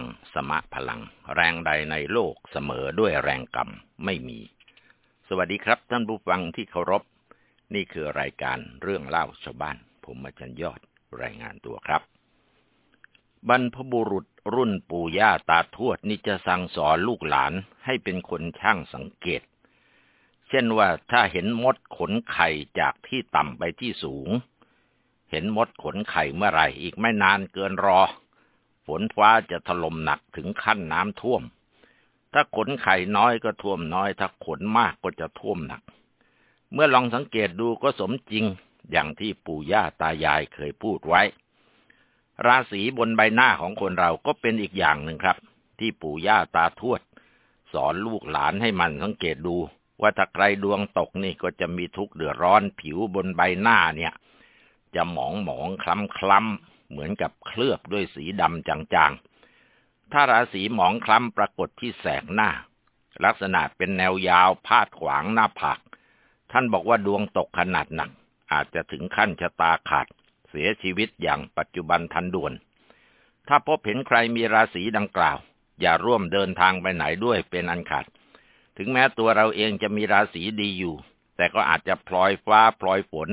นัตถิกัมมัง สมะพลัง แรงใดในโลกเสมอด้วยแรงกรรมไม่มี สวัสดีครับท่านผู้ฟังที่เคารพ นี่คือรายการเรื่องเล่าชาวบ้าน ผมอาจารย์ยอดรายงานตัวครับ บรรพบุรุษรุ่นปู่ย่าตาทวดนี่จะสั่งสอนลูกหลานให้เป็นคนช่างสังเกต เช่นว่าถ้าเห็นมดขนไข่จากที่ต่ำไปที่สูง เห็นมดขนไข่เมื่อไหร่อีกไม่นานเกินรอ ฝนฟ้าจะถล่มหนักถึงขั้นน้ำท่วม ถ้าขนไข่น้อยก็ท่วมน้อย ถ้าขนมากก็จะท่วมหนัก เมื่อลองสังเกตดูก็สมจริงอย่างที่ปู่ย่าตายายเคยพูดไว้ ราศีบนใบหน้าของคนเราก็เป็นอีกอย่างหนึ่งครับ ที่ปู่ย่าตาทวด สอนลูกหลานให้มันสังเกตดู ว่าถ้าใครดวงตกนี่ก็จะมีทุกข์เดือดร้อนผิวบนใบหน้าเนี่ย จะหมองหมองคล้ำคล้ำ เหมือนกับเคลือบด้วยสีดำจางๆ ถ้าราศีหมองคล้ำปรากฏที่แสกหน้า ลักษณะเป็นแนวยาวพาดขวางหน้าผาก ท่านบอกว่าดวงตกขนาดหนัก อาจจะถึงขั้นชะตาขาด เสียชีวิตอย่างปัจจุบันทันด่วน ถ้าพบเห็นใครมีราศีดังกล่าว อย่าร่วมเดินทางไปไหนด้วยเป็นอันขาด ถึงแม้ตัวเราเองจะมีราศีดีอยู่ แต่ก็อาจจะพลอยฟ้าพลอยฝน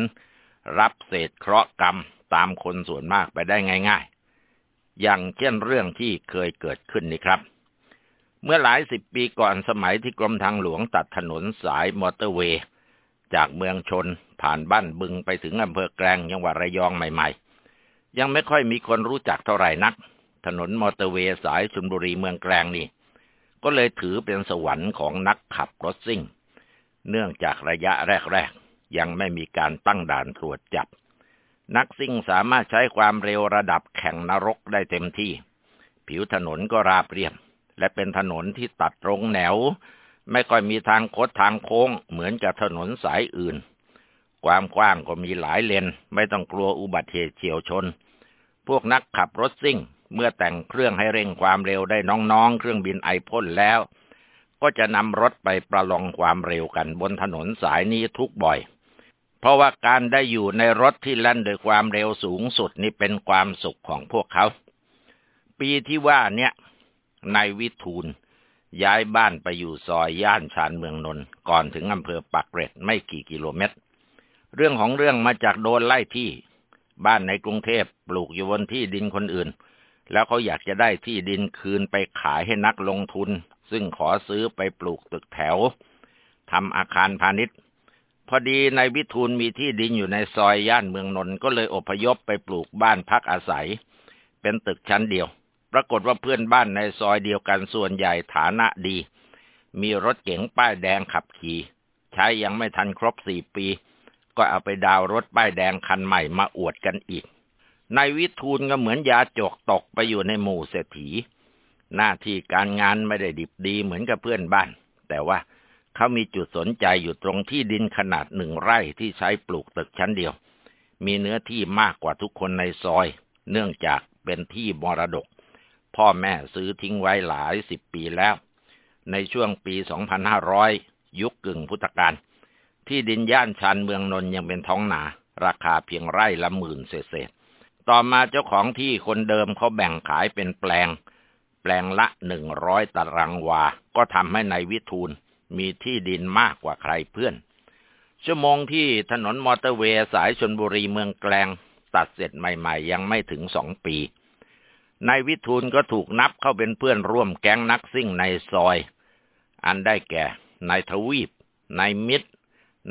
รับเศษเคราะห์กรรม ตามคนส่วนมากไปได้ง่ายๆ อย่างเช่นเรื่องที่เคยเกิดขึ้นนี่ครับ เมื่อหลายสิบปีก่อนสมัยที่กรมทางหลวงตัดถนนสายมอเตอร์เวย์ จากเมืองชนผ่านบ้านบึงไปถึงอำเภอแกลงยังหวัดระยองใหม่ๆ ยังไม่ค่อยมีคนรู้จักเท่าไหร่นัก ถนนมอเตอร์เวย์สายชลบุรีเมืองแกลงนี่ ก็เลยถือเป็นสวรรค์ของนักขับรถซิ่ง เนื่องจากระยะแรกๆยังไม่มีการตั้งด่านตรวจจับ นักซิ่งสามารถใช้ความเร็วระดับแข่งนรกได้เต็มที่ ผิวถนนก็ราบเรียบ และเป็นถนนที่ตัดตรงแนว ไม่ค่อยมีทางคดทางโค้งเหมือนกับถนนสายอื่น ความกว้างก็มีหลายเลน ไม่ต้องกลัวอุบัติเหตุเฉียวชน พวกนักขับรถซิ่ง เมื่อแต่งเครื่องให้เร่งความเร็วได้น้องๆ เครื่องบินไอพ่นแล้ว ก็จะนำรถไปประลองความเร็วกันบนถนนสายนี้ทุกบ่อย เพราะว่าการได้อยู่ในรถที่แล่นด้วยความเร็วสูงสุดนี่เป็นความสุขของพวกเขา ปีที่ว่าเนี่ยนายวิทูลย้ายบ้านไปอยู่ซอยย่านชานเมืองนนท์ก่อนถึงอำเภอปักเกร็ดไม่กี่กิโลเมตร เรื่องของเรื่องมาจากโดนไล่ที่ บ้านในกรุงเทพปลูกอยู่บนที่ดินคนอื่น แล้วเขาอยากจะได้ที่ดินคืนไปขายให้นักลงทุน ซึ่งขอซื้อไปปลูกตึกแถวทำอาคารพาณิชย์ พอดีนายวิทูลมีที่ดินอยู่ในซอยย่านเมืองนนท์ก็เลยอพยพไปปลูกบ้านพักอาศัย เป็นตึกชั้นเดียว ปรากฏว่าเพื่อนบ้านในซอยเดียวกันส่วนใหญ่ฐานะดี มีรถเก๋งป้ายแดงขับขี่ ใช้ยังไม่ทันครบสี่ปี ก็เอาไปดาวรถป้ายแดงคันใหม่มาอวดกันอีกนายวิทูลก็เหมือนยาจกตกไปอยู่ในหมู่เศรษฐี หน้าที่การงานไม่ได้ดิบดีเหมือนกับเพื่อนบ้าน แต่ว่า เขามีจุดสนใจอยู่ตรงที่ดินขนาดหนึ่งไร่ที่ใช้ปลูกตึกชั้นเดียว มีเนื้อที่มากกว่าทุกคนในซอย เนื่องจากเป็นที่มรดก พ่อแม่ซื้อทิ้งไว้หลายสิบปีแล้ว ในช่วงปี 2500 ยุคกึ่งพุทธกาลที่ดินย่านชานเมืองนนยังเป็นท้องนา ราคาเพียงไร่ละหมื่นเศษต่อมาเจ้าของที่คนเดิมเขาแบ่งขายเป็นแปลง แปลงละหนึ่งร้อยตารางวา ก็ทำให้ในายวิทูล มีที่ดินมากกว่าใครเพื่อน ชั่วโมงที่ถนนมอเตอร์เวย์สายชนบุรีเมืองแกลง ตัดเสร็จใหม่ๆ ยังไม่ถึงสองปีนายวิทูลก็ถูกนับเข้าเป็นเพื่อนร่วมแก๊งนักซิ่งในซอย อันได้แก่นายทวีปนายมิตร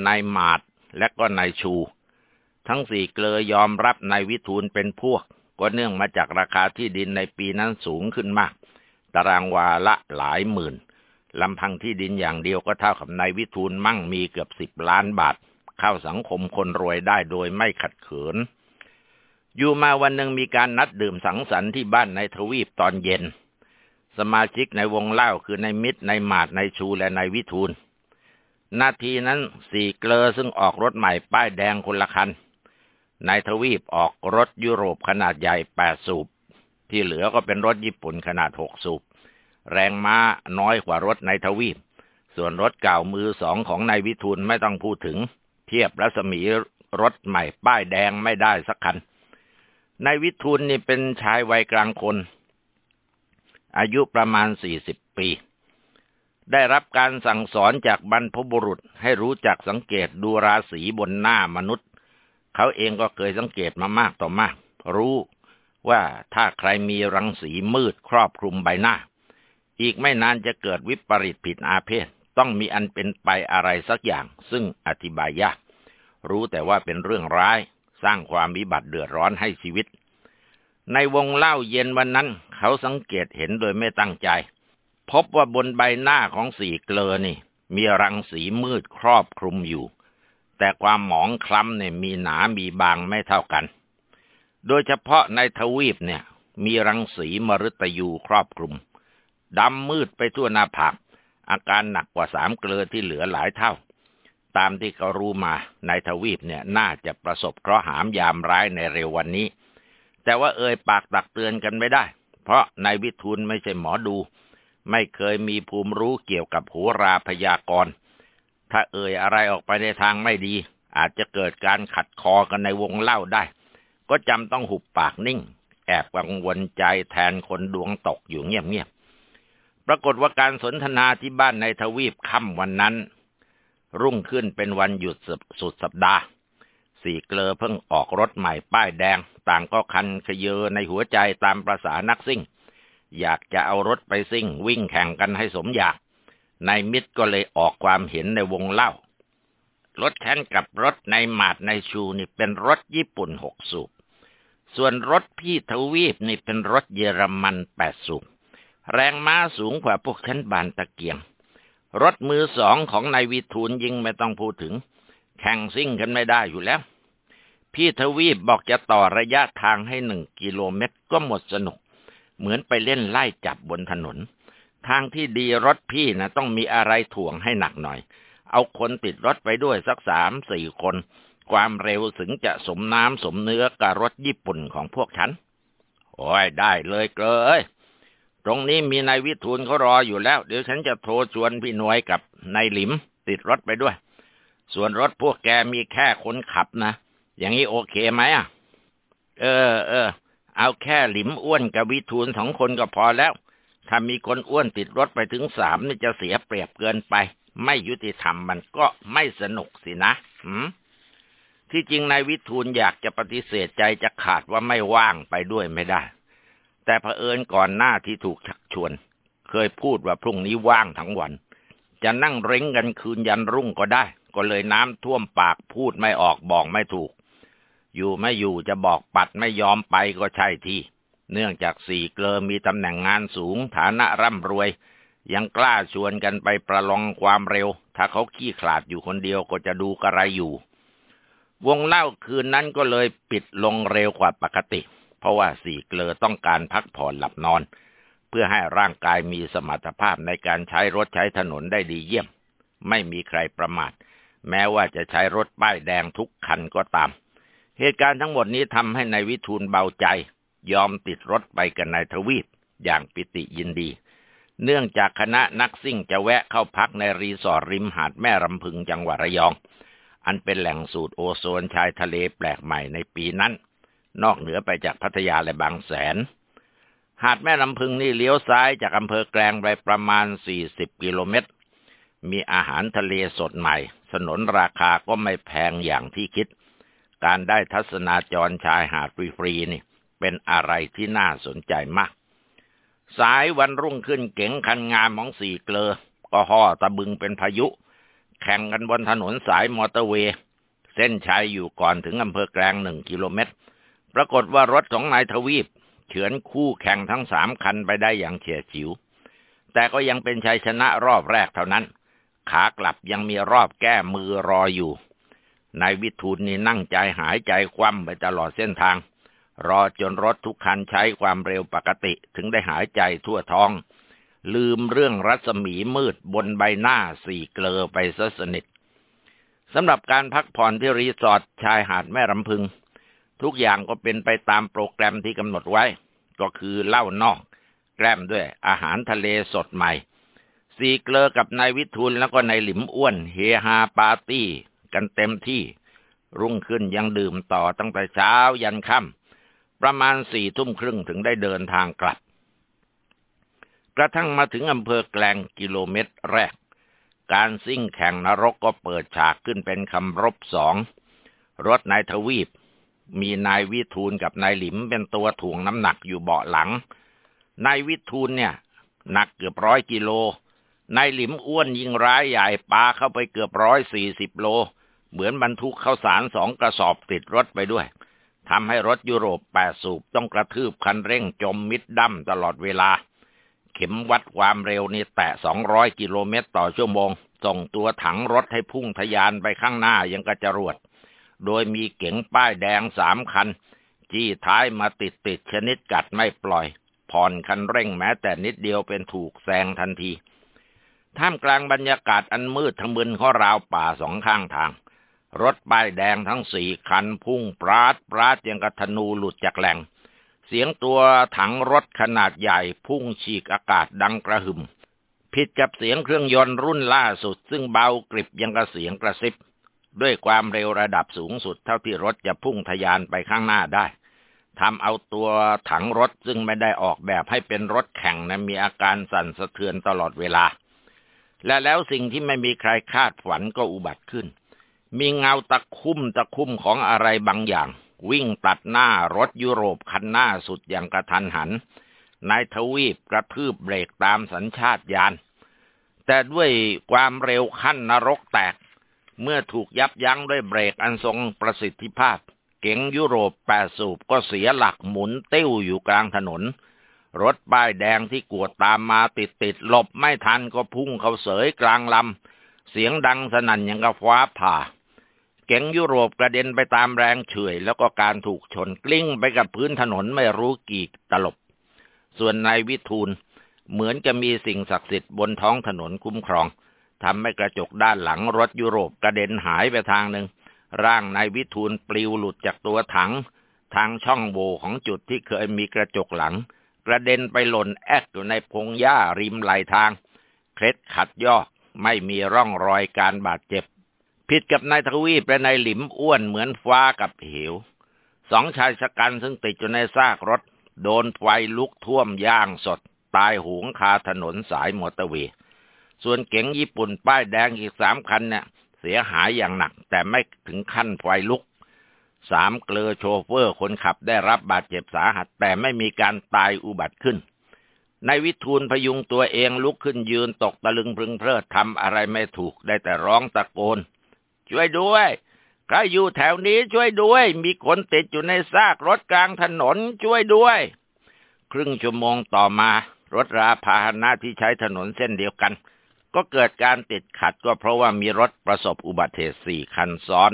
นายมาดและก็นายชู ทั้งสี่เกลยอมรับนายวิทูลเป็นพวก ก็เนื่องมาจากราคาที่ดินในปีนั้นสูงขึ้นมาก ตารางวาละหลายหมื่น ลำพังที่ดินอย่างเดียวก็เท่ากับนายวิทูลมั่งมีเกือบสิบล้านบาท เข้าสังคมคนรวยได้โดยไม่ขัดเขิน อยู่มาวันหนึ่งมีการนัดดื่มสังสรรค์ที่บ้านในทวีปตอนเย็น สมาชิกในวงเล่าคือนายมิตรนายหมาดนายชูและนายวิทูลนาทีนั้นสี่เกลอซึ่งออกรถใหม่ป้ายแดงคนละคันนายทวีปออกรถยุโรปขนาดใหญ่แปดสูบ ที่เหลือก็เป็นรถญี่ปุ่นขนาดหกสูบ แรงม้าน้อยกว่ารถในทวีป ส่วนรถเก่ามือสองของนายวิทูลไม่ต้องพูดถึง เทียบรัศมีรถใหม่ป้ายแดงไม่ได้สักคันนายวิทูลนี่เป็นชายวัยกลางคน อายุประมาณสี่สิบปี ได้รับการสั่งสอนจากบรรพบุรุษให้รู้จักสังเกตดูราศีบนหน้ามนุษย์ เขาเองก็เคยสังเกตมามากต่อมาก รู้ว่าถ้าใครมีรังสีมืดครอบคลุมใบหน้า อีกไม่นานจะเกิดวิปริตผิดอาเพศ ต้องมีอันเป็นไปอะไรสักอย่าง ซึ่งอธิบายยาก รู้แต่ว่าเป็นเรื่องร้าย สร้างความวิบัติเดือดร้อนให้ชีวิต ในวงเล่าเย็นวันนั้น เขาสังเกตเห็นโดยไม่ตั้งใจ พบว่าบนใบหน้าของสีเกลอนี่ มีรังสีมืดครอบคลุมอยู่ แต่ความหมองคล้ำเนี่ยมีหนามีบางไม่เท่ากัน โดยเฉพาะในทวีปเนี่ย มีรังสีมฤตยูครอบคลุม ดำมืดไปทั่วหน้าผากอาการหนักกว่าสามเกลือที่เหลือหลายเท่า ตามที่เขารู้มาในทวีปเนี่ยน่าจะประสบเคราะห์หามยามร้ายในเร็ววันนี้ แต่ว่าเอ่ยปากตักเตือนกันไม่ได้ เพราะนายวิทูลไม่ใช่หมอดู ไม่เคยมีภูมิรู้เกี่ยวกับโหราพยากรณ์ถ้าเอ่ยอะไรออกไปในทางไม่ดี อาจจะเกิดการขัดคอกันในวงเล่าได้ ก็จำต้องหุบปากนิ่ง แอบกังวลใจแทนคนดวงตกอยู่เงียบๆ ปรากฏว่าการสนทนาที่บ้านในทวีปค่ำวันนั้น รุ่งขึ้นเป็นวันหยุดสุดสัปดาห์ สี่เกลอเพิ่งออกรถใหม่ป้ายแดง ต่างก็คันขยเยอในหัวใจตามประษานักซิ่ง อยากจะเอารถไปซิ่ง วิ่งแข่งกันให้สมอยากนายมิตรก็เลยออกความเห็นในวงเล่า รถแค้นกับรถในหมาดในชูนี่เป็นรถญี่ปุ่นหกสูบ ส่วนรถพี่ทวีปนี่เป็นรถเยอรมันแปดสูบ แรงม้าสูงกว่าพวกชั้นบานตะเกียง รถมือสองของนายวิทูลยิงไม่ต้องพูดถึง แข่งซิ่งกันไม่ได้อยู่แล้ว พี่ทวีปบอกจะต่อระยะทางให้หนึ่งกิโลเมตรก็หมดสนุก เหมือนไปเล่นไล่จับบนถนน ทางที่ดีรถพี่นะต้องมีอะไรถ่วงให้หนักหน่อย เอาคนติดรถไปด้วยสักสามสี่คน ความเร็วถึงจะสมน้ำสมเนื้อกับรถญี่ปุ่นของพวกฉัน โอ้ยได้เลยเกลย ตรงนี้มีนายวิทูลเขารออยู่แล้ว เดี๋ยวฉันจะโทรชวนพี่หน่วยกับนายหลิม ติดรถไปด้วย ส่วนรถพวกแกมีแค่คนขับนะ อย่างนี้โอเคไหมอะ เออเออ เอาแค่หลิมอ้วนกับวิทูลสองคนก็พอแล้ว ถ้ามีคนอ้วนติดรถไปถึงสามนี่จะเสียเปรียบเกินไป ไม่ยุติธรรมมันก็ไม่สนุกสินะหืมที่จริงนายวิทูลอยากจะปฏิเสธใจจะขาดว่าไม่ว่างไปด้วยไม่ได้ แต่เผอิญก่อนหน้าที่ถูกชักชวน เคยพูดว่าพรุ่งนี้ว่างทั้งวัน จะนั่งเร่งกันคืนยันรุ่งก็ได้ ก็เลยน้ำท่วมปากพูดไม่ออกบอกไม่ถูก อยู่ไม่อยู่จะบอกปัดไม่ยอมไปก็ใช่ที่ เนื่องจากสี่เกลอมีตำแหน่งงานสูงฐานะร่ำรวย ยังกล้าชวนกันไปประลองความเร็ว ถ้าเขาขี้ขลาดอยู่คนเดียวก็จะดูกระไรอยู่ วงเล่าคืนนั้นก็เลยปิดลงเร็วกว่าปกติ เพราะว่าสี่เกลอต้องการพักผ่อนหลับนอน เพื่อให้ร่างกายมีสมรรถภาพในการใช้รถใช้ถนนได้ดีเยี่ยม ไม่มีใครประมาท แม้ว่าจะใช้รถป้ายแดงทุกคันก็ตาม เหตุการณ์ทั้งหมดนี้ทำให้ในายวิทูลเบาใจ ยอมติดรถไปกับนายทวีปอย่างปิติยินดี เนื่องจากคณะนักซิ่งจะแวะเข้าพักในรีสอร์ทริมหาดแม่รำพึงจังหวัดระยอง อันเป็นแหล่งสูตรโอโซนชายทะเลแปลกใหม่ในปีนั้น นอกเหนือไปจากพัทยาและบางแสน หาดแม่ลำพึงนี่เลี้ยวซ้ายจากอำเภอแกลงไปประมาณ 40 กิโลเมตร มีอาหารทะเลสดใหม่ สนนราคาก็ไม่แพงอย่างที่คิด การได้ทัศนาจรชายหาดฟรีๆนี่ เป็นอะไรที่น่าสนใจมาก สายวันรุ่งขึ้นเก๋งคันงามของสี่เกลอ ก็ห่อตะบึงเป็นพายุ แข่งกันบนถนนสายมอเตอร์เวย์ เส้นชัยอยู่ก่อนถึงอำเภอแกลงหนึ่งกิโลเมตร ปรากฏว่ารถของนายทวีปเฉือนคู่แข่งทั้งสามคันไปได้อย่างเฉียดฉิว แต่ก็ยังเป็นชัยชนะรอบแรกเท่านั้น ขากลับยังมีรอบแก้มือรออยู่ นายวิทูลนี่นั่งใจหายใจคว่ำไปตลอดเส้นทาง รอจนรถทุกคันใช้ความเร็วปกติถึงได้หายใจทั่วท้อง ลืมเรื่องรัศมีมืดบนใบหน้าสี่เกลอไปซะสนิทสำหรับการพักผ่อนที่รีสอร์ทชายหาดแม่รำพึง ทุกอย่างก็เป็นไปตามโปรแกรมที่กำหนดไว้ ก็คือเหล้านอก แกล้มด้วยอาหารทะเลสดใหม่ สีเกลอกับนายวิทูลแล้วก็นายหลิมอ้วน เฮฮาปาร์ตี้ กันเต็มที่ รุ่งขึ้นยังดื่มต่อตั้งแต่เช้ายันค่ำประมาณสี่ทุ่มครึ่งถึงได้เดินทางกลับ กระทั่งมาถึงอำเภอแกลงกิโลเมตรแรก การซิ่งแข่งนรกก็เปิดฉากขึ้นเป็นคำรบสองรถนายทวีป มีนายวิทูลกับนายหลิมเป็นตัวถ่วงน้ำหนักอยู่เบาะหลัง นายวิทูลเนี่ยหนักเกือบร้อยกิโล นายหลิมอ้วนยิงร้ายใหญ่ปาเข้าไปเกือบร้อยสี่สิบโล เหมือนบรรทุกข้าวสารสองกระสอบติดรถไปด้วยทำให้รถยุโรปแปดสูบต้องกระทืบคันเร่งจมมิดดั้มตลอดเวลา เข็มวัดความเร็วนี่แตะสองร้อยกิโลเมตรต่อชั่วโมง ส่งตัวถังรถให้พุ่งทะยานไปข้างหน้ายังกระจรวด โดยมีเก๋งป้ายแดงสามคัน จี้ท้ายมาติดติดชนิดกัดไม่ปล่อย ผ่อนคันเร่งแม้แต่นิดเดียวเป็นถูกแซงทันที ท่ามกลางบรรยากาศอันมืดทั้งมึนข้อราวป่าสองข้างทาง รถป้ายแดงทั้งสี่คันพุ่งปราดปราดยังกระธนูหลุดจากแหล่ง เสียงตัวถังรถขนาดใหญ่พุ่งฉีกอากาศดังกระหึ่มผิดกับเสียงเครื่องยนต์รุ่นล่าสุด ซึ่งเบากริบยังกระเสียงกระซิบ ด้วยความเร็วระดับสูงสุดเท่าที่รถจะพุ่งทะยานไปข้างหน้าได้ทำเอาตัวถังรถซึ่งไม่ได้ออกแบบให้เป็นรถแข่งนะมีอาการสั่นสะเทือนตลอดเวลา และแล้วสิ่งที่ไม่มีใครคาดฝันก็อุบัติขึ้น มีเงาตะคุ่มตะคุ่มของอะไรบางอย่าง วิ่งตัดหน้ารถยุโรปคันหน้าสุดอย่างกระทันหัน นายทวีปกระทืบเบรกตามสัญชาตญาณแต่ด้วยความเร็วขั้นนรกแตก เมื่อถูกยับยั้งด้วยเบรกอันทรงประสิทธิภาพ เก๋งยุโรปแปดสูบก็เสียหลักหมุนติ้วอยู่กลางถนน รถป้ายแดงที่กวดตามมาติดติดหลบไม่ทันก็พุ่งเข้าเสยกลางลำ เสียงดังสนั่นอย่างกับฟ้าผ่า เก๋งยุโรปกระเด็นไปตามแรงเฉื่อยแล้วก็การถูกชนกลิ้งไปกับพื้นถนนไม่รู้กี่ตลบ ส่วนนายวิทูลเหมือนจะมีสิ่งศักดิ์สิทธิ์บนท้องถนนคุ้มครอง ทำให้กระจกด้านหลังรถยุโรปกระเด็นหายไปทางหนึ่ง ร่างนายวิทูลปลิวหลุดจากตัวถัง ทางช่องโหว่ของจุดที่เคยมีกระจกหลัง กระเด็นไปหล่นแอกอยู่ในพงหญ้าริมไหลทาง เคล็ดขัดยอกไม่มีร่องรอยการบาดเจ็บ ผิดกับนายทวีปและนายหลิมอ้วนเหมือนฟ้ากับเหว สองชายชะกันซึ่งติดอยู่ในซากรถ โดนไฟลุกท่วมย่างสด ตายหงคาถนนสายมอเตอร์เวย์ ส่วนเก๋งญี่ปุ่นป้ายแดงอีกสามคันเนี่ยเสียหายอย่างหนัก แต่ไม่ถึงขั้นไฟลุกสามเกลือโชเฟอร์คนขับได้รับบาดเจ็บสาหัส แต่ไม่มีการตายอุบัติขึ้นในวิทูลพยุงตัวเองลุกขึ้นยืนตกตะลึงพึงเพลิดทำอะไรไม่ถูกได้แต่ร้องตะโกน ช่วยด้วยใครอยู่แถวนี้ช่วยด้วย มีคนติดอยู่ในซากรถกลางถนนช่วยด้วย ครึ่งชั่วโมงต่อมา รถราพาหนะที่ใช้ถนนเส้นเดียวกัน ก็เกิดการติดขัดก็เพราะว่ามีรถประสบอุบัติเหตุสี่คันซ้อน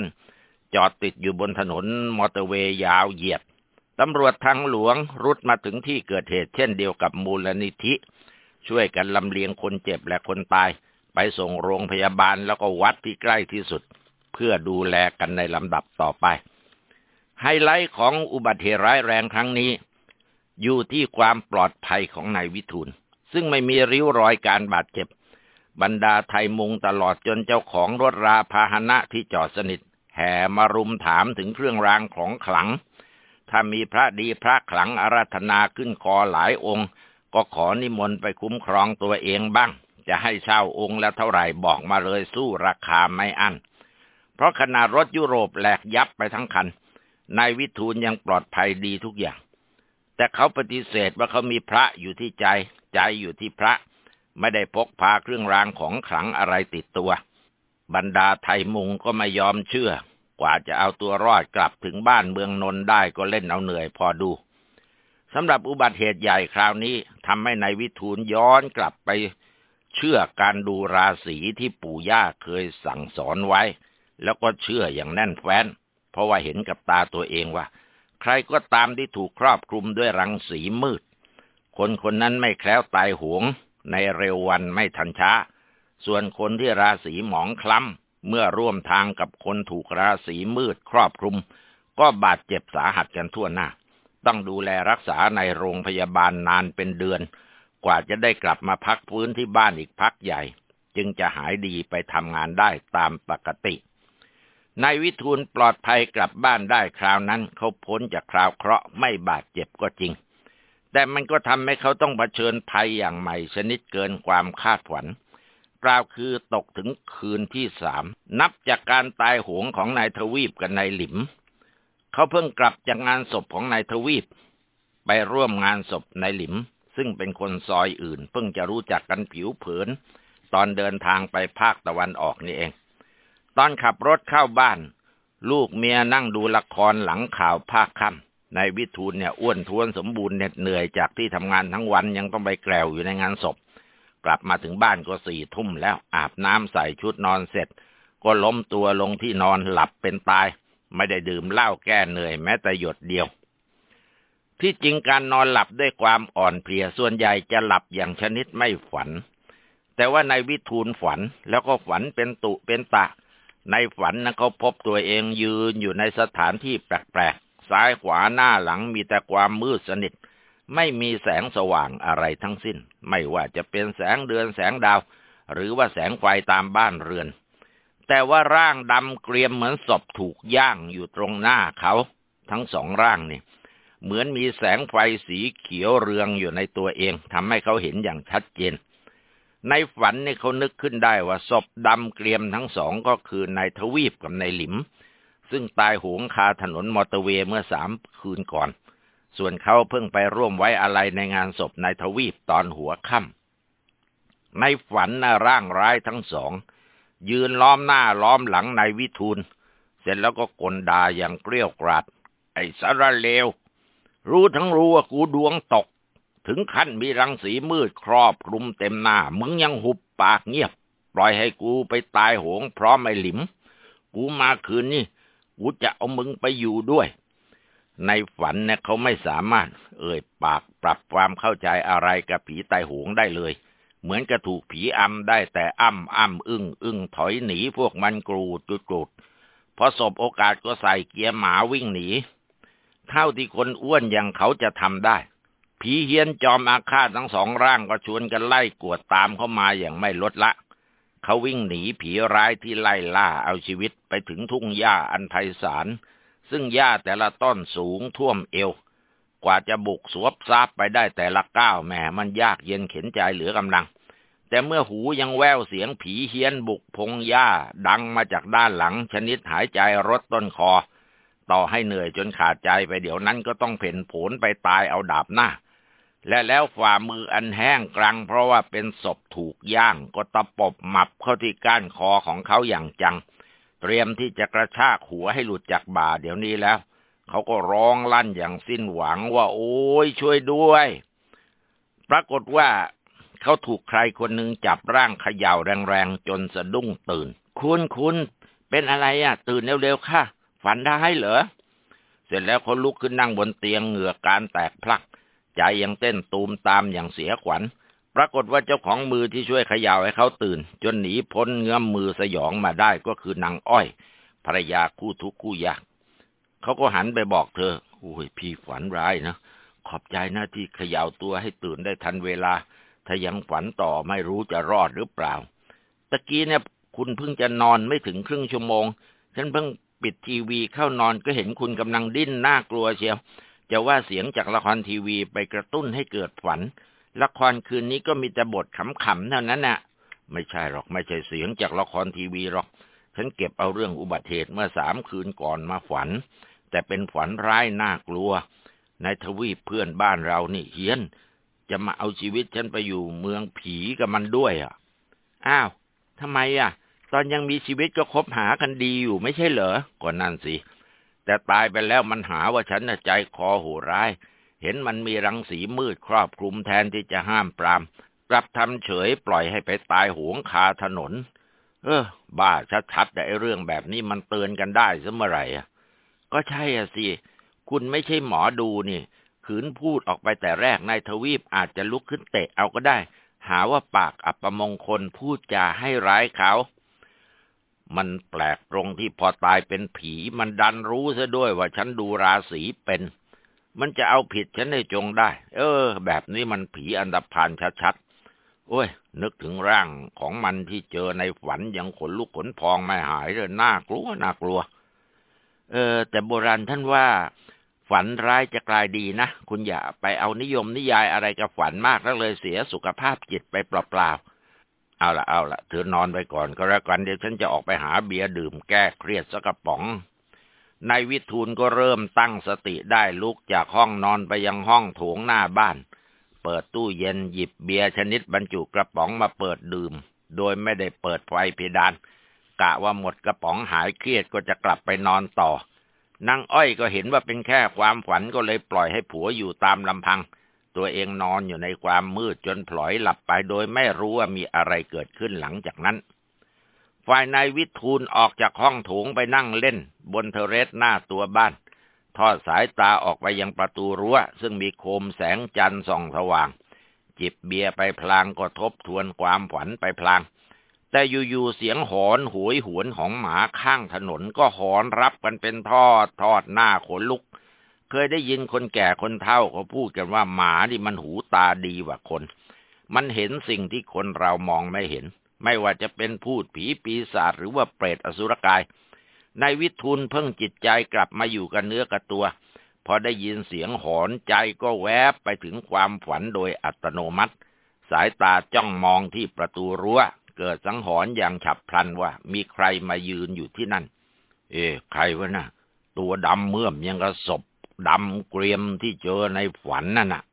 จอดติดอยู่บนถนนมอเตอร์เวย์ยาวเหยียดตำรวจทางหลวงรุดมาถึงที่เกิดเหตุเช่นเดียวกับมูลนิธิ ช่วยกันลำเลียงคนเจ็บและคนตาย ไปส่งโรงพยาบาลแล้วก็วัดที่ใกล้ที่สุด เพื่อดูแลกันในลำดับต่อไป ไฮไลท์ของอุบัติเหตุร้ายแรงครั้งนี้ อยู่ที่ความปลอดภัยของนายวิทูลซึ่งไม่มีริ้วรอยการบาดเจ็บ บรรดาไทยมุงตลอดจนเจ้าของรถราพาหนะที่จอดสนิท แห่มารุมถามถึงเครื่องรางของขลัง ถ้ามีพระดีพระขลังอาราธนาขึ้นคอหลายองค์ ก็ขอนิมนต์ไปคุ้มครองตัวเองบ้าง จะให้เช่าองค์แล้วเท่าไหร่บอกมาเลยสู้ราคาไม่อั้นเพราะขนาดรถยุโรปแหลกยับไปทั้งคันนายวิทูลยังปลอดภัยดีทุกอย่าง แต่เขาปฏิเสธว่าเขามีพระอยู่ที่ใจ ใจอยู่ที่พระ ไม่ได้พกพาเครื่องรางของขลังอะไรติดตัว บรรดาไทยมุงก็ไม่ยอมเชื่อ กว่าจะเอาตัวรอดกลับถึงบ้านเมืองนนได้ก็เล่นเอาเหนื่อยพอดูสำหรับอุบัติเหตุใหญ่คราวนี้ทำให้นายวิทูลย้อนกลับไปเชื่อการดูราศีที่ปู่ย่าเคยสั่งสอนไว้ แล้วก็เชื่ออย่างแน่นแฟ้น เพราะว่าเห็นกับตาตัวเองว่า ใครก็ตามที่ถูกครอบคลุมด้วยรังสีมืด คนคนนั้นไม่แคล้วตายหวง ในเร็ววันไม่ทันช้า ส่วนคนที่ราศีหมองคล้ำเมื่อร่วมทางกับคนถูกราศีมืดครอบคลุม ก็บาดเจ็บสาหัสกันทั่วหน้า ต้องดูแลรักษาในโรงพยาบาลนานเป็นเดือน กว่าจะได้กลับมาพักฟื้นที่บ้านอีกพักใหญ่ จึงจะหายดีไปทำงานได้ตามปกตินายวิทูลปลอดภัยกลับบ้านได้คราวนั้นเขาพ้นจากคราวเคราะห์ไม่บาดเจ็บก็จริง แต่มันก็ทำให้เขาต้องเผชิญภัยอย่างใหม่ชนิดเกินความคาดฝัน กล่าวคือตกถึงคืนที่สามนับจากการตายโหงของนายทวีปกับนายหลิม เขาเพิ่งกลับจากงานศพของนายทวีป ไปร่วมงานศพนายหลิม ซึ่งเป็นคนซอยอื่น เพิ่งจะรู้จักกันผิวเผิน ตอนเดินทางไปภาคตะวันออกนี่เอง ตอนขับรถเข้าบ้าน ลูกเมียนั่งดูละครหลังข่าวภาคค่ำ นายวิทูลเนี่ยอ้วนท้วนสมบูรณ์เหน็ดเหนื่อยจากที่ทำงานทั้งวันยังต้องไปแกลวอยู่ในงานศพ กลับมาถึงบ้านก็สี่ทุ่มแล้วอาบน้ำใส่ชุดนอนเสร็จ ก็ล้มตัวลงที่นอนหลับเป็นตาย ไม่ได้ดื่มเหล้าแก้เหนื่อยแม้แต่หยดเดียว ที่จริงการนอนหลับด้วยความอ่อนเพลียส่วนใหญ่จะหลับอย่างชนิดไม่ฝัน แต่ว่าในวิทูลฝันแล้วก็ฝันเป็นตุเป็นตะ ในฝันนะเขาพบตัวเองยืนอยู่ในสถานที่แปลก ซ้ายขวาหน้าหลังมีแต่ความมืดสนิท ไม่มีแสงสว่างอะไรทั้งสิ้น ไม่ว่าจะเป็นแสงเดือนแสงดาว หรือว่าแสงไฟตามบ้านเรือน แต่ว่าร่างดำเกรียมเหมือนศพถูกย่างอยู่ตรงหน้าเขา ทั้งสองร่างนี่เหมือนมีแสงไฟสีเขียวเรืองอยู่ในตัวเองทำให้เขาเห็นอย่างชัดเจน ในฝันนี่เขานึกขึ้นได้ว่าศพดำเกรียมทั้งสองก็คือนายทวีปกับนายหลิม ซึ่งตายโหงคาถนนมอเตอร์เวย์เมื่อสามคืนก่อน ส่วนเขาเพิ่งไปร่วมไว้อะไรในงานศพนายทวีปตอนหัวค่ำในฝันนะร่างร้ายทั้งสอง ยืนล้อมหน้าล้อมหลังนายวิทูล เสร็จแล้วก็กลด่าอย่างเกลี้ยวกราด ไอ้สารเลว รู้ทั้งรู้ว่ากูดวงตก ถึงขั้นมีรังสีมืดครอบคลุมเต็มหน้า มึงยังหุบปากเงียบ ปล่อยให้กูไปตายโหงพร้อมไอ้หลิม กูมาคืนนี้ กูจะเอามึงไปอยู่ด้วย ในฝันเนี่ยเขาไม่สามารถ เอ่ยปากปรับความเข้าใจอะไรกับผีตายโหงได้เลย เหมือนกับถูกผีอำได้แต่อ้ำอ้ำอึ้งอึ้งถอยหนีพวกมันกรูดกรูดพอสบโอกาสก็ใส่เกียร์หมาวิ่งหนี เท่าที่คนอ้วนอย่างเขาจะทำได้ ผีเฮียนจอมอาฆาตทั้งสองร่างก็ชวนกันไล่กวดตามเข้ามาอย่างไม่ลดละ เขาวิ่งหนีผีร้ายที่ไล่ล่าเอาชีวิตไปถึงทุ่งหญ้าอันไพศาลซึ่งหญ้าแต่ละต้นสูงท่วมเอว กว่าจะบุกสวบซาบไปได้แต่ละก้าวแหมมันยากเย็นเข็นใจเหลือกำลัง แต่เมื่อหูยังแววเสียงผีเฮี้ยนบุกพงหญ้าดังมาจากด้านหลัง ชนิดหายใจรดต้นคอ ต่อให้เหนื่อยจนขาดใจไปเดี๋ยวนั้นก็ต้องเพ่นผลไปตายเอาดาบหน้า และแล้วฝ่ามืออันแห้งกรัง เพราะว่าเป็นศพถูกย่าง ก็ตะปบหมับเข้าที่ก้านคอของเขาอย่างจัง เตรียมที่จะกระชากหัวให้หลุดจากบ่าเดี๋ยวนี้แล้ว เขาก็ร้องลั่นอย่างสิ้นหวังว่า โอ้ยช่วยด้วย ปรากฏว่าเขาถูกใครคนหนึ่งจับร่างเขย่าแรงๆ จนสะดุ้งตื่น คุณคุณเป็นอะไรอะ ตื่นเร็วๆค่ะ ฝันได้เหรอ เสร็จแล้วเขาลุกขึ้นนั่งบนเตียงเหงื่อการแตกพลัก ใจยังเต้นตูมตามอย่างเสียขวัญ ปรากฏว่าเจ้าของมือที่ช่วยขย่าให้เขาตื่น จนหนีพ้นเงื้อมมือสยองมาได้ก็คือนางอ้อยภรรยาคู่ทุกข์คู่ยากเขาก็หันไปบอกเธอโอ้ยพี่ฝันร้ายนะ ขอบใจนะที่ขย่าตัวให้ตื่นได้ทันเวลา ถ้ายังฝันต่อไม่รู้จะรอดหรือเปล่า ตะกี้เนี่ยคุณเพิ่งจะนอนไม่ถึงครึ่งชั่วโมง ฉันเพิ่งปิดทีวีเข้านอนก็เห็นคุณกำลังดิ้นน่ากลัวเชียว จะว่าเสียงจากละครทีวีไปกระตุ้นให้เกิดฝัน ละครคืนนี้ก็มีแต่บทขำๆเท่านั้นน่ะ ไม่ใช่หรอกไม่ใช่เสียงจากละครทีวีหรอก ฉันเก็บเอาเรื่องอุบัติเหตุเมื่อสามคืนก่อนมาฝัน แต่เป็นฝันร้ายน่ากลัว ในทวีปเพื่อนบ้านเรานี่เฮี้ยน จะมาเอาชีวิตฉันไปอยู่เมืองผีกับมันด้วยอะ อ้าวทำไมอะ ตอนยังมีชีวิตก็คบหากันดีอยู่ไม่ใช่เหรอก็นั่นสิ แต่ตายไปแล้วมันหาว่าฉันใจคอโหร้าย เห็นมันมีรังสีมืดครอบคลุมแทนที่จะห้ามปราม กลับทำเฉยปล่อยให้ไปตายหวงคาถนน เออ บ้าชัดๆแต่ไอเรื่องแบบนี้มันเตือนกันได้เสมอไรอะ ก็ใช่อะสิ คุณไม่ใช่หมอดูนี่ ขืนพูดออกไปแต่แรกนายทวีปอาจจะลุกขึ้นเตะเอาก็ได้ หาว่าปากอัปมงคลพูดจาให้ร้ายเขา มันแปลกตรงที่พอตายเป็นผี มันดันรู้ซะด้วยว่าฉันดูราศีเป็น มันจะเอาผิดฉันได้จงได้ เออ แบบนี้มันผีอันดับพานชัดๆโอ้ย นึกถึงร่างของมันที่เจอในฝันยังขนลุกขนพองไม่หายเลยน่ากลัวน่ากลัว เออ แต่โบราณท่านว่า ฝันร้ายจะกลายดีนะ คุณอย่าไปเอานิยมนิยายอะไรกับฝันมากแล้วเลยเสียสุขภาพจิตไปเปล่าๆ เอาละเอาละเธอนอนไปก่อนก็แล้วกันเดี๋ยวฉันจะออกไปหาเบียร์ดื่มแก้เครียดสักกระป๋องนายวิทูลก็เริ่มตั้งสติได้ลุกจากห้องนอนไปยังห้องโถงหน้าบ้าน เปิดตู้เย็นหยิบเบียร์ชนิดบรรจุกระป๋องมาเปิดดื่ม โดยไม่ได้เปิดไฟเพดาน กะว่าหมดกระป๋องหายเครียดก็จะกลับไปนอนต่อนางอ้อยก็เห็นว่าเป็นแค่ความฝันก็เลยปล่อยให้ผัวอยู่ตามลำพัง ตัวเองนอนอยู่ในความมืดจนพลอยหลับไปโดยไม่รู้ว่ามีอะไรเกิดขึ้นหลังจากนั้น ฝ่ายนายวิทูลออกจากห้องโถงไปนั่งเล่น บนเทเรสหน้าตัวบ้าน ทอดสายตาออกไปยังประตูรั้ว ซึ่งมีโคมแสงจันทร์ส่องสว่าง จิบเบียร์ไปพลางก็ทบทวนความฝันไปพลาง แต่อยู่ๆเสียงหอนหวยหวนของหมาข้างถนนก็หอนรับกันเป็นทอดทอดหน้าขนลุก เคยได้ยินคนแก่คนเฒ่าเขาพูดกันว่าหมาที่มันหูตาดีกว่าคน มันเห็นสิ่งที่คนเรามองไม่เห็น ไม่ว่าจะเป็นพูดผีปีศาจหรือว่าเปรตอสุรกายนายวิทูลเพิ่งจิตใจกลับมาอยู่กับเนื้อกับตัว พอได้ยินเสียงหอนใจก็แวบไปถึงความฝันโดยอัตโนมัติ สายตาจ้องมองที่ประตูรัว้ว เกิดสังหรณ์อย่างฉับพลันว่ามีใครมายืนอยู่ที่นั่น เอ๊ใครวะนะ่ะ ตัวดำเมื่อมยังกระศพ ดำเกรียมที่เจอในฝันนั่นน่ะ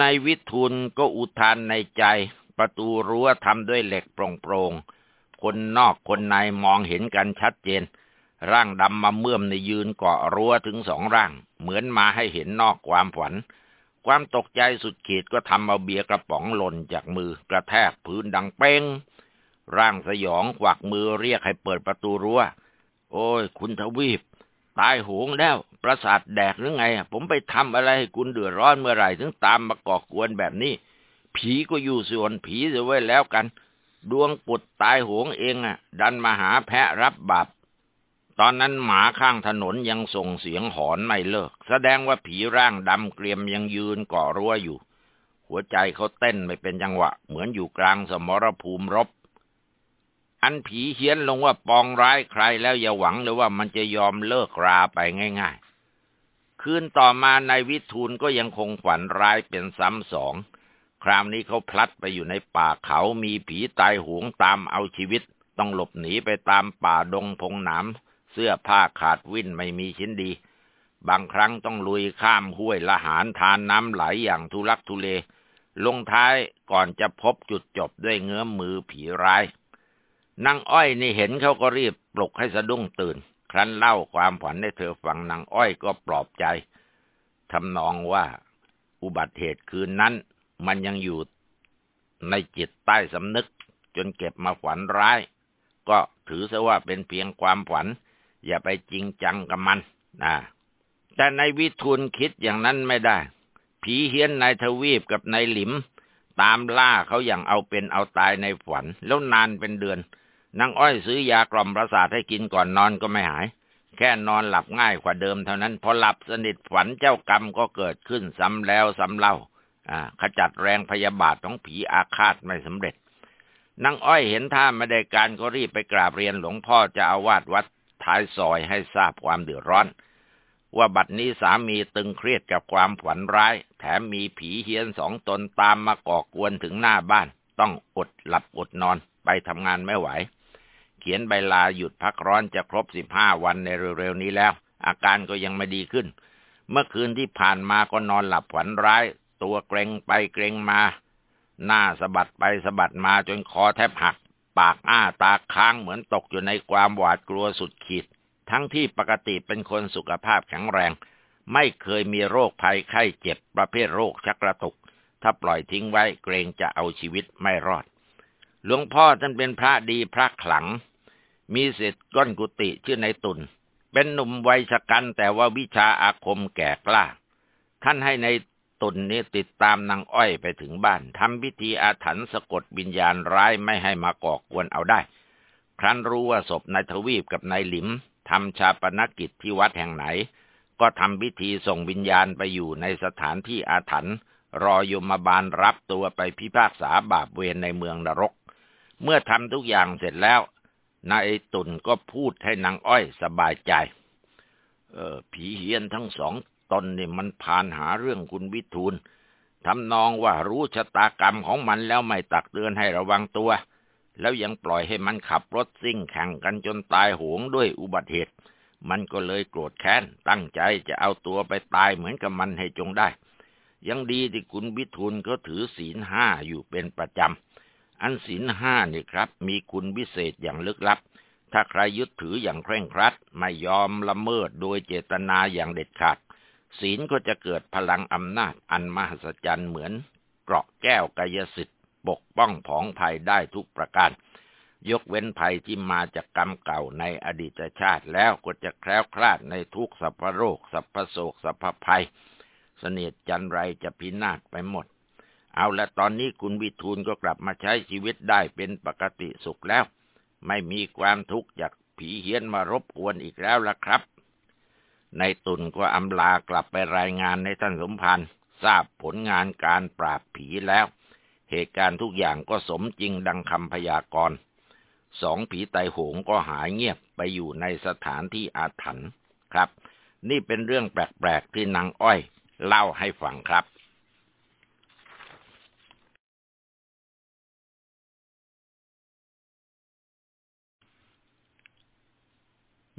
นายวิทูลก็อุทานในใจ ประตูรั้วทำด้วยเหล็กโปร่งๆ คนนอกคนในมองเห็นกันชัดเจน ร่างดำมาเมื่อมในยืนเกาะรั้วถึงสองร่าง เหมือนมาให้เห็นนอกความฝัน ความตกใจสุดขีดก็ทำเอาเบียร์กระป๋องหล่นจากมือกระแทกพื้นดังเป้ง ร่างสยองควักมือเรียกให้เปิดประตูรั้วโอ้ย คุณทวีป ตายโหงแล้ว ประสาทแดกหรือไง ผมไปทำอะไรให้คุณเดือดร้อนเมื่อไหร่ ถึงตามมาก่อกวนแบบนี้ ผีก็อยู่ส่วนผีเสียไว้แล้วกัน ดวงปุดตายโหงเองอะ ดันมาหาแพะรับบาปตอนนั้นหมาข้างถนนยังส่งเสียงหอนไม่เลิก แสดงว่าผีร่างดำเกรียมยังยืนก่อรั้วอยู่ หัวใจเขาเต้นไม่เป็นจังหวะ เหมือนอยู่กลางสมรภูมิรบ อันผีเฮี้ยนลงว่าปองร้ายใครแล้วอย่าหวังเลยว่ามันจะยอมเลิกราไปง่าย ๆ คืนต่อมาในวิทูลก็ยังคงฝันร้ายเป็นซ้ำสอง คราวนี้เขาพลัดไปอยู่ในป่าเขามีผีตายหวงตามเอาชีวิต ต้องหลบหนีไปตามป่าดงพงหนามเสื้อผ้าขาดวิ่นไม่มีชิ้นดี บางครั้งต้องลุยข้ามห้วยละหารทานน้ำไหลอย่างทุลักทุเล ลงท้ายก่อนจะพบจุดจบด้วยเงื้อมมือผีร้าย นางอ้อยนี่เห็นเขาก็รีบปลุกให้สะดุ้งตื่น ครั้นเล่าความฝันให้เธอฟังนางอ้อยก็ปลอบใจทำนองว่าอุบัติเหตุคืนนั้น มันยังอยู่ในจิตใต้สำนึก จนเก็บมาฝันร้าย ก็ถือซะว่าเป็นเพียงความฝัน อย่าไปจริงจังกับมันนะแต่ในวิทูลคิดอย่างนั้นไม่ได้ ผีเฮี้ยนนายทวีปกับนายหลิม ตามล่าเขาอย่างเอาเป็นเอาตายในฝัน แล้วนานเป็นเดือน นางอ้อยซื้อยากล่อมประสาทให้กินก่อนนอนก็ไม่หาย แค่นอนหลับง่ายกว่าเดิมเท่านั้น พอหลับสนิทฝันเจ้ากรรมก็เกิดขึ้นซ้ำแล้วซ้ำเล่า ขจัดแรงพยาบาทของผีอาฆาตไม่สำเร็จนางอ้อยเห็นท่าไม่ได้การก็รีบไปกราบเรียนหลวงพ่อจะอาวาสวัดท้ายซอยให้ทราบความเดือดร้อน ว่าบัดนี้สามีตึงเครียดกับความฝันร้าย แถมมีผีเฮียนสองตนตามมาก่อกวนถึงหน้าบ้าน ต้องอดหลับอดนอนไปทำงานไม่ไหว เขียนใบลาหยุดพักร้อนจะครบสิบห้าวันในเร็วๆนี้แล้ว อาการก็ยังไม่ดีขึ้น เมื่อคืนที่ผ่านมาก็นอนหลับฝันร้าย ตัวเกรงไปเกรงมา หน้าสะบัดไปสะบัดมาจนคอแทบหัก ปากอ้าตาค้างเหมือนตกอยู่ในความหวาดกลัวสุดขีด ทั้งที่ปกติเป็นคนสุขภาพแข็งแรง ไม่เคยมีโรคภัยไข้เจ็บประเภทโรคชักกระตุก ถ้าปล่อยทิ้งไว้เกรงจะเอาชีวิตไม่รอดหลวงพ่อท่านเป็นพระดีพระขลัง มีเศษก้อนกุฏิชื่อในตุนเป็นหนุ่มวัยชะกันแต่ว่าวิชาอาคมแก่กล้า ท่านให้ในตุนนี้ติดตามนางอ้อยไปถึงบ้านทำพิธีอาถรรพ์สะกดวิญญาณร้ายไม่ให้มาก่อกวนเอาได้ ครั้นรู้ว่าศพนายทวีปกับนายหลิมทำชาปนกิจที่วัดแห่งไหน ก็ทำพิธีส่งวิญญาณไปอยู่ในสถานที่อาถรรพ์รอยมบาลรับตัวไปพิพากษาบาปเวรในเมืองนรก เมื่อทำทุกอย่างเสร็จแล้ว นายตุนก็พูดให้นางอ้อยสบายใจ เออ ผีเฮียนทั้งสองตนนี่มันพานหาเรื่องคุณวิทูลทำนองว่ารู้ชะตากรรมของมันแล้วไม่ตักเตือนให้ระวังตัว แล้วยังปล่อยให้มันขับรถซิ่งแข่งกันจนตายโหงด้วยอุบัติเหตุ มันก็เลยโกรธแค้น ตั้งใจจะเอาตัวไปตายเหมือนกับมันให้จงได้ ยังดีที่คุณวิทูลก็ถือศีลห้าอยู่เป็นประจำ อันศีลห้านี่ครับ มีคุณวิเศษอย่างลึกลับ ถ้าใครยึดถืออย่างเคร่งครัด ไม่ยอมละเมิดโดยเจตนาอย่างเด็ดขาด ศีลก็จะเกิดพลังอำนาจอันมหัศจรรย์เหมือนเกราะแก้วกายสิทธิ์ปกป้องผองภัยได้ทุกประการ ยกเว้นภัยที่มาจากกรรมเก่าในอดีตชาติแล้วก็จะแคล้วคลาดในทุกสัพพโรคสัพพโศกสัพพภัย เสนียดจันไรจะพินาศไปหมด เอาละตอนนี้คุณวิทูลก็กลับมาใช้ชีวิตได้เป็นปกติสุขแล้ว ไม่มีความทุกข์จากผีเฮี้ยนมารบกวนอีกแล้วละครับ ในตุนก็อำลากลับไปรายงานในท่านสมพันธ์ทราบผลงานการปราบผีแล้ว เหตุการณ์ทุกอย่างก็สมจริงดังคำพยากรณ์สองผีไตโหงก็หายเงียบไปอยู่ในสถานที่อาถรรพ์ครับ นี่เป็นเรื่องแปลกๆที่นางอ้อย เล่าให้ฟังครับ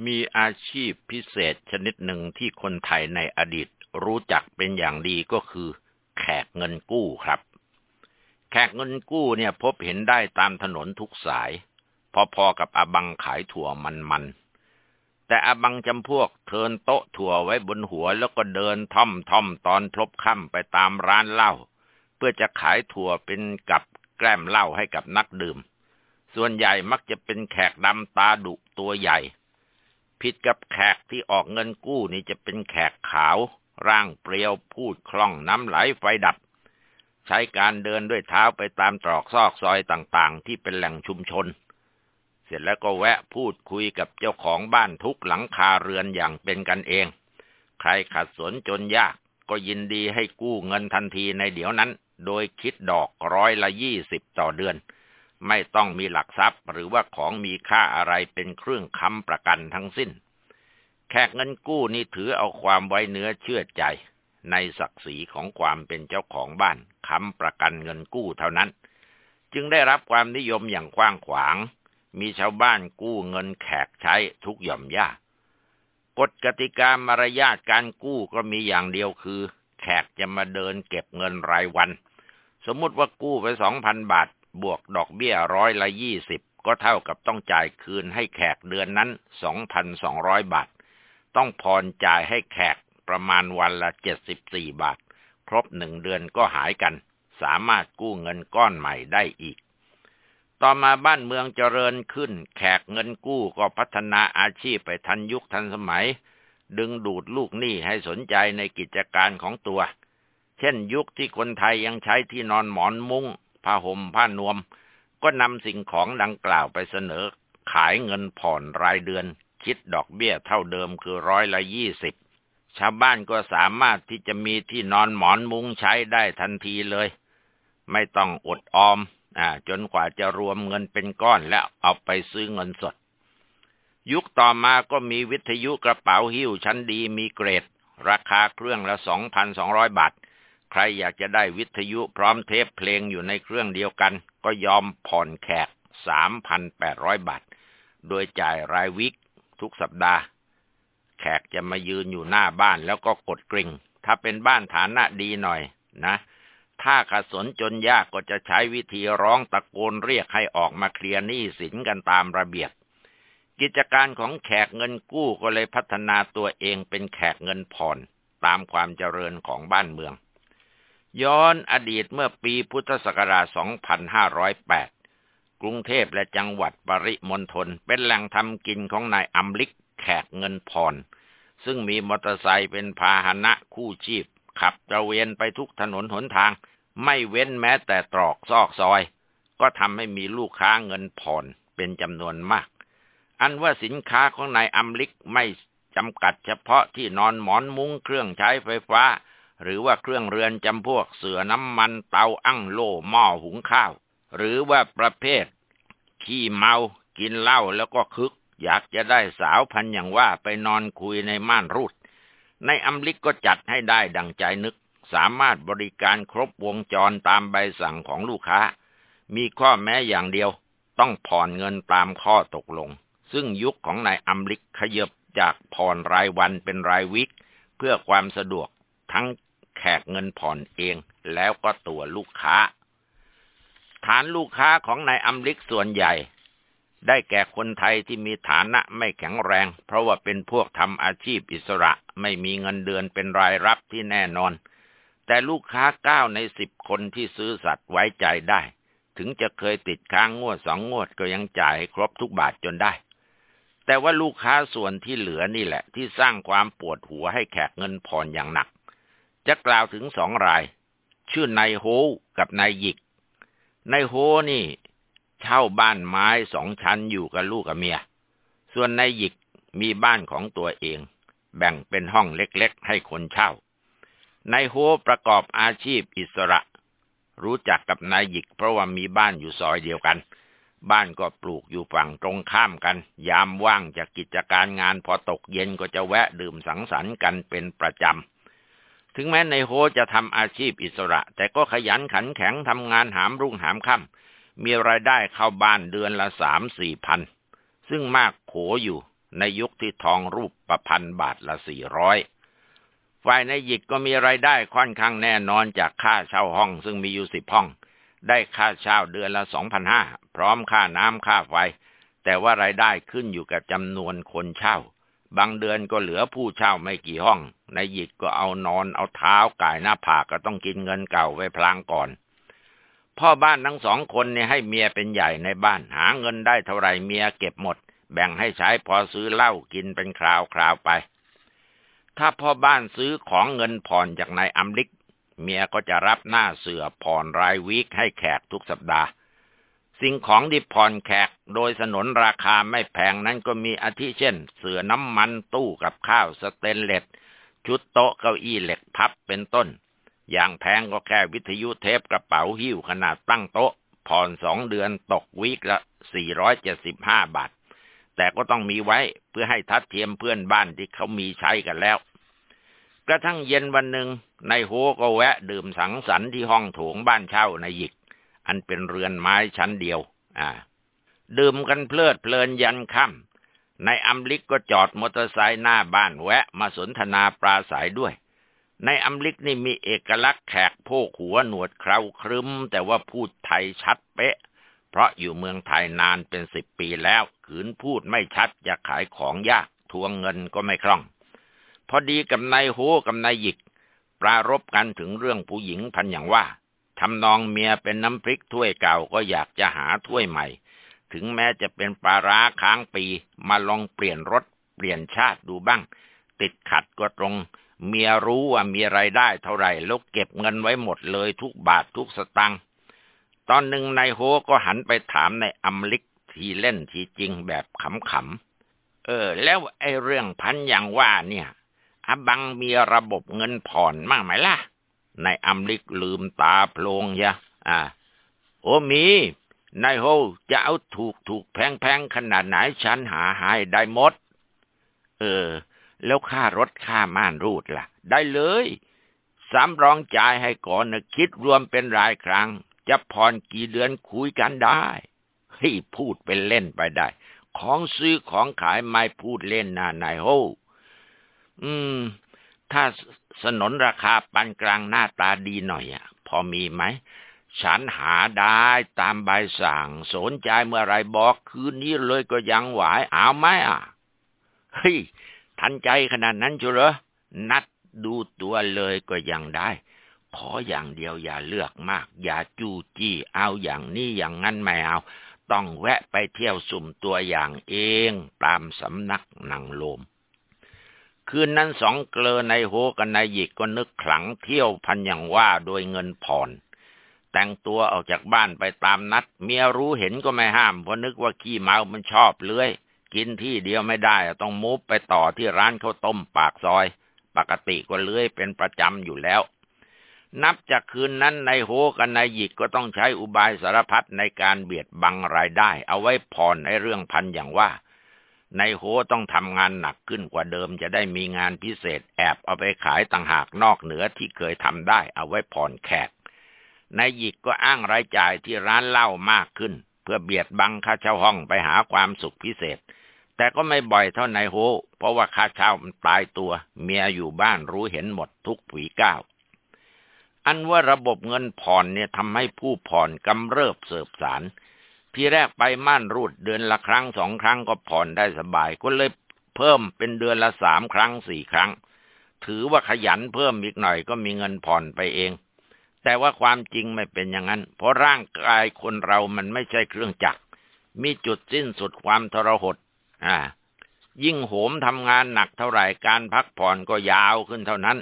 มีอาชีพพิเศษชนิดหนึ่งที่คนไทยในอดีตรู้จักเป็นอย่างดีก็คือ แขกเงินกู้ครับ แขกเงินกู้เนี่ยพบเห็นได้ตามถนนทุกสาย พอๆกับอาบังขายถั่วมันๆ แต่อาบังจำพวกเทินโต๊ะถั่วไว้บนหัวแล้วก็เดินท่อมท่อมตอนพลบค่ำไปตามร้านเหล้าเพื่อจะขายถั่วเป็นกับแกล้มเหล้าให้กับนักดื่ม ส่วนใหญ่มักจะเป็นแขกดำตาดุตัวใหญ่ ผิดกับแขกที่ออกเงินกู้นี่จะเป็นแขกขาว ร่างเปรียวพูดคล่องน้ำไหลไฟดับ ใช้การเดินด้วยเท้าไปตามตรอกซอกซอยต่างๆ ที่เป็นแหล่งชุมชน เสร็จแล้วก็แวะพูดคุยกับเจ้าของบ้านทุกหลังคาเรือนอย่างเป็นกันเอง ใครขัดสนจนยากก็ยินดีให้กู้เงินทันทีในเดี๋ยวนั้น โดยคิดดอกร้อยละยี่สิบต่อเดือน ไม่ต้องมีหลักทรัพย์หรือว่าของมีค่าอะไรเป็นเครื่องค้ำประกันทั้งสิ้น แขกเงินกู้นี่ถือเอาความไว้เนื้อเชื่อใจ ในศักดิ์ศรีของความเป็นเจ้าของบ้านค้ำประกันเงินกู้เท่านั้น จึงได้รับความนิยมอย่างกว้างขวาง มีชาวบ้านกู้เงินแขกใช้ทุกหย่อมย่ากฎกติกามารยาทการกู้ก็มีอย่างเดียวคือ แขกจะมาเดินเก็บเงินรายวัน สมมติว่ากู้ไปสองพันบาท บวกดอกเบี้ยร้อยละยี่สิบก็เท่ากับต้องจ่ายคืนให้แขกเดือนนั้นสองพันสองร้อยบาท ต้องผ่อนจ่ายให้แขกประมาณวันละเจ็ดสิบสี่บาท ครบหนึ่งเดือนก็หายกัน สามารถกู้เงินก้อนใหม่ได้อีก ต่อมาบ้านเมืองเจริญขึ้น แขกเงินกู้ก็พัฒนาอาชีพไปทันยุคทันสมัย ดึงดูดลูกหนี้ให้สนใจในกิจการของตัว เช่นยุคที่คนไทยยังใช้ที่นอนหมอนมุง้ง ผ้าห่มผ้านวม ก็นำสิ่งของดังกล่าวไปเสนอ ขายเงินผ่อนรายเดือน คิดดอกเบี้ยเท่าเดิมคือร้อยละยี่สิบชาวบ้านก็สามารถที่จะมีที่นอนหมอนมุ้งใช้ได้ทันทีเลย ไม่ต้องอดออมอ่าจนกว่าจะรวมเงินเป็นก้อนแล้วเอาไปซื้อเงินสด ยุคต่อมาก็มีวิทยุกระเป๋าหิ้วชั้นดีมีเกรด ราคาเครื่องละสองพันสองร้อยบาท ใครอยากจะได้วิทยุพร้อมเทปเพลงอยู่ในเครื่องเดียวกัน ก็ยอมผ่อนแขกสามพันแปดร้อยบาท โดยจ่ายรายวิกทุกสัปดาห์ แขกจะมายืนอยู่หน้าบ้านแล้วก็กดกริ่ง ถ้าเป็นบ้านฐานะดีหน่อยนะ ถ้าขัดสนจนยากก็จะใช้วิธีร้องตะโกนเรียกให้ออกมาเคลียร์หนี้สินกันตามระเบียบกิจการของแขกเงินกู้ก็เลยพัฒนาตัวเองเป็นแขกเงินผ่อนตามความเจริญของบ้านเมือง ย้อนอดีตเมื่อปีพุทธศักราช 2508 กรุงเทพและจังหวัดปริมณฑลเป็นแหล่งทำกินของนายอัมลิกแขกเงินพร ซึ่งมีมอเตอร์ไซค์เป็นพาหนะคู่ชีพ ขับตระเวนไปทุกถนนหนทาง ไม่เว้นแม้แต่ตรอกซอกซอย ก็ทำให้มีลูกค้าเงินผ่อนเป็นจำนวนมาก อันว่าสินค้าของนายอัมลิกไม่จำกัดเฉพาะที่นอนหมอนมุ้งเครื่องใช้ไฟฟ้า หรือว่าเครื่องเรือนจำพวกเสือน้ำมันเตาอั้งโล่หม้อหุงข้าว หรือว่าประเภท ขี้เมากินเหล้าแล้วก็คึก อยากจะได้สาวพันอย่างว่าไปนอนคุยในม่านรูด ในอำลิกก็จัดให้ได้ดังใจนึก สามารถบริการครบวงจรตามใบสั่งของลูกค้า มีข้อแม้อย่างเดียว ต้องผ่อนเงินตามข้อตกลง ซึ่งยุคของนายอำลิกขยบจากผ่อนรายวันเป็นรายวิกเพื่อความสะดวก ทั้งแขกเงินผ่อนเองแล้วก็ตัวลูกค้า ฐานลูกค้าของนายอำลิกส่วนใหญ่ ได้แก่คนไทยที่มีฐานะไม่แข็งแรง เพราะว่าเป็นพวกทำอาชีพอิสระไม่มีเงินเดือนเป็นรายรับที่แน่นอน แต่ลูกค้าเก้าในสิบคนที่ซื้อสัตว์ไว้ใจได้ ถึงจะเคยติดค้างงวดสองงวดก็ยังจ่ายครบทุกบาทจนได้แต่ว่าลูกค้าส่วนที่เหลือนี่แหละ ที่สร้างความปวดหัวให้แขกเงินผ่อนอย่างหนัก จะกล่าวถึงสองราย ชื่อนายโฮกับนายหยิกนายโฮนี่ เช่าบ้านไม้สองชั้นอยู่กับลูกกับเมีย ส่วนนายหยิกมีบ้านของตัวเอง แบ่งเป็นห้องเล็กๆ ให้คนเช่านายโฮประกอบอาชีพอิสระ รู้จักกับนายหยิกเพราะว่ามีบ้านอยู่ซอยเดียวกัน บ้านก็ปลูกอยู่ฝั่งตรงข้ามกัน ยามว่างจากกิจการงานพอตกเย็นก็จะแวะดื่มสังสรรค์กันเป็นประจำ ถึงแม้ในโฮจะทำอาชีพอิสระ แต่ก็ขยันขันแข็งทำงานหามรุ่งหามค่ำมีรายได้เข้าบ้านเดือนละสามสี่พัน ซึ่งมากโขอยู่ในยุคที่ทองรูปประพันบาทละสี่ร้อยฝ่ายนายหยิกก็มีรายได้ค่อนข้างแน่นอนจากค่าเช่าห้อง ซึ่งมีอยู่สิบห้อง ได้ค่าเช่าเดือนละสองพันห้าพร้อมค่าน้ำค่าไฟ แต่ว่ารายได้ขึ้นอยู่กับจำนวนคนเช่า บางเดือนก็เหลือผู้เช่าไม่กี่ห้องนายหยิกก็เอานอนเอาเท้าก่ายหน้าผากก็ต้องกินเงินเก่าไว้พลางก่อน พ่อบ้านทั้งสองคนเนี่ยให้เมียเป็นใหญ่ในบ้าน หาเงินได้เท่าไรเมียเก็บหมด แบ่งให้ใช้พอซื้อเหล้ากินเป็นคราวคราวไป ถ้าพ่อบ้านซื้อของเงินผ่อนจากนายอัมลิก เมียก็จะรับหน้าเสือผ่อนรายวีคให้แขกทุกสัปดาห์สิ่งของที่ผ่อนแขกโดยสนนราคาไม่แพงนั้นก็มีอาทิเช่น เสือน้ำมันตู้กับข้าวสเตนเลส ชุดโต๊ะเก้าอี้เหล็กพับเป็นต้น อย่างแพงก็แค่วิทยุเทปกระเป๋าหิ้วขนาดตั้งโต๊ะ ผ่อนสองเดือนตกวีคละ 475 บาท แต่ก็ต้องมีไว้เพื่อให้ทัดเทียมเพื่อนบ้านที่เขามีใช้กันแล้ว กระทั่งเย็นวันหนึ่งนายโฮก็แวะดื่มสังสรรค์ที่ห้องโถงบ้านเช่าในหยิก อันเป็นเรือนไม้ชั้นเดียว อ่า ดื่มกันเพลิดเพลินยันค่ำ นายอัมลิกก็จอดมอเตอร์ไซค์หน้าบ้านแวะมาสนทนาปราศัยด้วยในอัมลิกนี่มีเอกลักษณ์แขกโพกหัวหนวดเคราครึมแต่ว่าพูดไทยชัดเป๊ะ เพราะอยู่เมืองไทยนานเป็นสิบปีแล้ว ขืนพูดไม่ชัดจะขายของยากทวงเงินก็ไม่คล่อง พอดีกับนายโฮกับนายหยิก ปรารบกันถึงเรื่องผู้หญิงพันอย่างว่าทำนองเมียเป็นน้ำพริกถ้วยเก่าก็อยากจะหาถ้วยใหม่ ถึงแม้จะเป็นปลาร้าค้างปี มาลองเปลี่ยนรสเปลี่ยนชาติดูบ้าง ติดขัดก็ตรง เมียรู้ว่ามีไรายได้เท่าไหร่แล้วเก็บเงินไว้หมดเลยทุกบาททุกสตังค์ตอนหนึ่งนายโฮก็หันไปถามในอัมลิกทีเล่นทีจริงแบบขำๆ เออ แล้วไอ้เรื่องพันอย่างว่าเนี่ยอาบังมีระบบเงินผ่อนมั่งไหมล่ะนายอัมลิกลืมตาโพลงยะ อ่า โอ้มี นายโฮจะเอาถูกถูกแพงแพงขนาดไหนฉันหาให้ได้หมด เออ แล้วค่ารถค่าม่านรูดล่ะ ได้เลยสามรองจ่ายให้ก่อนนะคิดรวมเป็นรายครั้ง จะผ่อนกี่เดือนคุยกันได้เฮ้พูดเป็นเล่นไปได้ ของซื้อของขายไม่พูดเล่นนะนายโฮอืม ถ้าสนนราคาปานกลางหน้าตาดีหน่อยอะพอมีไหม ฉันหาได้ตามใบสั่ง สนใจเมื่อไรบอกคืนนี้เลยก็ยังไหวเอาไหมอะ เฮ้ย ทันใจขนาดนั้นชัวเหรอ นัดดูตัวเลยก็ยังได้ ขออย่างเดียวอย่าเลือกมาก อย่าจู้จี้เอาอย่างนี้อย่างนั้นไม่เอา ต้องแวะไปเที่ยวสุ่มตัวอย่างเองตามสำนักนางลมคืนนั้นสองเกลอในโฮกันนายหยิกก็นึกขลังเที่ยวพันอย่างว่าโดยเงินผ่อน แต่งตัวออกจากบ้านไปตามนัด เมียรู้เห็นก็ไม่ห้ามเพราะนึกว่าขี้เมามันชอบเลื้อย กินที่เดียวไม่ได้ต้องมุบไปต่อที่ร้านข้าวต้มปากซอย ปกติก็เลื้อยเป็นประจำอยู่แล้ว นับจากคืนนั้นนายโฮกับนายหยิกก็ต้องใช้อุบายสารพัดในการเบียดบังรายได้ เอาไว้ผ่อนในเรื่องพันอย่างว่านายโฮต้องทำงานหนักขึ้นกว่าเดิมจะได้มีงานพิเศษแอบเอาไปขายต่างหากนอกเหนือที่เคยทำได้เอาไว้ผ่อนแขก นายหยิกก็อ้างรายจ่ายที่ร้านเหล้ามากขึ้น เพื่อเบียดบังค่าเช่าห้องไปหาความสุขพิเศษ แต่ก็ไม่บ่อยเท่านายโฮเพราะว่าค่าเช่ามันตายตัว เมียอยู่บ้านรู้เห็นหมดทุกผีก้าวอันว่าระบบเงินผ่อนเนี่ยทำให้ผู้ผ่อนกำเริบเสบสาร ทีแรกไปม่านรูดเดือนละครั้งสองครั้งก็ผ่อนได้สบาย ก็เลยเพิ่มเป็นเดือนละสามครั้งสี่ครั้ง ถือว่าขยันเพิ่มอีกหน่อยก็มีเงินผ่อนไปเอง แต่ว่าความจริงไม่เป็นอย่างนั้น เพราะร่างกายคนเรามันไม่ใช่เครื่องจักร มีจุดสิ้นสุดความทรหด อ่า ยิ่งโหมทำงานหนักเท่าไหร่การพักผ่อนก็ยาวขึ้นเท่านั้น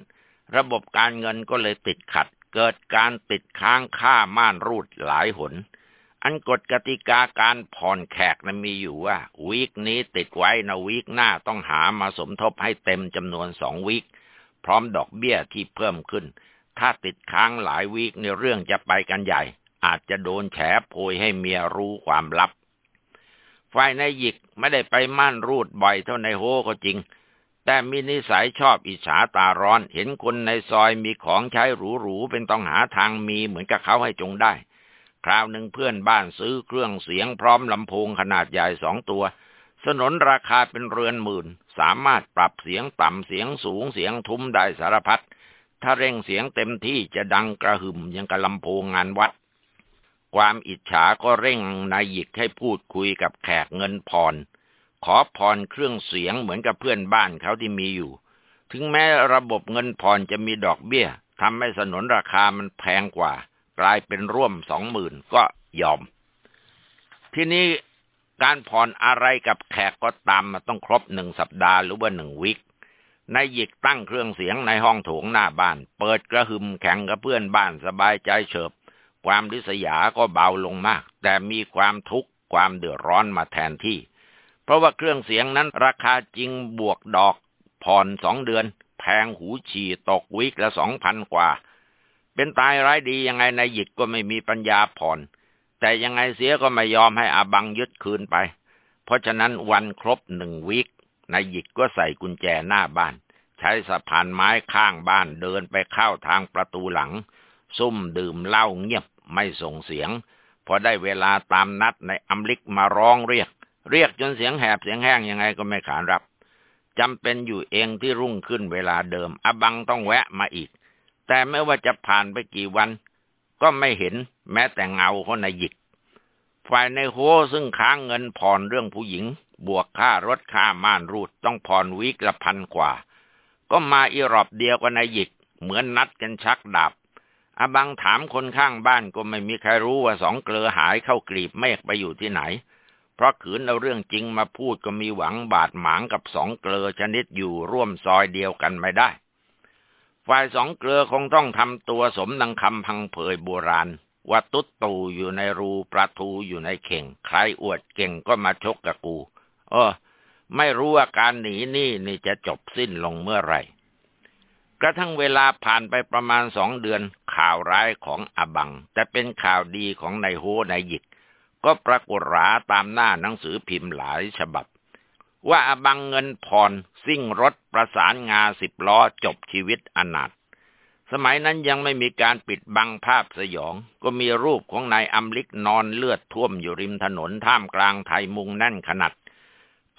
ระบบการเงินก็เลยติดขัด เกิดการติดค้างค่าม่านรูดหลายหน อันกฎกติกาการผ่อนแขกนะมีอยู่ว่าวีคนี้ติดไว้นะวีคหน้าต้องหามาสมทบให้เต็มจำนวนสองวีคพร้อมดอกเบี้ยที่เพิ่มขึ้น ถ้าติดค้างหลายวีคในเรื่องจะไปกันใหญ่ อาจจะโดนแฉโพยให้เมียรู้ความลับ ฝ่ายนายหยิกไม่ได้ไปมั่นรูดบ่อยเท่าในโฮก็จริง แต่มีนิสัยชอบอิจฉาตาร้อน เห็นคนในซอยมีของใช้หรูๆเป็นต้องหาทางมีเหมือนกับเขาให้จงได้ คราวหนึ่งเพื่อนบ้านซื้อเครื่องเสียงพร้อมลำโพงขนาดใหญ่สองตัวสนนราคาเป็นเรือนหมื่น สามารถปรับเสียงต่ำเสียงสูงเสียงทุ้มได้สารพัด ถ้าเร่งเสียงเต็มที่จะดังกระหึ่มยังกับลำโพงงานวัด ความอิจฉาก็เร่งนายหยิกให้พูดคุยกับแขกเงินผ่อนขอผ่อนเครื่องเสียงเหมือนกับเพื่อนบ้านเขาที่มีอยู่ ถึงแม้ระบบเงินผ่อนจะมีดอกเบี้ยทำให้สนนราคามันแพงกว่า กลายเป็นร่วมสองหมื่นก็ยอม ทีนี้การผ่อนอะไรกับแขกก็ตามมาต้องครบหนึ่งสัปดาห์หรือว่าหนึ่งวิก นายหยิกตั้งเครื่องเสียงในห้องโถงหน้าบ้าน เปิดกระหึมแข่งกับเพื่อนบ้านสบายใจเฉิบ ความริษยาก็เบาลงมาก แต่มีความทุกข์ความเดือดร้อนมาแทนที่ เพราะว่าเครื่องเสียงนั้นราคาจริงบวกดอก ผ่อนสองเดือน แพงหูฉี่ตกวิกละสองพันกว่า เป็นตายร้ายดียังไงนายหยิกก็ไม่มีปัญญาผ่อน แต่ยังไงเสียก็ไม่ยอมให้อาบังยึดคืนไป เพราะฉะนั้นวันครบหนึ่งวิก นายหยิกก็ใส่กุญแจหน้าบ้าน ใช้สะพานไม้ข้างบ้านเดินไปเข้าทางประตูหลัง ซุ่มดื่มเหล้าเงียบไม่ส่งเสียง พอได้เวลาตามนัดในอัมลิกมาร้องเรียก เรียกจนเสียงแหบเสียงแห้งยังไงก็ไม่ขานรับจำเป็นอยู่เองที่รุ่งขึ้นเวลาเดิม อบังต้องแวะมาอีก แต่ไม่ว่าจะผ่านไปกี่วัน ก็ไม่เห็นแม้แต่เงาคนในหยิก ฝ่ายในโฮซึ่งค้างเงินผ่อนเรื่องผู้หญิง บวกค่ารถค่าม่านรูดต้องผ่อนวิกละพันกว่า ก็มาอีรอบเดียวกันในหยิก เหมือนนัดกันชักดาบอาบังถามคนข้างบ้านก็ไม่มีใครรู้ว่าสองเกลือหายเข้ากลีบเมฆไปอยู่ที่ไหน เพราะขืนเอาเรื่องจริงมาพูดก็มีหวังบาดหมางกับสองเกลือชนิดอยู่ร่วมซอยเดียวกันไม่ได้ ฝ่ายสองเกลือคงต้องทำตัวสมดังคำพังเผยโบราณ ว่าตุ๊ดตูอยู่ในรูปลาทูอยู่ในเข่ง ใครอวดเก่งก็มาชกกับกู เออ ไม่รู้ว่าการหนีนี่นี่จะจบสิ้นลงเมื่อไหร่ กระทั่งเวลาผ่านไปประมาณสองเดือนข่าวร้ายของอบัง แต่เป็นข่าวดีของนายโฮนายหยิก ก็ปรากฏราตามหน้าหนังสือพิมพ์หลายฉบับ ว่าอบังเงินผ่อนซิ่งรถประสานงาสิบล้อจบชีวิตอนาถสมัยนั้นยังไม่มีการปิดบังภาพสยอง ก็มีรูปของนายอัมลิกนอนเลือดท่วมอยู่ริมถนนท่ามกลางไทยมุงแน่นขนาด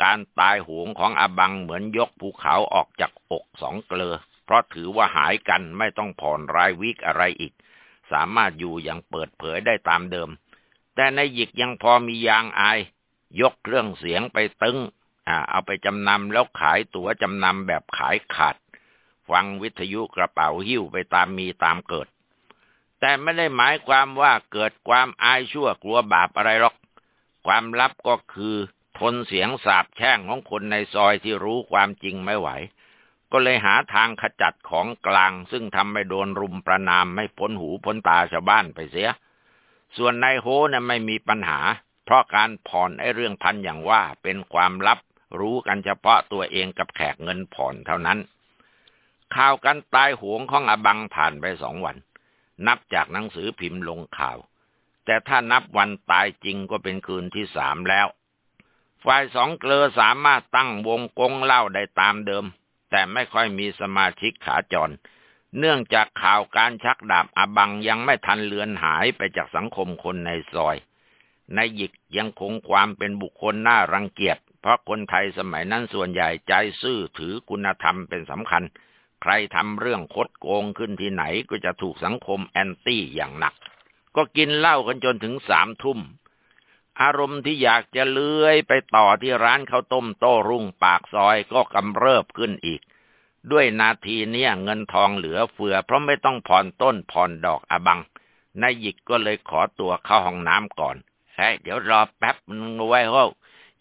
การตายหวงของอบังเหมือนยกภูเขาออกจากอกสองเกลอ เพราะถือว่าหายกันไม่ต้องผ่อนรายวิกอะไรอีก สามารถอยู่อย่างเปิดเผยได้ตามเดิม แต่ในหยิกยังพอมียางอาย ยกเครื่องเสียงไปตึงอ่าเอาไปจำนำแล้วขายตั๋วจำนำแบบขายขาด ฟังวิทยุกระเป๋าหิ้วไปตามมีตามเกิด แต่ไม่ได้หมายความว่าเกิดความอายชั่วกลัวบาปอะไรหรอก ความลับก็คือ ทนเสียงสาบแช่งของคนในซอยที่รู้ความจริงไม่ไหว ก็เลยหาทางขจัดของกลาง ซึ่งทำให้โดนรุมประนามไม่พ้นหูพ้นตาชาวบ้านไปเสีย ส่วนนายโฮนะ่ะไม่มีปัญหา เพราะการผ่อนไอ้เรื่องพันอย่างว่าเป็นความลับรู้กันเฉพาะตัวเองกับแขกเงินผ่อนเท่านั้น ข่าวกันตายหวงของอบังผ่านไปสองวัน นับจากหนังสือพิมพ์ลงข่าว แต่ถ้านับวันตายจริงก็เป็นคืนที่สามแล้ว ฝ่ายสองเกลอสามารถตั้งวงกงเล่าได้ตามเดิม แต่ไม่ค่อยมีสมาชิกขาจร เนื่องจากข่าวการชักดาบอบังยังไม่ทันเลือนหายไปจากสังคมคนในซอยนายหยิกยังคงความเป็นบุคคลน่ารังเกียจ เพราะคนไทยสมัยนั้นส่วนใหญ่ใจซื่อถือคุณธรรมเป็นสำคัญ ใครทำเรื่องคดโกงขึ้นที่ไหนก็จะถูกสังคมแอนตี้อย่างหนัก ก็กินเหล้ากันจนถึงสามทุ่ม อารมณ์ที่อยากจะเลื้อยไปต่อที่ร้านข้าวต้มโต้รุ่งปากซอยก็กำเริบขึ้นอีก ด้วยนาทีเนี้ยเงินทองเหลือเฟือ เพราะไม่ต้องผ่อนต้นผ่อนดอกอบังนายหยิกก็เลยขอตัวเข้าห้องน้ำก่อนเฮ้ยเดี๋ยวรอแป๊บนึงไว้โว้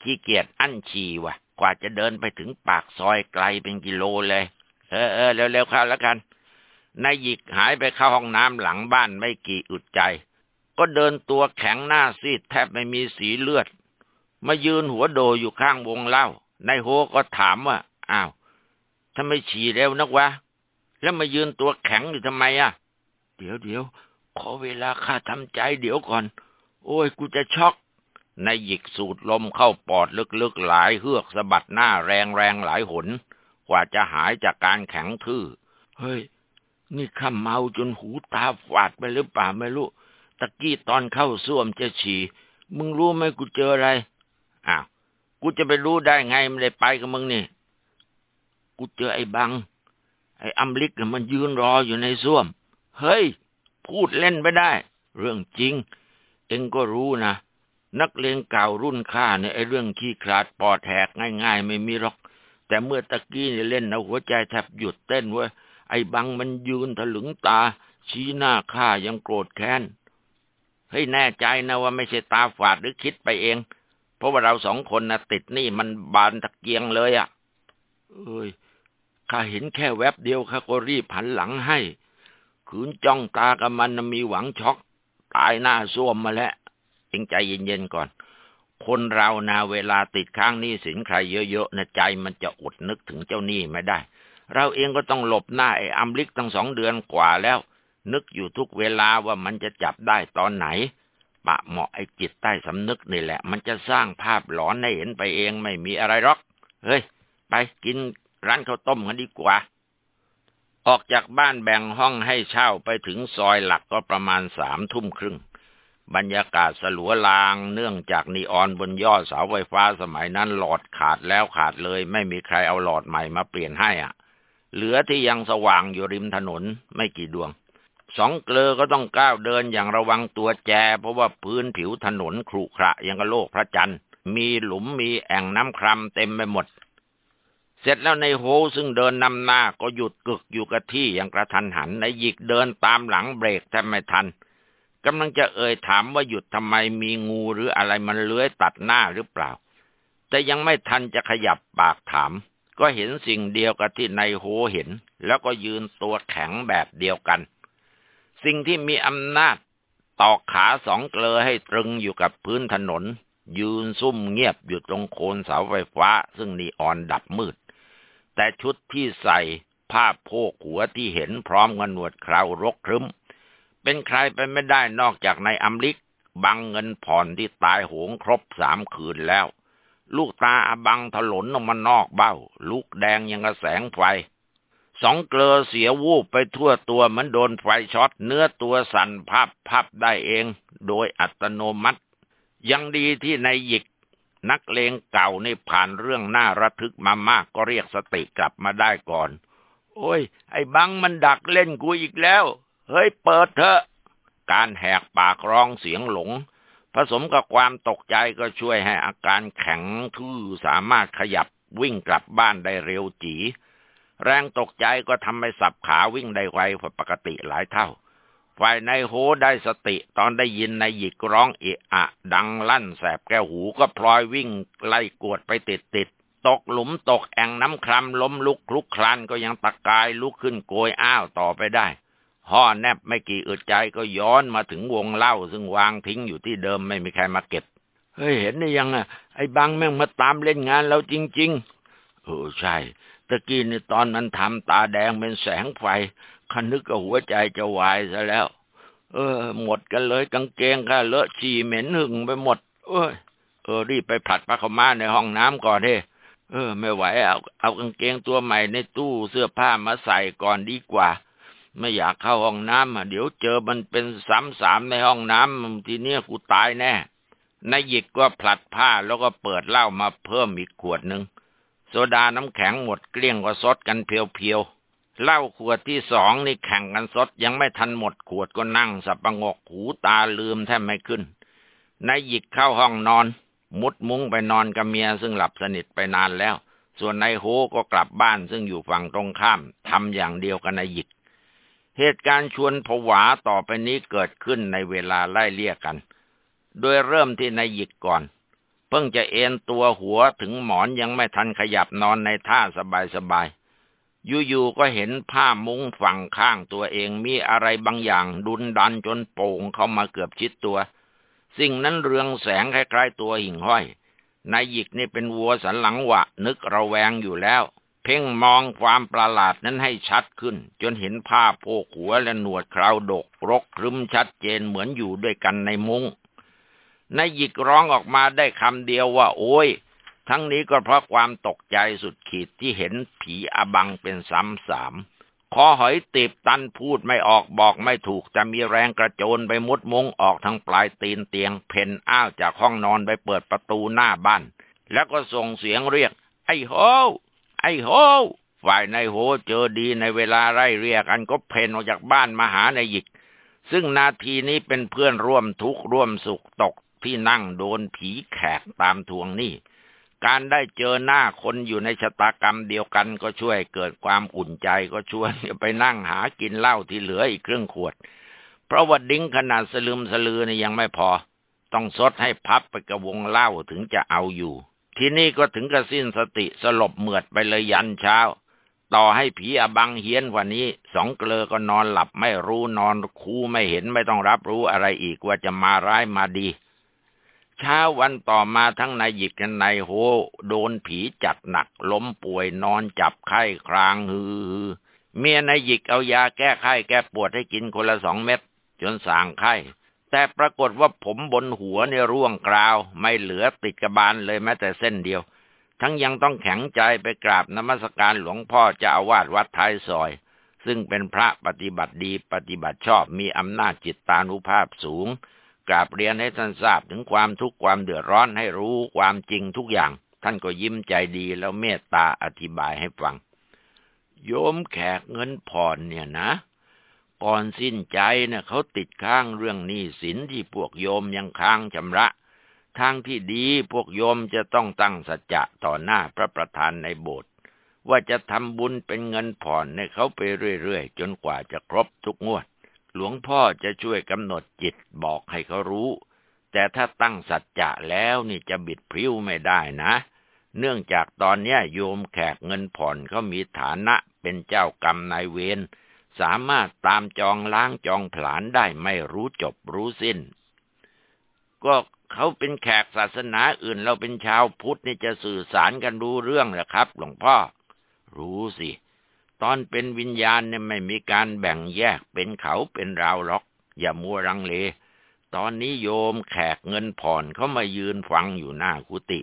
ขี้เกียจอั้นฉี่วะกว่าจะเดินไปถึงปากซอยไกลเป็นกิโลเลย เออเออเร็วๆเข้าแล้วกันนายหยิกหายไปเข้าห้องน้ำหลังบ้านไม่กี่อึดใจ ก็เดินตัวแข็งหน้าซีดแทบไม่มีสีเลือด มายืนหัวโดอยู่ข้างวงเล่านายโฮก็ถามว่า อ้าวทำไมฉี่เร็วนักวะ แล้วมายืนตัวแข็งอยู่ทำไมอะ เดี๋ยวเดี๋ยวขอเวลาข้าทำใจเดี๋ยวก่อน โอ้ยกูจะช็อกนายหยิกสูดลมเข้าปอดลึกๆหลายเฮือกสะบัดหน้าแรงๆหลายหน กว่าจะหายจากการแข็งทื่อ เฮ้ย นี่ข้าเมาจนหูตาฝาดไปหรือเปล่าไม่รู้ ตะกี้ตอนเข้าส้วมจะฉี่ มึงรู้ไหมกูเจออะไร อ้าว กูจะไปรู้ได้ไงมันได้ไปกับมึงนี่ กูเจอไอ้บัง ไอ้อัมลิกมันยืนรออยู่ในส้วม เฮ้ย พูดเล่นไปได้ เรื่องจริง เองก็รู้นะ นักเลงเก่ารุ่นข้าเนี่ยไอ้เรื่องขี้ขลาดปอดแหกง่าย ๆ ไม่มีหรอก แต่เมื่อตะกี้เนี่ยเล่นเอาหัวใจแทบหยุดเต้นเว้ย ไอ้บังมันยืนถลึงตาชี้หน้าข้ายังโกรธแค้น เฮ้ยแน่ใจนะว่าไม่ใช่ตาฝาดหรือคิดไปเอง เพราะว่าเราสองคนนะติดนี่มันบานตะเกียงเลยอะ่ะ เอ้ยข้าเห็นแค่แวบเดียวข้าก็รีบหันหลังให้ ขืนจ้องตากับมันมีหวังช็อก ตายหน้าส้วมมาแล้วเองใจเย็นๆก่อน คนเรานะเวลาติดค้างหนี้สินใครเยอะๆนะใจมันจะอดนึกถึงเจ้าหนี้ไม่ได้ เราเองก็ต้องหลบหน้าไอ้อัมลิกตั้งสองเดือนกว่าแล้ว นึกอยู่ทุกเวลาว่ามันจะจับได้ตอนไหน ปะเหมาะไอ้จิตใต้สำนึกนี่แหละ มันจะสร้างภาพหลอนให้เห็นไปเองไม่มีอะไรหรอก เฮ้ย ไปกินร้านข้าวต้มกันดีกว่า ออกจากบ้านแบ่งห้องให้เช่าไปถึงซอยหลักก็ประมาณสามทุ่มครึ่ง บรรยากาศสลัวลางเนื่องจากนีออนบนยอดเสาไฟฟ้าสมัยนั้นหลอดขาดแล้วขาดเลย ไม่มีใครเอาหลอดใหม่มาเปลี่ยนให้อะ เหลือที่ยังสว่างอยู่ริมถนนไม่กี่ดวง สองเกลอก็ต้องก้าวเดินอย่างระวังตัวแจ เพราะว่าพื้นผิวถนนครุขระยังกับโลกพระจันทร์ มีหลุมมีแอ่งน้ำครัมเต็มไปหมด เสร็จแล้วในโฮซึ่งเดินนำหน้าก็หยุดกึกอยู่กับที่อย่างกระทันหันในหยิกเดินตามหลังเบรกแทบไม่ทันกำลังจะเอ่ยถามว่าหยุดทำไมมีงูหรืออะไรมันเลื้อยตัดหน้าหรือเปล่า แต่ยังไม่ทันจะขยับปากถาม ก็เห็นสิ่งเดียวกับที่นายโฮเห็น แล้วก็ยืนตัวแข็งแบบเดียวกัน สิ่งที่มีอำนาจตอกขาสองเกลอให้ตรึงอยู่กับพื้นถนน ยืนซุ่มเงียบอยู่ตรงโคนเสาไฟฟ้า ซึ่งนีออนดับมืด แต่ชุดที่ใส่ผ้าโพกหัวที่เห็นพร้อมกันหนวดคราวรกครึ้ม เป็นใครไปไม่ได้นอกจากนายอัมลิก บังเงินผ่อนที่ตายโหงครบสามคืนแล้ว ลูกตาอบังถลนออกมานอกเบ้า ลูกแดงยังกระแสงไฟ สองเกลอเสียวูบไปทั่วตัวเหมือนโดนไฟช็อตเนื้อตัวสั่นพับพับได้เอง โดยอัตโนมัติ ยังดีที่นายหยิกนักเลงเก่าในผ่านเรื่องน่าระทึกมามากก็เรียกสติกลับมาได้ก่อน โอ้ย ไอ้บังมันดักเล่นกูอีกแล้ว เฮ้ยเปิดเถอะ การแหกปากร้องเสียงหลง ผสมกับความตกใจก็ช่วยให้อาการแข็งทื่อสามารถขยับวิ่งกลับบ้านได้เร็วจี แรงตกใจก็ทำให้สับขาวิ่งได้ไวกว่าปกติหลายเท่า ฝ่ายในโฮได้สติตอนได้ยินนายหยิกร้องเอะอะ ดังลั่นแสบแก้วหูก็พลอยวิ่งไล่กวดไปติดติดตกหลุมตกแอ่งน้ำคราล้มลุกคลุกคลานก็ยังตะกายลุกขึ้นโกยอ้าวต่อไปได้ห่อแนบไม่กี่อึดใจก็ย้อนมาถึงวงเล่า ซึ่งวางทิ้งอยู่ที่เดิมไม่มีใครมาเก็บ เฮ้ยเห็นได้ยังอะ ไอ้บังแม่งมาตามเล่นงานเราจริง ๆ เออใช่ ตะกี้นี่ตอนมันทำตาแดงเป็นแสงไฟคันนึกกับหัวใจจะวายซะแล้ว เออ หมดกันเลยกางเกงข้าเลอะฉี่เหม็นหึงไปหมด เอ้ยเออรีบไปผัดผ้าขม้าในห้องน้ำก่อนเฮ้เออ ไม่ไหวเอาเอากางเกงตัวใหม่ในตู้เสื้อผ้ามาใส่ก่อนดีกว่า ไม่อยากเข้าห้องน้ำอะเดี๋ยวเจอมันเป็นซ้ำสามในห้องน้ำทีเนี้ยกูตายแน่นายหยิกก็ผลัดผ้าแล้วก็เปิดเหล้ามาเพิ่มอีกขวดหนึ่ง โซดาน้ำแข็งหมดเกลี้ยงก็ซดกันเพียวๆเหล้าขวดที่สองนี่แข่งกันซดยังไม่ทันหมดขวดก็นั่งสับประงกหูตาลืมแทบไม่ขึ้นนายหยิกเข้าห้องนอน มุดมุ้งไปนอนกับเมียซึ่งหลับสนิทไปนานแล้ว ส่วนนายโฮก็กลับบ้านซึ่งอยู่ฝั่งตรงข้ามทำอย่างเดียวกันนายหยิก เหตุการณ์ชวนผวาต่อไปนี้เกิดขึ้นในเวลาไล่เลี่ยกัน โดยเริ่มที่นายหยิกก่อน เพิ่งจะเอนตัวหัวถึงหมอนยังไม่ทันขยับนอนในท่าสบายๆอยู่ๆก็เห็นผ้ามุ้งฝั่งข้างตัวเองมีอะไรบางอย่างดุนดันจนโป่งเข้ามาเกือบชิดตัว สิ่งนั้นเรืองแสงคล้ายๆตัวหิ่งห้อยนายหยิกนี่เป็นวัวสันหลังวะ นึกระแวงอยู่แล้ว เพ่งมองความประหลาดนั้นให้ชัดขึ้น จนเห็นผ้าโพกหัวและหนวดคราวดกรกครึมชัดเจนเหมือนอยู่ด้วยกันในมุง้ง นายหยิกร้องออกมาได้คำเดียวว่า โอ้ย ทั้งนี้ก็เพราะความตกใจสุดขีดที่เห็นผีอบังเป็นซ้ำสามคอหอยตีบตันพูดไม่ออกบอกไม่ถูกจะมีแรงกระโจนไปมุดมุงออกทางปลายตีนเตียง เพนอ้าวจากห้องนอนไปเปิดประตูหน้าบ้าน แล้วก็ส่งเสียงเรียก ไอ้โฮไอ้โฮฝ่ายนายโฮเจอดีในเวลาไล่เรียกกันก็เพนออกจากบ้านมาหานายหยิก ซึ่งนาทีนี้เป็นเพื่อนร่วมทุกข์ร่วมสุขตก ที่นั่งโดนผีแขกตามทวงหนี้การได้เจอหน้าคนอยู่ในชะตากรรมเดียวกันก็ช่วยเกิดความอุ่นใจก็ชวนไปนั่งหากินเหล้าที่เหลืออีกครึ่งขวด เพราะว่าดิ้งขนาดสลืมสลือนี่ยังไม่พอ ต้องซดให้พับไปกระวงเหล้าถึงจะเอาอยู่ ที่นี่ก็ถึงกระสิ้นสติสลบเหมือดไปเลยยันเช้า ต่อให้ผีอบังเฮียนกว่านี้ สองเกลอก็นอนหลับไม่รู้นอนคูไม่เห็นไม่ต้องรับรู้อะไรอีกว่าจะมาร้ายมาดี เช้าวันต่อมาทั้งนายหยิกและนายโฮโดนผีจัดหนักล้มป่วยนอนจับไข้ครางฮือเมียนายหยิกเอายาแก้ไข้แก้ปวดให้กินคนละสองเม็ดจนสางไข้แต่ปรากฏว่าผมบนหัวเนี่ยร่วงกราว ไม่เหลือติดกระบาลเลยแม้แต่เส้นเดียว ทั้งยังต้องแข็งใจไปกราบนมัสการหลวงพ่อเจ้าอาวาสวัดท้ายซอย ซึ่งเป็นพระปฏิบัติดีปฏิบัติชอบมีอำนาจจิตตานุภาพสูง กราบเรียนให้ท่านทราบถึงความทุกข์ความเดือดร้อนให้รู้ความจริงทุกอย่าง ท่านก็ยิ้มใจดีแล้วเมตตาอธิบายให้ฟัง โยมแขกเงินผ่อนเนี่ยนะ ก่อนสิ้นใจเนี่ยเขาติดค้างเรื่องหนี้สินที่พวกโยมยังค้างชำระทางที่ดีพวกโยมจะต้องตั้งสัจจะต่อหน้าพระประธานในโบสถ์ว่าจะทำบุญเป็นเงินผ่อนให้เขาไปเรื่อยๆ จนกว่าจะครบทุกงวด หลวงพ่อจะช่วยกำหนดจิตบอกให้เขารู้ แต่ถ้าตั้งสัจจะแล้วนี่จะบิดพริ้วไม่ได้นะ เนื่องจากตอนนี้โยมแขกเงินผ่อนเขามีฐานะเป็นเจ้ากรรมนายเวรสามารถตามจองล้างจองผลาญได้ไม่รู้จบรู้สิ้น ก็เขาเป็นแขกศาสนาอื่นเราเป็นชาวพุทธนี่จะสื่อสารกันรู้เรื่องหรอครับ หลวงพ่อ รู้สิ ตอนเป็นวิญญาณเนี่ยไม่มีการแบ่งแยกเป็นเขาเป็นเราหรอก อย่ามัวรังเล ตอนนี้โยมแขกเงินผ่อนเขามายืนฟังอยู่หน้ากุฏิ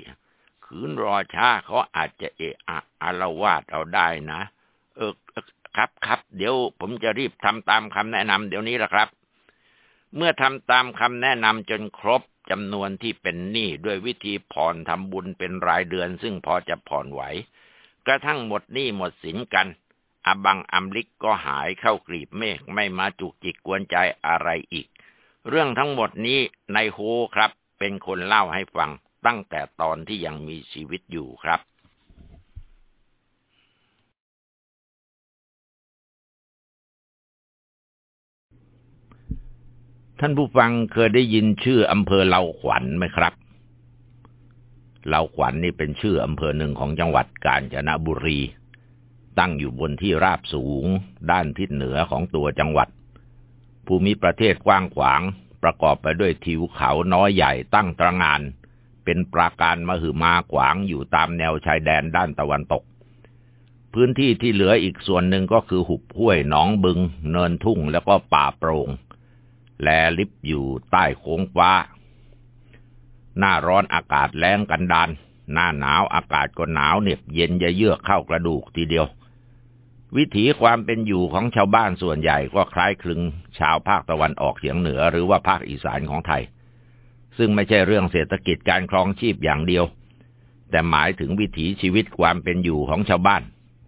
ขืนรอช้าเขาอาจจะเอะอะอารวาดเอาได้นะ เออครับครับเดี๋ยวผมจะรีบทำตามคำแนะนำเดี๋ยวนี้ละครับ เมื่อทำตามคำแนะนำจนครบจำนวนที่เป็นหนี้ด้วยวิธีผ่อนทำบุญเป็นรายเดือน ซึ่งพอจะผ่อนไหว กระทั่งหมดหนี้หมดสินกัน อบังอัมลิกก็หายเข้ากรีบเมฆไม่มาจุกจิกกวนใจอะไรอีก เรื่องทั้งหมดนี้นายโฮครับ เป็นคนเล่าให้ฟังตั้งแต่ตอนที่ยังมีชีวิตอยู่ครับ ท่านผู้ฟังเคยได้ยินชื่ออำเภอเลาขวัญไหมครับเลาขวัญนนี่เป็นชื่ออำเภอหนึ่งของจังหวัดกาญจนบุรี ตั้งอยู่บนที่ราบสูง ด้านทิศเหนือของตัวจังหวัด ภูมิประเทศกว้างขวาง ประกอบไปด้วยทิวเขาน้อยใหญ่ตั้งตระงาน เป็นปราการมหึมาขวางอยู่ตามแนวชายแดนด้านตะวันตก พื้นที่ที่เหลืออีกส่วนหนึ่งก็คือหุบห้วยหนองบึง เนินทุ่งแล้วก็ป่าโปรง่งแลลิบอยู่ใต้โค้งฟ้า หน้าร้อนอากาศแรงกันดานหน้าหนาวอากาศก็หนาวเหน็บเย็นจะเยือกเข้ากระดูกทีเดียว วิถีความเป็นอยู่ของชาวบ้านส่วนใหญ่ก็คล้ายคลึงชาวภาคตะวันออกเฉียงเหนือหรือว่าภาคอีสานของไทย ซึ่งไม่ใช่เรื่องเศรษฐกิจการครองชีพอย่างเดียว แต่หมายถึงวิถีชีวิตความเป็นอยู่ของชาวบ้าน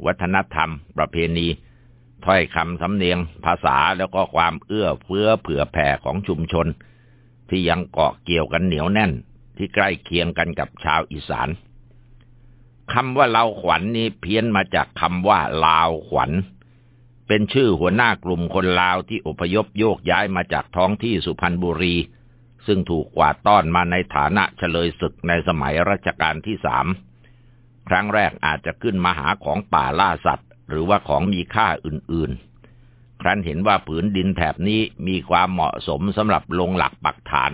วัฒนธรรม ประเพณี ถ้อยคำสำเนียง ภาษาแล้วก็ความเอื้อเฟื้อเผื่อแผ่ของชุมชน ที่ยังเกาะเกี่ยวกันเหนียวแน่นที่ใกล้เคียงกันกับชาวอีสาน คำว่าลาวขวัญนนี้เพี้ยนมาจากคำว่าลาวขวัญ เป็นชื่อหัวหน้ากลุ่มคนลาวที่อพยพโยกย้ายมาจากท้องที่สุพรรณบุรี ซึ่งถูกกวาดต้อนมาในฐานะเฉลยศึกในสมัยรัชกาลที่สามครั้งแรกอาจจะขึ้นมาหาของป่าล่าสัตว์ หรือว่าของมีค่าอื่นๆ ครั้นเห็นว่าผืนดินแถบนี้มีความเหมาะสมสำหรับลงหลักปักฐาน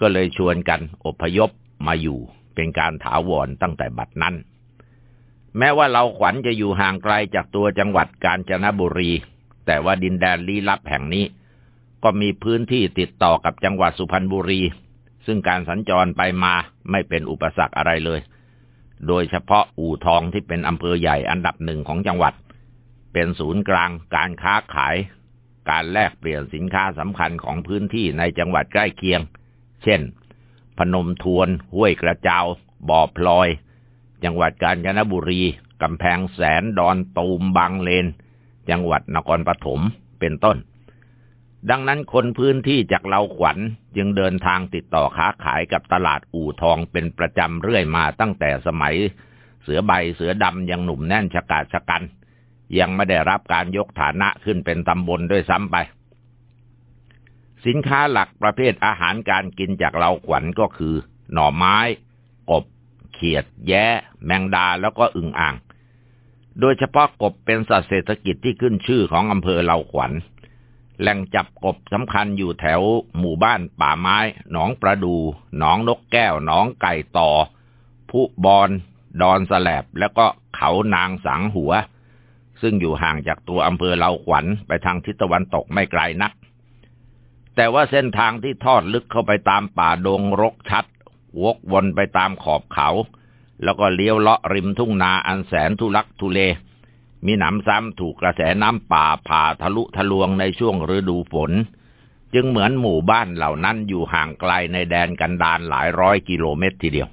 ก็เลยชวนกันอพยพมาอยู่ เป็นการถาวรตั้งแต่บัดนั้น แม้ว่าเราขวัญจะอยู่ห่างไกลจากตัวจังหวัดกาญจนบุรี แต่ว่าดินแดนลี้ลับแห่งนี้ ก็มีพื้นที่ติดต่อกับจังหวัดสุพรรณบุรี ซึ่งการสัญจรไปมาไม่เป็นอุปสรรคอะไรเลย โดยเฉพาะอู่ทองที่เป็นอำเภอใหญ่อันดับหนึ่งของจังหวัด เป็นศูนย์กลางการค้าขาย การแลกเปลี่ยนสินค้าสำคัญของพื้นที่ในจังหวัดใกล้เคียง เช่น พนมทวน ห้วยกระเจาบ่อพลอย จังหวัดกาญจนบุรี กำแพงแสนดอนตูมบางเลน จังหวัดนครปฐมเป็นต้น ดังนั้นคนพื้นที่จากเราขวัญจึงเดินทางติดต่อค้าขายกับตลาดอู่ทองเป็นประจำเรื่อยมาตั้งแต่สมัย เสือใบเสือดำยังหนุ่มแน่นชะกาชะกัน ยังไม่ได้รับการยกฐานะขึ้นเป็นตำบลด้วยซ้ำไป สินค้าหลักประเภทอาหารการกินจากเราขวัญก็คือ หน่อไม้ กบ เขียด แย้ แมงดาแล้วก็อึ่งอ่าง โดยเฉพาะกบเป็นสัตว์เศรษฐกิจที่ขึ้นชื่อของอำเภอเราขวัญ แหล่งจับกบสำคัญอยู่แถวหมู่บ้านป่าไม้ หนองประดู หนองนกแก้ว หนองไก่ต่อ ผู้บอนดอนสแลบ แล้วก็เขานางสังหัว ซึ่งอยู่ห่างจากตัวอำเภอเลาขวัญไปทางทิศตะวันตกไม่ไกลนัก แต่ว่าเส้นทางที่ทอดลึกเข้าไปตามป่าดงรกชัด วกวนไปตามขอบเขา แล้วก็เลี้ยวเลาะริมทุ่งนาอันแสนทุลักทุเล มีหนำซ้ำถูกกระแสน้ำป่าผ่าทะลุทะลวงในช่วงฤดูฝน จึงเหมือนหมู่บ้านเหล่านั้นอยู่ห่างไกลในแดนกันดานหลายร้อยกิโลเมตรทีเดียว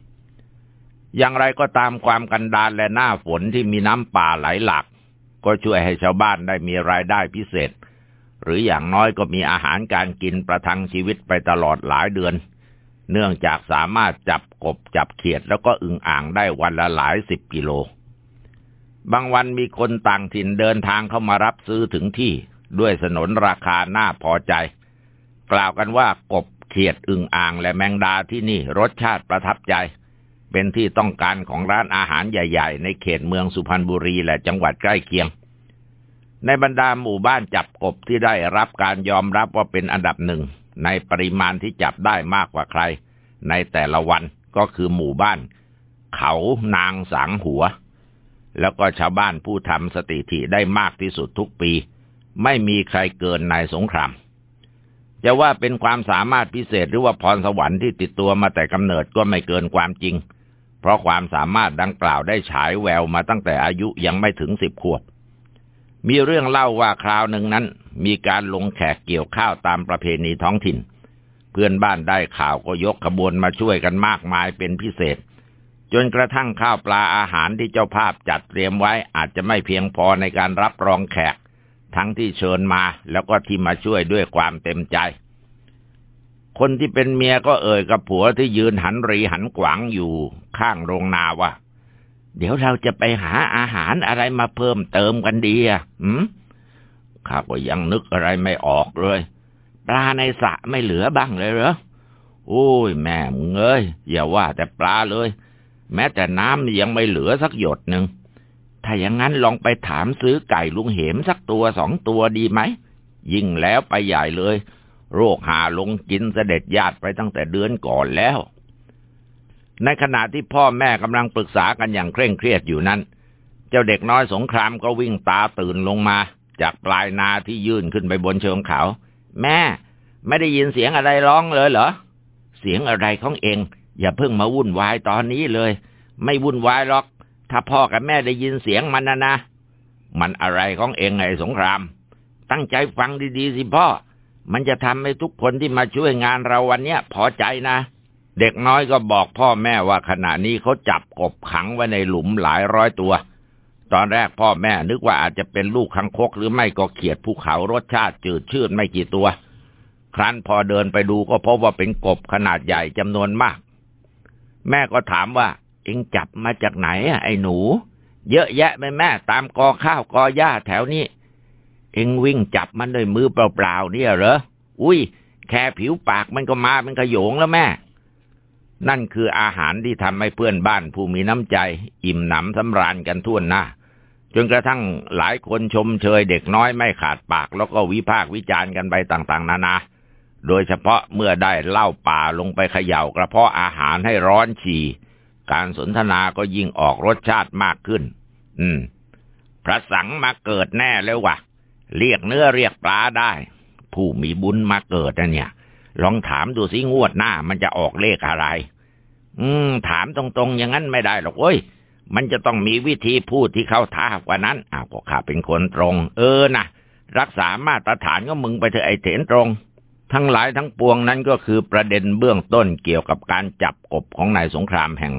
อย่างไรก็ตามความกันดานและหน้าฝนที่มีน้ำป่าไหลหลากก็ช่วยให้ชาวบ้านได้มีรายได้พิเศษ หรืออย่างน้อยก็มีอาหารการกินประทังชีวิตไปตลอดหลายเดือน เนื่องจากสามารถจับกบจับเขียดแล้วก็อึงอ่างได้วันละหลายสิบกิโล บางวันมีคนต่างถิ่นเดินทางเข้ามารับซื้อถึงที่ด้วยสนนราคาน่าพอใจ กล่าวกันว่ากบเขียดอึงอ่างและแมงดาที่นี่รสชาติประทับใจ เป็นที่ต้องการของร้านอาหารใหญ่ ๆ ในเขตเมืองสุพรรณบุรีและจังหวัดใกล้เคียง ในบรรดาหมู่บ้านจับกบที่ได้รับการยอมรับว่าเป็นอันดับหนึ่ง ในปริมาณที่จับได้มากกว่าใคร ในแต่ละวันก็คือหมู่บ้าน เขานางสังหัว แล้วก็ชาวบ้านผู้ทำสติถิได้มากที่สุดทุกปี ไม่มีใครเกินนายสงครามจะว่าเป็นความสามารถพิเศษหรือว่าพรสวรรค์ที่ติดตัวมาแต่กำเนิดก็ไม่เกินความจริง เพราะความสามารถดังกล่าวได้ฉายแววมาตั้งแต่อายุยังไม่ถึงสิบขวบ มีเรื่องเล่าว่าคราวหนึ่งนั้น มีการลงแขกเกี่ยวข้าวตามประเพณีท้องถิ่น เพื่อนบ้านได้ข่าวก็ยกขบวนมาช่วยกันมากมายเป็นพิเศษ จนกระทั่งข้าวปลาอาหารที่เจ้าภาพจัดเตรียมไว้อาจจะไม่เพียงพอในการรับรองแขก ทั้งที่เชิญมาแล้วก็ที่มาช่วยด้วยความเต็มใจ คนที่เป็นเมียก็เอ่ยกับผัวที่ยืนหันรีหันขวางอยู่ข้างโรงนาว่า เดี๋ยวเราจะไปหาอาหารอะไรมาเพิ่มเติมกันดีอะหืมข้าก็ยังนึกอะไรไม่ออกเลย ปลาในสระไม่เหลือบ้างเลยเหรอ โอ้ยแม่มึงเอ้ยอย่าว่าแต่ปลาเลย แม้แต่น้ำยังไม่เหลือสักหยดหนึ่ง ถ้าอย่างนั้นลองไปถามซื้อไก่ลุงเหมสักตัวสองตัวดีไหม ยิ่งแล้วไปใหญ่เลย โรคหาลงกินเสด็จญาติไปตั้งแต่เดือนก่อนแล้ว ในขณะที่พ่อแม่กำลังปรึกษากันอย่างเคร่งเครียดอยู่นั้น เจ้าเด็กน้อยสงครามก็วิ่งตาตื่นลงมา จากปลายนาที่ยื่นขึ้นไปบนเชิงเขา แม่ ไม่ได้ยินเสียงอะไรร้องเลยเหรอ เสียงอะไรของเอง อย่าเพิ่งมาวุ่นวายตอนนี้เลย ไม่วุ่นวายหรอก ถ้าพ่อกับแม่ได้ยินเสียงมันนะนะ มันอะไรของเองไงสงคราม ตั้งใจฟังดีๆสิพ่อ มันจะทำให้ทุกคนที่มาช่วยงานเราวันนี้พอใจนะ เด็กน้อยก็บอกพ่อแม่ว่าขณะนี้เขาจับกบขังไว้ในหลุมหลายร้อยตัว ตอนแรกพ่อแม่นึกว่าอาจจะเป็นลูกคังคกหรือไม่ก็เขียดภูเขารสชาติจืดชืดไม่กี่ตัว ครั้นพอเดินไปดูก็พบว่าเป็นกบขนาดใหญ่จำนวนมาก แม่ก็ถามว่า เอ็งจับมาจากไหนอะไอ้หนู เยอะแยะไปแม่ ตามกอข้าวกอหญ้าแถวนี้ เอ็งวิ่งจับมันด้วยมือเปล่าๆเนี่ยเหรอ อุ้ย แค่ผิวปากมันก็มาเป็นขโยงแล้วแม่ นั่นคืออาหารที่ทำให้เพื่อนบ้านผู้มีน้ำใจ อิ่มหนำสำราญกันทั่วหน้า จนกระทั่งหลายคนชมเชยเด็กน้อยไม่ขาดปาก แล้วก็วิพากษ์วิจารณ์กันไปต่างๆ นานา โดยเฉพาะเมื่อได้เหล้าป่าลงไปเขย่ากระเพาะอาหารให้ร้อนฉี่ การสนทนาก็ยิ่งออกรสชาติมากขึ้น อืม พระสังมาเกิดแน่แล้ววะเรียกเนื้อเรียกปลาได้ ผู้มีบุญมาเกิดนะเนี่ย ลองถามดูสิงวดหน้า มันจะออกเลขอะไร อืม ถามตรงๆอย่างนั้นไม่ได้หรอกเว้ย มันจะต้องมีวิธีพูดที่เข้าท่ากว่านั้นอ้าวก็ข้าเป็นคนตรง เออนะรักษามาตรฐานก็มึงไปเถอะไอเถนตรง ทั้งหลายทั้งปวงนั้นก็คือประเด็นเบื้องต้นเกี่ยวกับการจับกบของนายสงครามแห่ง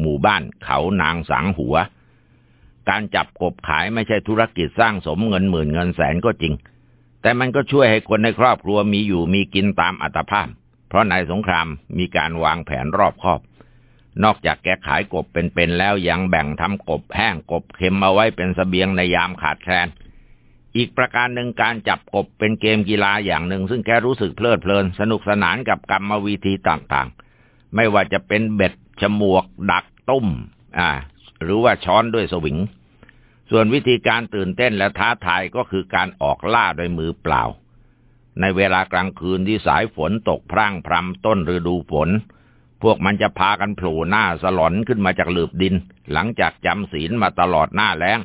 หมู่บ้านเขานางสังหัว การจับกบขายไม่ใช่ธุรกิจสร้างสมเงินหมื่นเงินแสนก็จริง แต่มันก็ช่วยให้คนในครอบครัวมีอยู่มีกินตามอัตภาพ เพราะนายสงครามมีการวางแผนรอบคอบ นอกจากแกขายกบเป็นๆแล้วยังแบ่งทำกบแห้งกบเค็มมาไว้เป็นสเสบียงในยามขาดแคลน อีกประการหนึ่งการจับกบเป็นเกมกีฬาอย่างหนึ่ง ซึ่งแกรู้สึกเพลิดเพลิน สนุกสนานกับกรรมวิธีต่างๆ ไม่ว่าจะเป็นเบ็ดฉมวก ดักตุ้ม อ่า หรือว่าช้อนด้วยสวิง ส่วนวิธีการตื่นเต้นและท้าทายก็คือการออกล่าด้วยมือเปล่า ในเวลากลางคืนที่สายฝนตกพร่างพรำต้นฤดูฝน พวกมันจะพากันโผล่หน้าสลอนขึ้นมาจากหลืบดิน หลังจากจำศีลมาตลอดหน้าแล้ง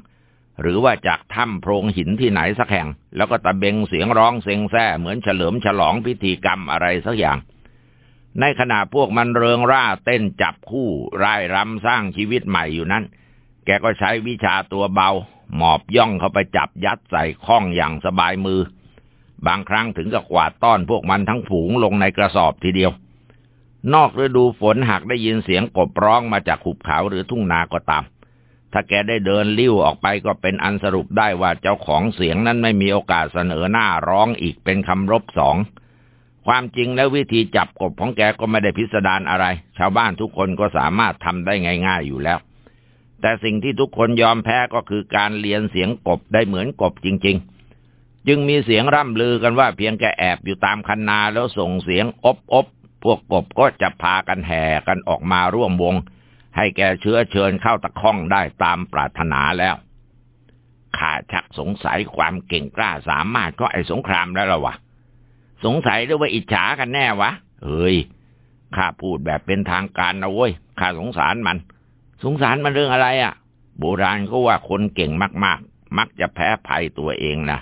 หรือว่าจากถ้ำโพรงหินที่ไหนสักแห่ง แล้วก็ตะเบงเสียงร้องเซ็งแซ่เหมือนเฉลิมฉลองพิธีกรรมอะไรสักอย่างในขณะพวกมันเริงร่าเต้นจับคู่ร่ายรำสร้างชีวิตใหม่อยู่นั้น แกก็ใช้วิชาตัวเบา หมอบย่องเข้าไปจับยัดใส่ข้องอย่างสบายมือ บางครั้งถึงกับกวาดต้อนพวกมันทั้งฝูงลงในกระสอบทีเดียว นอกฤดูฝนหากได้ยินเสียงกบร้องมาจากหุบเขาหรือทุ่งนาก็ตาม ถ้าแกได้เดินลิ้วออกไปก็เป็นอันสรุปได้ว่าเจ้าของเสียงนั้นไม่มีโอกาสเสนอหน้าร้องอีกเป็นคำรบสองความจริงแล้ววิธีจับกบของแกก็ไม่ได้พิสดารอะไร ชาวบ้านทุกคนก็สามารถทำได้ง่าย ๆอยู่แล้ว แต่สิ่งที่ทุกคนยอมแพ้ก็คือการเรียนเสียงกบได้เหมือนกบจริง ๆ จึงมีเสียงร่ำลือกันว่าเพียงแกแอบอยู่ตามคันนาแล้วส่งเสียงอบอบพวกกบก็จะพากันแห่กันออกมาร่วมวง ให้แกเชื้อเชิญเข้าตะข้องได้ตามปรารถนาแล้วข้าชักสงสัยความเก่งกล้าสามารถก็ไอ้สงครามแล้วละวะ สงสัยหรือว่าอิจฉากันแน่วะ เฮ้ยข้าพูดแบบเป็นทางการนะเว้ยข้าสงสารมัน สงสารมันเรื่องอะไรอะ่ะ โบราณก็ว่าคนเก่งมาก ๆ มักจะแพ้ภัยตัวเองนะ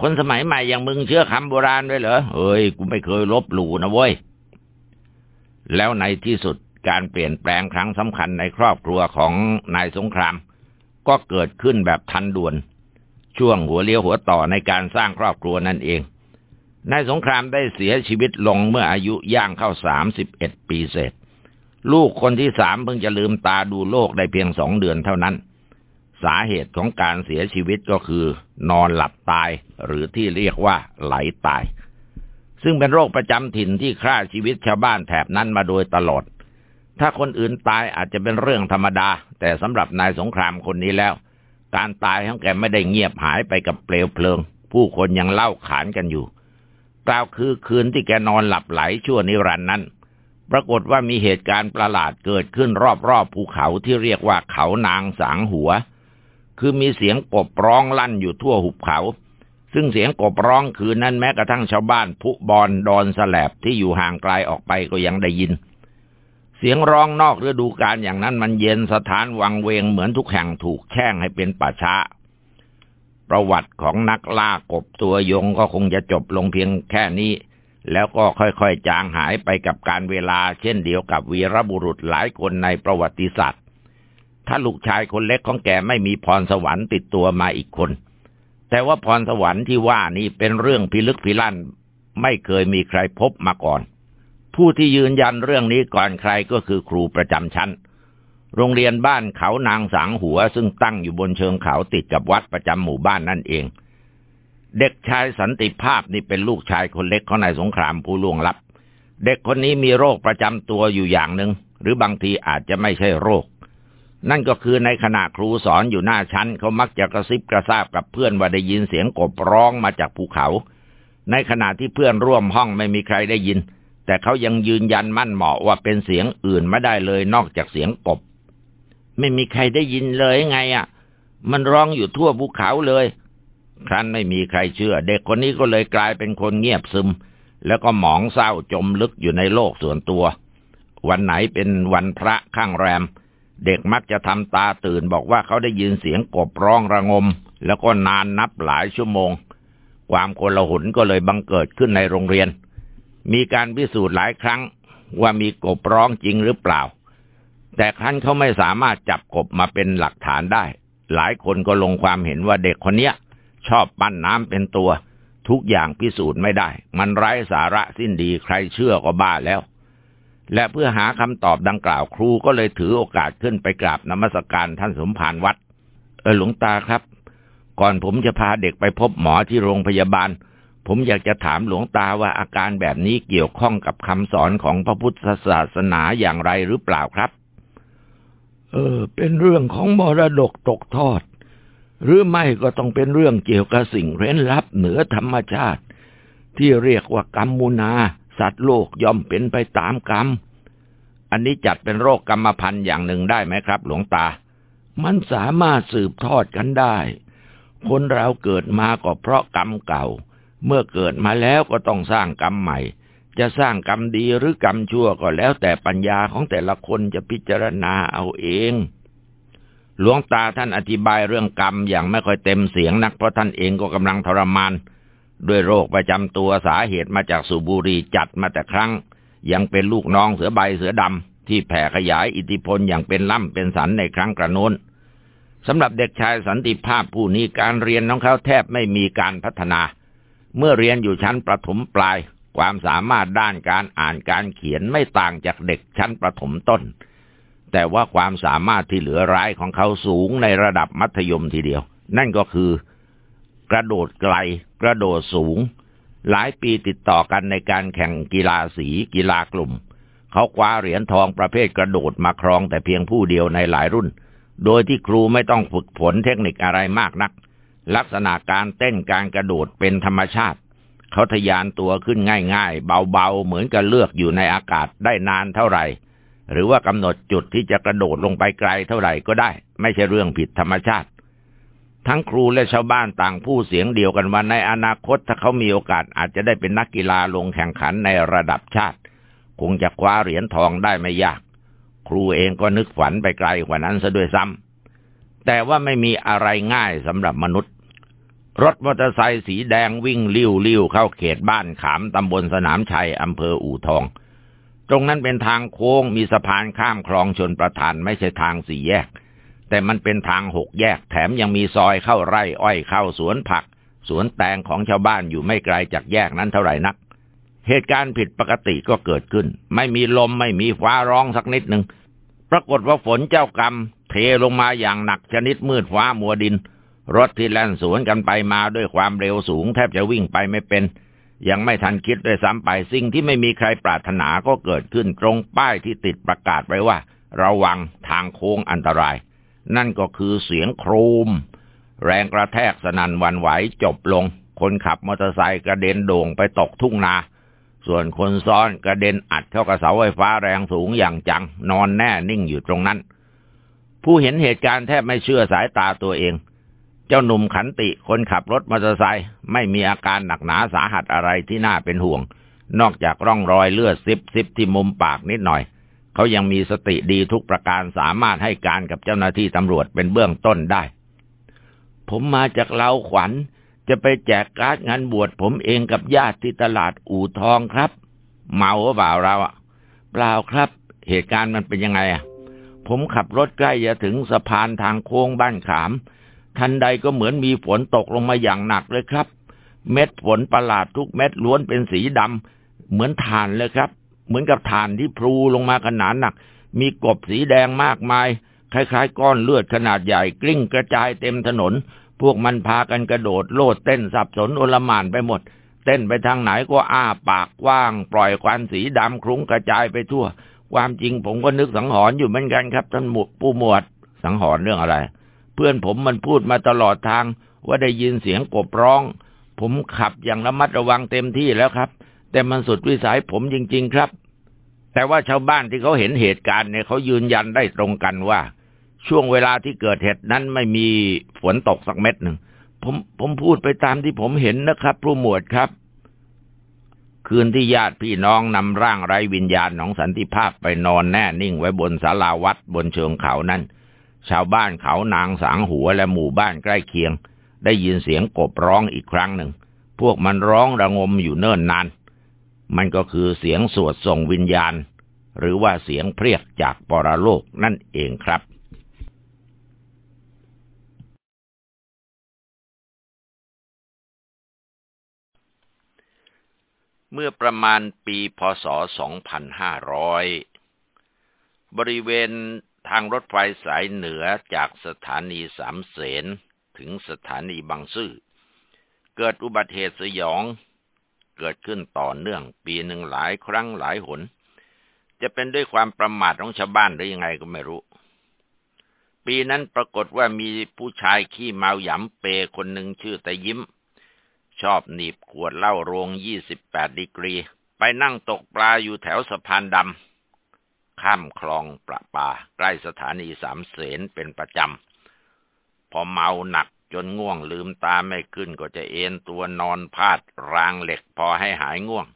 คนสมัยใหม่อย่างมึงเชื่อคำโบราณด้วยเหรอเฮ้ยกูไม่เคยลบหลู่นะเว้ยแล้วในที่สุดการเปลี่ยนแปลงครั้งสำคัญในครอบครัวของนายสงคราม ก็เกิดขึ้นแบบทันด่วน ช่วงหัวเลี้ยวหัวต่อในการสร้างครอบครัวนั่นเองนายสงครามได้เสียชีวิตลงเมื่ออายุย่างเข้าสามสิบเอ็ดปีเศษ ลูกคนที่สามเพิ่งจะลืมตาดูโลกได้เพียงสองเดือนเท่านั้น สาเหตุของการเสียชีวิตก็คือ นอนหลับตายหรือที่เรียกว่าไหลตาย ซึ่งเป็นโรคประจำถิ่นที่ฆ่าชีวิตชาวบ้านแถบนั้นมาโดยตลอด ถ้าคนอื่นตายอาจจะเป็นเรื่องธรรมดา แต่สำหรับนายสงครามคนนี้แล้ว การตายของแกไม่ได้เงียบหายไปกับเปลวเพลิง ผู้คนยังเล่าขานกันอยู่ กล่าวคือคืนที่แกนอนหลับไหลชั่วนิรันดร์นั้น ปรากฏว่ามีเหตุการณ์ประหลาดเกิดขึ้นรอบๆภูเขาที่เรียกว่าเขานางสางหัว คือมีเสียงกบร้องลั่นอยู่ทั่วหุบเขา ซึ่งเสียงกบร้องคืนนั้นแม้กระทั่งชาวบ้านผู้บอนดอนสแลบที่อยู่ห่างไกลออกไปก็ยังได้ยิน เสียงร้องนอกฤดูกาลอย่างนั้นมันเย็นสถานวังเวงเหมือนทุกแห่งถูกแช่งให้เป็นป่าช้า ประวัติของนักล่ากบตัวยงก็คงจะจบลงเพียงแค่นี้ แล้วก็ค่อยๆจางหายไปกับการเวลาเช่นเดียวกับวีรบุรุษหลายคนในประวัติศาสตร์ ถ้าลูกชายคนเล็กของแกไม่มีพรสวรรค์ติดตัวมาอีกคน แต่ว่าพรสวรรค์ที่ว่านี่เป็นเรื่องพิลึกพิลั่น ไม่เคยมีใครพบมาก่อน ผู้ที่ยืนยันเรื่องนี้ก่อนใครก็คือครูประจำชั้น โรงเรียนบ้านเขานางสังหัวซึ่งตั้งอยู่บนเชิงเขาติดกับวัดประจำหมู่บ้านนั่นเอง เด็กชายสันติภาพนี่เป็นลูกชายคนเล็กของนายสงครามผู้ล่วงลับ เด็กคนนี้มีโรคประจำตัวอยู่อย่างหนึ่งหรือบางทีอาจจะไม่ใช่โรค นั่นก็คือในขณะครูสอนอยู่หน้าชั้นเขามักจะกระซิบกระซาบกับเพื่อนว่าได้ยินเสียงกบร้องมาจากภูเขา ในขณะที่เพื่อนร่วมห้องไม่มีใครได้ยิน แต่เขายังยืนยันมั่นเหมาะว่าเป็นเสียงอื่นไม่ได้เลยนอกจากเสียงกบ ไม่มีใครได้ยินเลยไงอะ มันร้องอยู่ทั่วภูเขาเลย ครั้นไม่มีใครเชื่อ เด็กคนนี้ก็เลยกลายเป็นคนเงียบซึม แล้วก็หมองเศร้าจมลึกอยู่ในโลกส่วนตัว วันไหนเป็นวันพระข้างแรม เด็กมักจะทำตาตื่นบอกว่าเขาได้ยินเสียงกบร้องระงม แล้วก็นานนับหลายชั่วโมง ความโกลาหลก็เลยบังเกิดขึ้นในโรงเรียน มีการพิสูจน์หลายครั้งว่ามีกบร้องจริงหรือเปล่า แต่ครั้นเขาไม่สามารถจับกบมาเป็นหลักฐานได้ หลายคนก็ลงความเห็นว่าเด็กคนเนี้ย ชอบปั้นน้ำเป็นตัว ทุกอย่างพิสูจน์ไม่ได้ มันไร้สาระสิ้นดีใครเชื่อก็บ้าแล้ว และเพื่อหาคำตอบดังกล่าวครูก็เลยถือโอกาสขึ้นไปกราบนมัสการท่านสมภารวัด เออหลวงตาครับ ก่อนผมจะพาเด็กไปพบหมอที่โรงพยาบาล ผมอยากจะถามหลวงตาว่าอาการแบบนี้เกี่ยวข้องกับคำสอนของพระพุทธศาสนาอย่างไรหรือเปล่าครับเออเป็นเรื่องของมรดกตกทอด หรือไม่ก็ต้องเป็นเรื่องเกี่ยวกับสิ่งเร้นลับเหนือธรรมชาติ ที่เรียกว่ากรรมมุนา สัตว์โลกย่อมเป็นไปตามกรรม อันนี้จัดเป็นโรคกรรมพันธุ์อย่างหนึ่งได้ไหมครับ หลวงตา มันสามารถสืบทอดกันได้ คนเราเกิดมาก็เพราะกรรมเก่า เมื่อเกิดมาแล้วก็ต้องสร้างกรรมใหม่ จะสร้างกรรมดีหรือกรรมชั่วก็แล้วแต่ปัญญาของแต่ละคนจะพิจารณาเอาเอง หลวงตาท่านอธิบายเรื่องกรรมอย่างไม่ค่อยเต็มเสียงนักเพราะท่านเองก็กำลังทรมาน ด้วยโรคประจำตัวสาเหตุมาจากสูบุรีจัดมาแต่ครั้ง ยังเป็นลูกน้องเสือใบเสือดำที่แผ่ขยายอิทธิพลอย่างเป็นล่ำเป็นสันในครั้งกระโน้นสำหรับเด็กชายสันติภาพผู้นี้การเรียนของเขาแทบไม่มีการพัฒนา เมื่อเรียนอยู่ชั้นประถมปลาย ความสามารถด้านการอ่านการเขียนไม่ต่างจากเด็กชั้นประถมต้น แต่ว่าความสามารถที่เหลือร้ายของเขาสูงในระดับมัธยมทีเดียว นั่นก็คือ กระโดดไกล กระโดดสูง หลายปีติดต่อกันในการแข่งกีฬาสีกีฬากลุ่ม เขาคว้าเหรียญทองประเภทกระโดดมาครองแต่เพียงผู้เดียวในหลายรุ่น โดยที่ครูไม่ต้องฝึกฝนเทคนิคอะไรมากนัก ลักษณะการเต้นการกระโดดเป็นธรรมชาติเขาทยานตัวขึ้นง่ายๆ เบาๆ เหมือนกับเลือกอยู่ในอากาศได้นานเท่าไหร่ หรือว่ากำหนดจุดที่จะกระโดดลงไปไกลเท่าไหร่ก็ได้ ไม่ใช่เรื่องผิดธรรมชาติ ทั้งครูและชาวบ้านต่างผู้เสียงเดียวกันว่าในอนาคตถ้าเขามีโอกาสอาจจะได้เป็นนักกีฬาลงแข่งขันในระดับชาติ คงจะคว้าเหรียญทองได้ไม่ยาก ครูเองก็นึกฝันไปไกลกว่านั้นซะด้วยซ้ำแต่ว่าไม่มีอะไรง่ายสำหรับมนุษย์ รถมอเตอร์ไซค์สีแดงวิ่งลิ้วลิ้วเข้าเขตบ้านขามตำบลสนามชัยอำเภออู่ทอง ตรงนั้นเป็นทางโค้งมีสะพานข้ามคลองชนประทานไม่ใช่ทางสี่แยก แต่มันเป็นทางหกแยกแถมยังมีซอยเข้าไร่อ้อยเข้าสวนผัก สวนแตงของชาวบ้านอยู่ไม่ไกลจากแยกนั้นเท่าไหร่นัก เหตุการณ์ผิดปกติก็เกิดขึ้น ไม่มีลมไม่มีฟ้าร้องสักนิดหนึ่งปรากฏว่าฝนเจ้ากรรม เทลงมาอย่างหนักชนิดมืดฟ้ามัวดิน รถที่แล่นสวนกันไปมาด้วยความเร็วสูงแทบจะวิ่งไปไม่เป็น ยังไม่ทันคิดด้วยซ้ำไปสิ่งที่ไม่มีใครปรารถนาก็เกิดขึ้นตรงป้ายที่ติดประกาศไว้ว่า ระวังทางโค้งอันตราย นั่นก็คือเสียงโครม แรงกระแทกสนั่นวันไหวจบลง คนขับมอเตอร์ไซค์กระเด็นโด่งไปตกทุ่งนา ส่วนคนซ้อนกระเด็นอัดเข้ากับเสาไฟฟ้าแรงสูงอย่างจัง นอนแน่นิ่งอยู่ตรงนั้น ผู้เห็นเหตุการณ์แทบไม่เชื่อสายตาตัวเอง เจ้าหนุ่มขันติคนขับรถมอเตอร์ไซค์ไม่มีอาการหนักหนาสาหัสอะไรที่น่าเป็นห่วง นอกจากร่องรอยเลือดซิบซิบที่มุมปากนิดหน่อย เขายังมีสติดีทุกประการสามารถให้การกับเจ้าหน้าที่ตำรวจเป็นเบื้องต้นได้ ผมมาจากเลาขวัญ จะไปแจกการ์ดงานบวชผมเองกับญาติที่ตลาดอู่ทองครับ เมาหรือเปล่าเราอะเปล่าครับ เหตุการณ์มันเป็นยังไงอะผมขับรถใกล้จะถึงสะพานทางโค้งบ้านขาม ทันใดก็เหมือนมีฝนตกลงมาอย่างหนักเลยครับ เม็ดฝนประหลาดทุกเม็ดล้วนเป็นสีดำเหมือนถ่านเลยครับ เหมือนกับถ่านที่พลูลงมาขนาดหนัก มีกบสีแดงมากมาย คล้ายๆ ก้อนเลือดขนาดใหญ่กลิ้งกระจายเต็มถนน พวกมันพากันกระโดดโลดเต้นสับสนโอลหม่านไปหมด เต้นไปทางไหนก็อ้าปากกว้าง ปล่อยควันสีดำคลุ้งกระจายไปทั่ว ความจริงผมก็นึกสังหรณ์อยู่เหมือนกันครับท่านหมวดผู้หมวดสังหรณ์เรื่องอะไร เพื่อนผมมันพูดมาตลอดทาง ว่าได้ยินเสียงกบร้อง ผมขับอย่างระมัดระวังเต็มที่แล้วครับ แต่มันสุดวิสัยผมจริง ๆ ครับ แต่ว่าชาวบ้านที่เขาเห็นเหตุการณ์เนี่ยเขายืนยันได้ตรงกันว่า ช่วงเวลาที่เกิดเหตุนั้นไม่มีฝนตกสักเม็ดหนึ่งผมผมพูดไปตามที่ผมเห็นนะครับ ผู้หมวดครับ คืนที่ญาติพี่น้องนำร่างไร้วิญญาณของสันติภาพไปนอนแน่นิ่งไว้บนศาลาวัดบนเชิงเขานั้น ชาวบ้านเขานางสางหัวและหมู่บ้านใกล้เคียง ได้ยินเสียงกบร้องอีกครั้งหนึ่ง พวกมันร้องระงมอยู่เนิ่นนาน มันก็คือเสียงสวดส่งวิญญาณ หรือว่าเสียงเพรียกจากปรโลกนั่นเองครับเมื่อประมาณปีพศ 2500 บริเวณ ทางรถไฟสายเหนือจากสถานีสามเสนถึงสถานีบางซื่อ เกิดอุบัติเหตุสยอง เกิดขึ้นต่อเนื่องปีหนึ่งหลายครั้งหลายหน จะเป็นด้วยความประมาทของชาวบ้านหรือยังไงก็ไม่รู้ ปีนั้นปรากฏว่ามีผู้ชายขี้เมาหยำเปคนหนึ่งชื่อตะยิ้ม ชอบหนีบขวดเหล้าโรงยี่สิบแปดดีกรี ไปนั่งตกปลาอยู่แถวสะพานดำ ข้ามคลองประปา ใกล้สถานีสามเสนเป็นประจำ พอเมาหนักจนง่วงลืมตาไม่ขึ้นก็จะเอนตัวนอนพาดรางเหล็กพอให้หายง่วง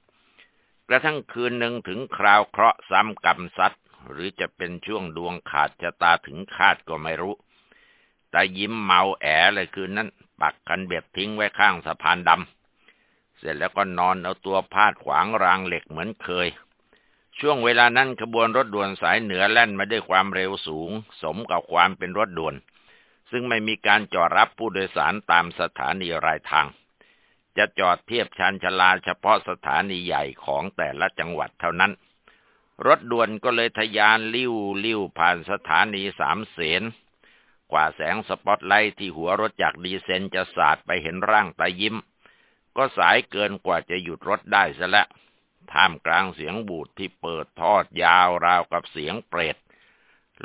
กระทั่งคืนหนึ่งถึงคราวเคราะห์ซ้ำกรรมซัดหรือจะเป็นช่วงดวงขาดชะตาถึงคาดก็ไม่รู้แต่ยิ้มเมาแอเลยคืนนั้น ปักคันเบ็ดทิ้งไว้ข้างสะพานดำเสร็จแล้วก็นอนเอาตัวพาดขวางรางเหล็กเหมือนเคย ช่วงเวลานั้นขบวนรถด่วนสายเหนือแล่นมาด้วยความเร็วสูง สมกับความเป็นรถด่วน ซึ่งไม่มีการจอดรับผู้โดยสารตามสถานีรายทาง จะจอดเทียบชานชลาเฉพาะสถานีใหญ่ของแต่ละจังหวัดเท่านั้น รถด่วนก็เลยทะยานลิ้วลิ้วผ่านสถานีสามเสนกว่าแสงสปอตไลท์ที่หัวรถจากดีเซนจะสาดไปเห็นร่างตายิ้ม ก็สายเกินกว่าจะหยุดรถได้ซะแล้ว ท่ามกลางเสียงบูดที่เปิดทอดยาวราวกับเสียงเปรต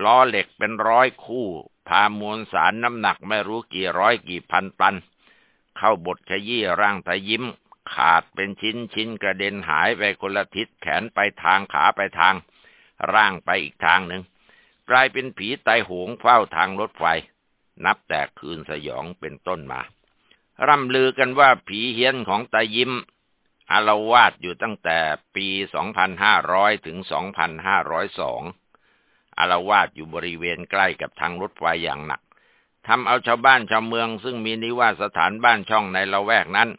ล้อเหล็กเป็นร้อยคู่ พามวลสารน้ำหนักไม่รู้กี่ร้อยกี่พันตัน เข้าบทขยี้ร่างตายิ้ม ขาดเป็นชิ้นชิ้นกระเด็นหายไปคนละทิศแขนไปทางขาไปทาง ร่างไปอีกทางหนึ่งกลายเป็นผีไตายหงเฝ้าทางรถไฟ นับแต่คืนสยองเป็นต้นมา ร่ำลือกันว่าผีเฮี้ยนของตายิ้ม อารวาสอยู่ตั้งแต่ปี 2500 ถึง 2502 อารวาสอยู่บริเวณใกล้กับทางรถไฟอย่างหนักทำเอาชาวบ้านชาวเมืองซึ่งมีนิวาสถานบ้านช่องในละแวกนั้น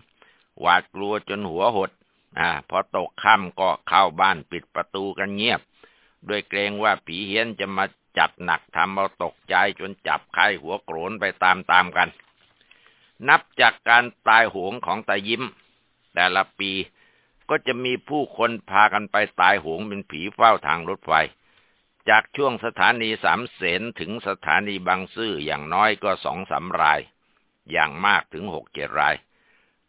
หวาดกลัวจนหัวหด อ่า พอตกค่ำก็เข้าบ้านปิดประตูกันเงียบ ด้วยเกรงว่าผีเฮี้ยนจะมาจัดหนักทำเอาตกใจจนจับไข้หัวโกรนไปตามๆกัน นับจากการตายโหงของตายิ้ม แต่ละปีก็จะมีผู้คนพากันไปตายโหงเป็นผีเฝ้าทางรถไฟ จากช่วงสถานีสามเสนถึงสถานีบางซื่ออย่างน้อยก็สองสามราย อย่างมากถึงหกเจ็ดราย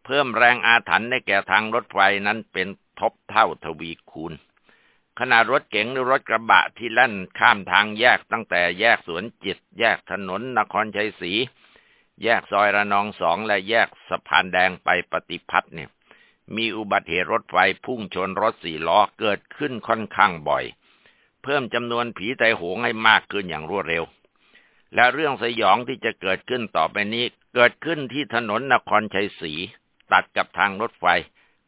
เพิ่มแรงอาถรรพ์ในแก่ทางรถไฟนั้นเป็นทบเท่าทวีคูณขณะรถเก๋งหรือรถกระบะที่แล่นข้ามทางแยกตั้งแต่แยกสวนจิต แยกถนนนครชัยศรีแยกซอยระนองสองและแยกสะพานแดงไปปฏิพัฒน์เนี่ย มีอุบัติเหตุรถไฟพุ่งชนรถสี่ล้อเกิดขึ้นค่อนข้างบ่อย เพิ่มจำนวนผีไตโหงให้มากขึ้นอย่างรวดเร็ว และเรื่องสยองที่จะเกิดขึ้นต่อไปนี้ เกิดขึ้นที่ถนนนครชัยศรีตัดกับทางรถไฟ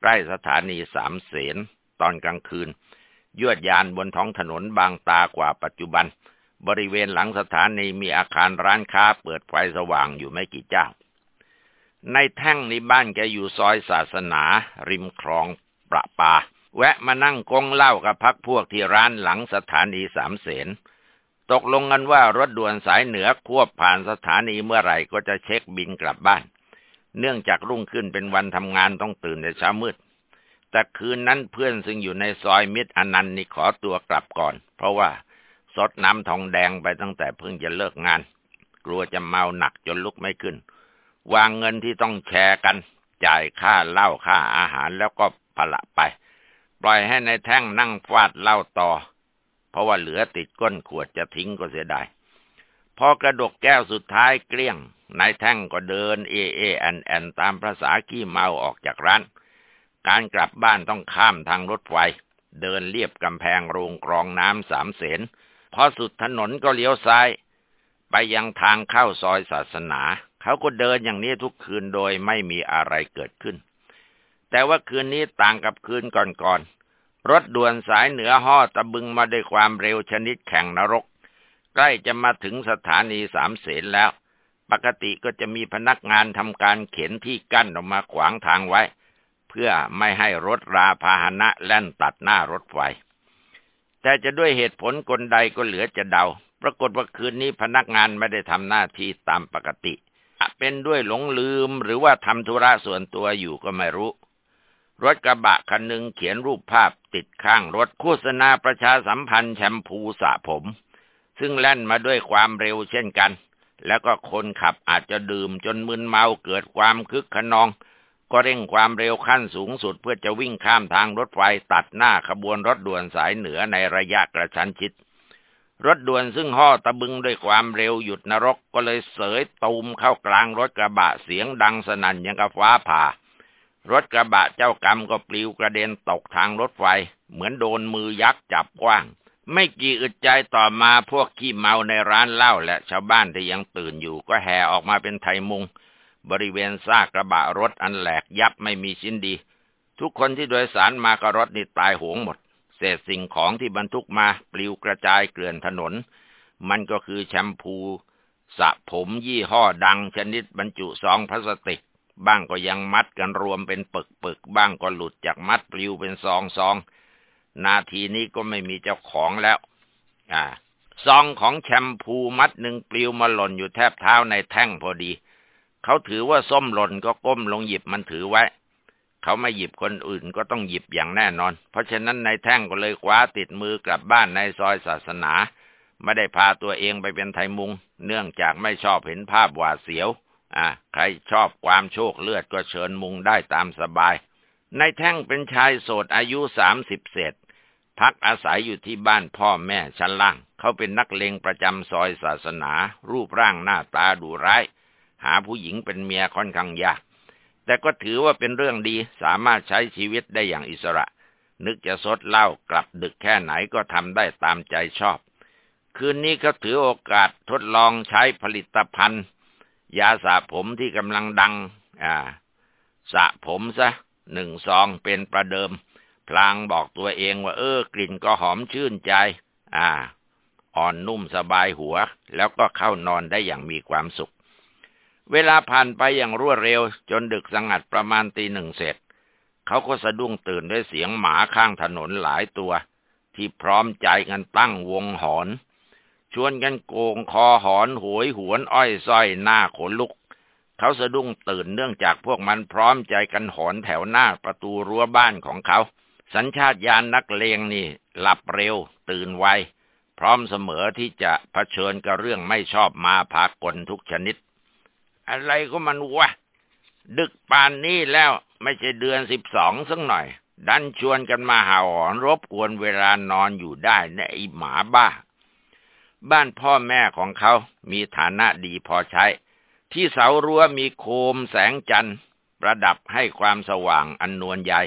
ใกล้สถานีสามเสนตอนกลางคืน ยวดยานบนท้องถนนบางตากว่าปัจจุบัน บริเวณหลังสถานีมีอาคารร้านค้าเปิดไฟสว่างอยู่ไม่กี่เจ้า ในแท่งนี้บ้านแกอยู่ซอยศาสนา ริมคลองประปา แวะมานั่งกงเหล้ากับพักพวกที่ร้านหลังสถานีสามเสนตกลงกันว่ารถด่วนสายเหนือควบผ่านสถานีเมื่อไหร่ก็จะเช็คบินกลับบ้าน เนื่องจากรุ่งขึ้นเป็นวันทำงานต้องตื่นในเช้ามืด แต่คืนนั้นเพื่อนซึ่งอยู่ในซอยมิตรอนันต์นี่ขอตัวกลับก่อน เพราะว่าสดน้ำทองแดงไปตั้งแต่เพิ่งจะเลิกงาน กลัวจะเมาหนักจนลุกไม่ขึ้น วางเงินที่ต้องแชร์กัน จ่ายค่าเหล้าค่าอาหารแล้วก็พละไป ปล่อยให้ในแท่งนั่งฟาดเหล้าต่อ เพราะว่าเหลือติดก้นขวดจะทิ้งก็เสียดายพอกระดกแก้วสุดท้ายเกลี้ยงนายแท่งก็เดินเอเอแอนแอนตามภาษาขี้เมาออกจากร้าน การกลับบ้านต้องข้ามทางรถไฟ เดินเลียบกำแพงโรงกรองน้ำสามเสนพอสุดถนนก็เลี้ยวซ้าย ไปยังทางเข้าซอยศาสนา เขาก็เดินอย่างนี้ทุกคืนโดยไม่มีอะไรเกิดขึ้น แต่ว่าคืนนี้ต่างกับคืนก่อนๆ รถด่วนสายเหนือห่อตะบึงมาด้วยความเร็วชนิดแข่งนรก ใกล้จะมาถึงสถานีสามเสนแล้ว ปกติก็จะมีพนักงานทำการเข็นที่กั้นออกมาขวางทางไว้ เพื่อไม่ให้รถราพาหนะแล่นตัดหน้ารถไฟ แต่จะด้วยเหตุผลกลใดก็เหลือจะเดา ปรากฏว่าคืนนี้พนักงานไม่ได้ทำหน้าที่ตามปกติเเป็นด้วยหลงลืมหรือว่าทำธุระส่วนตัวอยู่ก็ไม่รู้ รถกระบะคันหนึ่งเขียนรูปภาพติดข้างรถโฆษณาประชาสัมพันธ์แชมพูสระผม ซึ่งแล่นมาด้วยความเร็วเช่นกัน แล้วก็คนขับอาจจะดื่มจนมึนเมาเกิดความคึกขนอง ก็เร่งความเร็วขั้นสูงสุดเพื่อจะวิ่งข้ามทางรถไฟตัดหน้าขบวนรถด่วนสายเหนือในระยะกระชั้นชิด รถด่วนซึ่งห่อตะบึงด้วยความเร็วหยุดนรกก็เลยเสยตูมเข้ากลางรถกระบะเสียงดังสนั่นยังกับฟ้าผ่า รถกระบะเจ้ากรรมก็ปลิวกระเด็นตกทางรถไฟ เหมือนโดนมือยักษ์จับกว้าง ไม่กี่อึดใจต่อมาพวกขี้เมาในร้านเหล้าและชาวบ้านที่ยังตื่นอยู่ก็แห่ออกมาเป็นไทยมุง บริเวณซากกระบะรถอันแหลกยับไม่มีชิ้นดี ทุกคนที่โดยสารมากับรถนี่ตายหวงหมด เศษสิ่งของที่บรรทุกมาปลิวกระจายเกลื่อนถนน มันก็คือแชมพูสระผมยี่ห้อดังชนิดบรรจุซองพลาสติก บ้างก็ยังมัดกันรวมเป็นปึกปึกบ้างก็หลุดจากมัดปลิวเป็นซองซองนาทีนี้ก็ไม่มีเจ้าของแล้ว อ่า ซองของแชมพูมัดหนึ่งปลิวมาหล่นอยู่แทบเท้าในแท่งพอดี เขาถือว่าส้มหล่นก็ก้มลงหยิบมันถือไว้ เขาไม่หยิบคนอื่นก็ต้องหยิบอย่างแน่นอน เพราะฉะนั้นในแท่งก็เลยคว้าติดมือกลับบ้านในซอยศาสนา ไม่ได้พาตัวเองไปเป็นไทยมุง เนื่องจากไม่ชอบเห็นภาพหวาดเสียว อ่าใครชอบความโชคเลือดก็เชิญมุงได้ตามสบายในแท่งเป็นชายโสดอายุสามสิบเศษ พักอาศัยอยู่ที่บ้านพ่อแม่ชั้นล่าง เขาเป็นนักเลงประจำซอยศาสนา รูปร่างหน้าตาดุร้าย หาผู้หญิงเป็นเมียค่อนข้างยาก แต่ก็ถือว่าเป็นเรื่องดีสามารถใช้ชีวิตได้อย่างอิสระ นึกจะสดเหล้ากลับดึกแค่ไหนก็ทำได้ตามใจชอบ คืนนี้เขาถือโอกาสทดลองใช้ผลิตภัณฑ์ ยาสระผมที่กำลังดัง อ่าสระผมซะหนึ่งซองเป็นประเดิม พลางบอกตัวเองว่าเออกลิ่นก็หอมชื่นใจ อ่า อ่อนนุ่มสบายหัว แล้วก็เข้านอนได้อย่างมีความสุข เวลาผ่านไปอย่างรวดเร็ว จนดึกสงัดประมาณตีหนึ่งเสร็จ เขาก็สะดุ้งตื่นด้วยเสียงหมาข้างถนนหลายตัว ที่พร้อมใจกันตั้งวงหอน ชวนกันโกงคอหอนหวยหวนอ้อยส้อยหน้าขนลุก เขาสะดุ้งตื่นเนื่องจากพวกมันพร้อมใจกันหอนแถวหน้าประตูรั้วบ้านของเขา สัญชาตญาณนักเลงนี่ หลับเร็ว ตื่นไวพร้อมเสมอที่จะะเผชิญกับเรื่องไม่ชอบมาพากลทุกชนิด อะไรก็มันวะ ดึกปานนี้แล้วไม่ใช่เดือนสิบสองสักหน่อย ดันชวนกันมาหาหอนรบกวนเวลานอนอยู่ได้ในไอหมาบ้า บ้านพ่อแม่ของเขามีฐานะดีพอใช้ ที่เสารั้วมีโคมแสงจันทร์ ประดับให้ความสว่างอันนวลใหญ่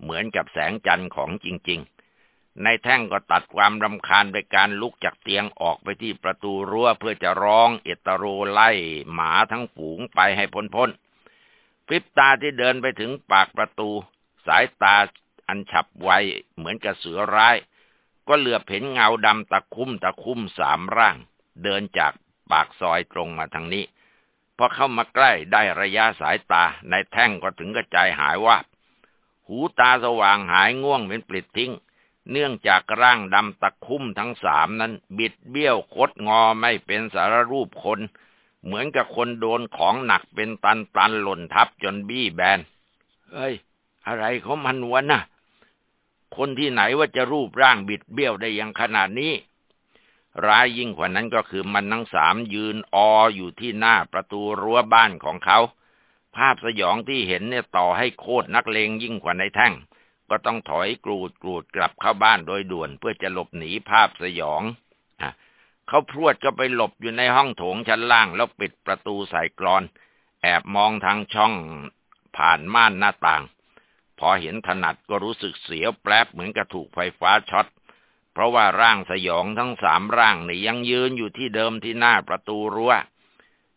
เหมือนกับแสงจันทร์ของจริง ๆ ในแท่งก็ตัดความรำคาญไปการลุกจากเตียงออกไปที่ประตูรั้วเพื่อจะร้องเอตโรไล่หมาทั้งฝูงไปให้พ้นๆฟิบตาที่เดินไปถึงปากประตู สายตาอันฉับไวเหมือนกับเสือร้าย ก็เหลือเห็นเงาดำตะคุ่มตะคุ่มสามร่าง เดินจากปากซอยตรงมาทางนี้พอเข้ามาใกล้ได้ระยะสายตาในแท่งก็ถึงกระจายหายว่าหูตาสว่างหายง่วงเป็นปลิดทิ้ง เนื่องจากร่างดำตะคุ่มทั้งสามนั้น บิดเบี้ยวคดงอไม่เป็นสารรูปคน เหมือนกับคนโดนของหนักเป็นตันตันหล่นทับจนบี้แบน เฮ้ย อะไรเขามันวะนะคนที่ไหนว่าจะรูปร่างบิดเบี้ยวได้ยังขนาดนี้ ร้ายยิ่งกว่านั้นก็คือมันทั้งสามยืนอออยู่ที่หน้าประตูรั้วบ้านของเขา ภาพสยองที่เห็นเนี่ยต่อให้โคตรนักเลงยิ่งกว่าในแท่ง ก็ต้องถอยกรูดกรูดกลับเข้าบ้านโดยด่วนเพื่อจะหลบหนีภาพสยองเขาพรวดก็ไปหลบอยู่ในห้องโถงชั้นล่างแล้วปิดประตูใส่กรอน แอบมองทางช่องผ่านม่านหน้าต่าง พอเห็นถนัดก็รู้สึกเสียวแปลบเหมือนกับถูกไฟฟ้าช็อต เพราะว่าร่างสยองทั้งสามร่างนี่ยังยืนอยู่ที่เดิมที่หน้าประตูรั้ว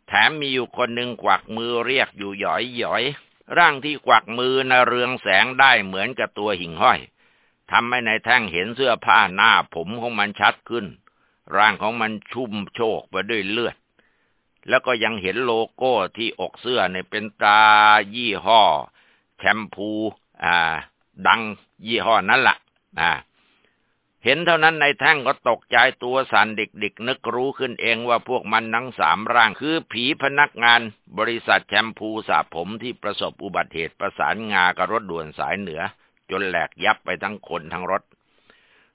แถมมีอยู่คนหนึ่งกวักมือเรียกอยู่หยอยหยอย ร่างที่กวักมือนะเรืองแสงได้เหมือนกับตัวหิ่งห้อยทำให้ในแท่งเห็นเสื้อผ้าหน้าผมของมันชัดขึ้น ร่างของมันชุ่มโชกไปด้วยเลือด แล้วก็ยังเห็นโลโก้ที่อกเสื้อเนี่ยเป็นตรายี่ห้อ แชมพู อ่า ดังยี่ห้อนั้นละ่ะ เห็นเท่านั้นในแท่งก็ตกใจตัวสั่นเด็กๆนึกรู้ขึ้นเองว่าพวกมันทั้งสามร่างคือผีพนักงาน บริษัทแชมพูสระผมที่ประสบอุบัติเหตุประสานงากับรถด่วนสายเหนือ จนแหลกยับไปทั้งคนทั้งรถ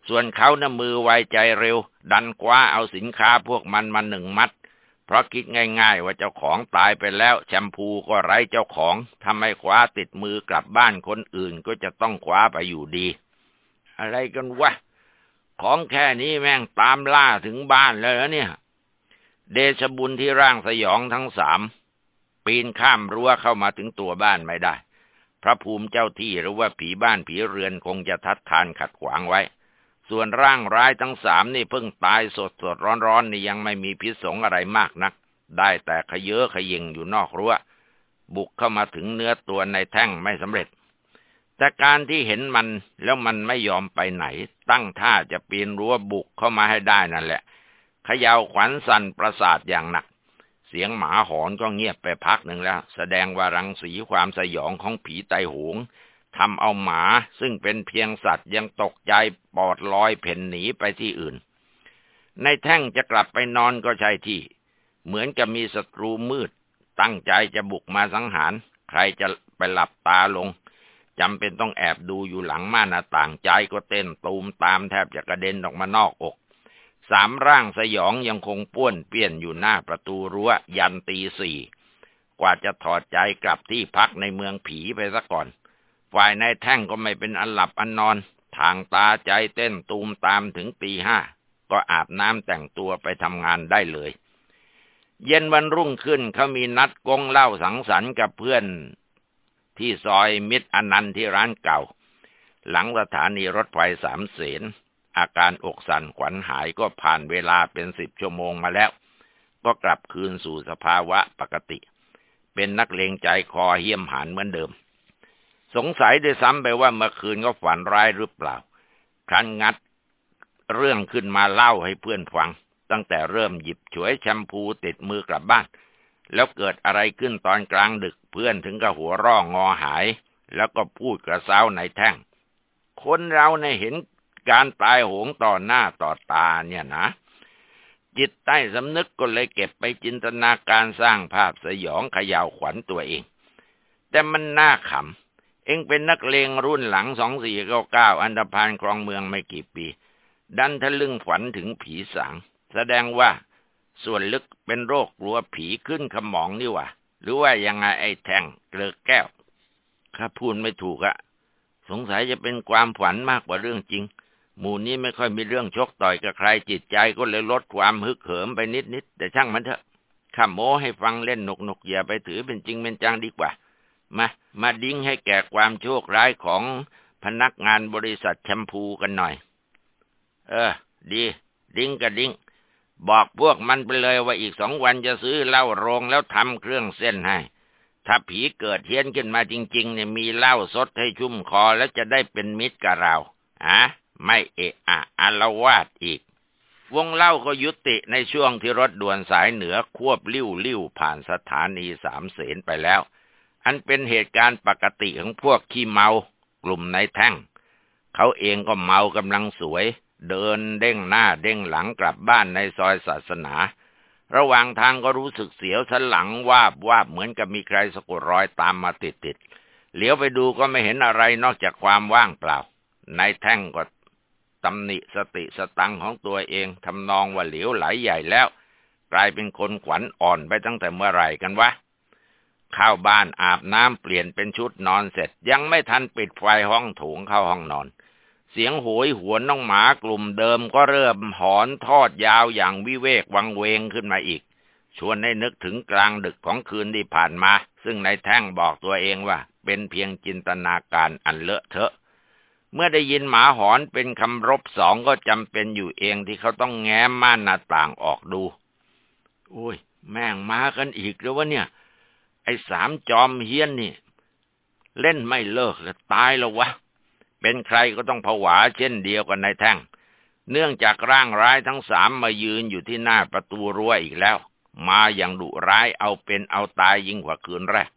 ส่วนเขานะ่ะมือไวใจเร็ว ดันคว้าเอาสินค้าพวกมันมาหนึ่งมัด เพราะคิดง่ายๆว่าเจ้าของตายไปแล้ว แชมพูก็ไร้เจ้าของทำให้คว้าติดมือกลับบ้านคนอื่นก็จะต้องคว้าไปอยู่ดี อะไรกันวะ ของแค่นี้แม่งตามล่าถึงบ้านแล้วเนี่ย เดชบุญที่ร่างสยองทั้งสาม ปีนข้ามรั้วเข้ามาถึงตัวบ้านไม่ได้ พระภูมิเจ้าที่หรือว่าผีบ้านผีเรือนคงจะทัดทานขัดขวางไว้ ส่วนร่างร้ายทั้งสามนี่เพิ่งตายสดสดร้อนร้อนนี่ยังไม่มีพิษสงอะไรมากนัก ได้แต่ขยเยอะขยิงอยู่นอกรั้ว บุกเข้ามาถึงเนื้อตัวในแท่งไม่สำเร็จ แต่การที่เห็นมันแล้วมันไม่ยอมไปไหน ตั้งท่าจะปีนรั้วบุกเข้ามาให้ได้นั่นแหละขยาวขวัญสั่นประสาทอย่างหนัก เสียงหมาหอนก็เงียบไปพักหนึ่งแล้ว แสดงว่ารังสีความสยองของผีไตหงทำเอาหมาซึ่งเป็นเพียงสัตว์ยังตกใจปอดลอยเพ่นหนีไปที่อื่น ในแท่งจะกลับไปนอนก็ใช่ที่ เหมือนกับมีศัตรูมืด ตั้งใจจะบุกมาสังหาร ใครจะไปหลับตาลง จำเป็นต้องแอบดูอยู่หลังม่านหน้าต่างใจก็เต้นตูมตามแทบจะกระเด็นออกมานอกอก สามร่างสยองยังคงป้วนเปี้ยนอยู่หน้าประตูรั้วยันตีสี่กว่าจะถอดใจกลับที่พักในเมืองผีไปซะก่อน ฝ่ายนายแท่งก็ไม่เป็นอันหลับอันนอน ทางตาใจเต้นตูมตามถึงตีห้าก็อาบน้ำแต่งตัวไปทำงานได้เลย เย็นวันรุ่งขึ้นเขามีนัดกงเล่าสังสรรค์กับเพื่อน ที่ซอยมิตรอนันต์ที่ร้านเก่า หลังสถานีรถไฟสามเสนอาการอกสั่นขวัญหายก็ผ่านเวลาเป็นสิบชั่วโมงมาแล้ว ก็กลับคืนสู่สภาวะปกติ เป็นนักเลงใจคอเหี้ยมหันเหมือนเดิม สงสัยด้วยซ้ำไปว่าเมื่อคืนก็ฝันร้ายหรือเปล่า ครั้นงัดเรื่องขึ้นมาเล่าให้เพื่อนฟัง ตั้งแต่เริ่มหยิบฉวยแชมพูติดมือกลับบ้าน แล้วเกิดอะไรขึ้นตอนกลางดึกเพื่อนถึงกับหัวร่องงอหาย แล้วก็พูดกระซ้าในแท่ง คนเราในเห็นการตายโหงต่อหน้าต่อตาเนี่ยนะ จิตใต้สำนึกก็เลยเก็บไปจินตนาการสร้างภาพสยองขยาวขวัญตัวเอง แต่มันน่าขำ เองเป็นนักเลงรุ่นหลังสองสี่เก้าเก้าอันดพานครองเมืองไม่กี่ปี ดันทะลึ่งฝันถึงผีสาง แสดงว่า ส่วนลึกเป็นโรคกลัวผีขึ้นขมองนี่วะหรือว่ายังไงไอ้แทงเกลือแก้วข้าพูดไม่ถูกอะสงสัยจะเป็นความฝันมากกว่าเรื่องจริง หมู่นี้ไม่ค่อยมีเรื่องชกต่อยกับใครจิตใจก็เลยลดความฮึกเหิมไปนิดๆแต่ช่างมันเถอะข้าโม้ให้ฟังเล่นหนกๆอย่าไปถือเป็นจริงเป็นจังดีกว่า มามา drink ให้แก่ความโชคร้ายของพนักงานบริษัทแชมพูกันหน่อย เออ ดี drink ก็ drink บอกพวกมันไปเลยว่าอีกสองวันจะซื้อเหล้าโรงแล้วทำเครื่องเซ่นให้ ถ้าผีเกิดเฮี้ยนขึ้นมาจริง ๆ เนี่ยมีเหล้าสดให้ชุ่มคอแล้วจะได้เป็นมิตรกับเราอะไม่เอะอะอาละวาดอีก วงเล่าก็ยุติในช่วงที่รถด่วนสายเหนือควบลิ้วลิ้วผ่านสถานีสามเสนไปแล้ว อันเป็นเหตุการณ์ปกติของพวกขี้เมากลุ่มในแท่ง เขาเองก็เมากำลังสวย เดินเด้งหน้าเด้งหลังกลับบ้านในซอยศาสนา ระหว่างทางก็รู้สึกเสียวสันหลังวาบวาบเหมือนกับมีใครสะกดรอยตามมาติดติดเหลียวไปดูก็ไม่เห็นอะไรนอกจากความว่างเปล่าในแท่งก็ตำหนิสติสตังของตัวเองทำนองว่าเหลียวไหลใหญ่แล้ว กลายเป็นคนขวัญอ่อนไปตั้งแต่เมื่อไหร่กันวะเข้าบ้านอาบน้ำเปลี่ยนเป็นชุดนอนเสร็จ ยังไม่ทันปิดไฟห้องถูงเข้าห้องนอน เสียงโหยหวนน้องหมากลุ่มเดิมก็เริ่มหอนทอดยาวอย่างวิเวกวังเวงขึ้นมาอีก ชวนให้นึกถึงกลางดึกของคืนที่ผ่านมา ซึ่งนายแท่งบอกตัวเองว่า เป็นเพียงจินตนาการอันเลอะเทอะ เมื่อได้ยินหมาหอนเป็นคำรบสองก็จำเป็นอยู่เองที่เขาต้องแง้มม่านหน้าต่างออกดู โอ้ย แม่งมากันอีกแล้ววะเนี่ย ไอ้สามจอมเฮี้ยนนี่ เล่นไม่เลิกจะตายแล้ววะ เป็นใครก็ต้องผวาเช่นเดียวกันในแท่ง เนื่องจากร่างร้ายทั้งสามมายืนอยู่ที่หน้าประตูรั้วอีกแล้ว มาอย่างดุร้ายเอาเป็นเอาตายยิ่งกว่าคืนแรก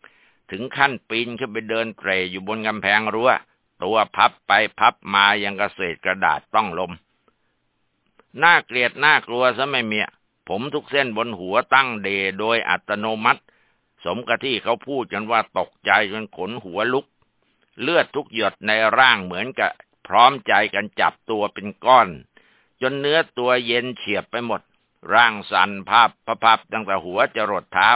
ถึงขั้นปีนขึ้นไปเดินเตรอยู่บนกำแพงรั้วตัวพับไปพับมายังกระเศษกระดาษต้องลม น่าเกลียดน่ากลัวซะไม่เมียผมทุกเส้นบนหัวตั้งเดโดยอัตโนมัติ สมกับที่เขาพูดกันว่าตกใจจนขนหัวลุก เลือดทุกหยดในร่างเหมือนกับพร้อมใจกันจับตัวเป็นก้อน จนเนื้อตัวเย็นเฉียบไปหมด ร่างสั่นภาพพระพับตั้งแต่หัวจรดเท้า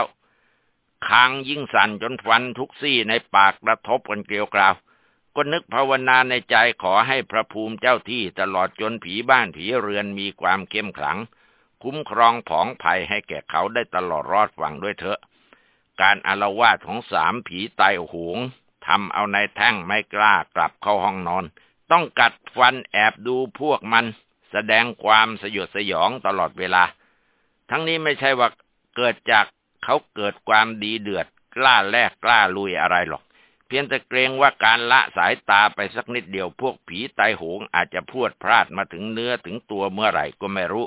คางยิ่งสั่นจนฟันทุกซี่ในปากกระทบกันเกลียวกราว ก็นึกภาวนาในใจขอให้พระภูมิเจ้าที่ตลอดจนผีบ้านผีเรือนมีความเข้มขลัง คุ้มครองผองภัยให้แก่เขาได้ตลอดรอดฟังด้วยเถอะ การอารวาสของสามผีไตหง ทำเอาในแท่งไม่กล้ากลับเข้าห้องนอน ต้องกัดฟันแอบดูพวกมัน แสดงความสยดสยองตลอดเวลา ทั้งนี้ไม่ใช่ว่าเกิดจากเขาเกิดความดีเดือด กล้าแลกกล้าลุยอะไรหรอก เพียงแต่เกรงว่าการละสายตาไปสักนิดเดียวพวกผีไตโหงอาจจะพูดพลาดมาถึงเนื้อถึงตัวเมื่อไหร่ก็ไม่รู้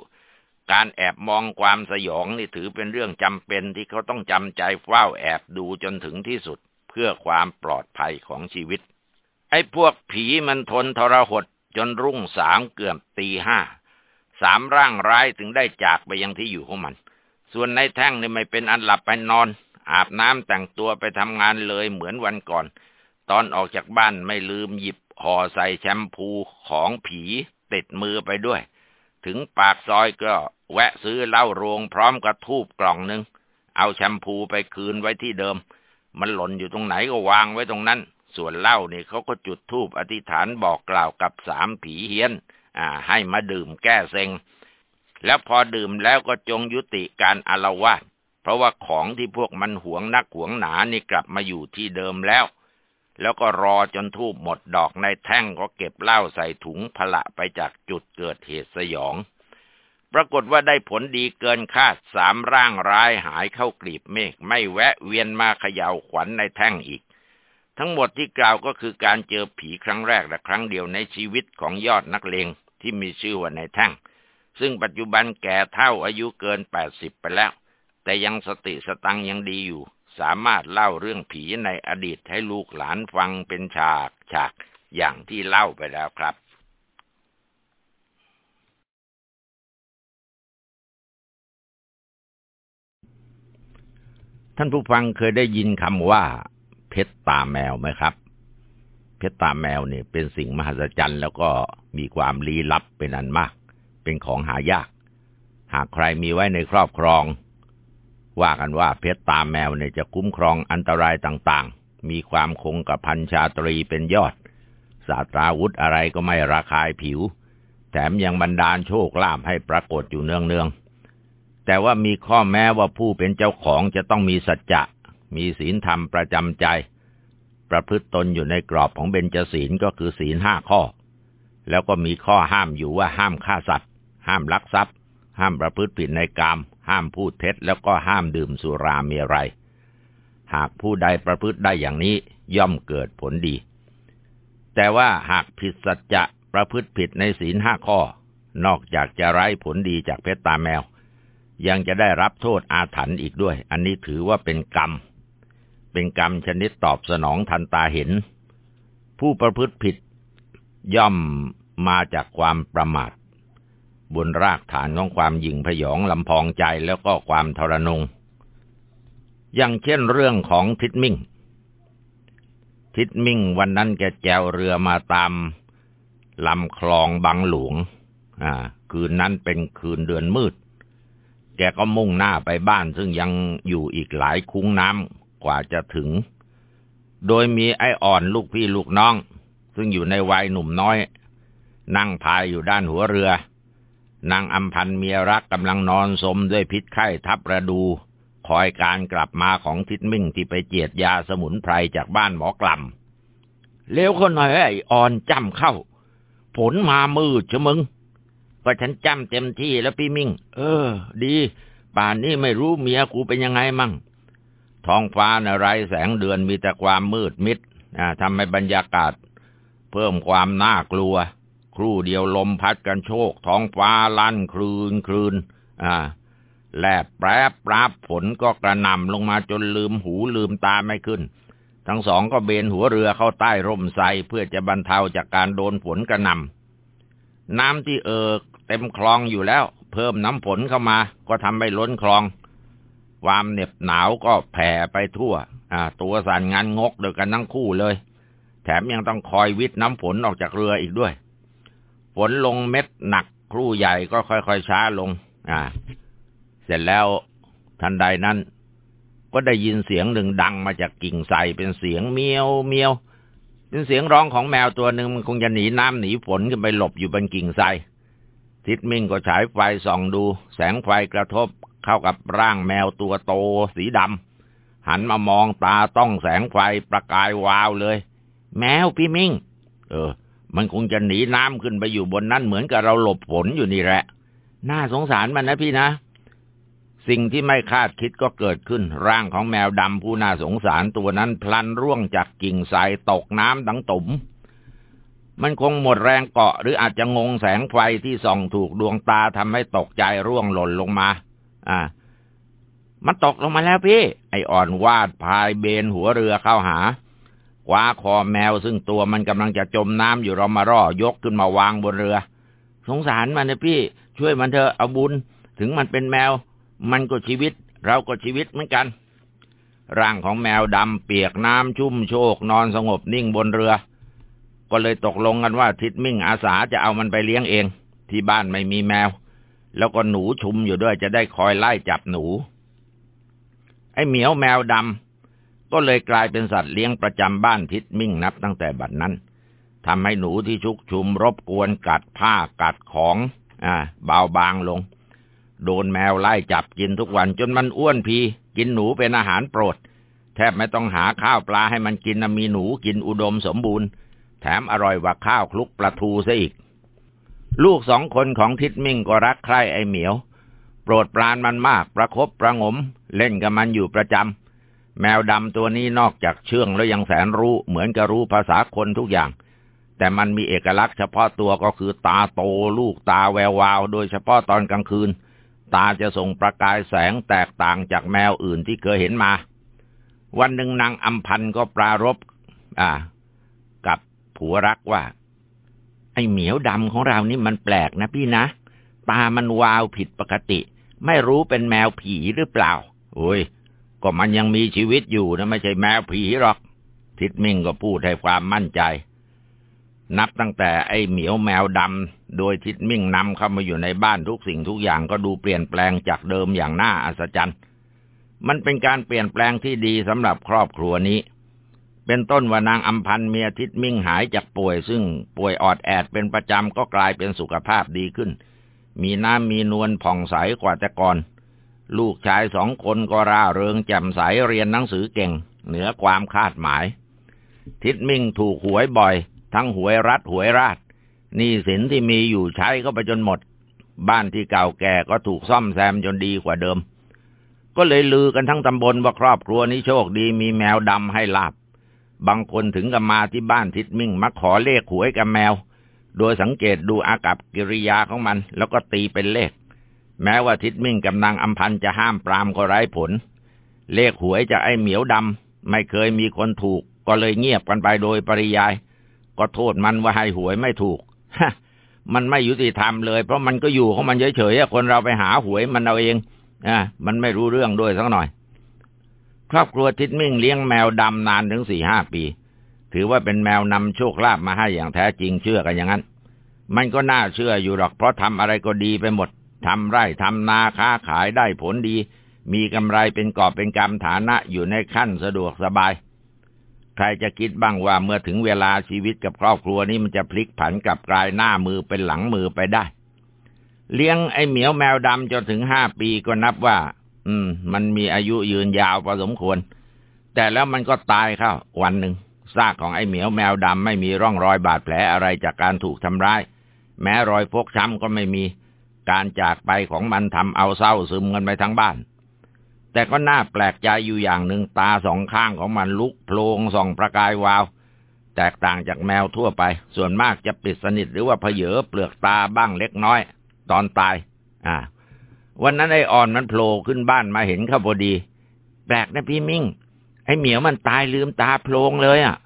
การแอบมองความสยองนี่ถือเป็นเรื่องจำเป็นที่เขาต้องจำใจเฝ้าแอบดูจนถึงที่สุด พื่อความปลอดภัยของชีวิต ไอ้พวกผีมันทนทรหดจนรุ่งสางเกือบตีห้า สามร่างร้ายถึงได้จากไปยังที่อยู่ของมัน ส่วนในแท่งนี่ไม่เป็นอันหลับไปนอน อาบน้ำแต่งตัวไปทำงานเลยเหมือนวันก่อน ตอนออกจากบ้านไม่ลืมหยิบห่อใส่แชมพูของผีติดมือไปด้วย ถึงปากซอยก็แวะซื้อเหล้าโรงพร้อมกับทูบกล่องหนึ่ง เอาแชมพูไปคืนไว้ที่เดิม มันหล่นอยู่ตรงไหนก็วางไว้ตรงนั้น ส่วนเหล้านี่เขาก็จุดทูบอธิษฐานบอกกล่าวกับสามผีเฮียน อ่า ให้มาดื่มแก้เซ็ง แล้วพอดื่มแล้วก็จงยุติการอารวาสเพราะว่าของที่พวกมันหวงนักหวงหนานี่กลับมาอยู่ที่เดิมแล้ว แล้วก็รอจนทูบหมดดอกในแท่งก็เก็บเหล้าใส่ถุงพละไปจากจุดเกิดเหตุสยอง ปรากฏว่าได้ผลดีเกินคาดสามร่างร้ายหายเข้ากลีบเมฆไม่แวะเวียนมาเขย่าขวัญในแท่งอีก ทั้งหมดที่กล่าวก็คือการเจอผีครั้งแรกและครั้งเดียวในชีวิตของยอดนักเลงที่มีชื่อว่าในแท่ง ซึ่งปัจจุบันแก่เท่าอายุเกินแปดสิบไปแล้ว แต่ยังสติสตังยังดีอยู่ สามารถเล่าเรื่องผีในอดีตให้ลูกหลานฟังเป็นฉากฉากอย่างที่เล่าไปแล้วครับ ท่านผู้ฟังเคยได้ยินคำว่า เพชรตาแมวไหมครับ เพชรตาแมวเนี่ยเป็นสิ่งมหัศจรรย์แล้วก็มีความลี้ลับเป็นอันมาก เป็นของหายาก หากใครมีไว้ในครอบครอง ว่ากันว่าเพชรตาแมวเนี่ยจะคุ้มครองอันตรายต่างๆ มีความคงกับพันชาตรีเป็นยอด ศาสตราวุธอะไรก็ไม่ราคายผิว แถมยังบันดาลโชคลาภให้ปรากฏอยู่เนืองๆ แต่ว่ามีข้อแม้ว่าผู้เป็นเจ้าของจะต้องมีสัจจะ มีศีลธรรมประจำใจ ประพฤติตนอยู่ในกรอบของเบญจศีลก็คือศีลห้าข้อ แล้วก็มีข้อห้ามอยู่ว่าห้ามฆ่าสัตว์ ห้ามลักทรัพย์ ห้ามประพฤติผิดในกาม ห้ามพูดเท็จ แล้วก็ห้ามดื่มสุราเมรัยหากผู้ใดประพฤติได้อย่างนี้ย่อมเกิดผลดี แต่ว่าหากผิดสัจจะประพฤติผิดในศีลห้าข้อ นอกจากจะไร้ผลดีจากเพชรตาแมว ยังจะได้รับโทษอาถรรพ์อีกด้วย อันนี้ถือว่าเป็นกรรม เป็นกรรมชนิดตอบสนองทันตาเห็น ผู้ประพฤติผิดย่อมมาจากความประมาท บนรากฐานของความหยิ่งพยองลำพองใจแล้วก็ความทรนง อย่างเช่นเรื่องของทิดมิ่ง ทิดมิ่งวันนั้นแกแจวเรือมาตามลำคลองบางหลวง อ่า คืนนั้นเป็นคืนเดือนมืด แกก็มุ่งหน้าไปบ้านซึ่งยังอยู่อีกหลายคุ้งน้ำกว่าจะถึง โดยมีไอ้อ่อนลูกพี่ลูกน้อง ซึ่งอยู่ในวัยหนุ่มน้อย นั่งพายอยู่ด้านหัวเรือนางอัมพันเมียรักกำลังนอนสมด้วยพิษไข้ทับระดู คอยการกลับมาของทิดมิ่งที่ไปเจียดยาสมุนไพรจากบ้านหมอกล่ำเลี้ยวคนหน่อยไอ้อ่อนจำเข้า ผลมามืดชะมึง ก็ฉันจำเต็มที่แล้วพี่มิ่ง เออ ดี ป่านนี้ไม่รู้เมียกูเป็นยังไงมั่ง ท้องฟ้านะไรแสงเดือนมีแต่ความมืดมิดอ่าทำให้บรรยากาศ เพิ่มความน่ากลัว ครู่เดียวลมพัดกันโชก ท้องฟ้าลั่นคลืนคลืน อ่าแลบแปรปราบฝนก็กระหน่ำลงมาจนลืมหูลืมตาไม่ขึ้น ทั้งสองก็เบนหัวเรือเข้าใต้ร่มไทรเพื่อจะบรรเทาจากการโดนฝนกระหน่ำน้ำที่เอิก เต็มคลองอยู่แล้ว เพิ่มน้ำฝนเข้ามา ก็ทำให้ล้นคลอง ความเหน็บหนาวก็แผ่ไปทั่ว อ่า ตัวสั่นงานงกเดียวกันทั้งคู่เลย แถมยังต้องคอยวิทน้ำฝนออกจากเรืออีกด้วย ฝนลงเม็ดหนักครู่ใหญ่ก็ค่อยๆช้าลง อ่า เสร็จแล้วทันใดนั้น ก็ได้ยินเสียงหนึ่งดังมาจากกิ่งไทรเป็นเสียงเมียวเมียวเป็นเสียงร้องของแมวตัวหนึ่งมันคงจะหนีน้ำหนีฝนขึ้นไปหลบอยู่บนกิ่งไทร ทิดมิ่งก็ฉายไฟส่องดู แสงไฟกระทบเข้ากับร่างแมวตัวโตสีดำหันมามองตาต้องแสงไฟประกายวาวเลย แมวพี่มิ่ง เออ มันคงจะหนีน้ำขึ้นไปอยู่บนนั้นเหมือนกับเราหลบฝนอยู่นี่แหละ น่าสงสารมันนะพี่นะสิ่งที่ไม่คาดคิดก็เกิดขึ้น ร่างของแมวดำผู้น่าสงสารตัวนั้นพลันร่วงจากกิ่งไทรตกน้ำดังตุ่ม มันคงหมดแรงเกาะหรืออาจจะงงแสงไฟที่ส่องถูกดวงตาทำให้ตกใจร่วงหล่นลงมา อ่า มันตกลงมาแล้วพี่ ไออ่อนวาดพายเบนหัวเรือเข้าหาคว้าคอแมวซึ่งตัวมันกำลังจะจมน้ำอยู่เรามาร่อยกขึ้นมาวางบนเรือ สงสารมันนะพี่ ช่วยมันเถอะเอาบุญ ถึงมันเป็นแมว มันก็ชีวิต เราก็ชีวิตเหมือนกัน ร่างของแมวดำเปียกน้ำชุ่มโชกนอนสงบนิ่งบนเรือ ก็เลยตกลงกันว่าทิดมิ่งอาสาจะเอามันไปเลี้ยงเอง ที่บ้านไม่มีแมว แล้วก็หนูชุมอยู่ด้วยจะได้คอยไล่จับหนู ไอ้เหมียวแมวดำก็เลยกลายเป็นสัตว์เลี้ยงประจำบ้านทิดมิ่งนับตั้งแต่บัดนั้นทำให้หนูที่ชุกชุมรบกวนกัดผ้ากัดของอ่าเบาบางลง โดนแมวไล่จับกินทุกวันจนมันอ้วนพี กินหนูเป็นอาหารโปรด แทบไม่ต้องหาข้าวปลาให้มันกินมีหนูกินอุดมสมบูรณ์ แถมอร่อยกว่าข้าวคลุกปลาทูซะอีก ลูกสองคนของทิดมิ่งก็รักใคร่ไอเหมียว โปรดปรานมันมากประครบประงม เล่นกับมันอยู่ประจำแมวดำตัวนี้นอกจากเชื่องแล้วยังแสนรู้เหมือนกับรู้ภาษาคนทุกอย่าง แต่มันมีเอกลักษณ์เฉพาะตัวก็คือตาโตลูกตาแวววาว โดยเฉพาะตอนกลางคืน ตาจะส่งประกายแสงแตกต่างจากแมวอื่นที่เคยเห็นมา วันหนึ่งนางอัมพันก็ปรารบอ่า ผัวรักว่า ไอ้เหมียวดำของเรานี่มันแปลกนะพี่นะ ตามันวาวผิดปกติ ไม่รู้เป็นแมวผีหรือเปล่า โอ้ย ก็มันยังมีชีวิตอยู่นะไม่ใช่แมวผีหรอก ทิดมิ่งก็พูดให้ความมั่นใจ นับตั้งแต่ไอ้เหมียวแมวดำโดยทิดมิ่งนำเข้ามาอยู่ในบ้านทุกสิ่งทุกอย่างก็ดูเปลี่ยนแปลงจากเดิมอย่างน่าอัศจรรย์ มันเป็นการเปลี่ยนแปลงที่ดีสำหรับครอบครัวนี้ เป็นต้นว่านางอัมพันเมียทิดมิ่งหายจากป่วย ซึ่งป่วยออดแอดเป็นประจำก็กลายเป็นสุขภาพดีขึ้น มีน้ำมีนวลผ่องใสกว่าแต่ก่อน ลูกชายสองคนก็ร่าเริงแจ่มใสเรียนหนังสือเก่ง เหนือความคาดหมาย ทิดมิ่งถูกหวยบ่อย ทั้งหวยรัฐหวยราชนี่สินที่มีอยู่ใช้ก็ไปจนหมด บ้านที่เก่าแก่ก็ถูกซ่อมแซมจนดีกว่าเดิม ก็เลยลือกันทั้งตำบลว่าครอบครัวนี้โชคดีมีแมวดำให้ลาบ บางคนถึงกับมาที่บ้านทิดมิ่งมาขอเลขหวยกับแมว โดยสังเกตดูอากับกิริยาของมัน แล้วก็ตีเป็นเลข แม้ว่าทิดมิ่งกำนังอัมพันจะห้ามปรามก็ไร้ผล เลขหวยจากไอ้เหมียวดำไม่เคยมีคนถูก ก็เลยเงียบกันไปโดยปริยาย ก็โทษมันว่าให้หวยไม่ถูกฮะมันไม่ยุติธรรมเลย เพราะมันก็อยู่ของมันเฉยๆคนเราไปหาหวยมันเอาเองอะมันไม่รู้เรื่องด้วยสักหน่อย ครอบครัวทิดมิ่งเลี้ยงแมวดำนานถึงสี่ห้าปี ถือว่าเป็นแมวนำโชคลาภมาให้อย่างแท้จริงเชื่อกันอย่างนั้น มันก็น่าเชื่ออยู่หรอกเพราะทำอะไรก็ดีไปหมดทำไร่ทำนาค้าขายได้ผลดี มีกำไรเป็นกอบเป็นกำฐานะอยู่ในขั้นสะดวกสบาย ใครจะคิดบ้างว่าเมื่อถึงเวลาชีวิตกับครอบครัวนี้มันจะพลิกผันกลับกลายหน้ามือเป็นหลังมือไปได้ เลี้ยงไอ้เหมียวแมวดำจนถึงห้าปีก็นับว่า อืม มันมีอายุยืนยาวพอสมควร แต่แล้วมันก็ตายเข้าวันหนึ่งซากของไอ้เหมียวแมวดำไม่มีร่องรอยบาดแผลอะไรจากการถูกทำร้าย แม้รอยฟกช้ำก็ไม่มี การจากไปของมันทำเอาเศร้าซึมกันไปทั้งบ้าน แต่ก็น่าแปลกใจอยู่อย่างหนึ่งตาสองข้างของมันลุกโพลงส่องประกายวาว แตกต่างจากแมวทั่วไป ส่วนมากจะปิดสนิทหรือว่าเพเยอเปลือกตาบ้างเล็กน้อย ตอนตาย อ่า วันนั้นไอ้อ่อนมันโผล่ขึ้นบ้านมาเห็นเขาพอดี แปลกนะพี่มิ่ง ไอ้เหมียวมันตายลืมตาโพลงเลยอะ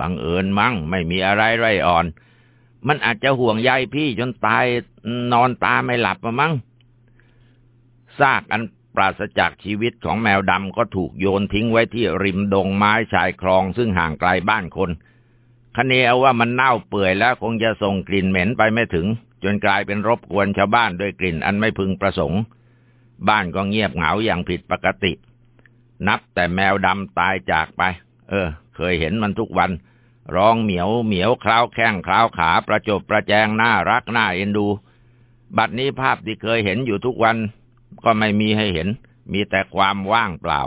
บังเอิญมั้งไม่มีอะไรไรอ่อน มันอาจจะห่วงใยพี่จนตายนอนตาไม่หลับมั้ง ซากอันปราศจากชีวิตของแมวดำก็ถูกโยนทิ้งไว้ที่ริมดงไม้ชายคลองซึ่งห่างไกลบ้านคนคเนเอาว่ามันเน่าเปื่อยแล้วคงจะส่งกลิ่นเหม็นไปไม่ถึง จนกลายเป็นรบกวนชาวบ้านด้วยกลิ่นอันไม่พึงประสงค์ บ้านก็เงียบเหงาอย่างผิดปกติ นับแต่แมวดำตายจากไป เออ เคยเห็นมันทุกวัน ร้องเหมียวเหมียวคล้าวแข้งคล้าวขาประจบประแจงน่ารักน่าเอ็นดู บัดนี้ภาพที่เคยเห็นอยู่ทุกวัน ก็ไม่มีให้เห็น มีแต่ความว่างเปล่า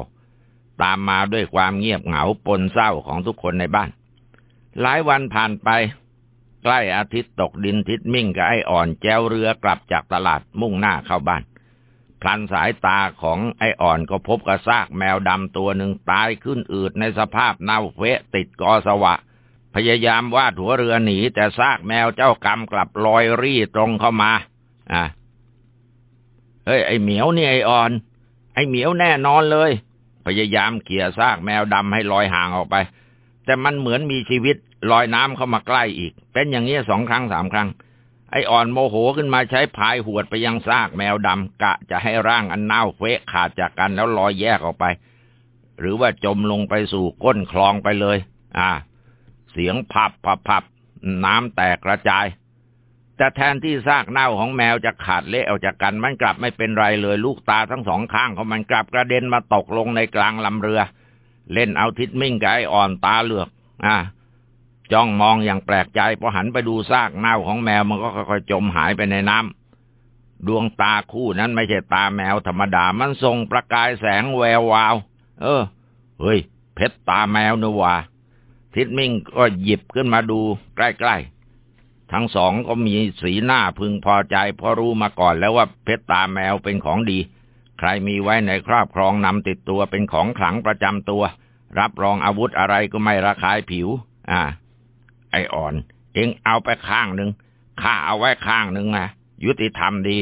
ตามมาด้วยความเงียบเหงาปนเศร้าของทุกคนในบ้านหลายวันผ่านไป ใกล้อาทิตย์ตกดินทิศมิ่งกับไอ้อ่อนแจวเรือกลับจากตลาดมุ่งหน้าเข้าบ้านพลันสายตาของไอ้อ่อนก็พบกระซากแมวดำตัวหนึ่งตายขึ้นอืดในสภาพเน่าเฟะติดกอสวะ พยายามวาดหัวเรือหนี แต่ซากแมวเจ้ากรรมกลับลอยรี่ตรงเข้ามา อะ เฮ้ย ไอ้เหมียวนี่ไอ้อ่อน ไอ้เหมียวแน่นอนเลย พยายามเขี่ยซากแมวดำให้ลอยห่างออกไป แต่มันเหมือนมีชีวิต ลอยน้ำเข้ามาใกล้อีก เป็นอย่างนี้สองครั้งสามครั้ง ไอ้อ่อนโมโหขึ้นมาใช้พายหวดไปยังซากแมวดำกะจะให้ร่างอันเน่าเฟะขาดจากกันแล้วลอยแยกออกไป หรือว่าจมลงไปสู่ก้นคลองไปเลย อ่า เสียงพับพับพับน้ำแตกกระจาย แต่แทนที่ซากเน่าของแมวจะขาดเละออกจากกัน มันกลับไม่เป็นไรเลย ลูกตาทั้งสองข้างของมันกลับกระเด็นมาตกลงในกลางลำเรือ เล่นเอาทิดมิ่งกับไอ้อ่อนตาเหลือก อ่า จ้องมองอย่างแปลกใจพอหันไปดูซากเน่าของแมวมันก็ค่อยๆจมหายไปในน้ำดวงตาคู่นั้นไม่ใช่ตาแมวธรรมดามันส่งประกายแสงแวววาว เออ เฮ้ย เพชรตาแมวนะว่าทิดมิ่งก็หยิบขึ้นมาดูใกล้ๆ ทั้งสองก็มีสีหน้าพึงพอใจเพราะรู้มาก่อนแล้วว่าเพชรตาแมวเป็นของดี ใครมีไว้ในครอบครองนำติดตัวเป็นของขลังประจำตัว รับรองอาวุธอะไรก็ไม่ระคายผิว อ่า ไออ่อน เองเอาไปข้างหนึ่งข้าเอาไว้ข้างหนึ่งนะยุติธรรมดี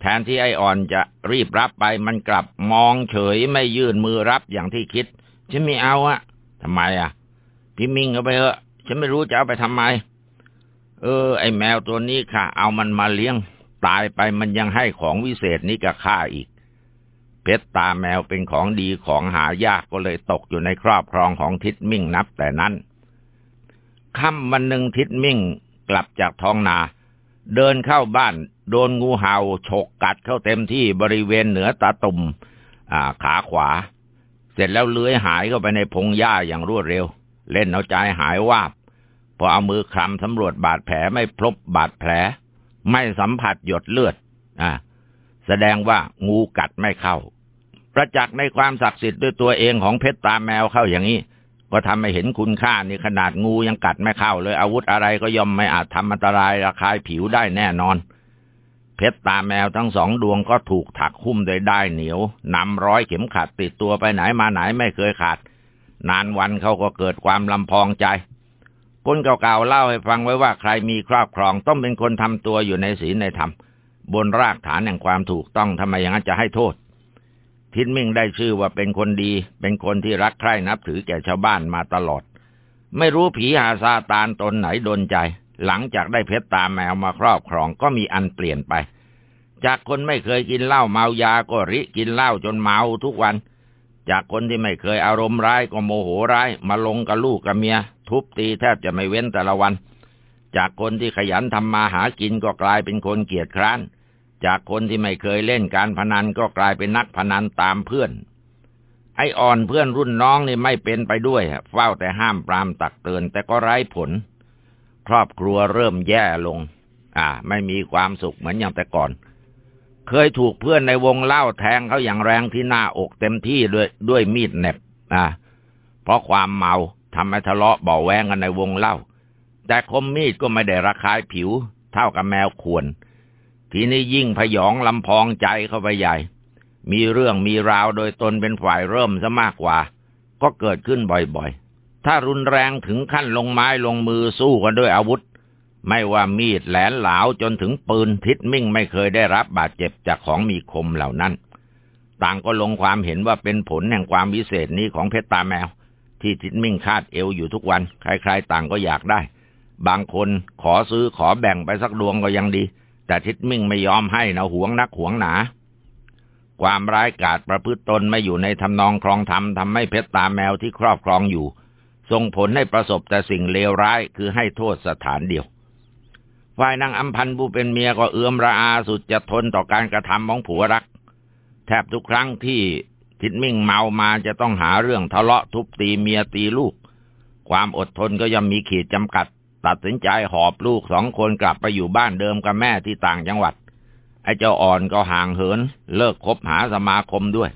แทนที่ไออ่อนจะรีบรับไปมันกลับมองเฉยไม่ยื่นมือรับอย่างที่คิด ฉันไม่เอาอะทำไมอะพี่มิงเอาไปเถอะฉันไม่รู้จะเอาไปทำไม เออ ไอแมวตัวนี้ค่ะ เอามันมาเลี้ยง ตายไปมันยังให้ของวิเศษนี้กับข้าอีก เพชรตาแมวเป็นของดีของหายากก็เลยตกอยู่ในครอบครองของทิดมิ่งนับแต่นั้น ค่ำวันหนึ่งทิดมิ่งกลับจากท้องนา เดินเข้าบ้าน โดนงูเห่าฉกกัดเข้าเต็มที่บริเวณเหนือตาตุ่มขาขวา เสร็จแล้วเลื้อยหายเข้าไปในพงหญ้าอย่างรวดเร็ว เล่นเอาใจหายวาบพอเอามือคลำสำรวจบาดแผลไม่พบบาดแผล ไม่สัมผัสหยดเลือดอ่าแสดงว่างูกัดไม่เข้า ประจักษ์ในความศักดิ์สิทธิ์ด้วยตัวเองของเพชรตาแมวเข้าอย่างนี้ ก็ทำให้เห็นคุณค่านี่ขนาดงูยังกัดไม่เข้าเลย อาวุธอะไรก็ย่อมไม่อาจทำอันตรายระคายผิวได้แน่นอน เพชรตาแมวทั้งสองดวงก็ถูกถักหุ้มโดยได้เหนียวนำร้อยเข็มขัดติดตัวไปไหนมาไหนไม่เคยขาด นานวันเขาก็เกิดความลำพองใจคนเก่าๆเล่าให้ฟังไว้ว่าใครมีครอบครองต้องเป็นคนทำตัวอยู่ในศีลในธรรมบนรากฐานแห่งความถูกต้องทำไมอย่างนั้นจะให้โทษ ทิดมิ่งได้ชื่อว่าเป็นคนดี เป็นคนที่รักใคร่นับถือแก่ชาวบ้านมาตลอด ไม่รู้ผีหาซาตานตนไหนดนใจ หลังจากได้เพชรตาแมวมาครอบครองก็มีอันเปลี่ยนไป จากคนไม่เคยกินเหล้าเมายาก็ริกินเหล้าจนเมาทุกวัน จากคนที่ไม่เคยอารมณ์ร้ายก็โมโหร้ายมาลงกับลูกกับเมีย ทุบตีแทบจะไม่เว้นแต่ละวัน จากคนที่ขยันทำมาหากินก็กลายเป็นคนเกียจคร้าน จากคนที่ไม่เคยเล่นการพนันก็กลายเป็นนักพนันตามเพื่อน ไออ่อนเพื่อนรุ่นน้องนี่ไม่เป็นไปด้วยเฝ้าแต่ห้ามปรามตักเตือนแต่ก็ไร้ผล ครอบครัวเริ่มแย่ลง อ่า ไม่มีความสุขเหมือนอย่างแต่ก่อน เคยถูกเพื่อนในวงเล่าแทงเขาอย่างแรงที่หน้าอกเต็มที่ด้วยด้วยมีดเน็บอ่าเพราะความเมาทำให้ทะเลาะเบาแวงกันในวงเล่า แต่คมมีดก็ไม่ได้ระคายผิว เท่ากับแมวควร ทีนี้ยิ่งพยองลำพองใจเข้าไปใหญ่ มีเรื่องมีราวโดยตนเป็นฝ่ายเริ่มซะมากกว่า ก็เกิดขึ้นบ่อยๆ ถ้ารุนแรงถึงขั้นลงไม้ลงมือสู้กันด้วยอาวุธ ไม่ว่ามีดแหลนหลาวจนถึงปืนทิศมิ่งไม่เคยได้รับบาดเจ็บจากของมีคมเหล่านั้น ต่างก็ลงความเห็นว่าเป็นผลแห่งความวิเศษนี้ของเพชรตาแมว ที่ทิดมิ่งคาดเอวอยู่ทุกวัน ใครๆต่างก็อยากได้ บางคนขอซื้อขอแบ่งไปสักดวงก็ยังดี แต่ทิดมิ่งไม่ยอมให้นะหวงนักหวงหนา ความร้ายกาจประพฤติตนไม่อยู่ในทำนองครองธรรมทำให้เพชรตาแมวที่ครอบครองอยู่ส่งผลให้ประสบแต่สิ่งเลวร้ายคือให้โทษสถานเดียว ฝ่ายนางอัมพันธ์ผู้เป็นเมียก็เอื้อมระอาสุดจะทนต่อการกระทำของผัวรัก แทบทุกครั้งที่ทิดมิ่งเมามาจะต้องหาเรื่องทะเลาะทุบตีเมียตีลูก ความอดทนก็ย่อมมีขีดจำกัด ตัดสินใจหอบลูกสองคนกลับไปอยู่บ้านเดิมกับแม่ที่ต่างจังหวัด ไอ้เจ้าอ่อนก็ห่างเหิน เลิกคบหาสมาคมด้วย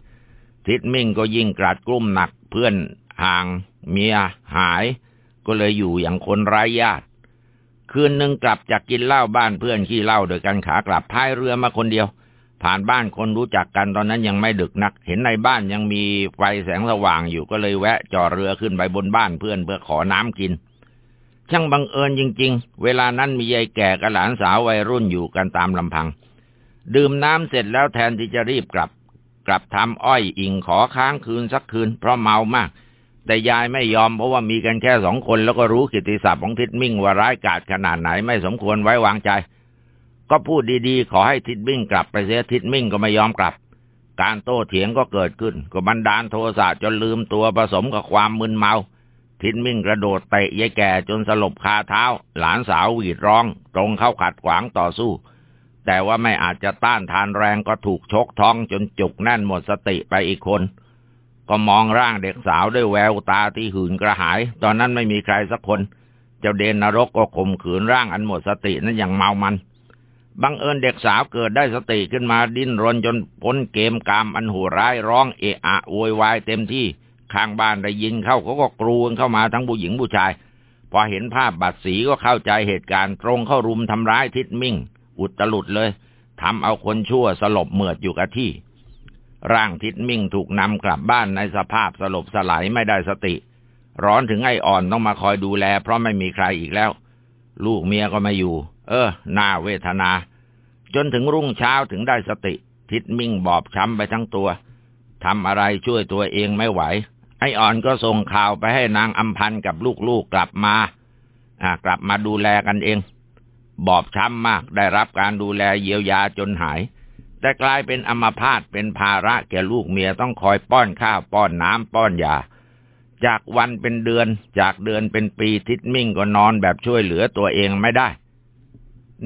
ทิดมิ่งก็ยิ่งกราดกลุ้มหนักเพื่อนห่างเมียหาย ก็เลยอยู่อย่างคนไร้ญาติ คืนหนึ่งกลับจากกินเหล้าบ้านเพื่อนขี้เหล้าโดยกันขากลับพายเรือมาคนเดียว ผ่านบ้านคนรู้จักกันตอนนั้นยังไม่ดึกนัก เห็นในบ้านยังมีไฟแสงสว่างอยู่ก็เลยแวะจอดเรือขึ้นไปบนบ้านเพื่อนเพื่อขอน้ำกิน ช่างบังเอิญจริง ๆ เวลานั้นมียายแก่กับหลานสาววัยรุ่นอยู่กันตามลำพัง ดื่มน้ำเสร็จแล้วแทนที่จะรีบกลับ กลับทำอ้อยอิ่งขอค้างคืนสักคืน เพราะเมามาก แต่ยายไม่ยอมเพราะว่ามีกันแค่สองคนแล้วก็รู้กิติศัพท์ของทิดมิ่งว่าร้ายกาจขนาดไหนไม่สมควรไว้วางใจ ก็พูดดีๆ ขอให้ทิดมิ่งกลับไปเสียทิดมิ่งก็ไม่ยอมกลับ การโต้เถียงก็เกิดขึ้น ก็บันดาลโทสะจนลืมตัวผสมกับความมึนเมา ทิดมิ่งกระโดดเตะยายแก่จนสลบคาเท้า หลานสาวหวีดร้อง ตรงเข้าขัดขวางต่อสู้ แต่ว่าไม่อาจจะต้านทานแรงก็ถูกชกท้องจนจุกแน่นหมดสติไปอีกคน ก็มองร่างเด็กสาวด้วยแววตาที่หืนกระหาย ตอนนั้นไม่มีใครสักคน เจ้าเดนนรกก็ข่มขืนร่างอันหมดสตินั้นอย่างเมามันบังเอิญเด็กสาวเกิดได้สติขึ้นมาดิ้นรนจนพ้นเกมกามอันโหดร้ายร้องเอะอะโวยวายเต็มที่ ข้างบ้านได้ยินเข้าเขาก็กรูนเข้ามาทั้งผู้หญิงผู้ชาย พอเห็นภาพบัดสีก็เข้าใจเหตุการณ์ตรงเข้ารุมทำร้ายทิดมิ่ง อุตลุดเลยทำเอาคนชั่วสลบเหมือดอยู่กับที่ ร่างทิดมิ่งถูกนำกลับบ้านในสภาพสลบสลายไม่ได้สติ ร้อนถึงไอ้อ่อนต้องมาคอยดูแล เพราะไม่มีใครอีกแล้ว ลูกเมียก็ไม่อยู่ เออน่าเวทนา จนถึงรุ่งเช้าถึงได้สติ ทิดมิ่งบอบช้ำไปทั้งตัวทำอะไรช่วยตัวเองไม่ไหว ไอ้อ่อนก็ส่งข่าวไปให้นางอัมพันกับลูกๆกลับมา อ่ากลับมาดูแลกันเอง บอบช้ำมากได้รับการดูแลเยียวยาจนหาย แต่กลายเป็นอัมพาตเป็นภาระแก่ลูกเมียต้องคอยป้อนข้าวป้อนน้ำป้อนยา จากวันเป็นเดือน จากเดือนเป็นปีทิดมิ่งก็นอนแบบช่วยเหลือตัวเองไม่ได้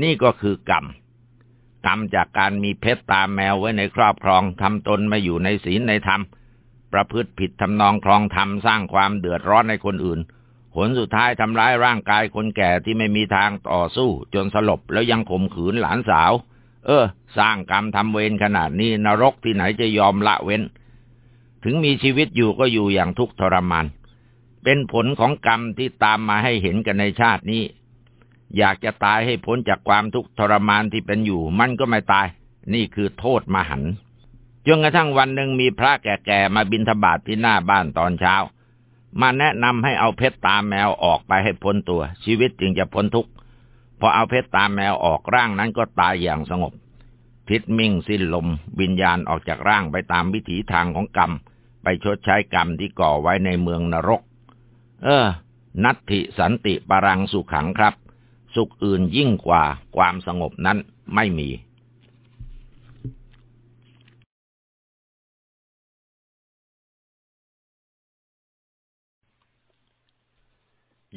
นี่ก็คือกรรมกรรมจากการมีเพชรตาแมวไว้ในครอบครองทำตนมาอยู่ในศีลในธรรม ประพฤติผิดทำนองครองธรรมสร้างความเดือดร้อนในคนอื่น ผลสุดท้ายทำร้ายร่างกายคนแก่ที่ไม่มีทางต่อสู้ จนสลบแล้วยังข่มขืนหลานสาว เออ สร้างกรรมทำเวรขนาดนี้นรกที่ไหนจะยอมละเว้น ถึงมีชีวิตอยู่ก็อยู่อย่างทุกข์ทรมานเป็นผลของกรรมที่ตามมาให้เห็นกันในชาตินี้ อยากจะตายให้พ้นจากความทุกข์ทรมานที่เป็นอยู่ มันก็ไม่ตาย นี่คือโทษมหัน จนกระทั่งวันหนึ่งมีพระแก่ๆมาบินทบาทที่หน้าบ้านตอนเช้า มาแนะนำให้เอาเพชรตาแมวออกไปให้พ้นตัว ชีวิตจึงจะพ้นทุกข์พอเอาเพชรตาแมวออกร่างนั้นก็ตายอย่างสงบ ทิศมิ่งสิ้นลมวิญญาณออกจากร่างไปตามวิถีทางของกรรม ไปชดใช้กรรมที่ก่อไว้ในเมืองนรก เออ นัตถิสันติปรังสุขขังครับ สุขอื่นยิ่งกว่าความสงบนั้นไม่มี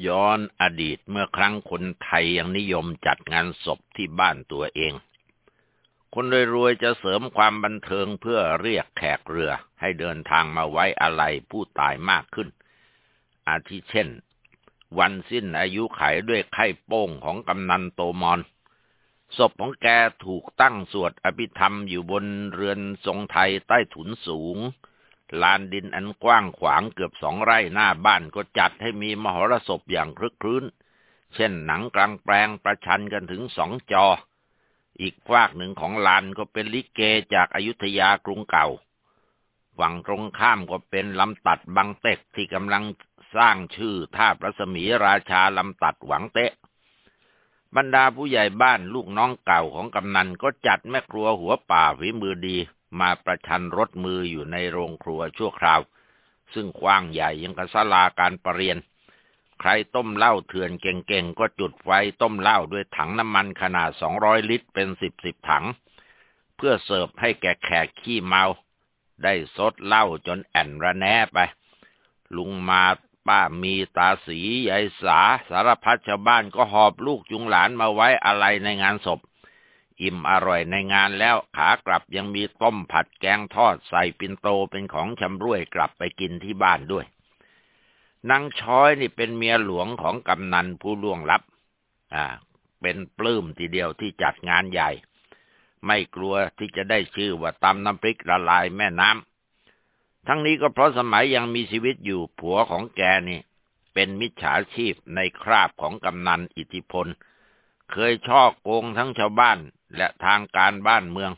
ย้อนอดีตเมื่อครั้งคนไทยยังนิยมจัดงานศพที่บ้านตัวเอง คนรวยๆจะเสริมความบันเทิงเพื่อเรียกแขกเรือให้เดินทางมาไว้อะไรผู้ตายมากขึ้น อาทิเช่น วันสิ้นอายุไขด้วยไข้โป้งของกำนันโตมอนศพของแกถูกตั้งสวดอภิธรรมอยู่บนเรือนทรงไทยใต้ถุนสูง ลานดินอันกว้างขวางเกือบสองไร่หน้าบ้านก็จัดให้มีมหรสพอย่างคลึกครื้น เช่นหนังกลางแปลงประชันกันถึงสองจอ อีกฝากหนึ่งของลานก็เป็นลิเกจากอายุทยากรุงเก่า ฝั่งตรงข้ามก็เป็นลำตัดบางเต็กที่กำลังสร้างชื่อท่าประสมีราชาลำตัดหวังเตะ บรรดาผู้ใหญ่บ้านลูกน้องเก่าของกำนันก็จัดแม่ครัวหัวป่าฝีมือดี มาประชันรถมืออยู่ในโรงครัวชั่วคราว ซึ่งกว้างใหญ่ยังกับศาลาการประเรียน ใครต้มเหล้าเถื่อนเก่งๆ ก็จุดไฟต้มเหล้าด้วยถังน้ำมันขนาดสองร้อยลิตรเป็นสิบสิบถัง เพื่อเสิร์ฟให้แก่แขกขี้เมา ได้ซดเหล้าจนแอนระแนไป ลุงมาป้ามีตาสียายสาสารพัดชาวบ้านก็หอบลูกจุงหลานมาไว้อะไรในงานศพ อิ่มอร่อยในงานแล้วขากลับยังมีต้มผัดแกงทอดใส่ปินโตเป็นของชำร่วยกลับไปกินที่บ้านด้วยนางช้อยนี่เป็นเมียหลวงของกำนันผู้ล่วงลับ อ่า เป็นปลื้มทีเดียวที่จัดงานใหญ่ ไม่กลัวที่จะได้ชื่อว่าตำน้ำพริกละลายแม่น้ำ ทั้งนี้ก็เพราะสมัยยังมีชีวิตอยู่ผัวของแกนี่ เป็นมิจฉาชีพในคราบของกำนันอิทธิพล เคยช่อโกงทั้งชาวบ้าน และทางการบ้านเมือง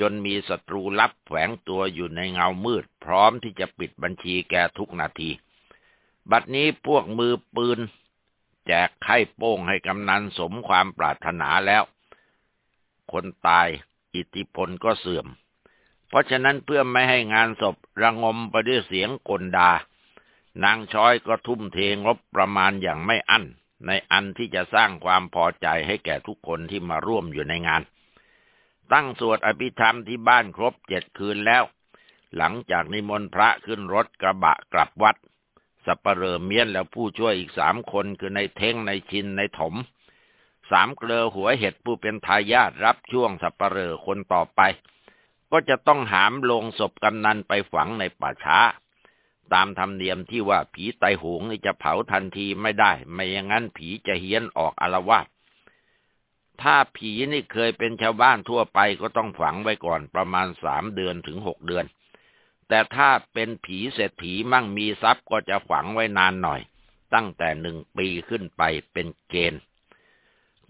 จนมีศัตรูลับแฝงตัวอยู่ในเงามืด พร้อมที่จะปิดบัญชีแกทุกนาที บัดนี้พวกมือปืน แจกไข่โป้งให้กำนันสมความปรารถนาแล้ว คนตายอิทธิพลก็เสื่อม เพราะฉะนั้นเพื่อไม่ให้งานศพระงมไปด้วยเสียงกลดา นางช้อยก็ทุ่มเทงบประมาณอย่างไม่อั้น ในอันที่จะสร้างความพอใจให้แก่ทุกคนที่มาร่วมอยู่ในงาน ตั้งสวดอภิธรรมที่บ้านครบเจ็ดคืนแล้ว หลังจากนิมนต์พระขึ้นรถกระบะกลับวัดสัปเหร่อเมียนแล้วผู้ช่วยอีกสามคนคือในเท้งในชินในถม สามเกลือหัวเห็ดผู้เป็นทายาทรับช่วงสัปเหร่อคนต่อไป ก็จะต้องหามลงศพกำนันไปฝังในป่าช้า ตามธรรมเนียมที่ว่าผีไตหงนี่จะเผาทันทีไม่ได้ ไม่อย่างนั้นผีจะเฮี้ยนออกอารวาสถ้าผีนี่เคยเป็นชาวบ้านทั่วไปก็ต้องฝังไว้ก่อนประมาณสามเดือนถึงหกเดือน แต่ถ้าเป็นผีเศรษฐีมั่งมีทรัพย์ก็จะฝังไว้นานหน่อย ตั้งแต่หนึ่งปีขึ้นไปเป็นเกณฑ์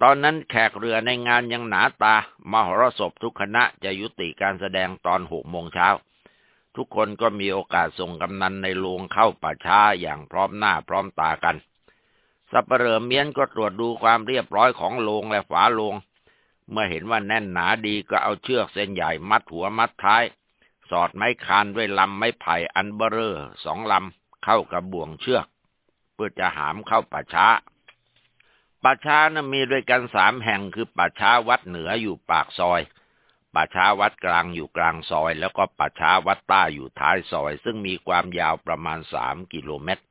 ตอนนั้นแขกเรือในงานยังหนาตามหรสพทุกคณะจะยุติการแสดงตอนหกโมงเช้า ทุกคนก็มีโอกาสส่งกำนันในโรงเข้าป่าช้าอย่างพร้อมหน้าพร้อมตากัน สัปเหร่อเมียนก็ตรวจดูความเรียบร้อยของโรงและฝาโรงเมื่อเห็นว่าแน่นหนาดีก็เอาเชือกเส้นใหญ่มัดหัวมัดท้าย สอดไม้คานด้วยลำไม้ไผ่อันเบ้อเร่อสองลำเข้ากับบ่วงเชือก เพื่อจะหามเข้าป่าช้าป่าช้านะมีด้วยกันสามแห่งคือป่าช้าวัดเหนืออยู่ปากซอย ป่าช้าวัดกลางอยู่กลางซอย แล้วก็ป่าช้าวัดใต้อยู่ท้ายซอย ซึ่งมีความยาวประมาณสามกิโลเมตร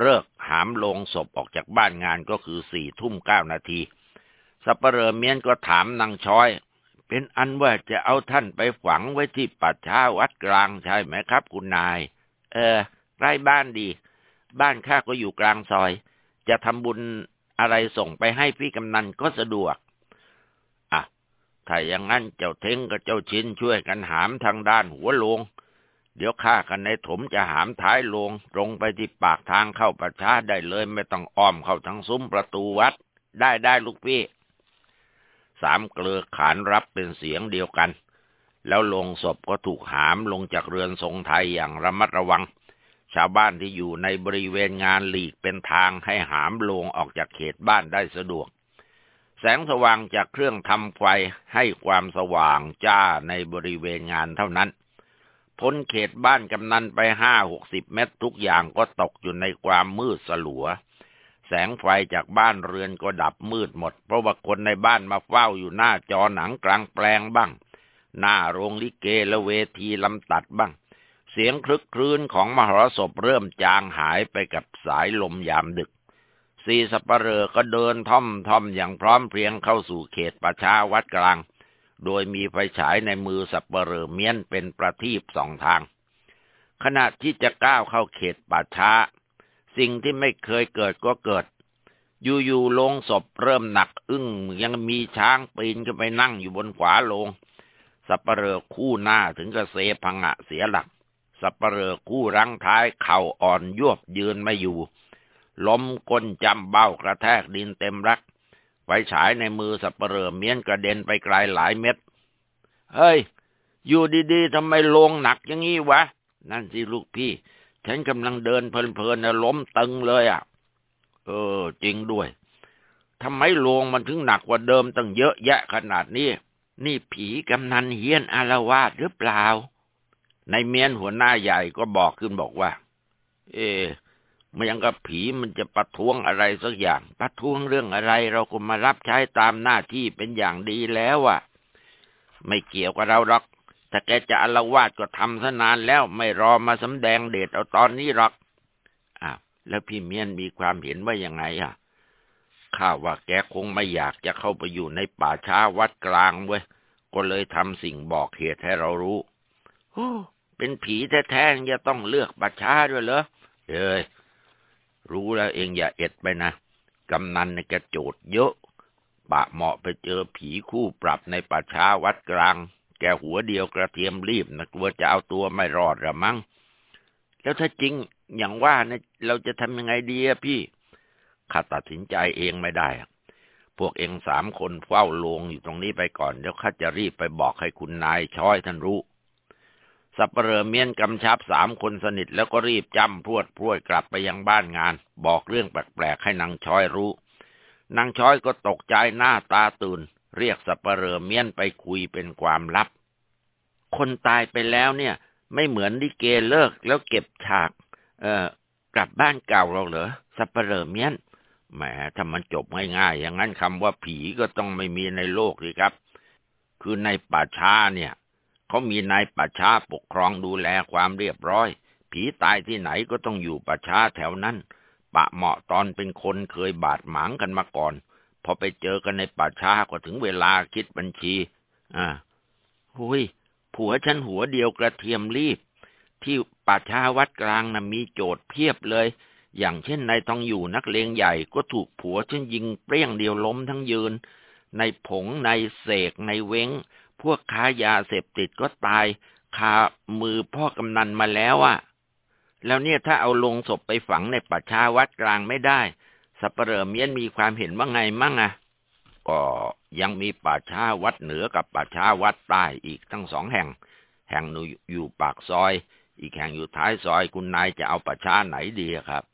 เลิกหามลงศพออกจากบ้านงานก็คือสี่ทุ่มเก้านาทีสัปเหร่อเมียนก็ถามนางช้อย เป็นอันว่าจะเอาท่านไปฝังไว้ที่ป่าช้าวัดกลางใช่ไหมครับ คุณนาย เออใกล้บ้านดี บ้านข้าก็อยู่กลางซอย จะทำบุญอะไรส่งไปให้พี่กำนันก็สะดวก ถ้าอย่างนั้นเจ้าเท้งกับเจ้าชินช่วยกันหามทางด้านหัวลง เดี๋ยวข้ากันในถมจะหามท้ายลง ตรงไปที่ปากทางเข้าประชาได้เลยไม่ต้องอ้อมเข้าทางซุ้มประตูวัด ได้ได้ลูกพี่ สามเกลือขานรับเป็นเสียงเดียวกัน แล้วลงศพก็ถูกหามลงจากเรือนทรงไทยอย่างระมัดระวัง ชาวบ้านที่อยู่ในบริเวณงานหลีกเป็นทางให้หามลงออกจากเขตบ้านได้สะดวก แสงสว่างจากเครื่องทำไฟให้ความสว่างจ้าในบริเวณงานเท่านั้น พ้นเขตบ้านกำนันไปห้าหกสิบเมตรทุกอย่างก็ตกอยู่ในความมืดสลัว แสงไฟจากบ้านเรือนก็ดับมืดหมด เพราะว่าคนในบ้านมาเฝ้าอยู่หน้าจอหนังกลางแปลงบ้าง หน้าโรงลิเกและเวทีลำตัดบ้าง เสียงคลึกครื้นของมหรสพเริ่มจางหายไปกับสายลมยามดึก สี่สัปเหร่อก็เดินท่อมท่อมอย่างพร้อมเพรียงเข้าสู่เขตประชาวัดกลาง โดยมีไฟฉายในมือสัปเหร่อเมียนเป็นประทีปสองทาง ขณะที่จะก้าวเข้าเขตป่าช้า สิ่งที่ไม่เคยเกิดก็เกิด อยู่ๆลงศพเริ่มหนักอึ้งยังมีช้างปีนขึ้นไปนั่งอยู่บนขวาลง สัปเหร่อคู่หน้าถึงกระเซพังะเสียหลัก สัปเหร่อกู้รังท้ายเข่าอ่อนยวบยืนไม่อยู่ ล้มก้นจำเบ้ากระแทกดินเต็มรัก ไฟฉายในมือสับเหร่อเมียนกระเด็นไปไกลหลายเม็ด เฮ้ย อยู่ดีๆทำไมลงหนักอย่างงี้วะ นั่นสิลูกพี่ ฉันกำลังเดินเพลินๆนะล้มตึงเลยอะ เออ จริงด้วยทำไมลงมันถึงหนักกว่าเดิมตั้งเยอะแยะขนาดนี้ นี่ผีกำนันเฮียนอารวาสหรือเปล่า ในเมียนหัวหน้าใหญ่ก็บอกขึ้นบอกว่า เอ มันยังกับผีมันจะประท้วงอะไรสักอย่าง ประท้วงเรื่องอะไร เราก็มารับใช้ตามหน้าที่เป็นอย่างดีแล้วอะไม่เกี่ยวกับเราหรอกถ้าแกจะอลวาดก็ทำซะนานแล้วไม่รอมาสำแดงเดชเอาตอนนี้หรอกอ้าวแล้วพี่เมียนมีความเห็นว่ายังไงอะข้าว่าแกคงไม่อยากจะเข้าไปอยู่ในป่าช้าวัดกลางเว้ยก็เลยทำสิ่งบอกเหตุให้เรารู้โอ้เป็นผีแท้ๆจะต้องเลือกปัจฉาด้วยเหรอเอ้ย รู้แล้วเองอย่าเอ็ดไปนะ กำนันในกระโจดเยอะ ปะเหมาะไปเจอผีคู่ปรับในป่าช้าวัดกลาง แกหัวเดียวกระเทียมรีบนะกลัวจะเอาตัวไม่รอดหรือมั้ง แล้วถ้าจริงอย่างว่าเนี่ยเราจะทำยังไงดีอะพี่ข้าตัดสินใจเองไม่ได้พวกเองสามคนเฝ้าลงอยู่ตรงนี้ไปก่อน เดี๋ยวข้าจะรีบไปบอกให้คุณนายช้อยท่านรู้ สับเปลอเมียนกำชับสามคนสนิทแล้วก็รีบจำพรวดพรวดกลับไปยังบ้านงาน บอกเรื่องแปลกๆให้นางช้อยรู้ นางช้อยก็ตกใจหน้าตาตื่น เรียกสัปเหร่อเมียนไปคุยเป็นความลับ คนตายไปแล้วเนี่ย ไม่เหมือนลิเกเลิกแล้วเก็บฉาก เอ่อกลับบ้านเก่าเราเหรอสัปเหร่อเมียนแหมถ้ามันจบง่ายๆอย่างนั้นคำว่าผีก็ต้องไม่มีในโลกเลยครับ คือในป่าช้าเนี่ย เขามีนายป่าช้าปกครองดูแลความเรียบร้อย ผีตายที่ไหนก็ต้องอยู่ป่าช้าแถวนั้น ปะเหมาะตอนเป็นคนเคยบาดหมางกันมาก่อน พอไปเจอกันในป่าช้าก็ถึงเวลาคิดบัญชี อ่าหุยผัวฉันหัวเดียวกระเทียมรีบ ที่ป่าช้าวัดกลางนะ่ะมีโจทย์เพียบเลย อย่างเช่นนายทองอยู่นักเลงใหญ่ก็ถูกผัวฉันยิงเปรี้ยงเดียวล้มทั้งยืน ในผงในเสกในเว้ง พวกค้ายาเสพติดก็ตายคามือพ่อกำนันมาแล้วอะ่ะ แล้วเนี่ยถ้าเอาลงศพไปฝังในป่าช้าวัดกลางไม่ได้ สัปเหร่อเมียนมีความเห็นว่าไงมั่งอะก็ยังมีป่าช้าวัดเหนือกับป่าช้าวัดใต้อีกทั้งสองแห่ง แห่งหนูอยู่ปากซอย อีกแห่งอยู่ท้ายซอย คุณนายจะเอาป่าช้าไหนดีครับ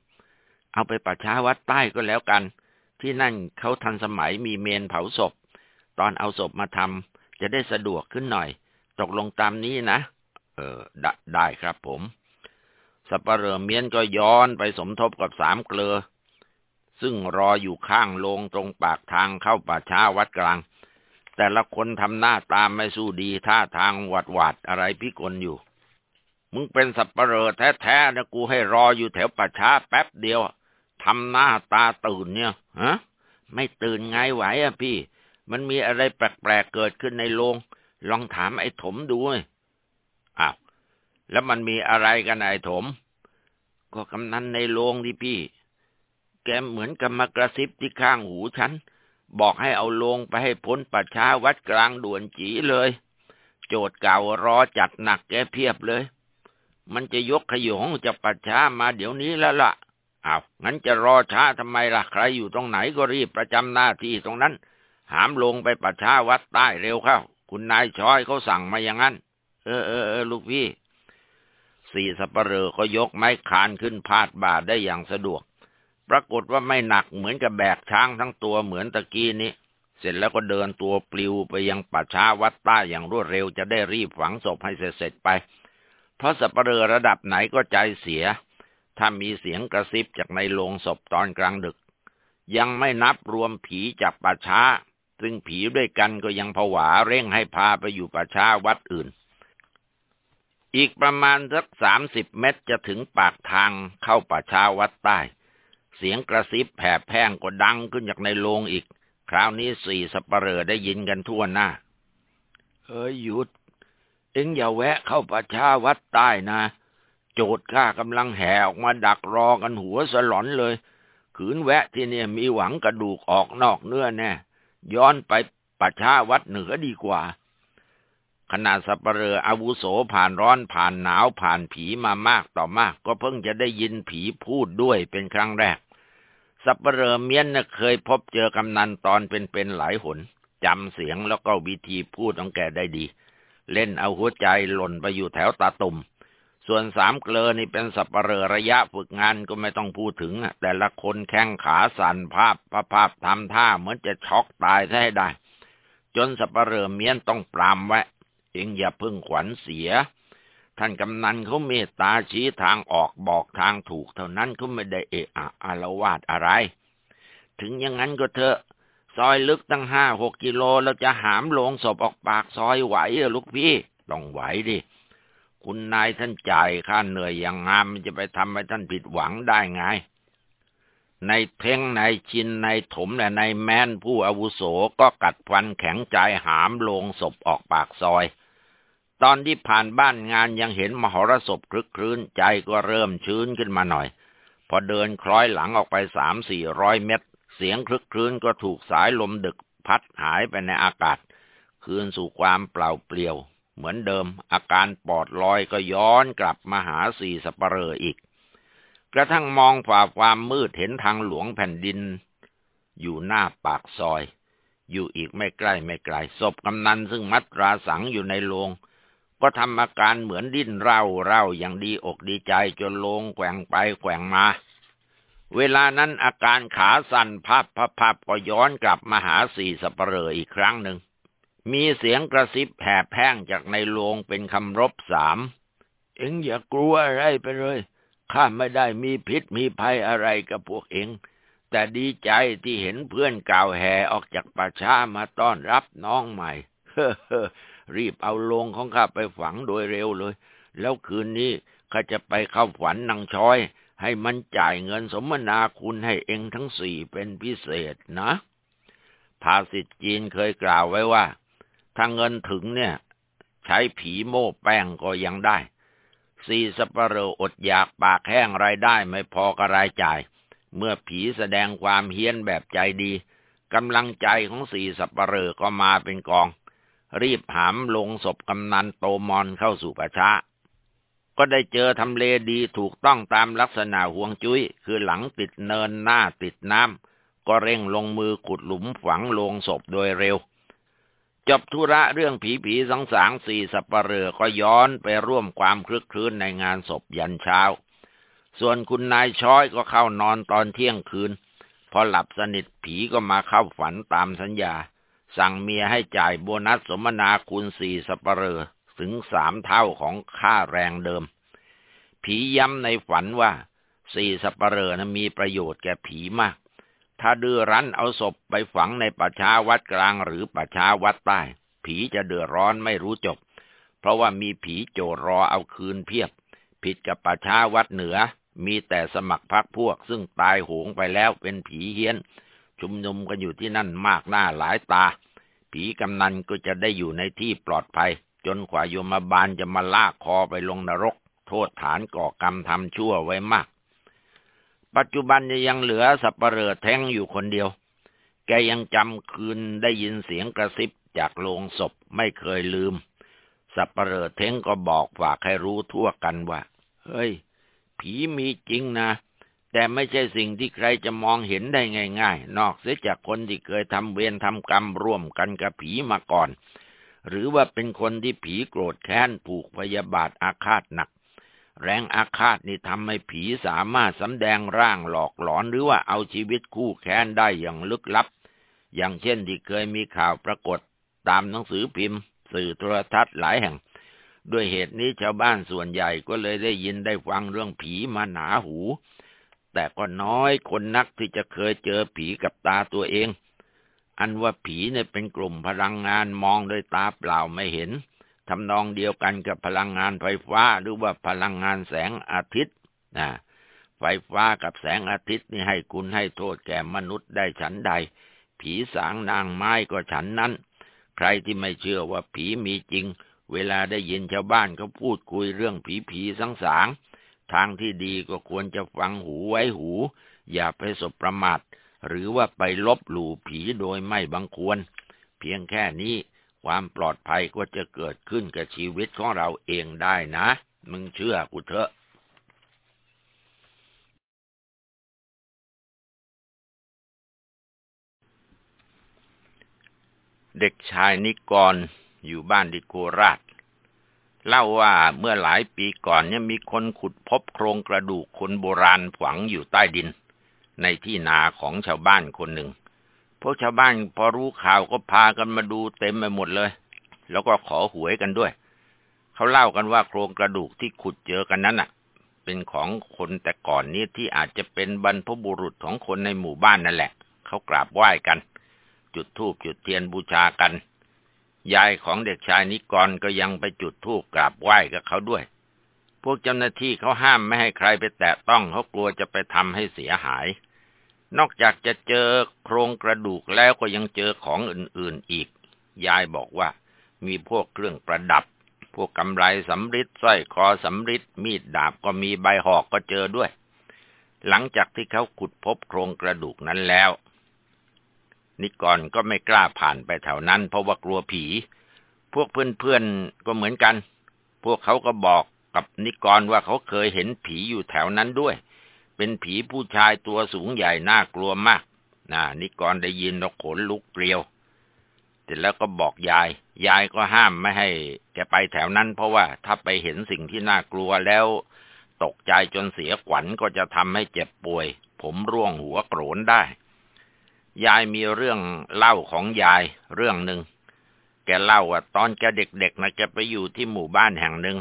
เอาไปป่าช้าวัดใต้ก็แล้วกัน ที่นั่นเขาทันสมัยมีเมนเผาศพ ตอนเอาศพมาทำ จะได้สะดวกขึ้นหน่อย ตกลงตามนี้นะ เออไดได้ครับผมสัปเหร่อเมียนก็ย้อนไปสมทบกับสามเกลือซึ่งรออยู่ข้างโลงตรงปากทางเข้าป่าช้าวัดกลาง แต่ละคนทำหน้าตามไม่สู้ดีท่าทางหวัดหวัดอะไรพิกลอยู่ มึงเป็นสัปเหร่อแท้ๆนะกูให้รออยู่แถวป่าช้าแป๊บเดียวทำหน้าตาตื่นเนี่ยฮะไม่ตื่นไงไหวอะพี่ มันมีอะไรแปลกๆเกิดขึ้นในโรงลองถามไอ้ถมดูอ้าวแล้วมันมีอะไรกันไอ้ถม ก็กำนันในโรงดิพี่ แกเหมือนกับมากระซิบที่ข้างหูฉัน บอกให้เอาโลงไปให้พ้นปัจฉาวัดกลางด่วนจีเลย โจทย์เก่ารอจัดหนักแกเพียบเลย มันจะยกขยงจากปัจฉามาเดี๋ยวนี้แล้วล่ะอ้าวงั้นจะรอช้าทำไมล่ะ ใครอยู่ตรงไหนก็รีบประจำหน้าที่ตรงนั้น หามลงไปปัดช้าวัดใต้เร็วเข้า คุณนายช้อยเขาสั่งมาอย่างนั้น เออเออเออลูกพี่ สี่สัปเหร่อก็ยกไม้คานขึ้นพาดบ่าได้อย่างสะดวก ปรากฏว่าไม่หนักเหมือนกับแบกช้างทั้งตัวเหมือนตะกี้นี้ เสร็จแล้วก็เดินตัวปลิวไปยังป่าช้าวัดใต้อย่างรวดเร็วจะได้รีบฝังศพให้เสร็จไป เพราะสัปเหร่อระดับไหนก็ใจเสีย ถ้ามีเสียงกระซิบจากในโรงศพตอนกลางดึก ยังไม่นับรวมผีจากป่าช้า ซึ่งผีด้วยกันก็ยังผวาเร่งให้พาไปอยู่ป่าช้าวัดอื่น อีกประมาณสักสามสิบเมตรจะถึงปากทางเข้าป่าช้าวัดใต้ เสียงกระซิบแผ่แพ่งก็ดังขึ้นจากในโรงอีก คราวนี้สี่สปเหร่อได้ยินกันทั่วหน้าเฮ้ยหยุด เอ็งอย่าแวะเข้าป่าช้าวัดใต้นะ โจดข้ากำลังแห่ออกมาดักรอกันหัวสลอนเลยขืนแวะที่เนี่ยมีหวังกระดูกออกนอกเนื้อแน่ ย้อนไปป่าช้าวัดเหนือดีกว่าขณะสัปเหร่ออาวุโสผ่านร้อนผ่านหนาวผ่านผีมามากต่อมาก ก็เพิ่งจะได้ยินผีพูดด้วยเป็นครั้งแรก สัปเหร่อเมียนนะเคยพบเจอกำนันตอนเป็นๆหลายหนจำเสียงแล้วก็วิธีพูดของแกได้ดี เล่นเอาหัวใจหล่นไปอยู่แถวตาตุ่ม ส่วนสามเกลอนี่เป็นสัปเหร่อระยะฝึกงานก็ไม่ต้องพูดถึง แต่ละคนแข้งขาสั่นภาพภาพภาพทำท่าเหมือนจะช็อกตายให้ได้ จนสัปเหร่อเมียนต้องปรามไว้เองอย่าพึ่งขวัญเสีย ท่านกำนันเขาเมตตาชี้ทางออกบอกทางถูกเท่านั้นเขาไม่ได้เอะอะอารวาดอะไร ถึงอย่างนั้นก็เถอะ ซอยลึกตั้งห้าหกกิโลเราจะหามลงศพออกปากซอยไหวเหรอลูกพี่ต้องไหวดิ คุณนายท่านจ่ายค่าเหนื่อยอย่างงามมันจะไปทำให้ท่านผิดหวังได้ไงในเท่งในชินในถมและในแมนผู้อาวุโสก็กัดฟันแข็งใจหามลงศพออกปากซอย ตอนที่ผ่านบ้านงานยังเห็นมหรสพคลึกครื้นใจก็เริ่มชื้นขึ้นมาหน่อย พอเดินคล้อยหลังออกไปสามสี่ร้อยเมตร เสียงคลึกครื้นก็ถูกสายลมดึกพัดหายไปในอากาศ คืนสู่ความเปล่าเปลี่ยว เหมือนเดิม อาการปอดลอยก็ย้อนกลับมาหาสี่สปเหร่ออีก กระทั่งมองฝ่าความมืดเห็นทางหลวงแผ่นดิน อยู่หน้าปากซอย อยู่อีกไม่ใกล้ไม่ไกลศพกำนันซึ่งมัดราสังอยู่ในโรงก็ทำอาการเหมือนดิ้นเร่าเร่าอย่างดีอกดีใจจนลงแกว่งไปแกว่งมา เวลานั้นอาการขาสั่นพับพับพับก็ย้อนกลับมาหาสี่สเปรออีกครั้งหนึ่ง มีเสียงกระซิบแผ่แพ่งจากในโรงเป็นคำรบสาม เอ็งอย่ากลัวอะไรไปเลย ข้าไม่ได้มีพิษมีภัยอะไรกับพวกเอ็ง แต่ดีใจที่เห็นเพื่อนเก่าวแห่ออกจากป่าช้ามาต้อนรับน้องใหม่ เฮ้อรีบเอาโลงของข้าไปฝังโดยเร็วเลย แล้วคืนนี้ข้าจะไปเข้าฝันนางช้อย ให้มันจ่ายเงินสมนาคุณให้เอ็งทั้งสี่เป็นพิเศษนะ ภาษิตจีนเคยกล่าวไว้ว่า ถ้าเงินถึงเนี่ย ใช้ผีโม่แป้งก็ยังได้ สี่สปเหร่ออดอยากปากแห้งรายได้ไม่พอกระรายจ่าย เมื่อผีแสดงความเฮี้ยนแบบใจดีกำลังใจของสี่สปเหร่อก็มาเป็นกอง รีบหามลงศพกำนันโตมอนเข้าสู่ป่าช้าก็ได้เจอทำเลดีถูกต้องตามลักษณะห่วงจุย้ย คือหลังติดเนินหน้าติดน้ำก็เร่งลงมือขุดหลุมฝังลงศพโดยเร็ว จบธุระเรื่องผีผีสังสางสี่สัปเหร่อก็ย้อนไปร่วมความคลึกครื้นในงานศพยันเช้า ส่วนคุณนายช้อยก็เข้านอนตอนเที่ยงคืน พอหลับสนิทผีก็มาเข้าฝันตามสัญญา สั่งเมียให้จ่ายโบนัสสมนาคุณสี่สปเหร่อถึงสามเท่าของค่าแรงเดิม ผีย้ำในฝันว่าสี่สปเหร่อนะมีประโยชน์แก่ผีมาก ถ้าดื้อรั้นเอาศพไปฝังในป่าช้าวัดกลางหรือป่าช้าวัดใต้ ผีจะเดือดร้อนไม่รู้จบ เพราะว่ามีผีโจรรอเอาคืนเพียบ ผิดกับป่าช้าวัดเหนือ มีแต่สมัครพักพวก ซึ่งตายโหงไปแล้วเป็นผีเฮี้ยน ชุมนุมกันอยู่ที่นั่นมากหน้าหลายตา ผีกำนันก็จะได้อยู่ในที่ปลอดภัย จนกว่าโยมบาลจะมาลากคอไปลงนรก โทษฐานก่อกรรมทำชั่วไว้มาก ปัจจุบันยังเหลือสับปเปลือแท้งอยู่คนเดียว แกยังจำคืนได้ยินเสียงกระซิบจากโลงศพไม่เคยลืม สับปเปลือเท้งก็บอกฝากให้รู้ทั่วกันว่า เฮ้ย ผีมีจริงนะ แต่ไม่ใช่สิ่งที่ใครจะมองเห็นได้ง่าย ๆ นอกเสียจากคนที่เคยทำเวรทำกรรมร่วมกันกับผีมาก่อน หรือว่าเป็นคนที่ผีโกรธแค้นผูกพยาบาทอาฆาตหนัก แรงอาฆาตนี่ทำให้ผีสามารถสำแดงร่างหลอกหลอนหรือว่าเอาชีวิตคู่แค้นได้อย่างลึกลับ อย่างเช่นที่เคยมีข่าวปรากฏตามหนังสือพิมพ์ สื่อโทรทัศน์หลายแห่ง ด้วยเหตุนี้ชาวบ้านส่วนใหญ่ก็เลยได้ยินได้ฟังเรื่องผีมาหนาหู แต่ก็น้อยคนนักที่จะเคยเจอผีกับตาตัวเอง อันว่าผีเนี่ยเป็นกลุ่มพลังงานมองด้วยตาเปล่าไม่เห็น ทำนองเดียวกันกับพลังงานไฟฟ้าหรือว่าพลังงานแสงอาทิตย์นะไฟฟ้ากับแสงอาทิตย์นี่ให้คุณให้โทษแก่มนุษย์ได้ฉันใด ผีสางนางไม้ก็ฉันนั้น ใครที่ไม่เชื่อว่าผีมีจริง เวลาได้ยินชาวบ้านเขาพูดคุยเรื่องผีผีสังสางทางที่ดีก็ควรจะฟังหูไว้หู อย่าไปสบประมาทหรือว่าไปลบหลู่ผีโดยไม่บังควร เพียงแค่นี้ ความปลอดภัยก็จะเกิดขึ้นกับชีวิตของเราเองได้นะ มึงเชื่อกูเถอะเด็กชายนิกรอยู่บ้านดิโกราช เล่าว่าเมื่อหลายปีก่อนเนี่ยมีคนขุดพบโครงกระดูกคนโบราณฝังอยู่ใต้ดิน ในที่นาของชาวบ้านคนหนึ่ง พวกชาวบ้านพอรู้ข่าวก็พากันมาดูเต็มไปหมดเลย แล้วก็ขอหวยกันด้วย เขาเล่ากันว่าโครงกระดูกที่ขุดเจอกันนั้นน่ะ เป็นของคนแต่ก่อนนี้ที่อาจจะเป็นบรรพบุรุษของคนในหมู่บ้านนั่นแหละ เขากราบไหว้กัน จุดธูปจุดเทียนบูชากัน ยายของเด็กชายนิกรก็ยังไปจุดธูปกราบไหว้กับเขาด้วย พวกเจ้าหน้าที่เขาห้ามไม่ให้ใครไปแตะต้องเขากลัวจะไปทำให้เสียหาย นอกจากจะเจอโครงกระดูกแล้วก็ยังเจอของอื่นๆอีก ยายบอกว่า มีพวกเครื่องประดับ พวกกำไรสำริดสร้อยคอสำริดมีดดาบก็มีใบหอกก็เจอด้วย หลังจากที่เขาขุดพบโครงกระดูกนั้นแล้ว นิกรก็ไม่กล้าผ่านไปแถวนั้น เพราะว่ากลัวผี พวกเพื่อนๆก็เหมือนกัน พวกเขาก็บอกกับนิกรว่าเขาเคยเห็นผีอยู่แถวนั้นด้วย เป็นผีผู้ชายตัวสูงใหญ่น่ากลัวมากนะนิกรได้ยินแล้วขนลุกเกลียวเสร็จแล้วก็บอกยาย ยายก็ห้ามไม่ให้ แกไปแถวนั้น เพราะว่าถ้าไปเห็นสิ่งที่น่ากลัวแล้ว ตกใจจนเสียขวัญก็จะทำให้เจ็บป่วย ผมร่วงหัวโกรนได้ ยายมีเรื่องเล่าของยายเรื่องหนึ่งแกเล่าว่าตอนแกเด็กๆนะแกไปอยู่ที่หมู่บ้านแห่งหนึ่ง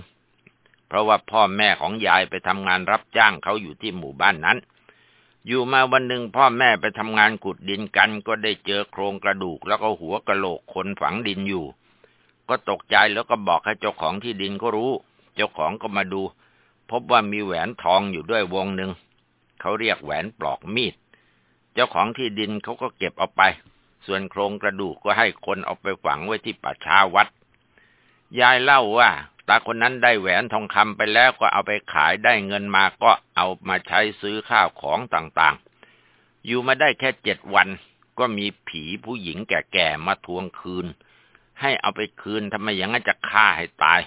เพราะว่าพ่อแม่ของยายไปทำงานรับจ้างเขาอยู่ที่หมู่บ้านนั้น อยู่มาวันหนึ่งพ่อแม่ไปทำงานขุดดินกันก็ได้เจอโครงกระดูกแล้วก็หัวกะโหลกคนฝังดินอยู่ ก็ตกใจแล้วก็บอกให้เจ้าของที่ดินก็รู้ เจ้าของก็มาดู พบว่ามีแหวนทองอยู่ด้วยวงหนึ่งเขาเรียกแหวนปลอกมีด เจ้าของที่ดินเขาก็เก็บเอาไป ส่วนโครงกระดูกก็ให้คนเอาไปฝังไว้ที่ป่าช้าวัด ยายเล่าว่า ตาคนนั้นได้แหวนทองคำไปแล้วก็เอาไปขายได้เงินมาก็เอามาใช้ซื้อข้าวของต่างๆ อยู่มาได้แค่เจ็ดวัน ก็มีผีผู้หญิงแก่ๆมาทวงคืน ให้เอาไปคืนทำไมอย่างนั้นจะฆ่าให้ตาย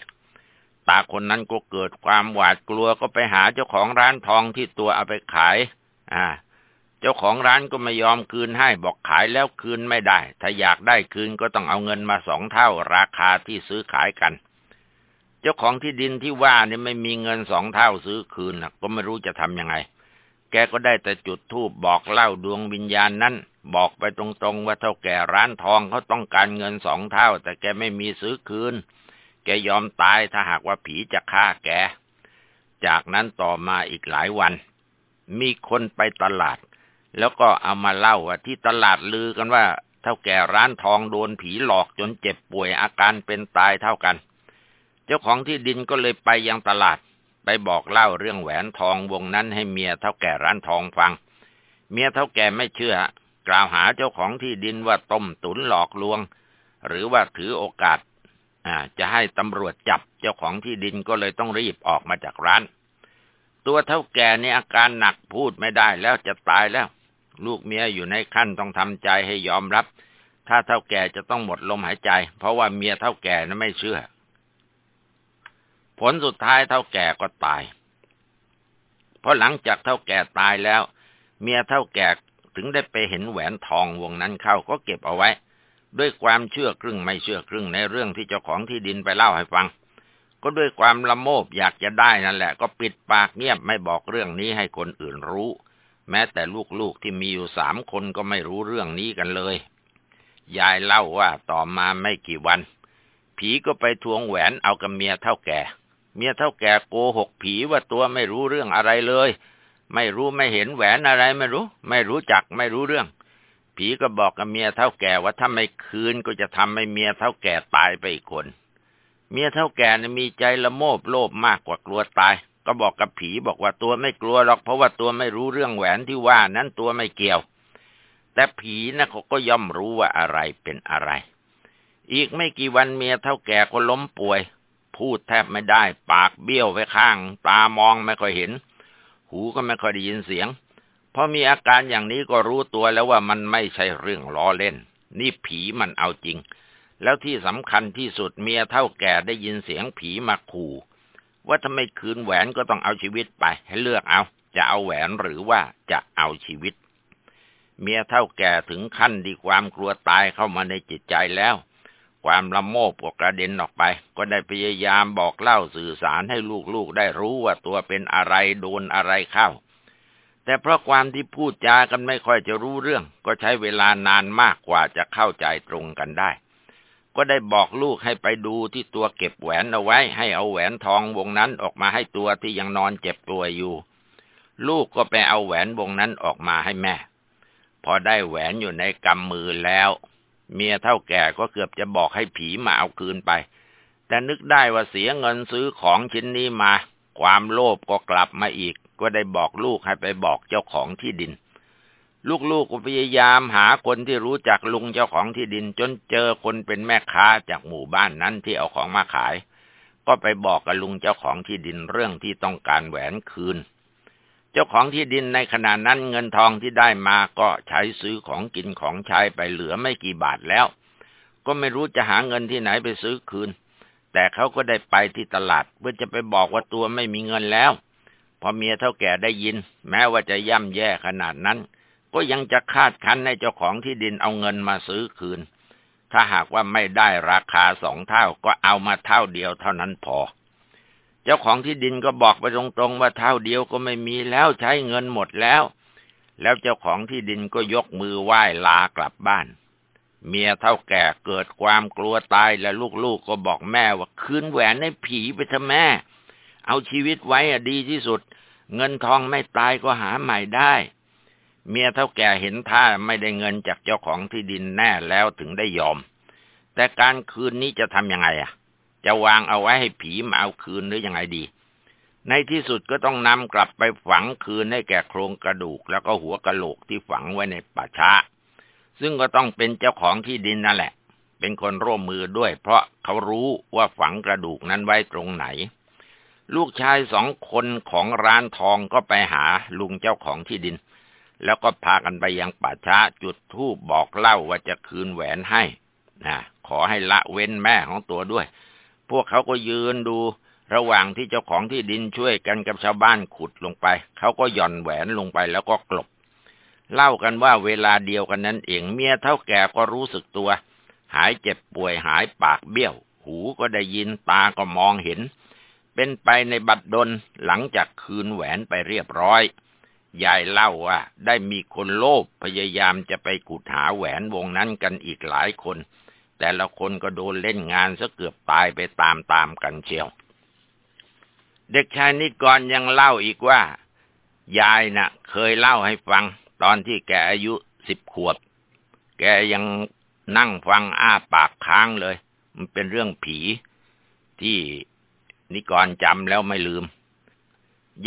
ตาคนนั้นก็เกิดความหวาดกลัวก็ไปหาเจ้าของร้านทองที่ตัวเอาไปขาย อ่า เจ้าของร้านก็ไม่ยอมคืนให้บอกขายแล้วคืนไม่ได้ ถ้าอยากได้คืนก็ต้องเอาเงินมาสองเท่าราคาที่ซื้อขายกัน เจ้าของที่ดินที่ว่าเนี่ยไม่มีเงินสองเท่าซื้อคืนนะก็ไม่รู้จะทำยังไง แกก็ได้แต่จุดธูปบอกเล่าดวงวิญญาณนั้น บอกไปตรงๆว่าเท่าแก่ร้านทองเขาต้องการเงินสองเท่า แต่แกไม่มีซื้อคืน แกยอมตายถ้าหากว่าผีจะฆ่าแก จากนั้นต่อมาอีกหลายวัน มีคนไปตลาด แล้วก็เอามาเล่าว่าที่ตลาดลือกันว่าเท่าแก่ร้านทองโดนผีหลอกจนเจ็บป่วยอาการเป็นตายเท่ากัน เจ้าของที่ดินก็เลยไปยังตลาด ไปบอกเล่าเรื่องแหวนทองวงนั้นให้เมียเท่าแก่ร้านทองฟัง เมียเท่าแก่ไม่เชื่อ กล่าวหาเจ้าของที่ดินว่าต้มตุนหลอกลวง หรือว่าถือโอกาสจะให้ตำรวจจับเจ้าของที่ดินก็เลยต้องรีบออกมาจากร้าน ตัวเท่าแก่นี่อาการหนักพูดไม่ได้แล้วจะตายแล้ว ลูกเมียอยู่ในขั้นต้องทำใจให้ยอมรับ ถ้าเท่าแก่จะต้องหมดลมหายใจ เพราะว่าเมียเท่าแก่นั้นไม่เชื่อ ผลสุดท้ายเท่าแก่ก็ตาย เพราะหลังจากเท่าแก่ตายแล้ว เมียเท่าแก่ถึงได้ไปเห็นแหวนทองวงนั้นเข้าก็เก็บเอาไว้ ด้วยความเชื่อครึ่งไม่เชื่อครึ่งในเรื่องที่เจ้าของที่ดินไปเล่าให้ฟัง ก็ด้วยความละโมบอยากจะได้นั่นแหละ ก็ปิดปากเงียบไม่บอกเรื่องนี้ให้คนอื่นรู้ แม้แต่ลูกๆที่มีอยู่สามคนก็ไม่รู้เรื่องนี้กันเลย ยายเล่าว่าต่อมาไม่กี่วัน ผีก็ไปทวงแหวนเอากับเมียเท่าแก่ เมียเท่าแก่โกหกผีว่าตัวไม่รู้เรื่องอะไรเลย ไม่รู้ไม่เห็นแหวนอะไรไม่รู้ ไม่รู้จักไม่รู้เรื่อง ผีก็บอกกับเมียเท่าแก่ว่าถ้าไม่คืนก็จะทำให้เมียเท่าแก่ตายไปอีกคน เมียเท่าแก่มีใจละโมบโลภมากกว่ากลัวตาย ก็บอกกับผีบอกว่าตัวไม่กลัวหรอกเพราะว่าตัวไม่รู้เรื่องแหวนที่ว่านั้นตัวไม่เกี่ยว แต่ผีนะเขาก็ย่อมรู้ว่าอะไรเป็นอะไร อีกไม่กี่วันเมียเท่าแก่ก็ล้มป่วย พูดแทบไม่ได้ ปากเบี้ยวไปข้าง ตามองไม่ค่อยเห็น หูก็ไม่ค่อยได้ยินเสียงพอมีอาการอย่างนี้ก็รู้ตัวแล้วว่ามันไม่ใช่เรื่องล้อเล่น นี่ผีมันเอาจริง แล้วที่สำคัญที่สุดเมียเท่าแก่ได้ยินเสียงผีมาขู่ว่าถ้าไมคืนแหวนก็ต้องเอาชีวิตไป ให้เลือกเอา จะเอาแหวนหรือว่าจะเอาชีวิต เมียเท่าแก่ถึงขั้นดีความกลัวตายเข้ามาในจิตใจแล้ว ความละโมบก็กระเด็นออกไป ก็ได้พยายามบอกเล่าสื่อสารให้ลูกๆได้รู้ว่าตัวเป็นอะไรโดนอะไรเข้า แต่เพราะความที่พูดจากันไม่ค่อยจะรู้เรื่อง ก็ใช้เวลานานมากกว่าจะเข้าใจตรงกันได้ ก็ได้บอกลูกให้ไปดูที่ตัวเก็บแหวนเอาไว้ ให้เอาแหวนทองวงนั้นออกมาให้ตัวที่ยังนอนเจ็บป่วยอยู่ ลูกก็ไปเอาแหวนวงนั้นออกมาให้แม่ พอได้แหวนอยู่ในกำมือแล้ว เมียเท่าแก่ก็เกือบจะบอกให้ผีมาเอาคืนไป แต่นึกได้ว่าเสียเงินซื้อของชิ้นนี้มา ความโลภก็กลับมาอีก ก็ได้บอกลูกให้ไปบอกเจ้าของที่ดิน ลูกๆก็พยายามหาคนที่รู้จักลุงเจ้าของที่ดิน จนเจอคนเป็นแม่ค้าจากหมู่บ้านนั้นที่เอาของมาขาย ก็ไปบอกกับลุงเจ้าของที่ดินเรื่องที่ต้องการแหวนคืน เจ้าของที่ดินในขณะนั้นเงินทองที่ได้มาก็ใช้ซื้อของกินของใช้ไปเหลือไม่กี่บาทแล้ว ก็ไม่รู้จะหาเงินที่ไหนไปซื้อคืน แต่เขาก็ได้ไปที่ตลาดเพื่อจะไปบอกว่าตัวไม่มีเงินแล้ว พอเมียเท่าแก่ได้ยิน แม้ว่าจะย่ำแย่ขนาดนั้น ก็ยังจะคาดคันให้เจ้าของที่ดินเอาเงินมาซื้อคืน ถ้าหากว่าไม่ได้ราคาสองเท่าก็เอามาเท่าเดียวเท่านั้นพอ เจ้าของที่ดินก็บอกไปตรงๆว่าเท่าเดียวก็ไม่มีแล้วใช้เงินหมดแล้ว แล้วเจ้าของที่ดินก็ยกมือไหว้ลากลับบ้าน เมียเท่าแก่เกิดความกลัวตายและลูกๆก็บอกแม่ว่าคืนแหวนให้ผีไปเถอะแม่ เอาชีวิตไว้อะดีที่สุด เงินทองไม่ตายก็หาใหม่ได้ เมียเท่าแก่เห็นท่าไม่ได้เงินจากเจ้าของที่ดินแน่แล้วถึงได้ยอม แต่การคืนนี้จะทำยังไงอะ จะวางเอาไว้ให้ผีมาเอาคืนหรือยังไงดี ในที่สุดก็ต้องนำกลับไปฝังคืนให้แก่โครงกระดูก แล้วก็หัวกระโหลกที่ฝังไว้ในป่าช้า ซึ่งก็ต้องเป็นเจ้าของที่ดินนั่นแหละ เป็นคนร่วมมือด้วย เพราะเขารู้ว่าฝังกระดูกนั้นไว้ตรงไหน ลูกชายสองคนของร้านทองก็ไปหาลุงเจ้าของที่ดิน แล้วก็พากันไปยังป่าช้าจุดธูปบอกเล่าว่าจะคืนแหวนให้นะขอให้ละเว้นแม่ของตัวด้วย พวกเขาก็ยืนดู ระหว่างที่เจ้าของที่ดินช่วยกันกับชาวบ้านขุดลงไป เขาก็หย่อนแหวนลงไปแล้วก็กลบ เล่ากันว่าเวลาเดียวกันนั้นเองเมียเท่าแก่ก็รู้สึกตัว หายเจ็บป่วยหายปากเบี้ยว หูก็ได้ยินตาก็มองเห็น เป็นไปในบัดดลหลังจากคืนแหวนไปเรียบร้อยยายเล่าว่าได้มีคนโลภพยายามจะไปขุดหาแหวนวงนั้นกันอีกหลายคน แต่ละคนก็โดนเล่นงานซะเกือบตายไปตามๆกันเชียว เด็กชายนิกรยังเล่าอีกว่า ยายนะ่ะ เคยเล่าให้ฟัง ตอนที่แกอายุสิบขวบ แกยังนั่งฟังอ้าปากค้างเลย มันเป็นเรื่องผีที่นิกรจำแล้วไม่ลืม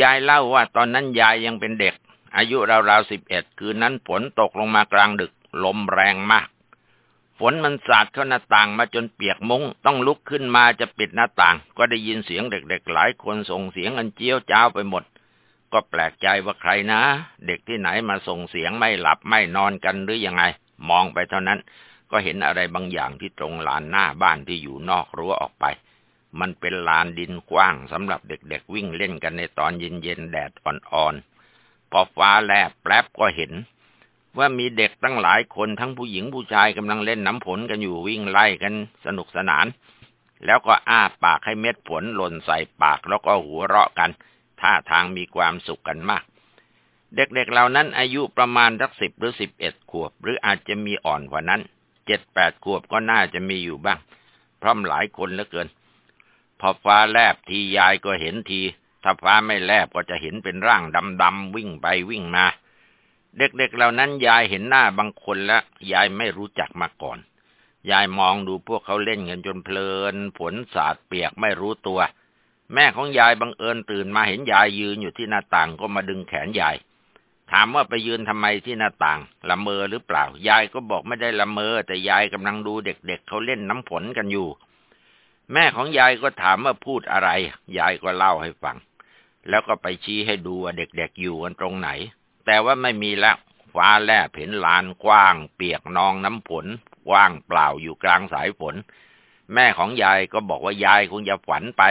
ยายเล่าว่าตอนนั้นยายยังเป็นเด็ก อายุราวๆสิบเอ็ดคืนนั้นฝนตกลงมากลางดึก ลมแรงมาก ฝนมันสาดเข้าหน้าต่างมาจนเปียกมุง้งต้องลุกขึ้นมาจะปิดหน้าต่าง ก็ได้ยินเสียงเด็กๆหลายคนส่งเสียงอันเจียวจ้าวไปหมด ก็แปลกใจว่าใครนะ เด็กที่ไหนมาส่งเสียงไม่หลับไม่นอนกันหรือยังไง มองไปเท่านั้น ก็เห็นอะไรบางอย่างที่ตรงลานหน้าบ้านที่อยู่นอกรั้วออกไป มันเป็นลานดินกว้างสำหรับเด็กๆวิ่งเล่นกันในตอนเย็นๆแดดอ่อนๆพอฟ้าแลบแป๊บก็เห็น ว่ามีเด็กตั้งหลายคนทั้งผู้หญิงผู้ชายกำลังเล่นน้ำฝนกันอยู่วิ่งไล่กันสนุกสนาน แล้วก็อ้าปากให้เม็ดฝนหล่นใส่ปากแล้วก็หัวเราะกัน ท่าทางมีความสุขกันมาก เด็กๆเหล่านั้นอายุประมาณสักสิบหรือสิบเอ็ดขวบ หรืออาจจะมีอ่อนกว่านั้นเจ็ดแปดขวบก็น่าจะมีอยู่บ้างเพราะหลายคนเหลือเกิน พอฟ้าแลบทียายก็เห็นที ถ้าฟ้าไม่แลบก็จะเห็นเป็นร่างดำๆวิ่งไปวิ่งมา เด็กๆเหล่านั้นยายเห็นหน้าบางคนแล้วยายไม่รู้จักมาก่อน ยายมองดูพวกเขาเล่นกันจนเพลิน ฝนสาดเปียกไม่รู้ตัว แม่ของยายบังเอิญตื่นมาเห็นยายยืนอยู่ที่หน้าต่างก็มาดึงแขนยาย ถามว่าไปยืนทำไมที่หน้าต่าง ละเมอหรือเปล่า ยายก็บอกไม่ได้ละเมอ แต่ยายกำลังดูเด็กๆเเขาเล่นน้ำฝนกันอยู่ แม่ของยายก็ถามว่าพูดอะไร ยายก็เล่าให้ฟัง แล้วก็ไปชี้ให้ดูว่าเด็กๆอยู่กันตรงไหน แต่ว่าไม่มีแล้วฟ้าแลบเห็นลานกว้าง เปียกนองน้ำฝนว้างเปล่าอยู่กลางสายฝน แม่ของยายก็บอกว่ายายคงจะฝันไป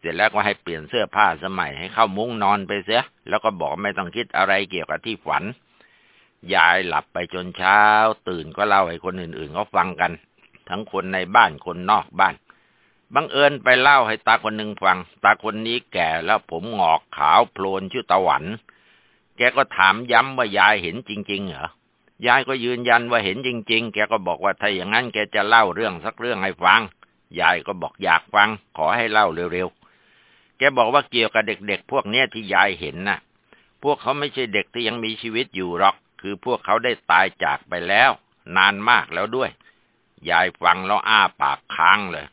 เสร็จแล้วก็ให้เปลี่ยนเสื้อผ้าสมัยให้เข้ามุ้งนอนไปเสีย แล้วก็บอกไม่ต้องคิดอะไรเกี่ยวกับที่ฝัน ยายหลับไปจนเช้า ตื่นก็เล่าให้คนอื่นๆเขาฟังกัน ทั้งคนในบ้านคนนอกบ้านบังเอิญไปเล่าให้ตาคนหนึ่งฟัง ตาคนนี้แก่แล้วผมหงอกขาวโพลนชื่อตะวัน แกก็ถามย้ำว่ายายเห็นจริง ๆ เหรอ ยายก็ยืนยันว่าเห็นจริง ๆ แกก็บอกว่าถ้าอย่างนั้นแกจะเล่าเรื่องสักเรื่องให้ฟัง ยายก็บอกอยากฟัง ขอให้เล่าเร็วๆ แกบอกว่าเกี่ยวกับเด็กๆ พวกเนี้ยที่ยายเห็นนะ่ะ พวกเขาไม่ใช่เด็กที่ยังมีชีวิตอยู่หรอก คือพวกเขาได้ตายจากไปแล้ว นานมากแล้วด้วย ยายฟังแล้วอ้าปากค้างเลย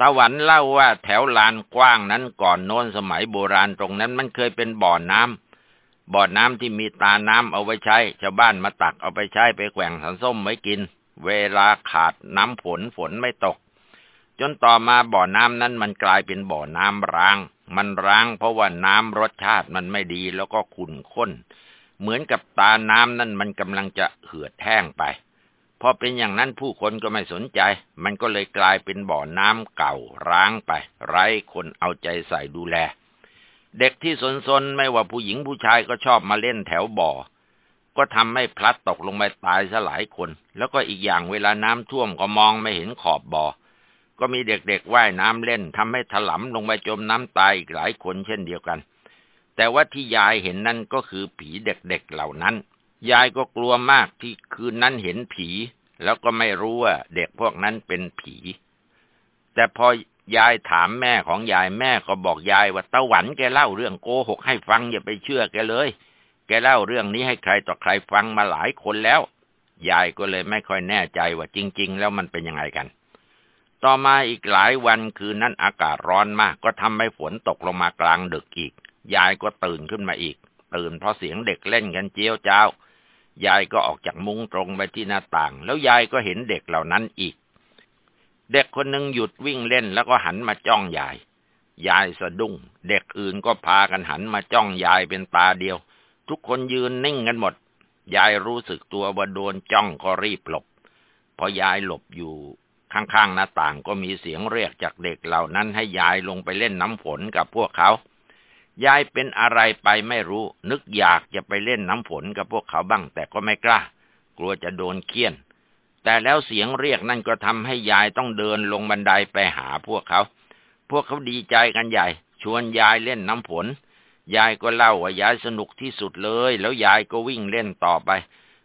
ตะวันเล่าว่าแถวลานกว้างนั้นก่อนโน้นสมัยโบราณตรงนั้นมันเคยเป็นบ่อน้ำ บ่อน้ำที่มีตาน้ำเอาไว้ใช้ชาวบ้านมาตักเอาไปใช้ไปแกว่งสันส้มไว้กิน เวลาขาดน้ำฝนฝนไม่ตก จนต่อมาบ่อน้ำนั้นมันกลายเป็นบ่อน้ำร้าง มันร้างเพราะว่าน้ำรสชาติมันไม่ดีแล้วก็ขุ่นข้น เหมือนกับตาน้ำนั่นมันกำลังจะเหือดแห้งไปพอเป็นอย่างนั้นผู้คนก็ไม่สนใจ มันก็เลยกลายเป็นบ่อน้ำเก่าร้างไป ไร้คนเอาใจใส่ดูแล เด็กที่สนๆไม่ว่าผู้หญิงผู้ชายก็ชอบมาเล่นแถวบ่อ ก็ทำให้พลัดตกลงไปตายซะหลายคน แล้วก็อีกอย่างเวลาน้ำท่วมก็มองไม่เห็นขอบบ่อ ก็มีเด็กๆว่ายน้ำเล่นทำให้ถลำลงไปจมน้ำตายอีกหลายคนเช่นเดียวกัน แต่ว่าที่ยายเห็นนั่นก็คือผีเด็กๆเหล่านั้น ยายก็กลัวมากที่คืนนั้นเห็นผี แล้วก็ไม่รู้ว่าเด็กพวกนั้นเป็นผี แต่พอ ยายถามแม่ของยายแม่ก็บอกยายว่าตะหวันแกเล่าเรื่องโกหกให้ฟังอย่าไปเชื่อแกเลย แกเล่าเรื่องนี้ให้ใครต่อใครฟังมาหลายคนแล้ว ยายก็เลยไม่ค่อยแน่ใจว่าจริง ๆ แล้วมันเป็นยังไงกัน ต่อมาอีกหลายวันคืนนั้นอากาศร้อนมาก ก็ทำให้ฝนตกลงมากลางดึกอีก ยายก็ตื่นขึ้นมาอีก ตื่นเพราะเสียงเด็กเล่นกันเจียวจ้าวยายก็ออกจากมุ้งตรงไปที่หน้าต่าง แล้วยายก็เห็นเด็กเหล่านั้นอีก เด็กคนหนึ่งหยุดวิ่งเล่นแล้วก็หันมาจ้องยาย ยายสะดุ้ง เด็กอื่นก็พากันหันมาจ้องยายเป็นตาเดียว ทุกคนยืนนิ่งกันหมด ยายรู้สึกตัวว่าโดนจ้องก็รีบหลบ พอยายหลบอยู่ข้างๆหน้าต่างก็มีเสียงเรียกจากเด็กเหล่านั้นให้ยายลงไปเล่นน้ำฝนกับพวกเขา ยายเป็นอะไรไปไม่รู้ นึกอยากจะไปเล่นน้ำฝนกับพวกเขาบ้าง แต่ก็ไม่กล้า กลัวจะโดนเคี่ยน แต่แล้วเสียงเรียกนั่นก็ทำให้ยายต้องเดินลงบันไดไปหาพวกเขา พวกเขาดีใจกันใหญ่ ชวนยายเล่นน้ำฝน ยายก็เล่าว่ายายสนุกที่สุดเลย แล้วยายก็วิ่งเล่นต่อไป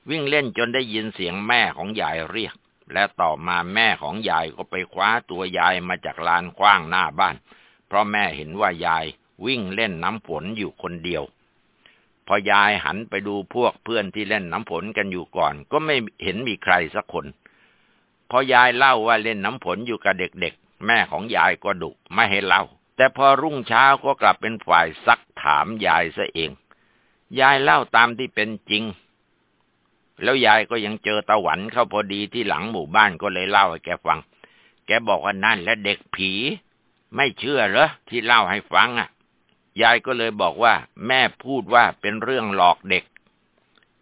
วิ่งเล่นจนได้ยินเสียงแม่ของยายเรียก และต่อมาแม่ของยายก็ไปคว้าตัวยายมาจากลานกว้างหน้าบ้าน เพราะแม่เห็นว่ายายวิ่งเล่นน้ำฝนอยู่คนเดียว พอยายหันไปดูพวกเพื่อนที่เล่นน้ำฝนกันอยู่ก่อน ก็ไม่เห็นมีใครสักคน พอยายเล่าว่าเล่นน้ำฝนอยู่กับเด็กๆ แม่ของยายก็ดุไม่ให้เล่า แต่พอรุ่งเช้าก็กลับเป็นฝ่ายซักถามยายซะเอง ยายเล่าตามที่เป็นจริง แล้วยายก็ยังเจอตะหวันเข้าพอดีที่หลังหมู่บ้านก็เลยเล่าให้แกฟัง แกบอกว่านั่นและเด็กผี ไม่เชื่อเหรอที่เล่าให้ฟังอะ ยายก็เลยบอกว่า แม่พูดว่าเป็นเรื่องหลอกเด็ก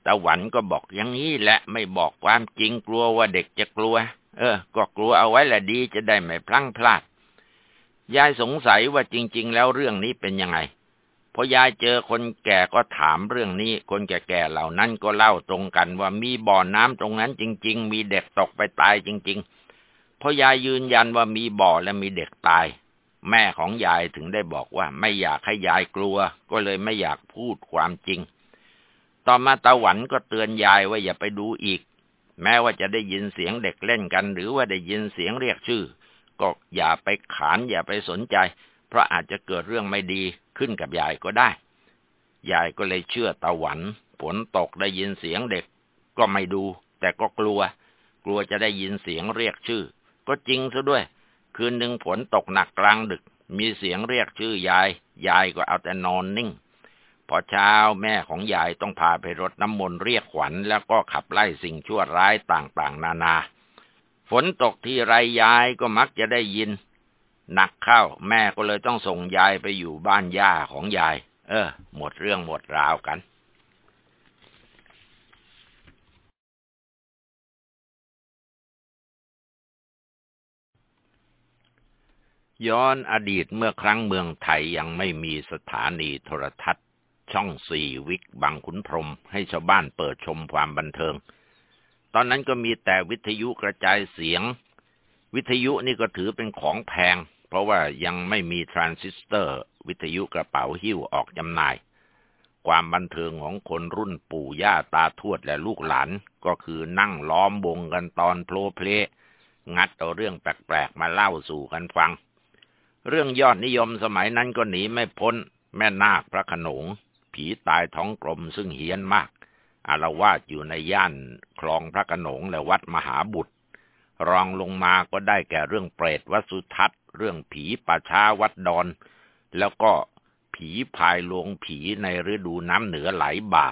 ตะหวันก็บอกอย่างนี้แหละไม่บอกความจริงกลัวว่าเด็กจะกลัว เออ ก็กลัวเอาไว้แหละดีจะได้ไม่พลั้งพลาด ยายสงสัยว่าจริง ๆ แล้วเรื่องนี้เป็นยังไงพอยายเจอคนแก่ก็ถามเรื่องนี้ คนแก่ๆเหล่านั้นก็เล่าตรงกันว่ามีบ่อน้ำตรงนั้นจริง ๆ มีเด็กตกไปตายจริง ๆพอยายยืนยันว่ามีบ่อและมีเด็กตาย แม่ของยายถึงได้บอกว่าไม่อยากให้ยายกลัว ก็เลยไม่อยากพูดความจริง ต่อมาตาหวันก็เตือนยายว่าอย่าไปดูอีก แม้ว่าจะได้ยินเสียงเด็กเล่นกัน หรือว่าได้ยินเสียงเรียกชื่อ ก็อย่าไปขานอย่าไปสนใจ เพราะอาจจะเกิดเรื่องไม่ดีขึ้นกับยายก็ได้ ยายก็เลยเชื่อตาหวันฝนตกได้ยินเสียงเด็ก ก็ไม่ดู แต่ก็กลัว กลัวจะได้ยินเสียงเรียกชื่อ ก็จริงซะด้วย คืนหนึ่งฝนตกหนักกลางดึก มีเสียงเรียกชื่อยาย ยายก็เอาแต่นอนนิ่ง พอเช้าแม่ของยายต้องพาไปรดน้ำมนต์เรียกขวัญแล้วก็ขับไล่สิ่งชั่วร้ายต่างๆ นานา ฝนตกทีไรยายก็มักจะได้ยิน หนักเข้าแม่ก็เลยต้องส่งยายไปอยู่บ้านย่าของยาย เออ หมดเรื่องหมดราวกัน ย้อนอดีตเมื่อครั้งเมืองไทยยังไม่มีสถานีโทรทัศน์ ช่องสี่วิกบางขุนพรหม ให้ชาวบ้านเปิดชมความบันเทิง ตอนนั้นก็มีแต่วิทยุกระจายเสียง วิทยุนี่ก็ถือเป็นของแพง เพราะว่ายังไม่มีทรานซิสเตอร์ วิทยุกระเป๋าหิ้วออกจำหน่าย ความบันเทิงของคนรุ่นปู่ย่าตาทวดและลูกหลาน ก็คือนั่งล้อมวงกันตอนโพล้เพล้งัดเอาเรื่องแปลกๆมาเล่าสู่กันฟัง เรื่องยอดนิยมสมัยนั้นก็หนีไม่พ้น แม่นาคพระขนง ผีตายท้องกลมซึ่งเฮี้ยนมาก อารวาสอยู่ในย่านคลองพระขนงและวัดมหาบุตร รองลงมาก็ได้แก่เรื่องเปรตวัสุทัศน์เรื่องผีป่าช้าวัดดอน แล้วก็ผีพายลวงผีในฤดูน้ำเหนือไหลบ่า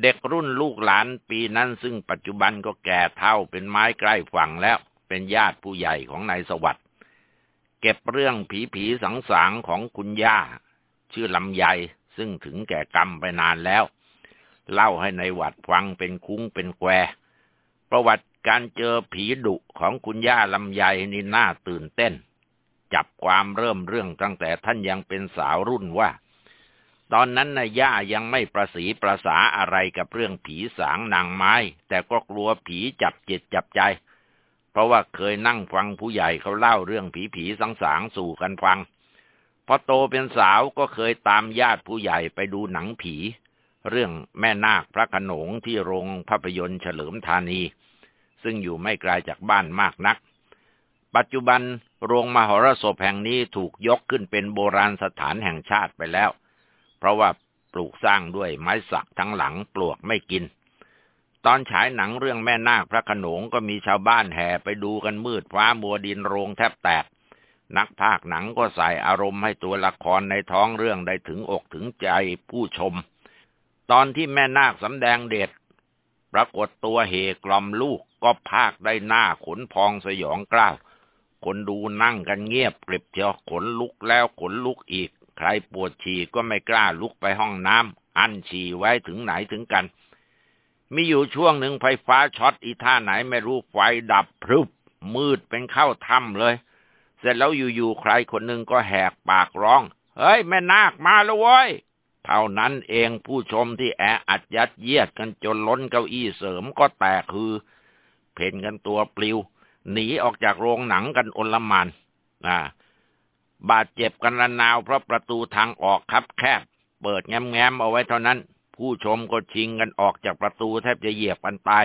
เด็กรุ่นลูกหลานปีนั้นซึ่งปัจจุบันก็แก่เท่าเป็นไม้ใกล้ฝั่งแล้วเป็นญาติผู้ใหญ่ของนายสวัสด์ เก็บเรื่องผีผีสังสางของคุณย่า ชื่อลำไยซึ่งถึงแก่กรรมไปนานแล้ว เล่าให้ในวัดฟังเป็นคุ้งเป็นแควประวัติการเจอผีดุของคุณย่าลำไยนี่น่าตื่นเต้น จับความเริ่มเรื่องตั้งแต่ท่านยังเป็นสาวรุ่นว่า ตอนนั้นนายย่ายังไม่ประสีประสาอะไรกับเรื่องผีสางนางไม้ แต่ก็กลัวผีจับจิตจับใจ ราะว่าเคยนั่งฟังผู้ใหญ่เขาเล่าเรื่องผีผีสังสางสู่กันฟัง พอโตเป็นสาวก็เคยตามญาติผู้ใหญ่ไปดูหนังผี เรื่องแม่นาคพระขนงที่โรงภาพยนตร์เฉลิมธานี ซึ่งอยู่ไม่ไกลาจากบ้านมากนัก ปัจจุบันโรงมหรสพแห่งนี้ถูกยกขึ้นเป็นโบราณสถานแห่งชาติไปแล้ว เพราะว่าปลูกสร้างด้วยไม้สักทั้งหลังปลวกไม่กิน ตอนฉายหนังเรื่องแม่นาคพระขนงก็มีชาวบ้านแห่ไปดูกันมืดฟ้ามัวดินโรงแทบแตก นักภาคหนังก็ใส่อารมณ์ให้ตัวละครในท้องเรื่องได้ถึงอกถึงใจผู้ชม ตอนที่แม่นาคสำแดงเดชปรากฏตัวเหกล่อมลูกก็ภาคได้หน้าขนพองสยองกล้าว คนดูนั่งกันเงียบกริบเชียวขนลุกแล้วขนลุกอีก ใครปวดฉี่ก็ไม่กล้าลุกไปห้องน้ำอันฉี่ไว้ถึงไหนถึงกัน มีอยู่ช่วงหนึ่งไฟฟ้าช็อตอีท่าไหนไม่รู้ไฟดับพรึบ มืดเป็นเข้าถ้ำเลย เสร็จแล้วอยู่ๆใครคนหนึ่งก็แหกปากร้อง เฮ้ย แม่นาคมาแล้วเว้ย เท่านั้นเองผู้ชมที่แออัดยัดเยียดกันจนล้นเก้าอี้เสริมก็แตกคือ เพ่นกันตัวปลิว หนีออกจากโรงหนังกันอนละมันอ่าบาดเจ็บกันระนาวเพราะประตูทางออกคับแคบ เปิดแง้มๆเอาไว้เท่านั้น ผู้ชมก็ชิงกันออกจากประตูแทบจะเหยียบกันตาย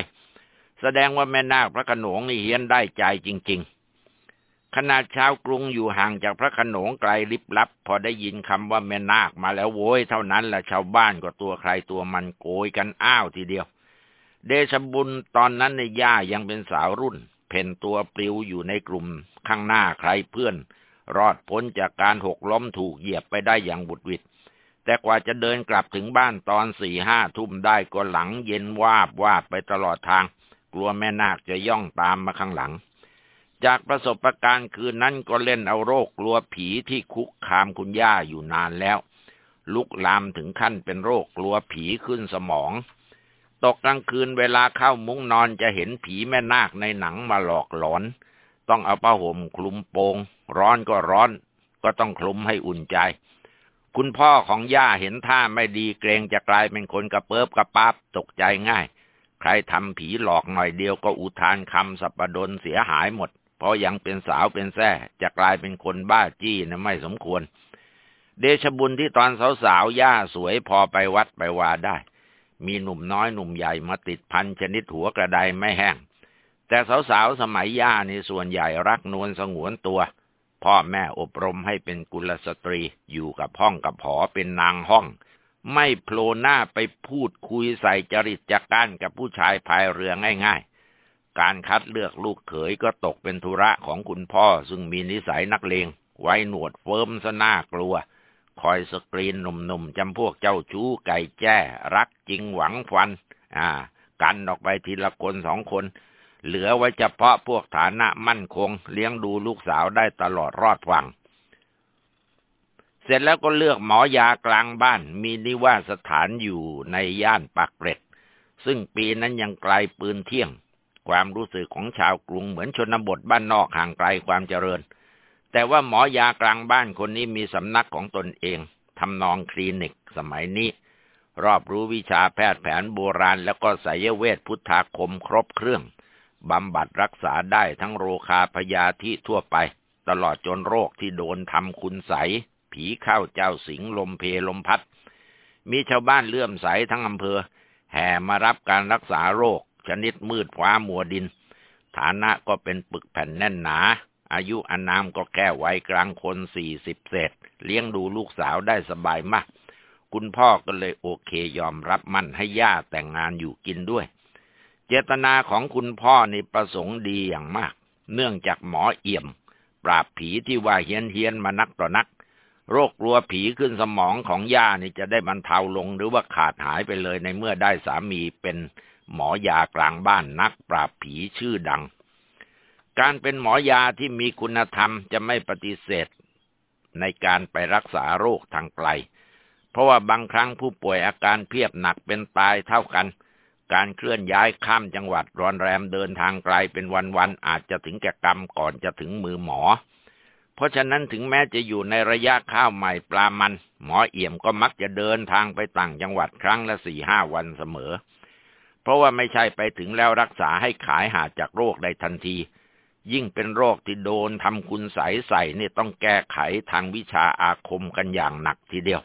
แสดงว่าแม่นาคพระขนงนี่เฮี้ยนได้ใจจริง ๆ ขนาดชาวกรุงอยู่ห่างจากพระขนงไกลลิบลับ พอได้ยินคำว่าแม่นาคมาแล้วโว้ย เท่านั้นแหละชาวบ้านก็ตัวใครตัวมันโกยกันอ้าวทีเดียว เดชบุญตอนนั้นในย่ายังเป็นสาวรุ่น เพ่นตัวปลิวอยู่ในกลุ่มข้างหน้าใครเพื่อน รอดพ้นจากการหกล้มถูกเหยียบไปได้อย่างบุดวิด แต่กว่าจะเดินกลับถึงบ้านตอนสี่ห้าทุ่มได้ก็หลังเย็นวาบวาบไปตลอดทาง กลัวแม่นาคจะย่องตามมาข้างหลัง จากประสบการณ์คืนนั้นก็เล่นเอาโรคกลัวผีที่คุกคามคุณย่าอยู่นานแล้ว ลุกลามถึงขั้นเป็นโรคกลัวผีขึ้นสมอง ตกกลางคืนเวลาเข้ามุ้งนอนจะเห็นผีแม่นาคในหนังมาหลอกหลอน ต้องเอาผ้าห่มคลุมโปง ร้อนก็ร้อน ก็ต้องคลุมให้อุ่นใจ คุณพ่อของย่าเห็นท่าไม่ดีเกรงจะกลายเป็นคนกระเปิบกระปับตกใจง่าย ใครทำผีหลอกหน่อยเดียวก็อุทานคำสัปดนเสียหายหมด เพราะยังเป็นสาวเป็นแท้จะกลายเป็นคนบ้าจี้นะไม่สมควร เดชบุญที่ตอนสาวๆย่าสวยพอไปวัดไปวาได้ มีหนุ่มน้อยหนุ่มใหญ่มาติดพันชนิดหัวกระไดไม่แห้ง แต่สาวๆสมัยย่านี่ส่วนใหญ่รักนวลสงวนตัว พ่อแม่อบรมให้เป็นกุลสตรีอยู่กับห้องกับหอเป็นนางห้อง ไม่โผล่หน้าไปพูดคุยใส่จริตจักการกับผู้ชายพายเรือง่าย ๆ การคัดเลือกลูกเขยก็ตกเป็นธุระของคุณพ่อซึ่งมีนิสัยนักเลงไว้หนวดเฟิ้มซะน่ากลัว คอยสกรีนหนุ่มๆจำพวกเจ้าชู้ไก่แจ้ รักจริงหวังฟัน อ่า กันออกไปทีละคนสองคน เหลือไว้เฉพาะพวกฐานะมั่นคง เลี้ยงดูลูกสาวได้ตลอดรอดฝั่ง เสร็จแล้วก็เลือกหมอยากลางบ้าน มีนิวาสถานอยู่ในย่านปากเกร็ด ซึ่งปีนั้นยังไกลปืนเที่ยง ความรู้สึกของชาวกรุงเหมือนชนบทบ้านนอกห่างไกลความเจริญ แต่ว่าหมอยากลางบ้านคนนี้มีสำนักของตนเองทำนองคลินิกสมัยนี้รอบรู้วิชาแพทย์แผนโบราณแล้วก็ไสยเวทพุทธาคมครบเครื่อง บำบัดรักษาได้ทั้งโรคาพยาธิทั่วไป ตลอดจนโรคที่โดนทำคุณใส ผีเข้าเจ้าสิงลมเพลมพัด มีชาวบ้านเลื่อมใสทั้งอำเภอ แห่มารับการรักษาโรค ชนิดมืดฟ้ามัวดิน ฐานะก็เป็นปึกแผ่นแน่นหนา อายุอนามก็แค่วัยกลางคนสี่สิบเศษ เลี้ยงดูลูกสาวได้สบายมาก คุณพ่อก็เลยโอเคยอมรับมั่นให้ย่าแต่งงานอยู่กินด้วย จตนาของคุณพ่อนี่ประสงค์ดีอย่างมาก เนื่องจากหมอเอี่ยม ปราบผีที่ว่าเฮียนเฮียนมานักต่อนัก โรคกลัวผีขึ้นสมองของย่านี่จะได้บรรเทาลงหรือว่าขาดหายไปเลยในเมื่อได้สามีเป็นหมอยากลางบ้านนักปราบผีชื่อดัง การเป็นหมอยาที่มีคุณธรรมจะไม่ปฏิเสธ ในการไปรักษาโรคทางไกล เพราะว่าบางครั้งผู้ป่วยอาการเพียบหนักเป็นตายเท่ากัน การเคลื่อนย้ายข้ามจังหวัดรอนแรมเดินทางไกลเป็นวันๆอาจจะถึงแก่กรรมก่อนจะถึงมือหมอ เพราะฉะนั้นถึงแม้จะอยู่ในระยะข้าวใหม่ปลามัน หมอเอี่ยมก็มักจะเดินทางไปต่างจังหวัดครั้งละสี่ห้าวันเสมอ เพราะว่าไม่ใช่ไปถึงแล้วรักษาให้ขายหาจากโรคได้ทันที ยิ่งเป็นโรคที่โดนทำคุณใสใส่เนี่ต้องแก้ไขทางวิชาอาคมกันอย่างหนักทีเดียว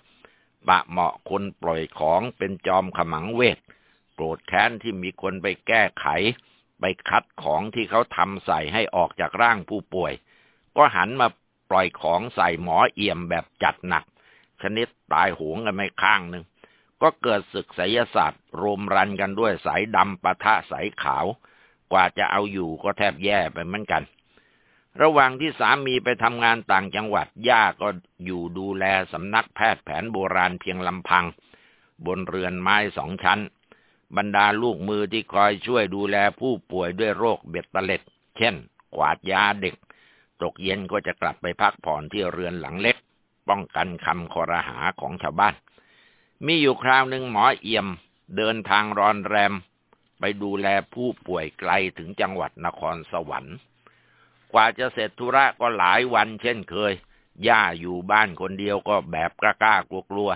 ปะเหมาะคนปล่อยของเป็นจอมขมังเวท โกรธแค้นที่มีคนไปแก้ไข ไปคัดของที่เขาทำใส่ให้ออกจากร่างผู้ป่วย ก็หันมาปล่อยของใส่หมอเอี่ยมแบบจัดหนัก ชนิดตายหวงกันไม่ข้างหนึ่ง ก็เกิดศึกไสยศาสตร์รวมรันกันด้วยสายดำปะทะสายขาว กว่าจะเอาอยู่ก็แทบแย่ไปเหมือนกันระหว่างที่สามีไปทำงานต่างจังหวัด ย่าก็อยู่ดูแลสำนักแพทย์แผนโบราณเพียงลำพัง บนเรือนไม้สองชั้น บรรดาลูกมือที่คอยช่วยดูแลผู้ป่วยด้วยโรคเบ็ดเตล็ด เช่นกวาดยาเด็ก ตกเย็นก็จะกลับไปพักผ่อนที่เรือนหลังเล็ก ป้องกันคำคอรหาของชาวบ้าน มีอยู่คราวหนึ่งหมอเอี่ยม เดินทางรอนแรม ไปดูแลผู้ป่วยไกลถึงจังหวัดนครสวรรค์ กว่าจะเสร็จธุระก็หลายวันเช่นเคย ย่าอยู่บ้านคนเดียวก็แบบกล้ากล้ากลัวกลัว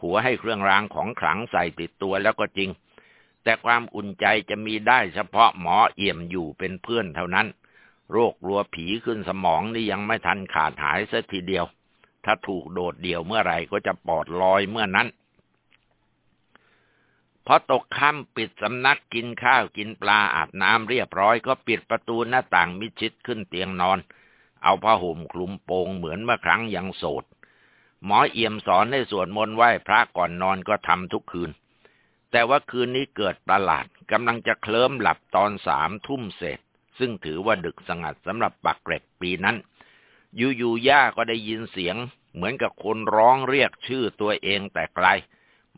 ผัวให้เครื่องรางของขลังใส่ติดตัวแล้วก็จริง แต่ความอุ่นใจจะมีได้เฉพาะหมอเอี่ยมอยู่เป็นเพื่อนเท่านั้น โรคกลัวผีขึ้นสมองนี่ยังไม่ทันขาดหายสักทีเดียว ถ้าถูกโดดเดี่ยวเมื่อไหร่ก็จะปอดลอยเมื่อนั้นพอตกค่ำปิดสำนักกินข้าวกินปลาอาบน้ำเรียบร้อยก็ปิดประตูหน้าต่างมิชิดขึ้นเตียงนอน เอาผ้าห่มคลุมโปงเหมือนเมื่อครั้งยังโสด หมอเอี่ยมสอนให้สวดมนต์ไหว้พระก่อนนอนก็ทำทุกคืน แต่ว่าคืนนี้เกิดประหลาดกำลังจะเคลิ้มหลับตอนสามทุ่มเสร็จซึ่งถือว่าดึกสงัดสำหรับปักเกร็ดปีนั้น อยู่ๆย่าก็ได้ยินเสียง เหมือนกับคนร้องเรียกชื่อตัวเองแต่ไกล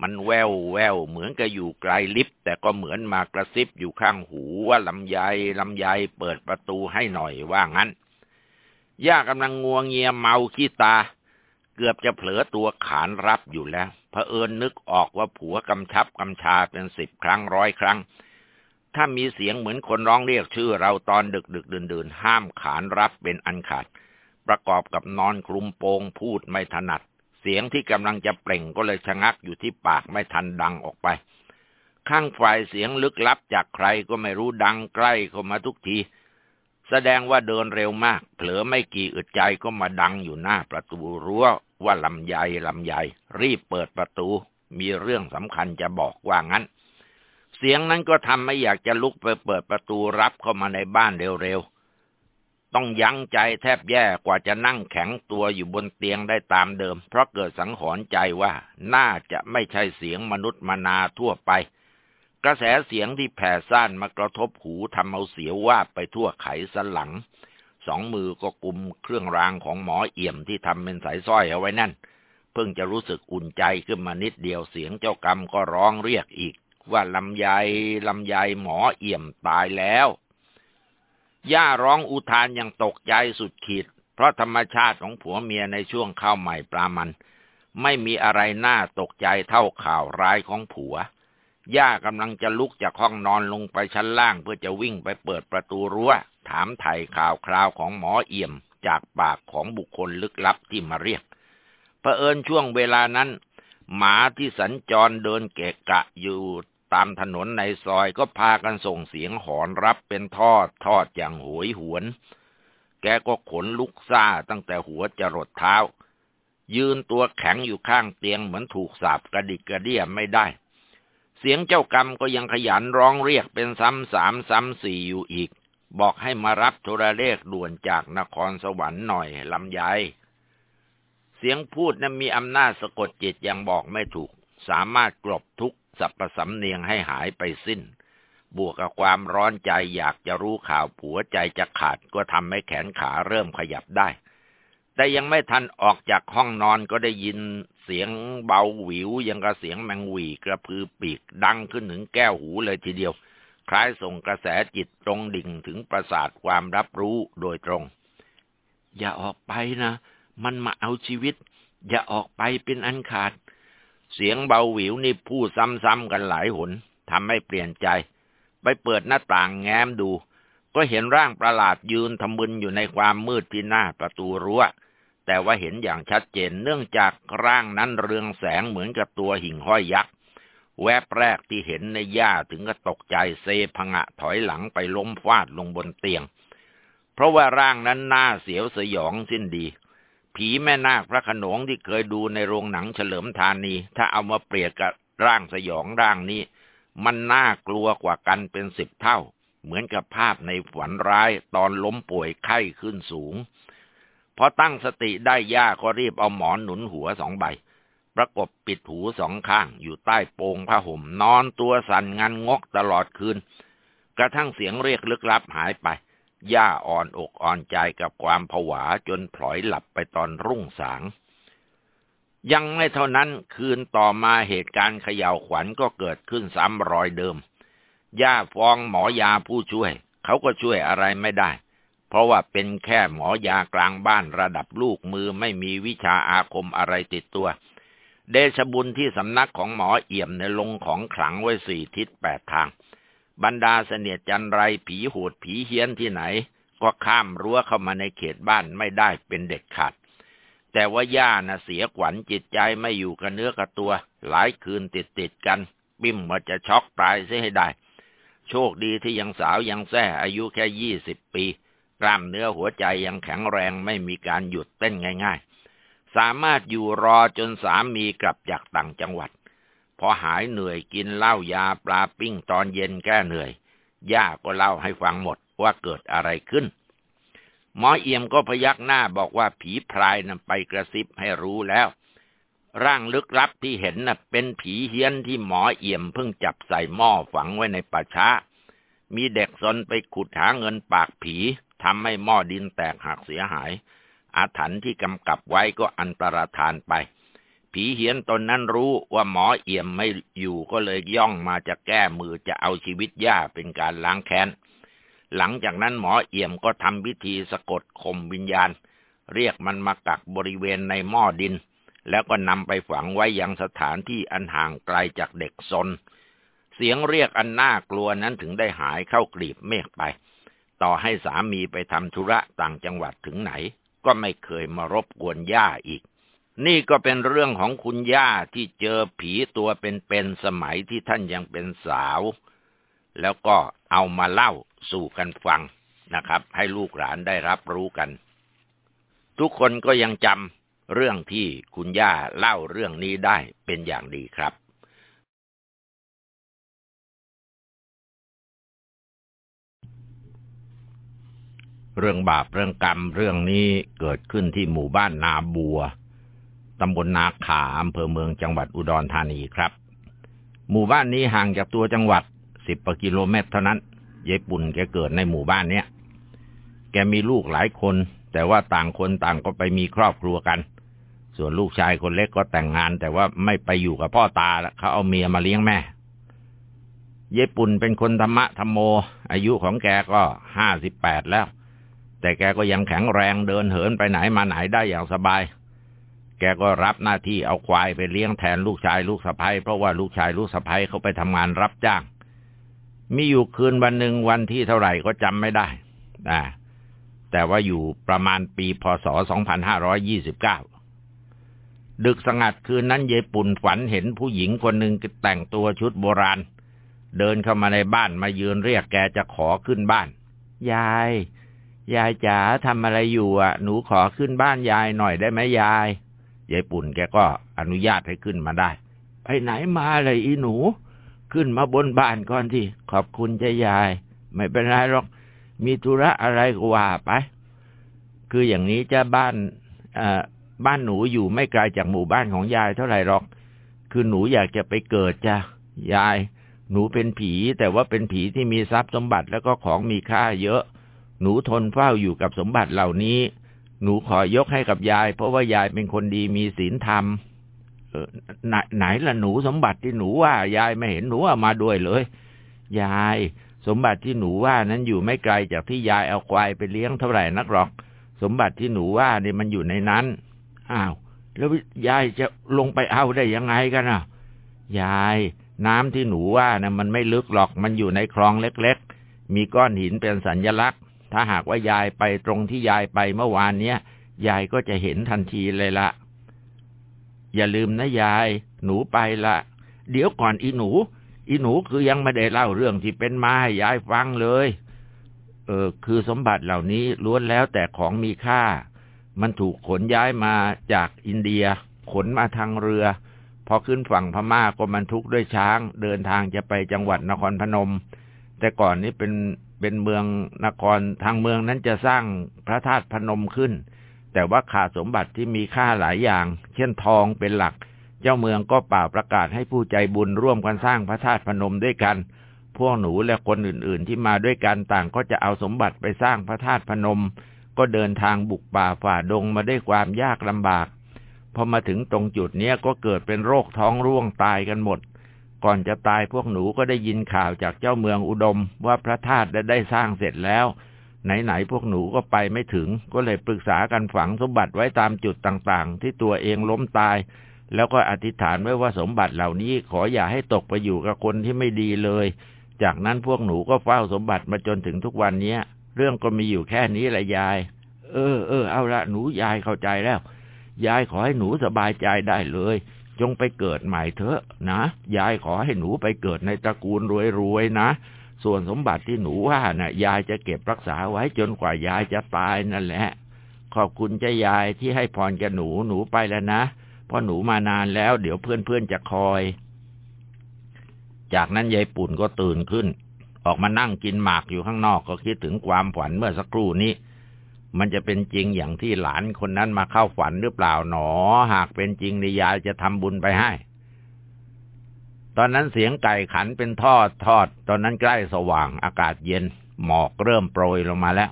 มันแววแววเหมือนกับอยู่ไกลลิฟแต่ก็เหมือนมากระซิบอยู่ข้างหูว่าลำไยลำไยเปิดประตูให้หน่อยว่างั้น ย่ากำลังงวงเงียเมาขี้ตา กือบจะเผลอตัวขานรับอยู่แล้วเผอิญนึกออกว่าผัวกำชับกำชาเป็นสิบครั้งร้อยครั้ง ถ้ามีเสียงเหมือนคนร้องเรียกชื่อเราตอนดึกดึกเดินเดินห้ามขานรับเป็นอันขาด ประกอบกับนอนคลุมโปงพูดไม่ถนัด เสียงที่กำลังจะเปล่งก็เลยชะงักอยู่ที่ปากไม่ทันดังออกไป ข้างฝ่ายเสียงลึกลับจากใครก็ไม่รู้ดังใกล้เข้ามาทุกทีแสดงว่าเดินเร็วมาก เผลอไม่กี่อึดใจก็มาดังอยู่หน้าประตูรั้ว ว่าลำใหญ่ลำใหญ่รีบเปิดประตู มีเรื่องสำคัญจะบอกว่างั้น เสียงนั้นก็ทำให้อยากจะลุกไปเปิดประตูรับเข้ามาในบ้านเร็วๆ ต้องยั้งใจแทบแย่กว่าจะนั่งแข็งตัวอยู่บนเตียงได้ตามเดิม เพราะเกิดสังหรณ์ใจว่าน่าจะไม่ใช่เสียงมนุษย์มนาทั่วไป กระแสเสียงที่แผ่ซ่านมากระทบหูทำเอาเสียวว่าไปทั่วไขสันหลัง สองมือก็กุมเครื่องรางของหมอเอี่ยมที่ทำเป็นสายสร้อยเอาไว้นั่น เพิ่งจะรู้สึกอุ่นใจขึ้นมานิดเดียวเสียงเจ้ากรรมก็ร้องเรียกอีก ว่าลำไยลำไยหมอเอี่ยมตายแล้วย่าร้องอุทานอย่างตกใจสุดขีด เพราะธรรมชาติของผัวเมียในช่วงข้าวใหม่ปลามัน ไม่มีอะไรน่าตกใจเท่าข่าวร้ายของผัว ย่ากำลังจะลุกจากห้องนอนลงไปชั้นล่างเพื่อจะวิ่งไปเปิดประตูรั้ว ถามไถ่ข่าวคราวของหมอเอี่ยม จากปากของบุคคลลึกลับที่มาเรียกเผอิญช่วงเวลานั้น หมาที่สัญจรเดินเกะกะอยู่ตามถนนในซอยก็พากันส่งเสียงหอนรับเป็นทอดทอดอย่างหวยหวน แกก็ขนลุกซ่าตั้งแต่หัวจรดเท้า ยืนตัวแข็งอยู่ข้างเตียงเหมือนถูกสาบกระดิกกระเดี่ยไม่ได้ เสียงเจ้ากรรมก็ยังขยันร้องเรียกเป็นซ้ำสามซ้ำสี่อยู่อีก บอกให้มารับโทรเลขด่วนจากนครสวรรค์หน่อยลำไยเสียงพูดนั้นมีอำนาจสะกดจิตยังบอกไม่ถูก สามารถกลบทุกสับประสำเนียงให้หายไปสิ้น บวกกับความร้อนใจอยากจะรู้ข่าวผัวใจจะขาดก็ทำให้แขนขาเริ่มขยับได้ แต่ยังไม่ทันออกจากห้องนอนก็ได้ยิน เสียงเบาหวิวยังกับเสียงแมงวีกระพือปีกดังขึ้นถึงแก้วหูเลยทีเดียว คล้ายส่งกระแสจิตตรงดิ่งถึงประสาทความรับรู้โดยตรง อย่าออกไปนะ มันมาเอาชีวิต อย่าออกไปเป็นอันขาด เสียงเบาหวิวนี่พูดซ้ำๆกันหลายหนทำให้เปลี่ยนใจ ไปเปิดหน้าต่างแง้มดู ก็เห็นร่างประหลาดยืนทำมึนอยู่ในความมืดที่หน้าประตูรั้ว แต่ว่าเห็นอย่างชัดเจนเนื่องจากร่างนั้นเรืองแสงเหมือนกับตัวหิ่งห้อยยักษ์ แวบแรกที่เห็นในย่าถึงก็ตกใจเซพงะถอยหลังไปล้มฟาดลงบนเตียง เพราะว่าร่างนั้นหน่าเสียวสยองสิ้นดี ผีแม่นาคพระขนงที่เคยดูในโรงหนังเฉลิมทานี ถ้าเอามาเปรียบกับร่างสยองร่างนี้ มันน่ากลัวกว่ากันเป็นสิบเท่า เหมือนกับภาพในฝันร้ายตอนล้มป่วยไข้ขึ้นสูง พอตั้งสติได้ย่าก็รีบเอาหมอนหนุนหัวสองใบ ประกบปิดหูสองข้างอยู่ใต้โปงผ้าห่มนอนตัวสั่นงันงกตลอดคืน กระทั่งเสียงเรียกลึกลับหายไปย่าอ่อนอกอ่อนใจกับความผวาจนพลอยหลับไปตอนรุ่งสาง ยังไม่เท่านั้นคืนต่อมาเหตุการณ์เขย่าวขวัญก็เกิดขึ้นซ้ำรอยเดิม ย่าฟ้องหมอยาผู้ช่วย เขาก็ช่วยอะไรไม่ได้ เพราะว่าเป็นแค่หมอยากลางบ้านระดับลูกมือไม่มีวิชาอาคมอะไรติดตัว เดชบุญที่สำนักของหมอเอี่ยมในลงของขลังไว้สี่ทิศแปดทาง บรรดาเสนียดจันไรผีโหดผีเฮี้ยนที่ไหน ก็ข้ามรั้วเข้ามาในเขตบ้านไม่ได้เป็นเด็ดขาด แต่ว่าย่าน่ะเสียขวัญจิตใจไม่อยู่กับเนื้อกับตัว หลายคืนติดติดกันบิ้มว่าจะช็อกตายเสียให้ได้ โชคดีที่ยังสาวยังแท้อายุแค่ยี่สิบปี กล้ามเนื้อหัวใจยังแข็งแรงไม่มีการหยุดเต้นง่าย ๆ สามารถอยู่รอจนสามีกลับจากต่างจังหวัด พอหายเหนื่อยกินเหล้ายาปลาปิ้งตอนเย็นแก้เหนื่อย ย่าก็เล่าให้ฟังหมดว่าเกิดอะไรขึ้น หมอเอี่ยมก็พยักหน้าบอกว่าผีพรายนำไปกระซิบให้รู้แล้ว ร่างลึกลับที่เห็นน่ะเป็นผีเฮี้ยนที่หมอเอี่ยมเพิ่งจับใส่หม้อฝังไว้ในป่าช้า มีเด็กซนไปขุดหาเงินปากผี ทำให้หม้อดินแตกหักเสียหาย อาถรรพ์ที่กำกับไว้ก็อันตรธานไป ผีเหียนตนนั้นรู้ว่าหมอเอี่ยมไม่อยู่ก็เลยย่องมาจะแก้มือจะเอาชีวิตย่าเป็นการล้างแค้น หลังจากนั้นหมอเอี่ยมก็ทำพิธีสะกดข่มวิญญาณ เรียกมันมากักบริเวณในหม้อดิน แล้วก็นำไปฝังไว้ยังสถานที่อันห่างไกลจากเด็กซนเสียงเรียกอันน่ากลัวนั้นถึงได้หายเข้ากลีบเมฆไป ต่อให้สามีไปทำธุระต่างจังหวัดถึงไหน ก็ไม่เคยมารบกวนย่าอีก นี่ก็เป็นเรื่องของคุณย่าที่เจอผีตัวเป็นๆสมัยที่ท่านยังเป็นสาว แล้วก็เอามาเล่าสู่กันฟังนะครับ ให้ลูกหลานได้รับรู้กัน ทุกคนก็ยังจำเรื่องที่คุณย่าเล่าเรื่องนี้ได้เป็นอย่างดีครับ เรื่องบาปเรื่องกรรมเรื่องนี้เกิดขึ้นที่หมู่บ้านนาบัวตำบลนาขาอำเภอเมืองจังหวัดอุดรธานีครับ หมู่บ้านนี้ห่างจากตัวจังหวัดสิบกิโลเมตรเท่านั้นยายปุ่นแกเกิดในหมู่บ้านเนี้ยแกมีลูกหลายคน แต่ว่าต่างคนต่างก็ไปมีครอบครัวกัน ส่วนลูกชายคนเล็กก็แต่งงาน แต่ว่าไม่ไปอยู่กับพ่อตาล้วเขาเอาเมียมาเลี้ยงแม่ยายปุ่นเป็นคนธรรมะธรรมโม อายุของแกก็ห้าสิบแปดแล้ว แต่แกก็ยังแข็งแรงเดินเหินไปไหนมาไหนได้อย่างสบาย แกก็รับหน้าที่เอาควายไปเลี้ยงแทนลูกชายลูกสะพ้ยเพราะว่าลูกชายลูกสะพ้ยเขาไปทำงานรับจ้าง มีอยู่คืนวันหนึ่งวันที่เท่าไหร่ก็จำไม่ได้นะแต่ว่าอยู่ประมาณปีพศ 2529 ดึกสงัดคืนนั้นเยปุ่นฝันเห็นผู้หญิงคนหนึ่งแต่งตัวชุดโบราณ เดินเข้ามาในบ้านมายืนเรียกแกจะขอขึ้นบ้าน ยาย ยายจ๋าทำอะไรอยู่อะ หนูขอขึ้นบ้านยายหน่อยได้ไหมยาย ยายปุ่นแกก็อนุญาตให้ขึ้นมาได้ ไปไหนมาเลยอีหนู ขึ้นมาบนบ้านก่อนที่ขอบคุณเจ้ายาย ไม่เป็นไรหรอก มีธุระอะไรก็ว่าไป คืออย่างนี้จะบ้านบ้านหนูอยู่ไม่ไกลจากหมู่บ้านของยายเท่าไหร่หรอก คือหนูอยากจะไปเกิดจ้ะ ยาย หนูเป็นผีแต่ว่าเป็นผีที่มีทรัพย์สมบัติแล้วก็ของมีค่าเยอะ หนูทนเฝ้าอยู่กับสมบัติเหล่านี้ หนูขอยกให้กับยาย เพราะว่ายายเป็นคนดีมีศีลธรรมเออไหนไหนละหนูสมบัติที่หนูว่ายายไม่เห็นหนูเอามาด้วยเลย ยาย สมบัติที่หนูว่านั้นอยู่ไม่ไกลจากที่ยายเอาควายไปเลี้ยงเท่าไหร่นักหรอก สมบัติที่หนูว่าเนี่ยมันอยู่ในนั้น อ้าว แล้วยายจะลงไปเอาได้ยังไงกันอะ ยายน้ำที่หนูว่านะมันไม่ลึกหรอกมันอยู่ในคลองเล็ก ๆ มีก้อนหินเป็นสัญญลักษณ์ ถ้าหากว่ายายไปตรงที่ยายไปเมื่อวานเนี้ย ยายก็จะเห็นทันทีเลยละ อย่าลืมนะยาย หนูไปละเดี๋ยวก่อนอีหนู อีหนูคือยังไม่ได้เล่าเรื่องที่เป็นมาให้ยายฟังเลย เออ คือสมบัติเหล่านี้ล้วนแล้วแต่ของมีค่า มันถูกขนย้ายมาจากอินเดีย ขนมาทางเรือ พอขึ้นฝั่งพม่าก็มันทุกด้วยช้าง เดินทางจะไปจังหวัดนครพนม แต่ก่อนนี้เป็น เป็นเมืองนครทางเมืองนั้นจะสร้างพระธาตุพนมขึ้น แต่ว่าขาดสมบัติที่มีค่าหลายอย่าง เช่นทองเป็นหลัก เจ้าเมืองก็ป่าประกาศให้ผู้ใจบุญร่วมกันสร้างพระธาตุพนมด้วยกัน พวกหนูและคนอื่นๆ ที่มาด้วยกันต่างก็จะเอาสมบัติไปสร้างพระธาตุพนม ก็เดินทางบุกป่าฝ่าดงมาได้ความยากลำบากพอมาถึงตรงจุดนี้ก็เกิดเป็นโรคท้องร่วงตายกันหมด ก่อนจะตายพวกหนูก็ได้ยินข่าวจากเจ้าเมืองอุดมว่าพระธาตุได้สร้างเสร็จแล้ว ไหนๆพวกหนูก็ไปไม่ถึง ก็เลยปรึกษากันฝังสมบัติไว้ตามจุดต่างๆ ที่ตัวเองล้มตาย แล้วก็อธิษฐานไว้ว่าสมบัติเหล่านี้ขออย่าให้ตกไปอยู่กับคนที่ไม่ดีเลย จากนั้นพวกหนูก็เฝ้าสมบัติมาจนถึงทุกวันนี้เรื่องก็มีอยู่แค่นี้แหละยาย เออเออเอาละหนูยายเข้าใจแล้ว ยายขอให้หนูสบายใจได้เลย จงไปเกิดใหม่เถอะนะ ยายขอให้หนูไปเกิดในตระกูลรวยๆนะ ส่วนสมบัติที่หนูว่านะ่ะ ยายจะเก็บรักษาไว้จนกว่ายายจะตายนั่นแหละ ขอบคุณเจ้ายายที่ให้พรแกหนูหนูไปแล้วนะเพราะหนูมานานแล้ว เดี๋ยวเพื่อนๆจะคอย จากนั้นยายปุ่นก็ตื่นขึ้น ออกมานั่งกินหมากอยู่ข้างนอกก็คิดถึงความฝันเมื่อสักครู่นี้ มันจะเป็นจริงอย่างที่หลานคนนั้นมาเข้าฝันหรือเปล่าหนอ หากเป็นจริงในยายจะทำบุญไปให้ ตอนนั้นเสียงไก่ขันเป็นทอดทอด ตอนนั้นใกล้สว่างอากาศเย็น หมอกเริ่มโปรยลงมาแล้ว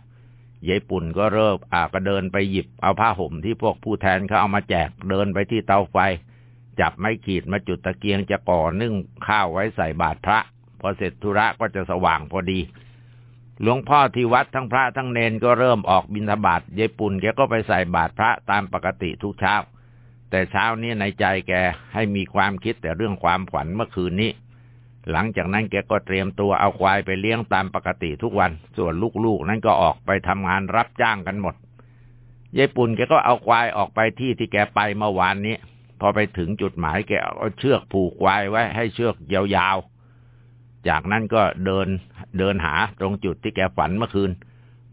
ยายปุ่นก็เริ่มอาก็เดินไปหยิบเอาผ้าห่มที่พวกผู้แทนเขาเอามาแจกเดินไปที่เตาไฟ จับไม้ขีดมาจุดตะเกียงจะก่อนึ่งข้าวไว้ใส่บาตรพระ พอเสร็จธุระก็จะสว่างพอดี หลวงพ่อที่วัดทั้งพระทั้งเนนก็เริ่มออกบิณฑบาตยายปุ่นแกก็ไปใส่บาตรพระตามปกติทุกเช้า แต่เช้านี้ในใจแกให้มีความคิดแต่เรื่องความฝันเมื่อคืนนี้ หลังจากนั้นแกก็เตรียมตัวเอาควายไปเลี้ยงตามปกติทุกวัน ส่วนลูกๆนั้นก็ออกไปทำงานรับจ้างกันหมดยายปุ่นแกก็เอาควายออกไปที่ที่แกไปเมื่อวานนี้ พอไปถึงจุดหมายแกเอาเชือกผูกควายไว้ให้เชือกยาวๆ จากนั้นก็เดินเดินหาตรงจุดที่แกฝันเมื่อคืน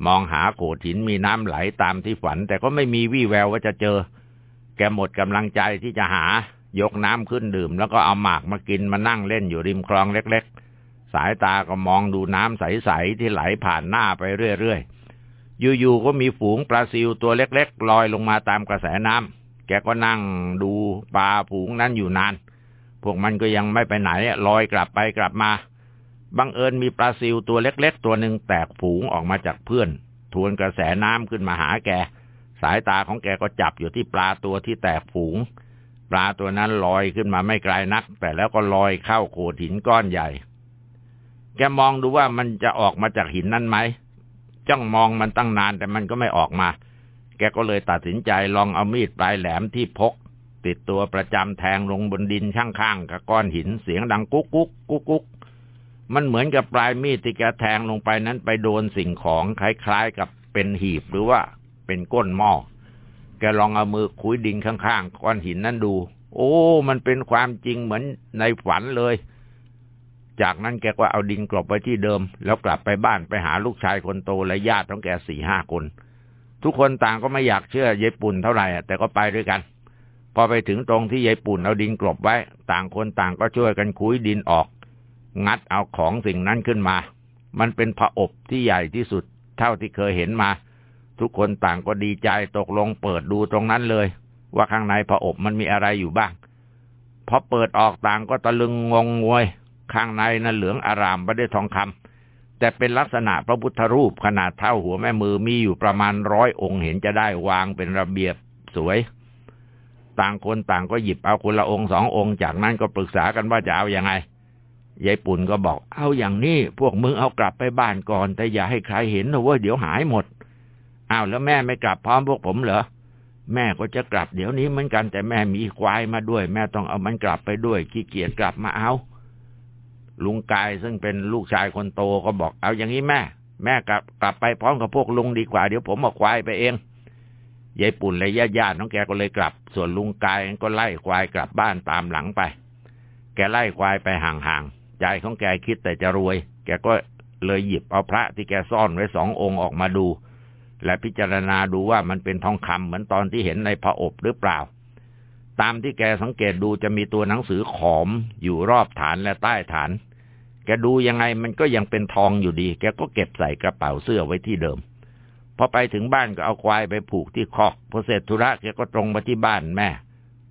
มองหาโขดหินมีน้ำไหลตามที่ฝัน แต่ก็ไม่มีวี่แววว่าจะเจอ แกหมดกำลังใจที่จะหายกน้ำขึ้นดื่ม แล้วก็เอาหมากมากินมานั่งเล่นอยู่ริมคลองเล็ก ๆ สายตาก็มองดูน้ำใส ๆ ที่ไหลผ่านหน้าไปเรื่อย ๆ อยู่ๆก็มีฝูงปลาซิวตัวเล็ก ๆ ลอยลงมาตามกระแสน้ำแกก็นั่งดูปลาฝูงนั้นอยู่นาน พวกมันก็ยังไม่ไปไหนลอยกลับไปกลับมา บังเอิญมีปลาซิวตัวเล็กๆ ตัวหนึ่งแตกฝูงออกมาจากเพื่อน ทวนกระแสน้ำขึ้นมาหาแก สายตาของแกก็จับอยู่ที่ปลาตัวที่แตกฝูง ปลาตัวนั้นลอยขึ้นมาไม่ไกลนัก แต่แล้วก็ลอยเข้าโขดหินก้อนใหญ่ แกมองดูว่ามันจะออกมาจากหินนั้นไหม จ้องมองมันตั้งนานแต่มันก็ไม่ออกมา แกก็เลยตัดสินใจลองเอามีดปลายแหลมที่พกติดตัวประจำแทงลงบนดินข้างๆกับก้อนหินเสียงดังกุ๊กกุ๊กกุ๊กกุ๊ก มันเหมือนกับปลายมีดที่แกแทงลงไปนั้นไปโดนสิ่งของคล้ายๆกับเป็นหีบหรือว่าเป็นก้นหม้อ แกลองเอามือคุยดินข้างๆก้อนหินนั้นดู โอ้ มันเป็นความจริงเหมือนในฝันเลย จากนั้นแกก็เอาดินกลบไปที่เดิม แล้วกลับไปบ้านไปหาลูกชายคนโตและญาติของแกสี่ห้าคน ทุกคนต่างก็ไม่อยากเชื่อยายปุ่นเท่าไหร่แต่ก็ไปด้วยกัน พอไปถึงตรงที่ยายปุ่นเอาดินกลบไว้ ต่างคนต่างก็ช่วยกันคุยดินออก งัดเอาของสิ่งนั้นขึ้นมา มันเป็นผอบที่ใหญ่ที่สุด เท่าที่เคยเห็นมา ทุกคนต่างก็ดีใจตกลงเปิดดูตรงนั้นเลย ว่าข้างในผาอบมันมีอะไรอยู่บ้าง พอเปิดออกต่างก็ตะลึงงงงวย ข้างในนั้นเหลืองอารามไปด้วยทองคำแต่เป็นลักษณะพระพุทธรูปขนาดเท่าหัวแม่มือมีอยู่ประมาณร้อยองค์เห็นจะได้วางเป็นระเบียบสวยต่างคนต่างก็หยิบเอาคนละองค์สององค์จากนั้นก็ปรึกษากันว่าจะเอาอยัางไง ยายปุ่นก็บอกเอาอย่างนี้พวกมึงเอากลับไปบ้านก่อน แต่อย่าให้ใครเห็นนะว่าเดี๋ยวหายหมดอ้าวแล้วแม่ไม่กลับพร้อมพวกผมเหรอแม่ก็จะกลับเดี๋ยวนี้เหมือนกันแต่แม่มีควายมาด้วย แม่ต้องเอามันกลับไปด้วยขี้เกียจกลับมาเอา ลุงกายซึ่งเป็นลูกชายคนโตก็บอกเอาอย่างนี้แม่ แม่กลับกลับไปพร้อมกับพวกลุงดีกว่าเดี๋ยวผมเอาควายไปเองยายปุ่นและญาติญาติน้องแกก็เลยกลับ ส่วนลุงกายก็ไล่ควายกลับบ้านตามหลังไป แกไล่ควายไปห่าง ใจของแกคิดแต่จะรวย แกก็เลยหยิบเอาพระที่แกซ่อนไว้สององค์ออกมาดู และพิจารณาดูว่ามันเป็นทองคำเหมือนตอนที่เห็นในผาอบหรือเปล่า ตามที่แกสังเกตดูจะมีตัวหนังสือขอมอยู่รอบฐานและใต้ฐาน แกดูยังไงมันก็ยังเป็นทองอยู่ดี แกก็เก็บใส่กระเป๋าเสื้อไว้ที่เดิมพอไปถึงบ้านก็เอาควายไปผูกที่คอกพอเสร็จธุระแกก็ตรงมาที่บ้านแม่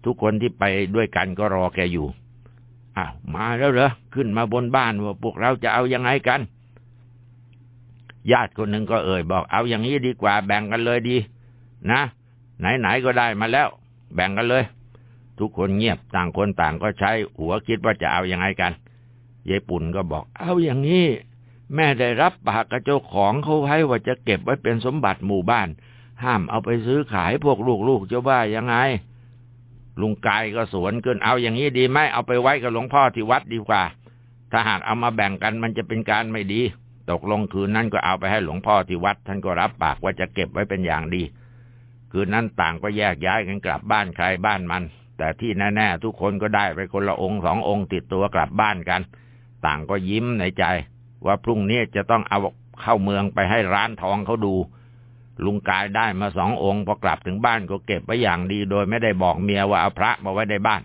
ทุกคนที่ไปด้วยกันก็รอแกอยู่ อ้าวมาแล้วเหรอขึ้นมาบนบ้านว่าพวกเราจะเอายังไงกัน ญาติคนหนึ่งก็เอ่ยบอก เอาอย่างนี้ดีกว่า แบ่งกันเลยดี นะไหนๆก็ได้มาแล้ว แบ่งกันเลย ทุกคนเงียบต่างคนต่างก็ใช้หัวคิดว่าจะเอายังไงกันยายปุ่นก็บอก เอาอย่างนี้แม่ได้รับปากกับเจ้าของเขาให้ว่าจะเก็บไว้เป็นสมบัติหมู่บ้าน ห้ามเอาไปซื้อขายพวกลูกๆจะว่ายังไง ลุงกายก็สวนขึ้นเอาอย่างนี้ดีไหมเอาไปไว้กับหลวงพ่อที่วัดดีกว่า ถ้าหากเอามาแบ่งกันมันจะเป็นการไม่ดี ตกลงคืนนั้นก็เอาไปให้หลวงพ่อที่วัด ท่านก็รับปากว่าจะเก็บไว้เป็นอย่างดี คืนนั้นต่างก็แยกย้ายกันกลับบ้านใครบ้านมัน แต่ที่แน่ๆทุกคนก็ได้ไปคนละองค์สององค์ติดตัวกลับบ้านกัน ต่างก็ยิ้มในใจ ว่าพรุ่งนี้จะต้องเอาเข้าเมืองไปให้ร้านทองเขาดู ลุงกายได้มาสององค์พอกลับถึงบ้านก็เก็บไว้อย่างดีโดยไม่ได้บอกเมียว่าเอาพระมาไว้ในบ้าน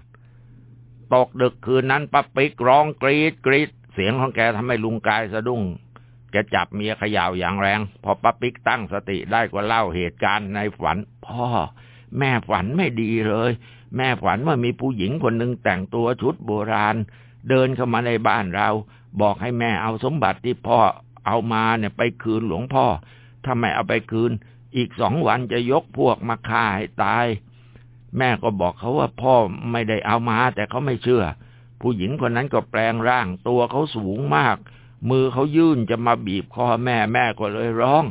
ตกดึกคืนนั้นป้าปิ๊กร้องกรีดกรีดเสียงของแกทำให้ลุงกายสะดุ้งแกจับเมียขย่าวอย่างแรง พอป้าปิ๊กตั้งสติได้ก็เล่าเหตุการณ์ในฝัน พ่อ แม่ฝันไม่ดีเลย แม่ฝันว่ามีผู้หญิงคนหนึ่งแต่งตัวชุดโบราณ เดินเข้ามาในบ้านเรา บอกให้แม่เอาสมบัติที่พ่อเอามาเนี่ยไปคืนหลวงพ่อ ถ้าไม่เอาไปคืน อีกสองวันจะยกพวกมาฆ่าให้ตาย แม่ก็บอกเขาว่าพ่อไม่ได้เอามา แต่เขาไม่เชื่อ ผู้หญิงคนนั้นก็แปลงร่างตัวเขาสูงมาก มือเขายื่นจะมาบีบคอแม่แม่ก็เลยร้อง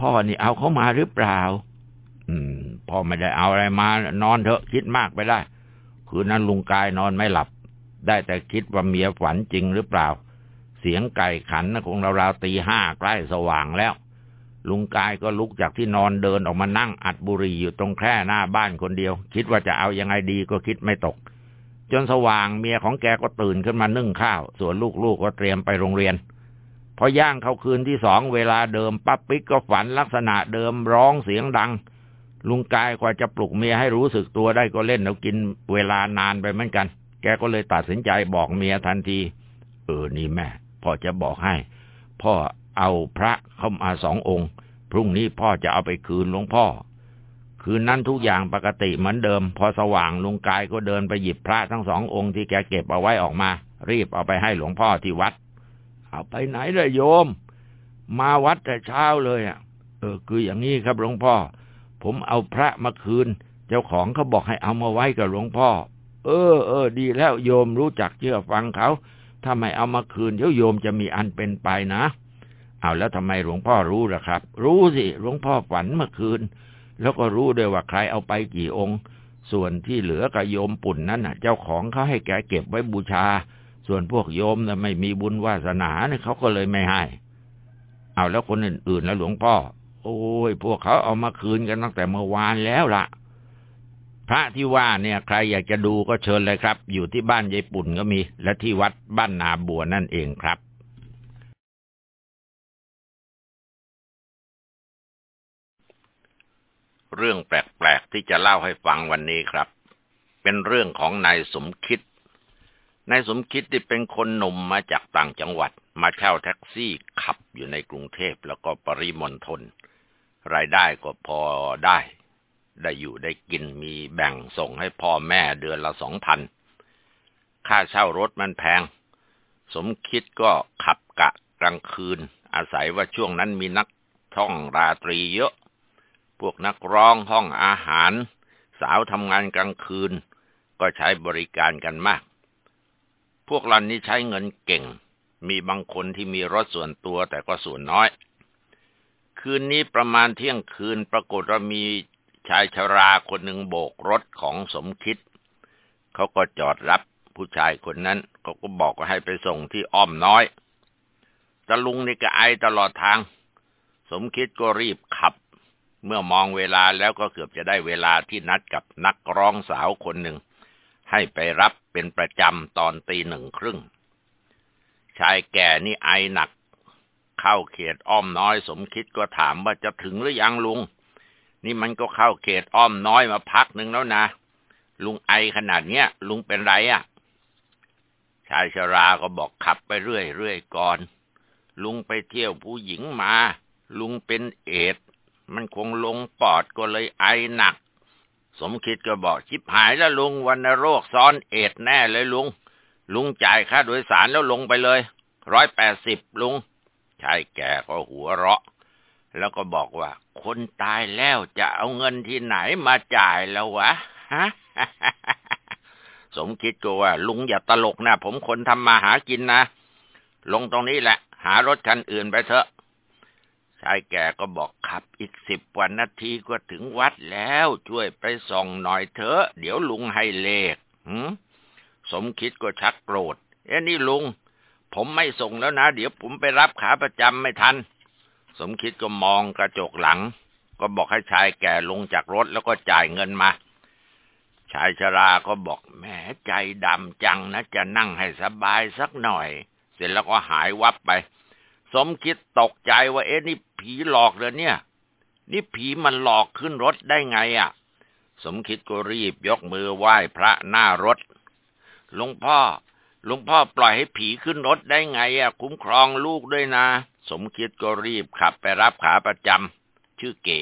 พ่อนี่เอาเขามาหรือเปล่า อืม พ่อไม่ได้เอาอะไรมา นอนเถอะคิดมากไปได้ คืนนั้นลุงกายนอนไม่หลับ ได้แต่คิดว่าเมียฝันจริงหรือเปล่า เสียงไก่ขันนะคงราวๆตีห้าใกล้สว่างแล้ว ลุงกายก็ลุกจากที่นอนเดินออกมานั่งอัดบุหรี่อยู่ตรงแคร่หน้าบ้านคนเดียว คิดว่าจะเอายังไงดีก็คิดไม่ตก จนสว่างเมียของแกก็ตื่นขึ้นมานึ่งข้าว ส่วนลูกๆกก็เตรียมไปโรงเรียน พอย่างเข้าคืนที่สองเวลาเดิมปั๊บปิ๊กก็ฝันลักษณะเดิมร้องเสียงดัง ลุงกายกว่าจะปลุกเมียให้รู้สึกตัวได้ก็เล่นแล้วกินเวลานานไปเหมือนกัน แกก็เลยตัดสินใจบอกเมียทันที เออนี่แม่พ่อจะบอกให้ พ่อ เอาพระเข้ามาสององค์ พรุ่งนี้พ่อจะเอาไปคืนหลวงพ่อ คืนนั้นทุกอย่างปกติเหมือนเดิม พอสว่างลุงกายก็เดินไปหยิบพระทั้งสององค์ที่แกเก็บเอาไว้ออกมา รีบเอาไปให้หลวงพ่อที่วัด เอาไปไหนเลยโยม มาวัดแต่เช้าเลยอะ เออ คืออย่างนี้ครับหลวงพ่อ ผมเอาพระมาคืน เจ้าของเขาบอกให้เอามาไว้กับหลวงพ่อ เออเออดีแล้วโยมรู้จักเชื่อฟังเขาถ้าไม่เอามาคืนเดี๋ยวโยมจะมีอันเป็นไปนะ เอาแล้วทำไมหลวงพ่อรู้ล่ะครับ รู้สิหลวงพ่อฝันเมื่อคืน แล้วก็รู้ด้วยว่าใครเอาไปกี่องค์ ส่วนที่เหลือกับโยมปุ่นนั้นน่ะ เจ้าของเขาให้แกเก็บไว้บูชา ส่วนพวกโยมน่ะไม่มีบุญวาสนาเนี่ยเขาก็เลยไม่ให้ เอาแล้วคนอื่นๆแล้วหลวงพ่อ โอ้ย พวกเขาเอามาคืนกันตั้งแต่เมื่อวานแล้วล่ะ พระที่ว่าเนี่ยใครอยากจะดูก็เชิญเลยครับ อยู่ที่บ้านยายปุ่นก็มี และที่วัดบ้านนาบัวนั่นเองครับ เรื่องแปลกๆที่จะเล่าให้ฟังวันนี้ครับ เป็นเรื่องของนายสมคิด นายสมคิดที่เป็นคนหนุ่มมาจากต่างจังหวัด มาเช่าแท็กซี่ขับอยู่ในกรุงเทพแล้วก็ปริมณฑลรายได้ก็พอได้ ได้อยู่ได้กินมีแบ่งส่งให้พ่อแม่เดือนละสองพันค่าเช่ารถมันแพง สมคิดก็ขับกะกลางคืน อาศัยว่าช่วงนั้นมีนักท่องราตรีเยอะ พวกนักร้องห้องอาหาร สาวทำงานกลางคืน ก็ใช้บริการกันมาก พวกเรานี้ใช้เงินเก่ง มีบางคนที่มีรถส่วนตัวแต่ก็ส่วนน้อย คืนนี้ประมาณเที่ยงคืนปรากฏว่ามีชายชราคนหนึ่งโบกรถของสมคิด เขาก็จอดรับผู้ชายคนนั้นเขาก็บอกว่าให้ไปส่งที่อ้อมน้อยตะลุงนี่ก็ไอตลอดทาง สมคิดก็รีบขับ เมื่อมองเวลาแล้วก็เกือบจะได้เวลาที่นัดกับนักร้องสาวคนหนึ่ง ให้ไปรับเป็นประจำตอนตีหนึ่งครึ่ง ชายแก่นี่ไอหนัก เข้าเขตอ้อมน้อยสมคิดก็ถามว่าจะถึงหรือยังลุง นี่มันก็เข้าเขตอ้อมน้อยมาพักหนึ่งแล้วนะ ลุงไอขนาดเนี้ยลุงเป็นไรอะ่ะ ชายชราก็บอกขับไปเรื่อยๆก่อน ลุงไปเที่ยวผู้หญิงมา ลุงเป็นเอด มันคงลงปอดก็เลยไอหนัก สมคิดก็บอกชิบหายแล้วลุงวันโรคซ้อนเอดแน่เลยลุง ลุงจ่ายค่าโดยสารแล้วลงไปเลยร้อยแปดสิบลุงชายแก่ก็หัวเราะ แล้วก็บอกว่า คนตายแล้วจะเอาเงินที่ไหนมาจ่ายแล้ววะฮะสมคิดก็ว่า ลุงอย่าตลกนะผมคนทำมาหากินนะ ลงตรงนี้แหละ หารถคันอื่นไปเถอะ ชายแก่ก็บอกขับอีกสิบวันนาทีก็ถึงวัดแล้ว ช่วยไปส่องหน่อยเถอะ เดี๋ยวลุงให้เลขหืสมคิดก็ชักโกรธ เอ้นี่ลุง ผมไม่ส่งแล้วนะ เดี๋ยวผมไปรับขาประจำไม่ทัน สมคิดก็มองกระจกหลัง ก็บอกให้ชายแก่ลงจากรถแล้วก็จ่ายเงินมาชายชราก็บอกแหมใจดำจังนะจะนั่งให้สบายสักหน่อย เสร็จแล้วก็หายวับไป สมคิดตกใจว่าเอ๊ะนี่ผีหลอกเลยเนี่ย นี่ผีมันหลอกขึ้นรถได้ไงอะ สมคิดก็รีบยกมือไหว้พระหน้ารถหลวงพ่อหลวงพ่อปล่อยให้ผีขึ้นรถได้ไงอะ คุ้มครองลูกด้วยนะ สมคิดก็รีบขับไปรับขาประจำชื่อเก๋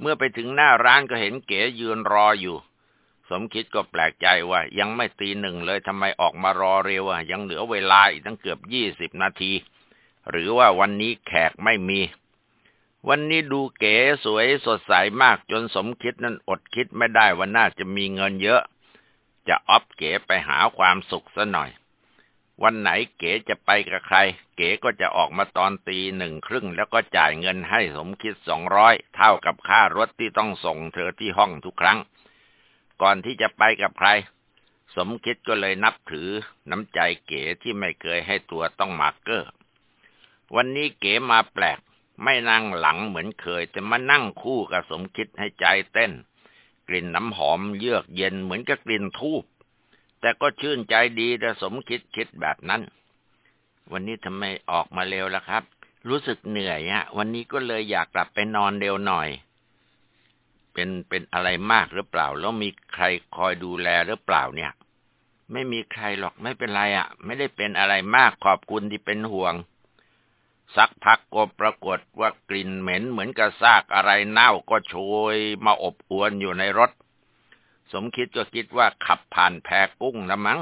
เมื่อไปถึงหน้าร้านก็เห็นเก๋ยืนรออยู่ สมคิดก็แปลกใจว่า ยังไม่ตีหนึ่งเลยทำไมออกมารอเร็วอะยังเหลือเวลาอีกตั้งเกือบยี่สิบนาที หรือว่าวันนี้แขกไม่มี วันนี้ดูเก๋สวยสดใสมากจนสมคิดนั้นอดคิดไม่ได้ว่าน่าจะมีเงินเยอะ จะออฟเก๋ไปหาความสุขซะหน่อย วันไหนเก๋จะไปกับใคร เก๋ก็จะออกมาตอนตีหนึ่งครึ่งแล้วก็จ่ายเงินให้สมคิดสองร้อยเท่ากับค่ารถที่ต้องส่งเธอที่ห้องทุกครั้ง ก่อนที่จะไปกับใครสมคิดก็เลยนับถือน้ำใจเก๋ที่ไม่เคยให้ตัวต้องมาเกอร์ วันนี้เก๋มาแปลก ไม่นั่งหลังเหมือนเคย แต่มานั่งคู่กับสมคิดให้ใจเต้น กลิ่นน้ำหอมเยือกเย็นเหมือนกับกลิ่นทูบแต่ก็ชื่นใจดีแต่สมคิดคิดแบบนั้น วันนี้ทำไมออกมาเร็วล่ะครับ รู้สึกเหนื่อยอะวันนี้ก็เลยอยากกลับไปนอนเร็วหน่อย เป็นเป็นอะไรมากหรือเปล่า แล้วมีใครคอยดูแลหรือเปล่าเนี่ย ไม่มีใครหรอกไม่เป็นไรอะ่ะไม่ได้เป็นอะไรมากขอบคุณที่เป็นห่วง สักพักก็ปรากฏว่ากลิ่นเหม็นเหมือนกับซากอะไรเน่าก็โชยมาอบอวนอยู่ในรถ สมคิดก็คิดว่าขับผ่านแพกุ้งนะมั้ง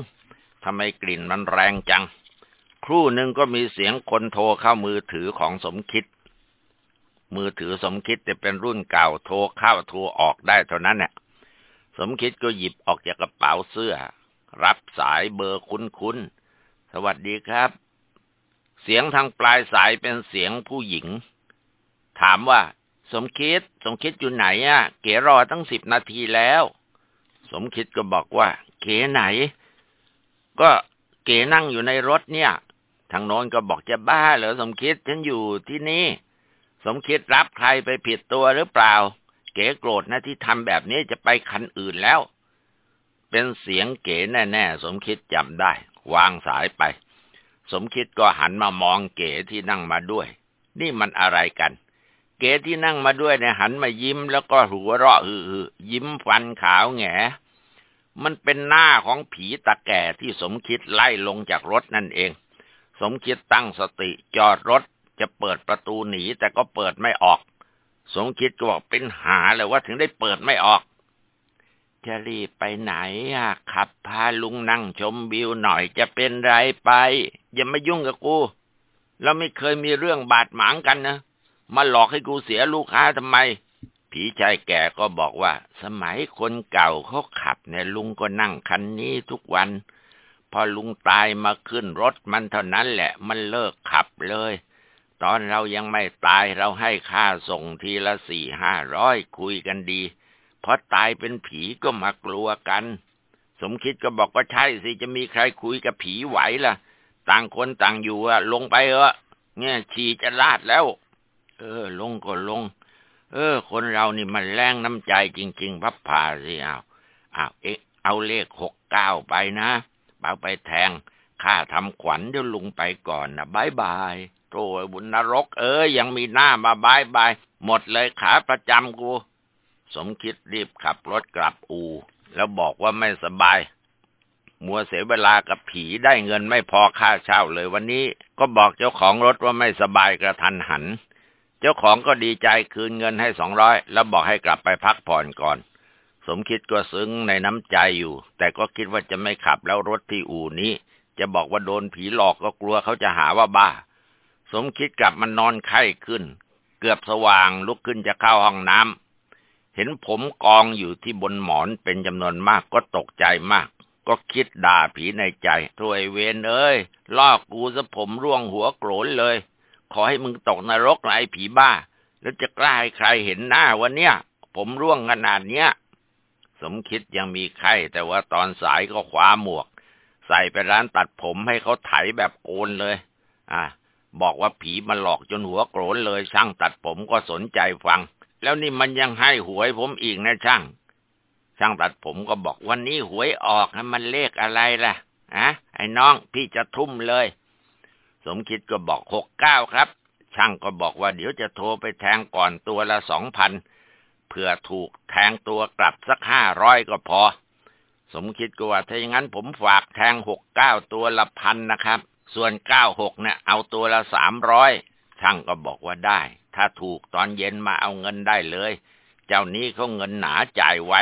ทำไมกลิ่นมันแรงจัง ครู่หนึ่งก็มีเสียงคนโทรเข้ามือถือของสมคิด มือถือสมคิดจะเป็นรุ่นเก่าโทรเข้าโทรออกได้เท่านั้นเนี่ยสมคิดก็หยิบออกจากกระเป๋าเสื้อ รับสายเบอร์คุ้นๆสวัสดีครับ เสียงทางปลายสายเป็นเสียงผู้หญิง ถามว่า สมคิด สมคิดอยู่ไหนอะ เก๋รอตั้งสิบนาทีแล้ว สมคิดก็บอกว่า เก๋ไหน ก็เก๋นั่งอยู่ในรถเนี่ย ทางโน้นก็บอกจะบ้าเหรอสมคิดฉันอยู่ที่นี่ สมคิดรับใครไปผิดตัวหรือเปล่า เก๋โกรธนะที่ทำแบบนี้จะไปคันอื่นแล้ว เป็นเสียงเก๋แน่ ๆ สมคิดจำได้ วางสายไป สมคิดก็หันมามองเก๋ที่นั่งมาด้วย นี่มันอะไรกัน เก๋ที่นั่งมาด้วยเนี่ยหันมายิ้มแล้วก็หัวเราะฮือยิ้มฟันขาวแงมันเป็นหน้าของผีตาแก่ที่สมคิดไล่ลงจากรถนั่นเอง สมคิดตั้งสติจอดรถจะเปิดประตูหนีแต่ก็เปิดไม่ออก สมคิดก็บอกเป็นหาเลยว่าถึงได้เปิดไม่ออก จะรีบไปไหนอะขับพาลุงนั่งชมวิวหน่อยจะเป็นไรไป อย่ามายุ่งกับกู เราไม่เคยมีเรื่องบาดหมางกันนะมาหลอกให้กูเสียลูกค้าทำไม ผีชายแก่ก็บอกว่า สมัยคนเก่าเขาขับเนี่ยลุงก็นั่งคันนี้ทุกวัน พอลุงตายมาขึ้นรถมันเท่านั้นแหละ มันเลิกขับเลย ตอนเรายังไม่ตายเราให้ค่าส่งทีละสี่ห้าร้อยคุยกันดี พอตายเป็นผีก็มากลัวกัน สมคิดก็บอกว่าใช่สิจะมีใครคุยกับผีไหวล่ะ ต่างคนต่างอยู่อะลงไปเออเนี่ยฉี่จะลาดแล้ว เออ ลงก็ลง เออ คนเรานี่มันแรงน้ำใจจริง ๆ พับผ่าสิเอาเอาเอ๊ะเอาเลขหกเก้าไปนะเอาไปแทงข้าทำขวัญเดี๋ยวลุงไปก่อนนะบายบายโตบุญนรก เออยังมีหน้ามาบายบาย หมดเลยขาประจำกู สมคิดรีบขับรถกลับอู่ แล้วบอกว่าไม่สบาย มัวเสียเวลากับผีได้เงินไม่พอค่าเช่าเลยวันนี้ก็บอกเจ้าของรถว่าไม่สบายกระทันหัน เจ้าของก็ดีใจคืนเงินให้สองร้อยแล้วบอกให้กลับไปพักผ่อนก่อน สมคิดก็ซึ้งในน้ำใจอยู่ แต่ก็คิดว่าจะไม่ขับแล้วรถที่อู่นี้ จะบอกว่าโดนผีหลอกก็กลัวเขาจะหาว่าบ้า สมคิดกลับมันนอนไข้ขึ้น เกือบสว่างลุกขึ้นจะเข้าห้องน้ำ เห็นผมกองอยู่ที่บนหมอนเป็นจำนวนมากก็ตกใจมาก ก็คิดด่าผีในใจถวยเวนเอ้ยลอกกูซะผมร่วงหัวโกรนเลย ขอให้มึงตกนรกไอ้ผีบ้า แล้วจะกล้าให้ใครเห็นหน้าวันเนี้ยผมร่วงขนาดเนี้ย สมคิดยังมีไข้แต่ว่าตอนสายก็คว้าหมวก ใส่ไปร้านตัดผมให้เขาไถแบบโกนเลย อะบอกว่าผีมาหลอกจนหัวโกรนเลยช่างตัดผมก็สนใจฟัง แล้วนี่มันยังให้หวยผมอีกนะช่าง ช่างตัดผมก็บอกวันนี้หวยออกนะมันเลขอะไรล่ะอะไอ้น้องพี่จะทุ่มเลย สมคิดก็บอกหกเก้าครับ ช่างก็บอกว่าเดี๋ยวจะโทรไปแทงก่อนตัวละสองพันเพื่อถูกแทงตัวกลับสักห้าร้อยก็พอ สมคิดก็ว่าถ้าอย่างนั้นผมฝากแทงหกเก้าตัวละพันนะครับ ส่วนเก้าหกเนี่ยเอาตัวละสามร้อย ช่างก็บอกว่าได้ ถ้าถูกตอนเย็นมาเอาเงินได้เลย เจ้านี้เขาเงินหนาจ่ายไว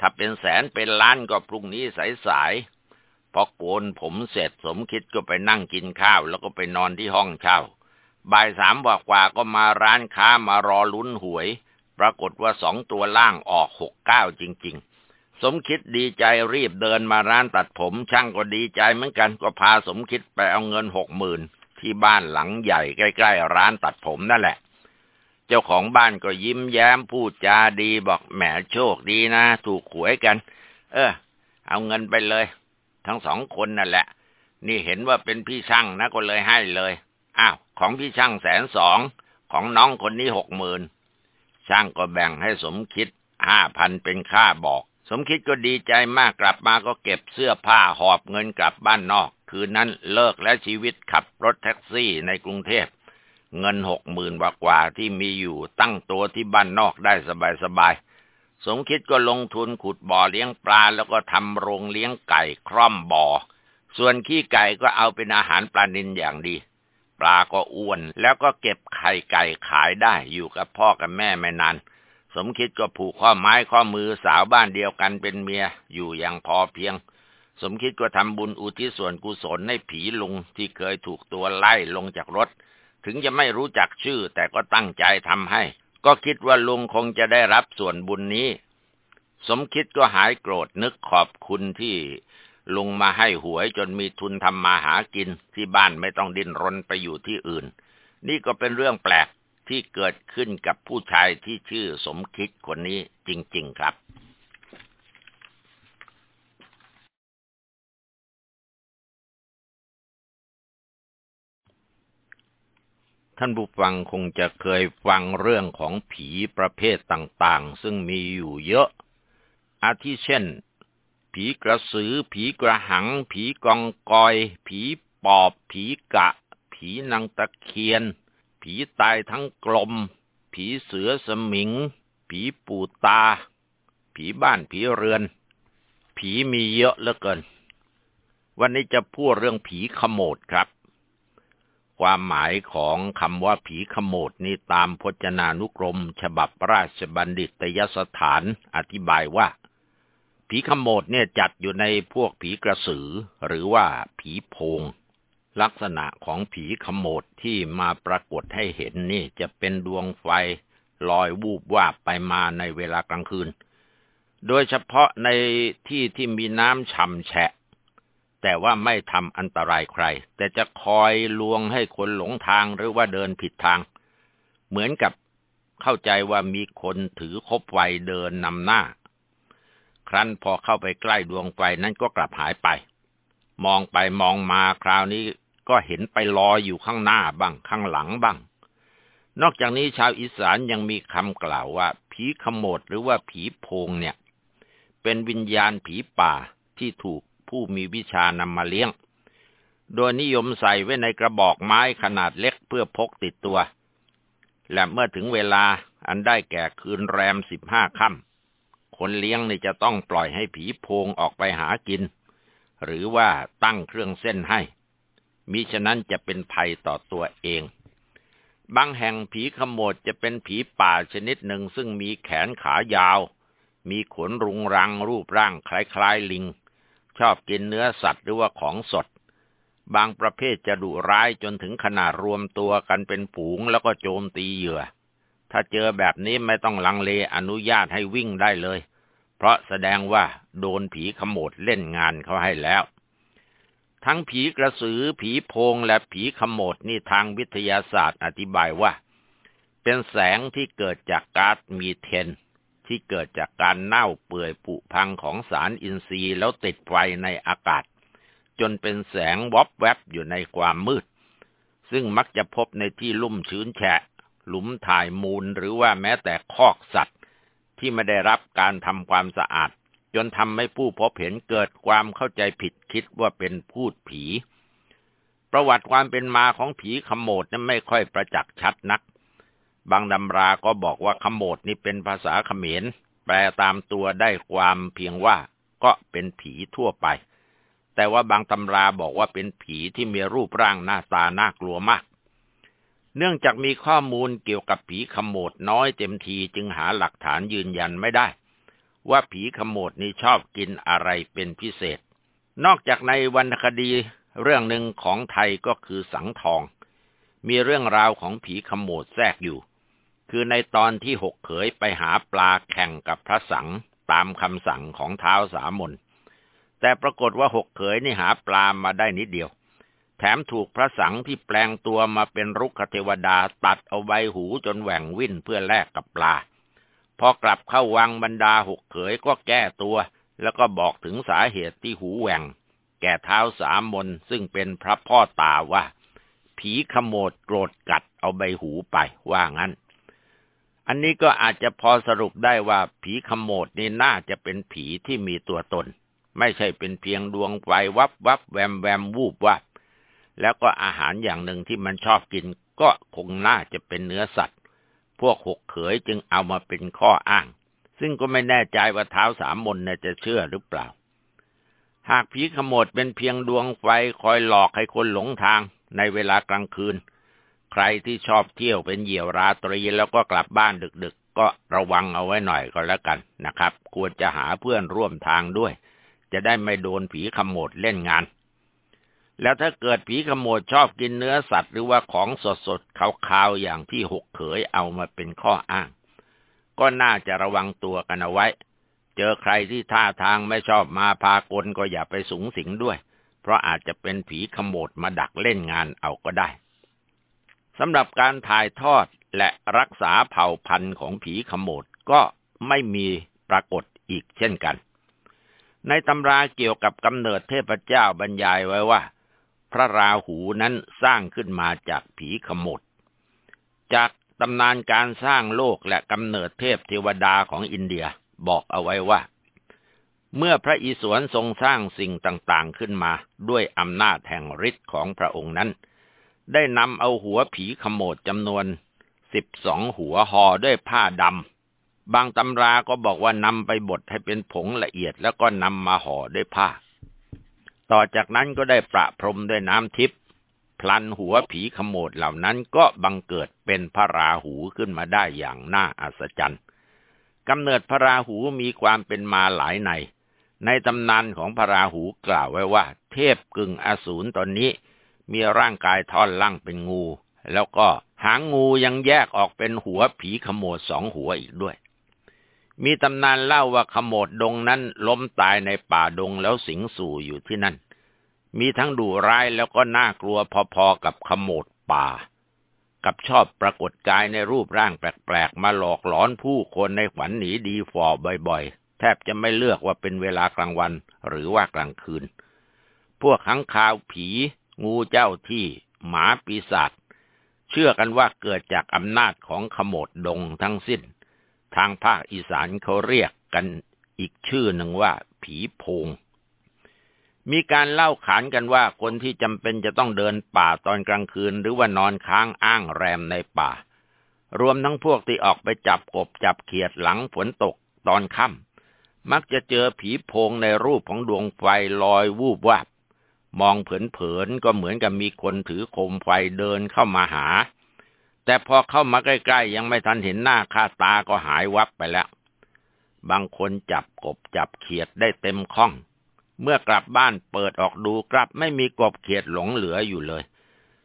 ถ้าเป็นแสนเป็นล้านก็พรุ่งนี้สายๆพอโกนผมเสร็จสมคิดก็ไปนั่งกินข้าว แล้วก็ไปนอนที่ห้องเช่าบ่ายสามกว่าๆก็มาร้านค้ามารอลุ้นหวย ปรากฏว่าสองตัวล่างออกหกเก้าจริง ๆ สมคิดดีใจรีบเดินมาร้านตัดผม ช่างก็ดีใจเหมือนกันก็พาสมคิดไปเอาเงินหกหมื่น ที่บ้านหลังใหญ่ใกล้ ๆ ร้านตัดผมนั่นแหละ เจ้าของบ้านก็ยิ้มแย้มพูดจาดีบอกแหมโชคดีนะ ถูกหวยกัน เออ เอาเงินไปเลย ทั้งสองคนนั่นแหละ นี่เห็นว่าเป็นพี่ช่างนะก็เลยให้เลยอ้าวของพี่ช่างแสนสองของน้องคนนี้หกหมื่นช่างก็แบ่งให้สมคิดห้าพันเป็นค่าบอก สมคิดก็ดีใจมากกลับมาก็เก็บเสื้อผ้าหอบเงินกลับบ้านนอก คืนนั้นเลิกและชีวิตขับรถแท็กซี่ในกรุงเทพ เงินหกหมื่นกว่าที่มีอยู่ตั้งตัวที่บ้านนอกได้สบายๆ สมคิดก็ลงทุนขุดบ่อเลี้ยงปลา แล้วก็ทำโรงเลี้ยงไก่คร่อมบ่อ ส่วนขี้ไก่ก็เอาเป็นอาหารปลานินอย่างดี ปลาก็อ้วนแล้วก็เก็บไข่ไก่ขายได้อยู่กับพ่อกับแม่ไม่นานสมคิดก็ผูกข้อไม้ข้อมือสาวบ้านเดียวกันเป็นเมียอยู่อย่างพอเพียง สมคิดก็ทำบุญอุทิศส่วนกุศลให้ผีลุงที่เคยถูกตัวไล่ลงจากรถ ถึงจะไม่รู้จักชื่อแต่ก็ตั้งใจทำให้ ก็คิดว่าลุงคงจะได้รับส่วนบุญนี้ สมคิดก็หายโกรธนึกขอบคุณที่ลุงมาให้หวยจนมีทุนทำมาหากินที่บ้านไม่ต้องดิ้นรนไปอยู่ที่อื่น นี่ก็เป็นเรื่องแปลกที่เกิดขึ้นกับผู้ชายที่ชื่อสมคิดคนนี้จริง ๆ ครับ ท่านผู้ฟังคงจะเคยฟังเรื่องของผีประเภทต่างๆ ซึ่งมีอยู่เยอะ อาทิเช่น ผีกระสือ ผีกระหัง ผีกองกอย ผีปอบ ผีกะ ผีนางตะเคียน ผีตายทั้งกลม ผีเสือสมิง ผีปูตา ผีบ้านผีเรือน ผีมีเยอะเหลือเกิน วันนี้จะพูดเรื่องผีขโมดครับ ความหมายของคำว่าผีขโมดนี้ตามพจนานุกรม ฉบับราชบัณฑิตยสถานอธิบายว่า ผีขโมดเนี่ยจัดอยู่ในพวกผีกระสือ หรือว่าผีโพง ลักษณะของผีขโมดที่มาปรากฏให้เห็นนี่จะเป็นดวงไฟลอยวูบวาบไปมาในเวลากลางคืน โดยเฉพาะในที่ที่มีน้ำฉ่ำแฉะ แต่ว่าไม่ทำอันตรายใคร แต่จะคอยลวงให้คนหลงทางหรือว่าเดินผิดทาง เหมือนกับเข้าใจว่ามีคนถือคบไฟเดินนำหน้า ครั้นพอเข้าไปใกล้ดวงไฟนั้นก็กลับหายไป มองไปมองมาคราวนี้ก็เห็นไปลอยอยู่ข้างหน้าบ้างข้างหลังบ้าง นอกจากนี้ชาวอีสานยังมีคำกล่าวว่าผีขโมดหรือว่าผีโพงเนี่ย เป็นวิญญาณผีป่าที่ถูก ผู้มีวิชานำมาเลี้ยง โดยนิยมใส่ไว้ในกระบอกไม้ขนาดเล็กเพื่อพกติดตัว และเมื่อถึงเวลาอันได้แก่คืนแรมสิบห้าค่ำคนเลี้ยงนี่จะต้องปล่อยให้ผีโพงออกไปหากิน หรือว่าตั้งเครื่องเส้นให้ มิฉะนั้นจะเป็นภัยต่อตัวเองบางแห่งผีขโมดจะเป็นผีป่าชนิดหนึ่งซึ่งมีแขนขายาว มีขนรุงรังรูปร่างคล้ายๆลิง ชอบกินเนื้อสัตว์หรือว่าของสด บางประเภทจะดุร้ายจนถึงขนาดรวมตัวกันเป็นฝูงแล้วก็โจมตีเหยื่อ ถ้าเจอแบบนี้ไม่ต้องลังเลอนุญาตให้วิ่งได้เลย เพราะแสดงว่าโดนผีขโมดเล่นงานเขาให้แล้ว ทั้งผีกระสือ ผีโพงและผีขโมดนี่ทางวิทยาศาสตร์อธิบายว่า เป็นแสงที่เกิดจากก๊าซมีเทน ที่เกิดจากการเน่าเปื่อยผุพังของสารอินทรีย์แล้วติดไฟในอากาศ จนเป็นแสงวอบแวบอยู่ในความมืด ซึ่งมักจะพบในที่ลุ่มชื้นแฉะ หลุมถ่ายมูลหรือว่าแม้แต่คอกสัตว์ ที่ไม่ได้รับการทำความสะอาด จนทำให้ผู้พบเห็นเกิดความเข้าใจผิดคิดว่าเป็นพูดผี ประวัติความเป็นมาของผีขโมดนั้นไม่ค่อยประจักษ์ชัดนัก บางดำราก็บอกว่าขโมดนี่เป็นภาษาเขมร แปลตามตัวได้ความเพียงว่าก็เป็นผีทั่วไป แต่ว่าบางตำราบอกว่าเป็นผีที่มีรูปร่างหน้าตาน่ากลัวมาก เนื่องจากมีข้อมูลเกี่ยวกับผีขโมดน้อยเต็มทีจึงหาหลักฐานยืนยันไม่ได้ ว่าผีขโมดนี่ชอบกินอะไรเป็นพิเศษ นอกจากในวรรณคดีเรื่องหนึ่งของไทยก็คือสังทอง มีเรื่องราวของผีขโมดแทรกอยู่ คือในตอนที่หกเขยไปหาปลาแข่งกับพระสังตามคำสั่งของเท้าสามนแต่ปรากฏว่าหกเขยนี่หาปลามาได้นิดเดียว แถมถูกพระสังที่แปลงตัวมาเป็นรุกขเทวดาตัดเอาใบหูจนแหว่งวิ่นเพื่อแลกกับปลา พอกลับเข้าวังบรรดาหกเขยก็แก้ตัว แล้วก็บอกถึงสาเหตุที่หูแหว่ง แก่เท้าสามมนซึ่งเป็นพระพ่อตาว่า ผีขโมดโกรธกัดเอาใบหูไปว่างั้น อันนี้ก็อาจจะพอสรุปได้ว่าผีขโมดนี่น่าจะเป็นผีที่มีตัวตน ไม่ใช่เป็นเพียงดวงไฟวับวับแวมแวมวูบวับแล้วก็อาหารอย่างหนึ่งที่มันชอบกินก็คงน่าจะเป็นเนื้อสัตว์ พวกหกเขยจึงเอามาเป็นข้ออ้าง ซึ่งก็ไม่แน่ใจว่าเท้าสามมนจะเชื่อหรือเปล่า หากผีขโมดเป็นเพียงดวงไฟคอยหลอกให้คนหลงทางในเวลากลางคืน ใครที่ชอบเที่ยวเป็นเหยี่ยวราตรีแล้วก็กลับบ้านดึกๆ ก็ระวังเอาไว้หน่อยก็แล้วกันนะครับ ควรจะหาเพื่อนร่วมทางด้วย จะได้ไม่โดนผีขโมดเล่นงาน แล้วถ้าเกิดผีขโมดชอบกินเนื้อสัตว์หรือว่าของสดๆขาวๆอย่างที่หกเขยเอามาเป็นข้ออ้าง ก็น่าจะระวังตัวกันเอาไว้ เจอใครที่ท่าทางไม่ชอบมาพากลก็อย่าไปสูงสิงด้วย เพราะอาจจะเป็นผีขโมดมาดักเล่นงานเอาก็ได้ สำหรับการถ่ายทอดและรักษาเผ่าพันธุ์ของผีขโมดก็ไม่มีปรากฏอีกเช่นกัน ในตำราเกี่ยวกับกำเนิดเทพเจ้าบรรยายไว้ว่า พระราหูนั้นสร้างขึ้นมาจากผีขมดจากตำนานการสร้างโลกและกำเนิดเทพเทวดาของอินเดียบอกเอาไว้ว่า เมื่อพระอิศวรทรงสร้างสิ่งต่างๆขึ้นมาด้วยอำนาจแห่งฤทธิ์ของพระองค์นั้น ได้นำเอาหัวผีขโมดจำนวนสิบสองหัวห่อด้วยผ้าดำ บางตำราก็บอกว่านำไปบดให้เป็นผงละเอียดแล้วก็นำมาห่อด้วยผ้า ต่อจากนั้นก็ได้ประพรมด้วยน้ำทิพย์พลันหัวผีขโมดเหล่านั้นก็บังเกิดเป็นพระราหูขึ้นมาได้อย่างน่าอัศจรรย์กำเนิดพระราหูมีความเป็นมาหลายใน ในตำนานของพระราหูกล่าวไว้ว่า เทพกึ่งอสูรตอนนี้ มีร่างกายท่อนล่างเป็นงู แล้วก็หางงูยังแยกออกเป็นหัวผีขโมดสองหัวอีกด้วย มีตำนานเล่าว่าขโมดดงนั้นล้มตายในป่าดงแล้วสิงสู่อยู่ที่นั่น มีทั้งดุร้ายแล้วก็น่ากลัวพอๆกับขโมดป่า กับชอบปรากฏกายในรูปร่างแปลกๆมาหลอกหลอนผู้คนในฝันหนีดีฟอบ่อยๆ แทบจะไม่เลือกว่าเป็นเวลากลางวันหรือว่ากลางคืน พวกขังคาวผี งูเจ้าที่ หมาปีศาจเชื่อกันว่าเกิดจากอำนาจของขโมดดงทั้งสิ้น ทางภาคอีสานเขาเรียกกันอีกชื่อหนึ่งว่า ผีโพง มีการเล่าขานกันว่าคนที่จำเป็นจะต้องเดินป่าตอนกลางคืน หรือว่านอนค้างอ้างแรมในป่า รวมทั้งพวกที่ออกไปจับกบจับเขียดหลังฝนตกตอนค่ำมักจะเจอผีโพงในรูปของดวงไฟลอยวูบวาบ มองเผินๆก็เหมือนกับมีคนถือโคมไฟเดินเข้ามาหา แต่พอเข้ามาใกล้ๆ ยังไม่ทันเห็นหน้าค่าตาก็หายวับไปแล้ว บางคนจับกบจับเขียดได้เต็มคลอง เมื่อกลับบ้านเปิดออกดูกลับไม่มีกบเขียดหลงเหลืออยู่เลย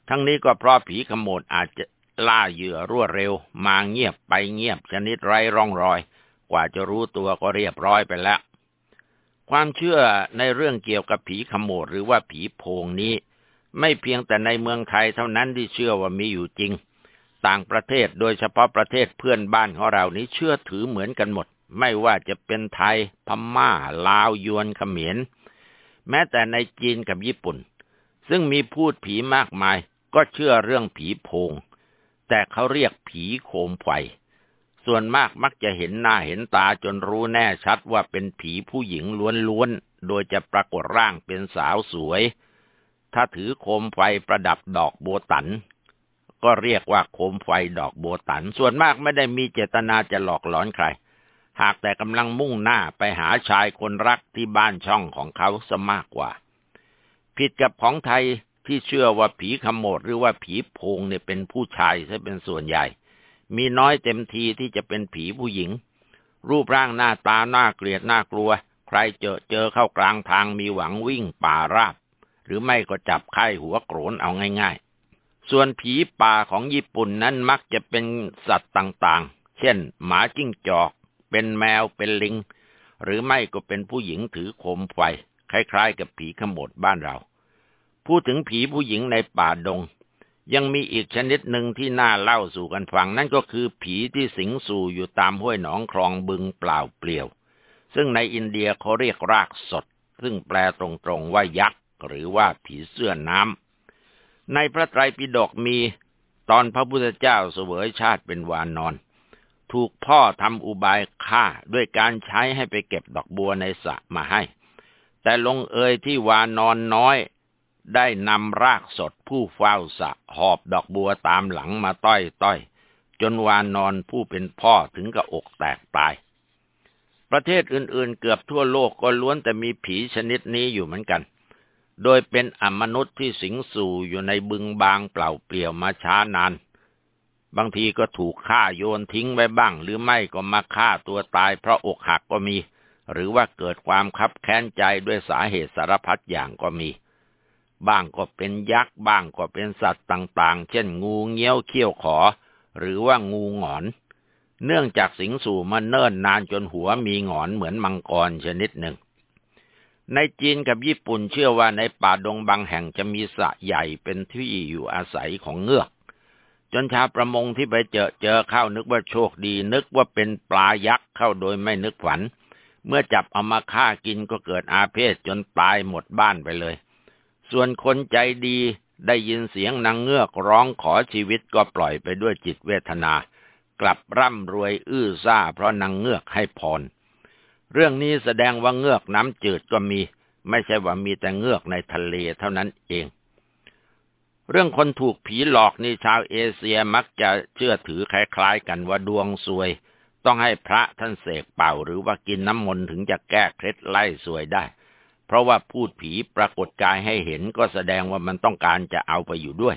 ทั้งนี้ก็เพราะผีขโมดอาจจะล่าเหยื่อรวดเร็ว มาเงียบไปเงียบชนิดไร้ร่องรอย กว่าจะรู้ตัวก็เรียบร้อยไปแล้ว ความเชื่อในเรื่องเกี่ยวกับผีขโมดหรือว่าผีโพงนี้ ไม่เพียงแต่ในเมืองไทยเท่านั้นที่เชื่อว่ามีอยู่จริง ต่างประเทศโดยเฉพาะประเทศเพื่อนบ้านของเรานี้เชื่อถือเหมือนกันหมด ไม่ว่าจะเป็นไทย พม่า ลาวยวนเขมร แม้แต่ในจีนกับญี่ปุ่น ซึ่งมีพูดผีมากมาย ก็เชื่อเรื่องผีโพง แต่เขาเรียกผีโคมไฟ ส่วนมากมักจะเห็นหน้าเห็นตาจนรู้แน่ชัดว่าเป็นผีผู้หญิงล้วนๆ โดยจะปรากฏร่างเป็นสาวสวย ถ้าถือโคมไฟประดับดอกโบตัน ก็เรียกว่าโคมไฟดอกโบตัน ส่วนมากไม่ได้มีเจตนาจะหลอกหลอนใคร หากแต่กำลังมุ่งหน้าไปหาชายคนรักที่บ้านช่องของเขาซะมากกว่า ผิดกับของไทยที่เชื่อว่าผีขโมดหรือว่าผีโพงเนี่ยเป็นผู้ชายซะเป็นส่วนใหญ่ มีน้อยเต็มทีที่จะเป็นผีผู้หญิง รูปร่างหน้าตาหน้าเกลียดหน้ากลัว ใครเจอเจอเข้ากลางทางมีหวังวิ่งป่าราบ หรือไม่ก็จับไข้หัวโกรนเอาง่ายๆ ส่วนผีป่าของญี่ปุ่นนั้นมักจะเป็นสัตว์ต่างๆ เช่น หมาจิ้งจอก เป็นแมวเป็นลิง หรือไม่ก็เป็นผู้หญิงถือโคมไฟ คล้ายๆ กับผีขมดบ้านเรา พูดถึงผีผู้หญิงในป่าดง ยังมีอีกชนิดหนึ่งที่น่าเล่าสู่กันฟัง นั่นก็คือผีที่สิงสู่อยู่ตามห้วยหนองคลองบึงเปล่าเปลี่ยว ซึ่งในอินเดียเขาเรียกรากสด ซึ่งแปลตรงๆว่ายักษ์ หรือว่าผีเสื้อน้ำในพระไตรปิฎกมีตอนพระพุทธเจ้าเสวยชาติเป็นวานนอน ถูกพ่อทำอุบายฆ่าด้วยการใช้ให้ไปเก็บดอกบัวในสระมาให้ แต่ลงเอยที่วานอนน้อย ได้นำรากสดผู้เฝ้าสะหอบดอกบัวตามหลังมาต้อยต้อยจนวานนอนผู้เป็นพ่อถึงกับอกแตกตาย ประเทศอื่นๆเกือบทั่วโลกก็ล้วนแต่มีผีชนิดนี้อยู่เหมือนกัน โดยเป็นอมนุษย์ที่สิงสู่อยู่ในบึงบางเปล่าเปลี่ยวมาช้านาน บางทีก็ถูกฆ่าโยนทิ้งไว้บ้าง หรือไม่ก็มาฆ่าตัวตายเพราะอกหักก็มี หรือว่าเกิดความคับแค้นใจด้วยสาเหตุสารพัดอย่างก็มี บ้างก็เป็นยักษ์ บ้างก็เป็นสัตว์ต่างๆ เช่นงูเงี้ยวเขี้ยวขอ หรือว่างูหงอน เนื่องจากสิงสู่มาเนิ่นนานจนหัวมีหงอนเหมือนมังกรชนิดหนึ่ง ในจีนกับญี่ปุ่นเชื่อว่าในป่าดงบางแห่งจะมีสระใหญ่เป็นที่อยู่อาศัยของเงือก จนชาวประมงที่ไปเจอเจอเข้านึกว่าโชคดี นึกว่าเป็นปลายักษ์เข้าโดยไม่นึกฝัน เมื่อจับเอามาฆ่ากินก็เกิดอาเพศจนตายหมดบ้านไปเลย ส่วนคนใจดีได้ยินเสียงนางเงือกร้องขอชีวิตก็ปล่อยไปด้วยจิตเวทนา กลับร่ำรวยอื้อซ่าเพราะนางเงือกให้พร เรื่องนี้แสดงว่าเงือกน้ำจืดก็มี ไม่ใช่ว่ามีแต่เงือกในทะเลเท่านั้นเอง เรื่องคนถูกผีหลอกนี่ชาวเอเชียมักจะเชื่อถือคล้ายๆกันว่าดวงซวย ต้องให้พระท่านเสกเป่าหรือว่ากินน้ำมนต์ถึงจะแก้เคล็ดไล่ซวยได้ ราะว่าพูดผีปรากฏกายให้เห็นก็แสดงว่ามันต้องการจะเอาไปอยู่ด้วย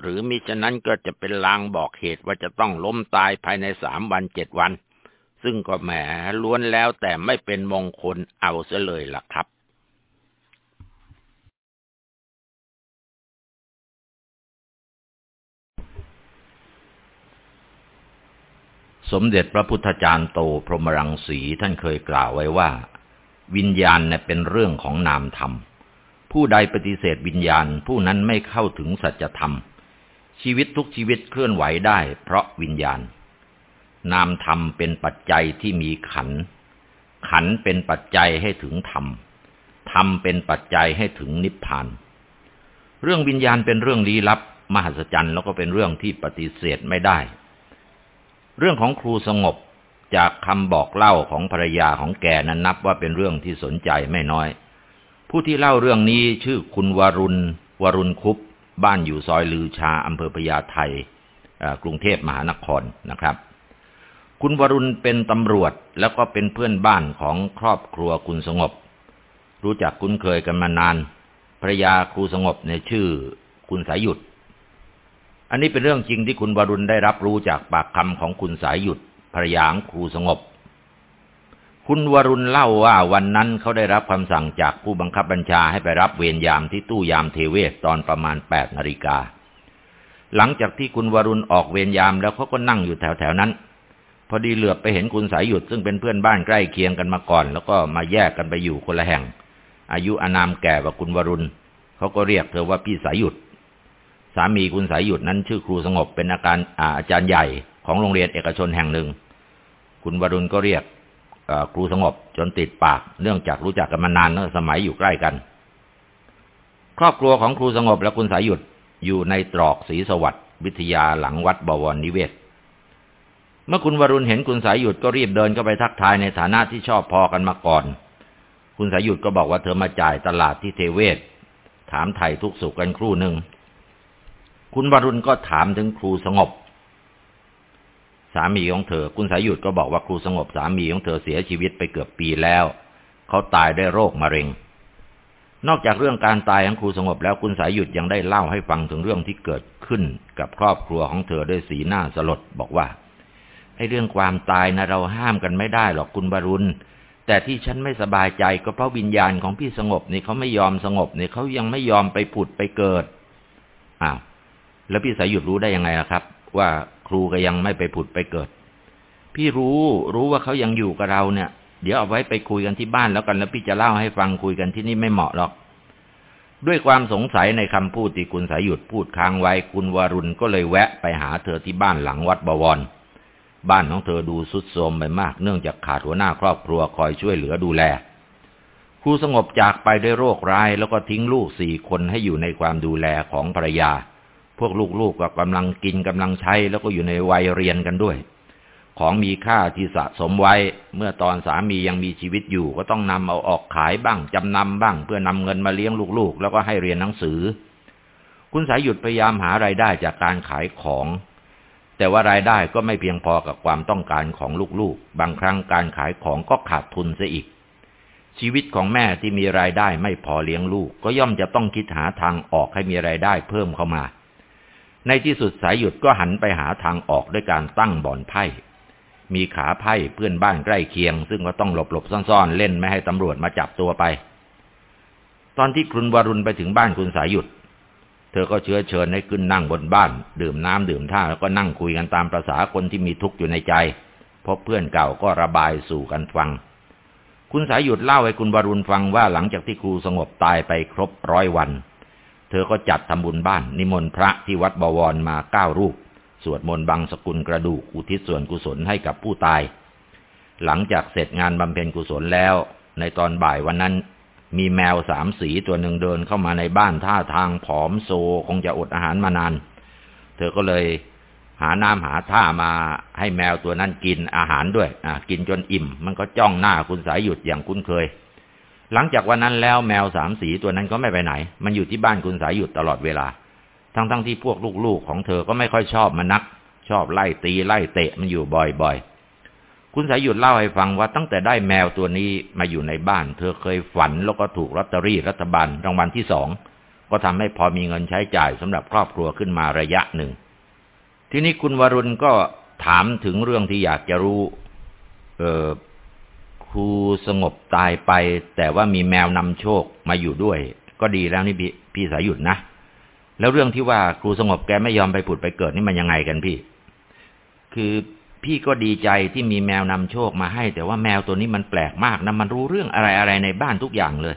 หรือมิฉะนั้นก็จะเป็นลางบอกเหตุว่าจะต้องล้มตายภายในสามวันเจ็ดวัน ซึ่งก็แหมล้วนแล้วแต่ไม่เป็นมงคลเอาเสียเลยล่ะครับสมเด็จพระพุทธจารย์โตพรหมรังสีท่านเคยกล่าวไว้ว่า วิญญาณเนี่ยเป็นเรื่องของนามธรรม ผู้ใดปฏิเสธวิญญาณผู้นั้นไม่เข้าถึงสัจธรรม ชีวิตทุกชีวิตเคลื่อนไหวได้เพราะวิญญาณ นามธรรมเป็นปัจจัยที่มีขัน ขันเป็นปัจจัยให้ถึงธรรม ธรรมเป็นปัจจัยให้ถึงนิพพาน เรื่องวิญญาณเป็นเรื่องลี้ลับ มหัศจรรย์แล้วก็เป็นเรื่องที่ปฏิเสธไม่ได้ เรื่องของครูสงบ จากคำบอกเล่าของภรรยาของแกนั้นนับว่าเป็นเรื่องที่สนใจไม่น้อย ผู้ที่เล่าเรื่องนี้ชื่อคุณวรุณ วรุณคุปบ้านอยู่ซอยลือชาอำเภอพญาไทกรุงเทพมหานครนะครับ คุณวรุณเป็นตำรวจแล้วก็เป็นเพื่อนบ้านของครอบครัวคุณสงบ รู้จักคุ้นเคยกันมานานภรรยาครูสงบในชื่อ คุณสายหยุด อันนี้เป็นเรื่องจริงที่คุณวรุณได้รับรู้จากปากคำของคุณสายหยุด ภรยาของครูสงบ คุณวรุณเล่าว่าวันนั้นเขาได้รับคำสั่งจากผู้บังคับบัญชาให้ไปรับเวรยามที่ตู้ยามเทเวศตอนประมาณแปดนาฬิกา หลังจากที่คุณวรุณออกเวรยามแล้วเขาก็นั่งอยู่แถวๆนั้น พอดีเหลือบไปเห็นคุณสายหยุดซึ่งเป็นเพื่อนบ้านใกล้เคียงกันมาก่อน แล้วก็มาแยกกันไปอยู่คนละแห่ง อายุอานามแก่กว่าคุณวรุณเขาก็เรียกเธอว่าพี่สายหยุดสามีคุณสายหยุดนั้นชื่อครูสงบเป็นอาการอาจารย์ใหญ่ของโรงเรียนเอกชนแห่งหนึ่ง คุณวรุณก็เรียกครูสงบจนติดปาก เนื่องจากรู้จักกันมานานเมื่อสมัยอยู่ใกล้กัน ครอบครัวของครูสงบและคุณสายหยุดอยู่ในตรอกศรีสวัสดิ์วิทยาหลังวัดบวรนิเวศ เมื่อคุณวรุณเห็นคุณสายหยุดก็รีบเดินเข้าไปทักทายในฐานะที่ชอบพอกันมาก่อน คุณสายหยุดก็บอกว่าเธอมาจ่ายตลาดที่เทเวศ ถามไถ่ทุกสุขกันครู่หนึ่ง คุณวรุณก็ถามถึงครูสงบ สามีของเธอ คุณสายหยุดก็บอกว่าครูสงบสามีของเธอเสียชีวิตไปเกือบปีแล้ว เขาตายได้โรคมะเร็ง นอกจากเรื่องการตายของครูสงบแล้วคุณสายหยุดยังได้เล่าให้ฟังถึงเรื่องที่เกิดขึ้นกับครอบครัวของเธอด้วยสีหน้าสลดบอกว่าไอ้เรื่องความตายนะเราห้ามกันไม่ได้หรอกคุณบรุณ แต่ที่ฉันไม่สบายใจก็เพราะวิญญาณของพี่สงบนี่เขาไม่ยอมสงบนี่เขายังไม่ยอมไปผุดไปเกิดอ้าวแล้วพี่สายหยุดรู้ได้ยังไงล่ะครับ ว่า ครูก็ยังไม่ไปผุดไปเกิด พี่รู้รู้ว่าเขายังอยู่กับเราเนี่ย เดี๋ยวเอาไว้ไปคุยกันที่บ้านแล้วกันแล้วพี่จะเล่าให้ฟังคุยกันที่นี่ไม่เหมาะหรอก ด้วยความสงสัยในคำพูดที่คุณสายหยุดพูดค้างไว้คุณวรุณก็เลยแวะไปหาเธอที่บ้านหลังวัดบวร บ้านของเธอดูสุดโทรมไปมากเนื่องจากขาดหัวหน้าครอบครัวคอยช่วยเหลือดูแลครูสงบจากไปด้วยโรคร้ายแล้วก็ทิ้งลูกสี่คนให้อยู่ในความดูแลของภรรยา พวกลูกๆก็กำลังกินกำลังใช้แล้วก็อยู่ในวัยเรียนกันด้วย ของมีค่าที่สะสมไว้ เมื่อตอนสามียังมีชีวิตอยู่ ก็ต้องนำเอาออกขายบ้างจำนำบ้าง เพื่อนำเงินมาเลี้ยงลูกๆ แล้วก็ให้เรียนหนังสือ คุณสายหยุดพยายามหาไรายได้จากการขายของ แต่ว่ารายได้ก็ไม่เพียงพอกับความต้องการของลูกๆ บางครั้งการขายของก็ขาดทุนเสียอีกชีวิตของแม่ที่มีรายได้ไม่พอเลี้ยงลูก ก็ย่อมจะต้องคิดหาทางออกให้มีรายได้เพิ่มเข้ามา ในที่สุดสายหยุดก็หันไปหาทางออกด้วยการตั้งบ่อนไพ่ มีขาไพ่เพื่อนบ้านใกล้เคียง ซึ่งก็ต้องหลบหลบซ่อนๆ เล่นไม่ให้ตำรวจมาจับตัวไป ตอนที่คุณวรุณไปถึงบ้านคุณสายหยุด เธอก็เชื้อเชิญให้ขึ้นนั่งบนบ้าน ดื่มน้ำดื่มท่าแล้วก็นั่งคุยกันตามประษาคนที่มีทุกข์อยู่ในใจ พบเพื่อนเก่าก็ระบายสู่กันฟัง คุณสายหยุดเล่าให้คุณวรุณฟังว่าหลังจากที่ครูสงบตายไปครบร้อยวัน เธอก็จัดทำบุญบ้าน นิมนต์พระที่วัดบวรมาเก้ารูป สวดมนต์บังสกุลกระดูกอุทิศส่วนกุศลให้กับผู้ตาย หลังจากเสร็จงานบำเพ็ญกุศลแล้ว ในตอนบ่ายวันนั้น มีแมวสามสีตัวหนึ่งเดินเข้ามาในบ้านท่าทางผอมโซคงจะอดอาหารมานาน เธอก็เลยหาน้ำหาท่ามาให้แมวตัวนั้นกินอาหารด้วย อ่า กินจนอิ่ม มันก็จ้องหน้าคุณสายหยุดอย่างคุ้นเคย หลังจากวันนั้นแล้วแมวสามสีตัวนั้นก็ไม่ไปไหน มันอยู่ที่บ้านคุณสายหยุดตลอดเวลา ทั้งๆทที่พวกลูกๆของเธอก็ไม่ค่อยชอบมันนัก ชอบไล่ตีไล่เตะมันอยู่บ่อยๆ คุณสายหยุดเล่าให้ฟังว่าตั้งแต่ได้แมวตัวนี้มาอยู่ในบ้าน เธอเคยฝันแล้วก็ถูกลอตเตอรี่รัฐบาลรางวัลที่สองก็ทำให้พอมีเงินใช้จ่ายสำหรับครอบครัวขึ้นมาระยะหนึ่ง ทีนี้คุณวรุณก็ถามถึงเรื่องที่อยากจะรู้ เออ ครูสงบตายไป แต่ว่ามีแมวนำโชคมาอยู่ด้วย ก็ดีแล้วนี่พี่สายหยุดนะแล้วเรื่องที่ว่าครูสงบแกไม่ยอมไปผุดไปเกิดนี่มันยังไงกันพี่ คือพี่ก็ดีใจที่มีแมวนำโชคมาให้ แต่ว่าแมวตัวนี้มันแปลกมากนะมันรู้เรื่องอะไรอะไรในบ้านทุกอย่างเลย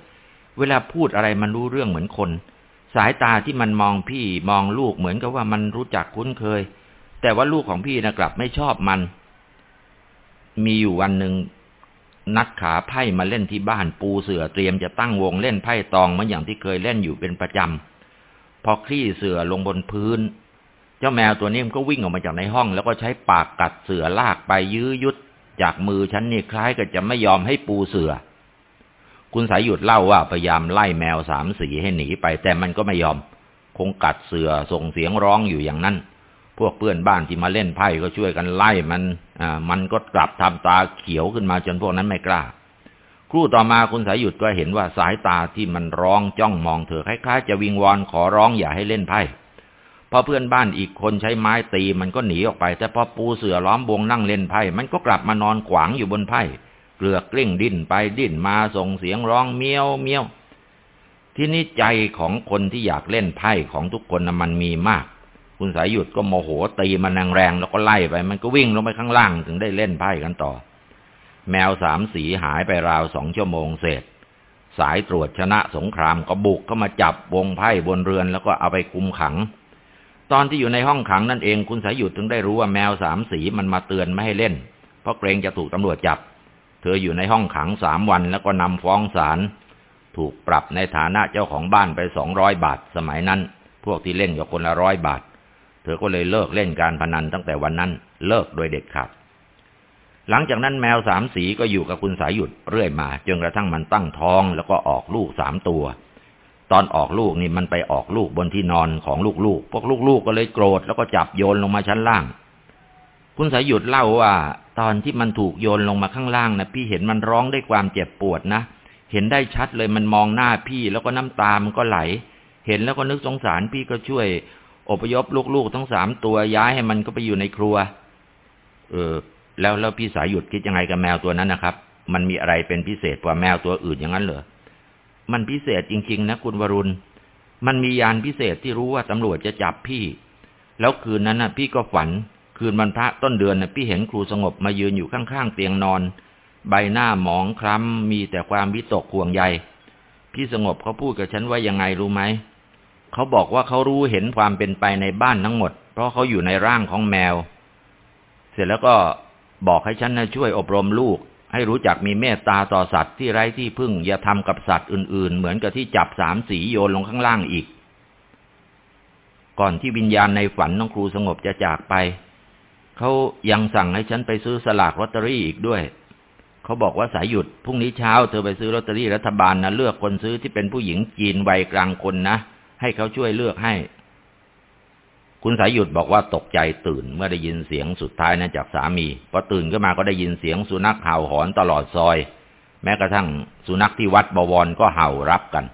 เวลาพูดอะไรมันรู้เรื่องเหมือนคน สายตาที่มันมองพี่มองลูกเหมือนกับว่ามันรู้จักคุ้นเคย แต่ว่าลูกของพี่นะกลับไม่ชอบมัน มีอยู่วันหนึ่ง นัดขาไพ่มาเล่นที่บ้านปูเสือเตรียมจะตั้งวงเล่นไพ่ตองเหมือนอย่างที่เคยเล่นอยู่เป็นประจำ พอคลี่เสือลงบนพื้น เจ้าแมวตัวนี้มันก็วิ่งออกมาจากในห้อง แล้วก็ใช้ปากกัดเสือลากไปยื้อยุด จากมือฉันนี่คล้ายกับจะไม่ยอมให้ปูเสือ คุณสายหยุดเล่าว่าพยายามไล่แมวสามสีให้หนีไปแต่มันก็ไม่ยอม คงกัดเสือส่งเสียงร้องอยู่อย่างนั้น พวกเพื่อนบ้านที่มาเล่นไพ่ก็ช่วยกันไล่มัน อ่า มันก็กลับทำตาเขียวขึ้นมาจนพวกนั้นไม่กล้า ครู่ต่อมาคุณสายหยุดก็เห็นว่าสายตาที่มันร้องจ้องมองเธอคล้ายๆจะวิงวอนขอร้องอย่าให้เล่นไพ่พอเพื่อนบ้านอีกคนใช้ไม้ตีมันก็หนีออกไป แต่พอปูเสือล้อมวงนั่งเล่นไพ่มันก็กลับมานอนขวางอยู่บนไพ่เกลือกกลิ้งดิ้นไปดิ้นมาส่งเสียงร้องเมียวเมียวที่นี่ใจของคนที่อยากเล่นไพ่ของทุกคนนะมันมีมาก คุณสายหยุดก็โมโหตีมันแรงๆแล้วก็ไล่ไป มันก็วิ่งลงไปข้างล่างถึงได้เล่นไพ่กันต่อ แมวสามสีหายไปราวสองชั่วโมงเศษสายตรวจชนะสงครามก็บุกเข้ามาจับวงไพ่บนเรือนแล้วก็เอาไปคุมขัง ตอนที่อยู่ในห้องขังนั่นเองคุณสายหยุดถึงได้รู้ว่าแมวสามสีมันมาเตือนไม่ให้เล่น เพราะเกรงจะถูกตำรวจจับ เธออยู่ในห้องขังสามวันแล้วก็นำฟ้องศาลถูกปรับในฐานะเจ้าของบ้านไปสองร้อยบาทสมัยนั้น พวกที่เล่นกับคนละร้อยบาท ธอก็เลยเลิกเล่นการพนันตั้งแต่วันนั้น เลิกโดยเด็ดขาด หลังจากนั้นแมวสามสีก็อยู่กับคุณสายหยุดเรื่อยมาจนกระทั่งมันตั้งท้องแล้วก็ออกลูกสามตัว ตอนออกลูกนี่มันไปออกลูกบนที่นอนของลูกๆ พวกลูกๆ ก็เลยโกรธแล้วก็จับโยนลงมาชั้นล่าง คุณสายหยุดเล่าว่า ตอนที่มันถูกโยนลงมาข้างล่างนะพี่เห็นมันร้องด้วยความเจ็บปวดนะ เห็นได้ชัดเลยมันมองหน้าพี่แล้วก็น้ำตามันก็ไหล เห็นแล้วก็นึกสงสารพี่ก็ช่วย อพยพลูกๆทั้งสามตัวย้ายให้มันก็ไปอยู่ในครัว เออ แล้วแล้วพี่สายหยุดคิดยังไงกับแมวตัวนั้นนะครับ มันมีอะไรเป็นพิเศษกว่าแมวตัวอื่นอย่างนั้นเหรอ มันพิเศษจริง ๆ นะคุณวรุณ มันมียานพิเศษที่รู้ว่าตำรวจจะจับพี่ แล้วคืนนั้นนะพี่ก็ฝัน คืนวันพระต้นเดือนนะพี่เห็นครูสงบมายืนอยู่ข้างๆเตียงนอน ใบหน้าหมองคล้ำมีแต่ความวิตกห่วงใย พี่สงบเขาพูดกับฉันว่ายังไงรู้ไหม เขาบอกว่าเขารู้เห็นความเป็นไปในบ้านทั้งหมด เพราะเขาอยู่ในร่างของแมว เสร็จแล้วก็บอกให้ฉันนะช่วยอบรมลูก ให้รู้จักมีเมตตาต่อสัตว์ที่ไร้ที่พึ่ง อย่าทำกับสัตว์อื่นๆ เหมือนกับที่จับสามสีโยนลงข้างล่างอีก ก่อนที่วิญญาณในฝันน้องครูสงบจะจากไป เขายังสั่งให้ฉันไปซื้อสลากลอตเตอรี่อีกด้วยเขาบอกว่าสายหยุดพรุ่งนี้เช้าเธอไปซื้อลอตเตอรี่รัฐบาลนะเลือกคนซื้อที่เป็นผู้หญิงจีนวัยกลางคนนะ ให้เขาช่วยเลือกให้ คุณสายหยุดบอกว่าตกใจตื่นเมื่อได้ยินเสียงสุดท้ายนั้นจากสามีพอตื่นขึ้นมาก็ได้ยินเสียงสุนัขเห่าหอนตลอดซอย แม้กระทั่งสุนัขที่วัดบวรก็เห่ารับกัน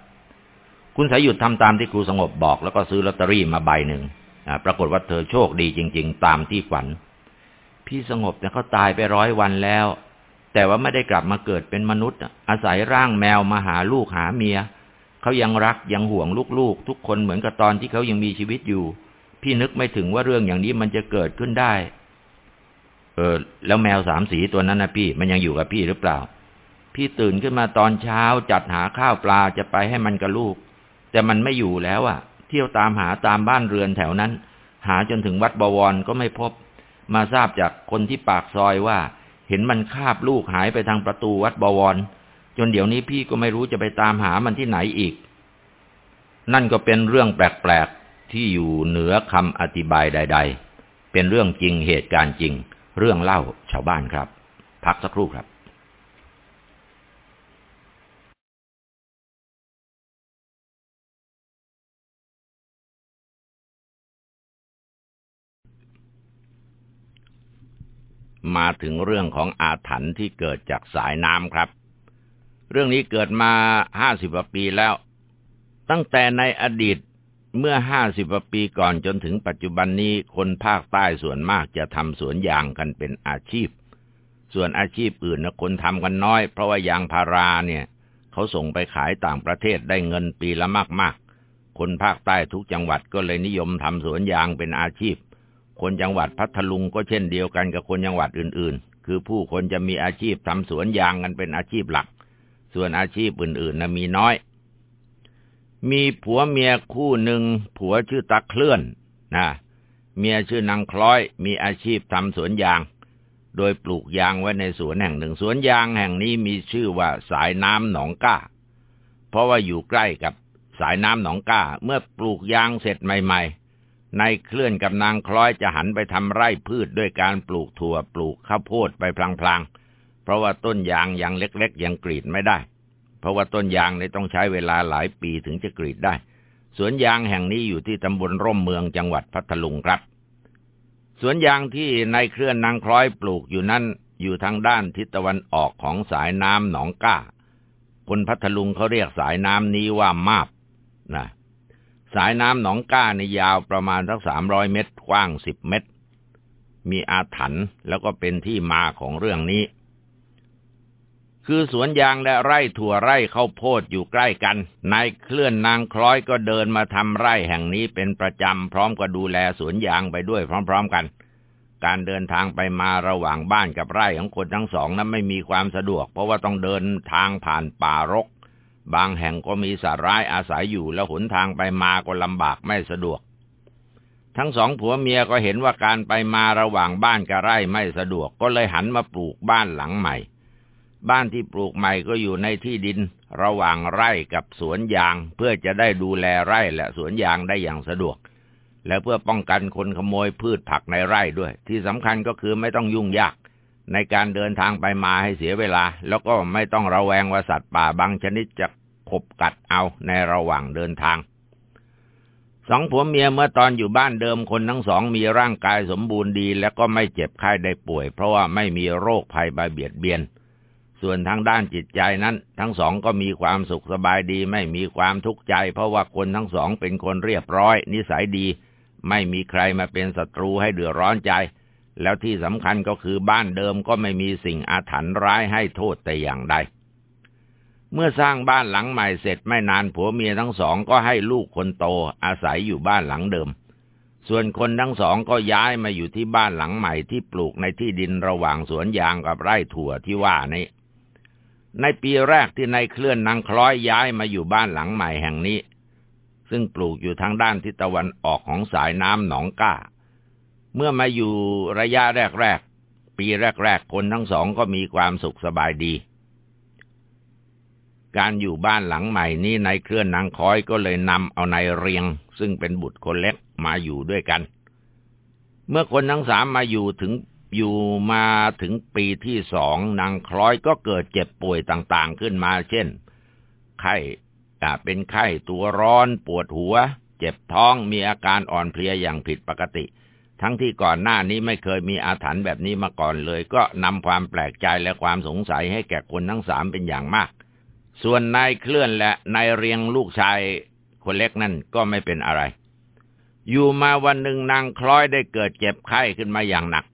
คุณสายหยุดทำตามที่ครูสงบบอก แล้วก็ซื้อลอตเตอรี่มาใบหนึ่งปรากฏว่าเธอโชคดีจริง ๆ ตามที่ฝัน พี่สงบเนี่ยเขาตายไปร้อยวันแล้ว แต่ว่าไม่ได้กลับมาเกิดเป็นมนุษย์ อาศัยร่างแมวมาหาลูกหาเมีย เขายังรักยังห่วงลูกๆ ทุกคนเหมือนกับตอนที่เขายังมีชีวิตอยู่ พี่นึกไม่ถึงว่าเรื่องอย่างนี้มันจะเกิดขึ้นได้ เออ แล้วแมวสามสีตัวนั้นนะพี่ มันยังอยู่กับพี่หรือเปล่า พี่ตื่นขึ้นมาตอนเช้าจัดหาข้าวปลาจะไปให้มันกับลูก แต่มันไม่อยู่แล้วอะ เที่ยวตามหาตามบ้านเรือนแถวนั้น หาจนถึงวัดบวรก็ไม่พบ มาทราบจากคนที่ปากซอยว่า เห็นมันคาบลูกหายไปทางประตูวัดบวร จนเดี๋ยวนี้พี่ก็ไม่รู้จะไปตามหามันที่ไหนอีก นั่นก็เป็นเรื่องแปลกๆที่อยู่เหนือคำอธิบายใด ๆ เป็นเรื่องจริงเหตุการณ์จริง เรื่องเล่าชาวบ้านครับ พักสักครู่ครับมาถึงเรื่องของอาถรรพ์ที่เกิดจากสายน้ำครับ เรื่องนี้เกิดมาห้าสิบกว่าปีแล้ว ตั้งแต่ในอดีตเมื่อห้าสิบกว่าปีก่อนจนถึงปัจจุบันนี้คนภาคใต้ส่วนมากจะทำสวนยางกันเป็นอาชีพ ส่วนอาชีพอื่นนะคนทำกันน้อย เพราะว่ายางพาราเนี่ยเขาส่งไปขายต่างประเทศได้เงินปีละมากๆ คนภาคใต้ทุกจังหวัดก็เลยนิยมทำสวนยางเป็นอาชีพ คนจังหวัดพัทลุงก็เช่นเดียวกันกับคนจังหวัดอื่นๆ คือผู้คนจะมีอาชีพทำสวนยางกันเป็นอาชีพหลัก ส่วนอาชีพอื่นๆนะมีน้อย มีผัวเมียคู่หนึ่งผัวชื่อตาเคลื่อนนะเมียชื่อนางคล้อย มีอาชีพทำสวนยาง โดยปลูกยางไว้ในสวนแห่งหนึ่งสวนยางแห่งนี้มีชื่อว่าสายน้ำหนองก้า เพราะว่าอยู่ใกล้กับสายน้ำหนองก้า เมื่อปลูกยางเสร็จใหม่ๆนายเคลื่อนกับนางคล้อยจะหันไปทำไร่พืชด้วยการปลูกถั่วปลูกข้าวโพดไปพลางๆ เพราะว่าต้นยางยังเล็กๆยังกรีดไม่ได้ เพราะว่าต้นยางในต้องใช้เวลาหลายปีถึงจะกรีดได้ สวนยางแห่งนี้อยู่ที่ตำบลร่มเมืองจังหวัดพัทลุงครับ สวนยางที่นายเคลื่อนนางคล้อยปลูกอยู่นั้นอยู่ทางด้านทิศตะวันออกของสายน้ำหนองก้า คนพัทลุงเขาเรียกสายน้ำนี้ว่ามาบนะสายน้ำหนองก้าในยาวประมาณสักสามร้อยเมตรกว้างสิบเมตร มีอาถรรพ์แล้วก็เป็นที่มาของเรื่องนี้ คือสวนยางและไร่ถั่วไร่ข้าวโพดอยู่ใกล้กัน นายเคลื่อนนางคล้อยก็เดินมาทำไร่แห่งนี้เป็นประจำพร้อมกับดูแลสวนยางไปด้วยพร้อม ๆกัน การเดินทางไปมาระหว่างบ้านกับไร่ของคนทั้งสองนั้นไม่มีความสะดวก เพราะว่าต้องเดินทางผ่านป่ารก บางแห่งก็มีสัตว์ร้ายอาศัยอยู่แล้วหนทางไปมาก็ลำบากไม่สะดวก ทั้งสองผัวเมียก็เห็นว่าการไปมาระหว่างบ้านกับไร่ไม่สะดวกก็เลยหันมาปลูกบ้านหลังใหม่ บ้านที่ปลูกใหม่ก็อยู่ในที่ดิน ระหว่างไร่กับสวนยาง เพื่อจะได้ดูแลไร่และสวนยางได้อย่างสะดวก และเพื่อป้องกันคนขโมยพืชผักในไร่ด้วย ที่สำคัญก็คือไม่ต้องยุ่งยาก ในการเดินทางไปมาให้เสียเวลา แล้วก็ไม่ต้องระแวงว่าสัตว์ป่าบางชนิดจะขบกัดเอาในระหว่างเดินทางสองผัวเมียเมื่อตอนอยู่บ้านเดิมคนทั้งสองมีร่างกายสมบูรณ์ดี และก็ไม่เจ็บไข้ได้ป่วย เพราะว่าไม่มีโรคภัยบาเบียดเบียน ส่วนทางด้านจิตใจนั้น ทั้งสองก็มีความสุขสบายดี ไม่มีความทุกข์ใจ เพราะว่าคนทั้งสองเป็นคนเรียบร้อย นิสัยดี ไม่มีใครมาเป็นศัตรูให้เดือดร้อนใจ แล้วที่สำคัญก็คือบ้านเดิมก็ไม่มีสิ่งอาถรรพ์ร้ายให้โทษแต่อย่างใด เมื่อสร้างบ้านหลังใหม่เสร็จไม่นานผัวเมียทั้งสองก็ให้ลูกคนโตอาศัยอยู่บ้านหลังเดิม ส่วนคนทั้งสองก็ย้ายมาอยู่ที่บ้านหลังใหม่ที่ปลูกในที่ดินระหว่างสวนยางกับไร่ถั่วที่ว่านี้ ในปีแรกที่นายเคลื่อนนางคล้อยย้ายมาอยู่บ้านหลังใหม่แห่งนี้ ซึ่งปลูกอยู่ทางด้านทิศตะวันออกของสายน้ำหนองก้า เมื่อมาอยู่ระยะแรกๆ ปีแรกๆ คนทั้งสองก็มีความสุขสบายดี การอยู่บ้านหลังใหม่นี้นายเคลื่อนนางคล้อยก็เลยนำเอานายเรียง ซึ่งเป็นบุตรคนเล็กมาอยู่ด้วยกัน เมื่อคนทั้งสามมาอยู่ถึง อยู่มาถึงปีที่สองนางคล้อยก็เกิดเจ็บป่วยต่างๆขึ้นมา เช่น ไข้เป็นไข้ตัวร้อนปวดหัว เจ็บท้องมีอาการอ่อนเพลียอย่างผิดปกติ ทั้งที่ก่อนหน้านี้ไม่เคยมีอาถรรพ์แบบนี้มาก่อนเลย ก็นำความแปลกใจและความสงสัยให้แก่คนทั้งสามเป็นอย่างมาก ส่วนนายเคลื่อนและนายเรียงลูกชายคนเล็กนั่นก็ไม่เป็นอะไร อยู่มาวันหนึ่งนางคล้อยได้เกิดเจ็บไข้ขึ้นมาอย่างหนัก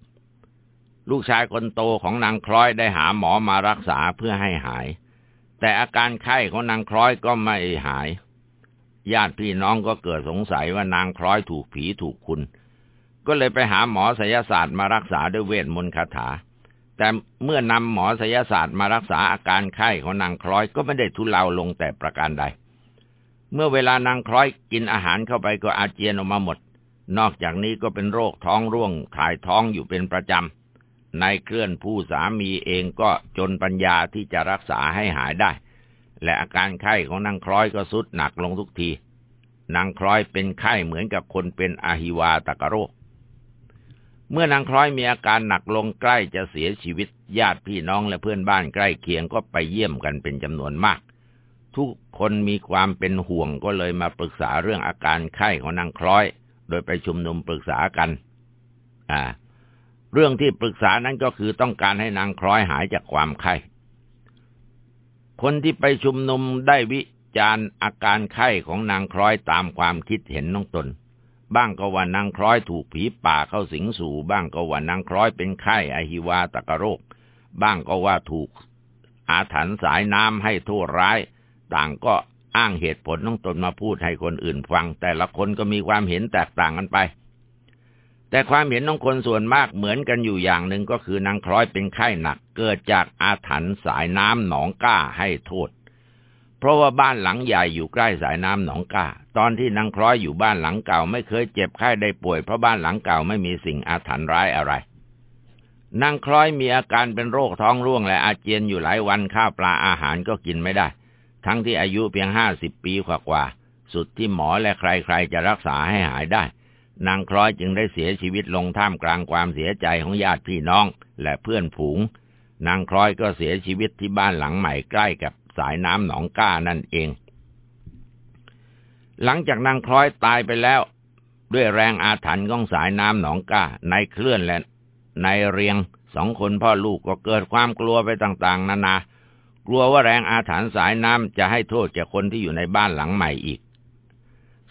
ลูกชายคนโตของนางคล้อยได้หาหมอมารักษาเพื่อให้หาย แต่อาการไข้ของนางคล้อยก็ไม่หาย ญาติพี่น้องก็เกิดสงสัยว่านางคล้อยถูกผีถูกคุณ ก็เลยไปหาหมอศยศาสตร์มารักษาด้วยเวทมนต์คาถา แต่เมื่อนำหมอศยศาสตร์มารักษาอาการไข้ของนางคล้อยก็ไม่ได้ทุเลาลงแต่ประการใด เมื่อเวลานางคล้อยกินอาหารเข้าไปก็อาเจียนออกมาหมด นอกจากนี้ก็เป็นโรคท้องร่วงถ่ายท้องอยู่เป็นประจำ นายเคลื่อนผู้สามีเองก็จนปัญญาที่จะรักษาให้หายได้ และอาการไข้ของนางคล้อยก็สุดหนักลงทุกทีนางคล้อยเป็นไข้เหมือนกับคนเป็นอาหิวาตกโรค เมื่อนางคล้อยมีอาการหนักลงใกล้จะเสียชีวิตญาติพี่น้องและเพื่อนบ้านใกล้เคียงก็ไปเยี่ยมกันเป็นจำนวนมาก ทุกคนมีความเป็นห่วงก็เลยมาปรึกษาเรื่องอาการไข้ของนางคล้อย โดยไปชุมนุมปรึกษากัน อ่า เรื่องที่ปรึกษานั้นก็คือต้องการให้นางคล้อยหายจากความไข้ คนที่ไปชุมนุมได้วิจารณ์อาการไข้ของนางคล้อยตามความคิดเห็นน้องตน บ้างก็ว่านางคล้อยถูกผีป่าเข้าสิงสู่ บ้างก็ว่านางคล้อยเป็นไข้อหิวาตกโรค บ้างก็ว่าถูกอาถรรพ์สายน้ำให้โทษร้าย ต่างก็อ้างเหตุผลน้องตนมาพูดให้คนอื่นฟัง แต่ละคนก็มีความเห็นแตกต่างกันไป แต่ความเห็นของคนส่วนมากเหมือนกันอยู่อย่างหนึ่งก็คือนางคล้อยเป็นไข้หนัก เกิดจากอาถรรพ์สายน้ำหนองก้าให้โทษ เพราะว่าบ้านหลังใหญ่อยู่ใกล้สายน้ำหนองก้า ตอนที่นางคล้อยอยู่บ้านหลังเก่าไม่เคยเจ็บไข้ได้ป่วยเพราะบ้านหลังเก่าไม่มีสิ่งอาถรรพ์ร้ายอะไรนางคล้อยมีอาการเป็นโรคท้องร่วงและอาเจียนอยู่หลายวันข้าวปลาอาหารก็กินไม่ได้ ทั้งที่อายุเพียงห้าสิบปีกว่าๆสุดที่หมอและใครๆจะรักษาให้หายได้ นางคล้อยจึงได้เสียชีวิตลงท่ามกลางความเสียใจของญาติพี่น้องและเพื่อนผูง นางคล้อยก็เสียชีวิตที่บ้านหลังใหม่ใกล้กับสายน้ำหนองก้านั่นเอง หลังจากนางคล้อยตายไปแล้ว ด้วยแรงอาถรรพ์ของสายน้ำหนองก้านายเคลื่อนและนายเรียงสองคนพ่อลูกก็เกิดความกลัวไปต่างๆ นานา กลัวว่าแรงอาถรรพ์สายน้ำจะให้โทษแก่คนที่อยู่ในบ้านหลังใหม่อีก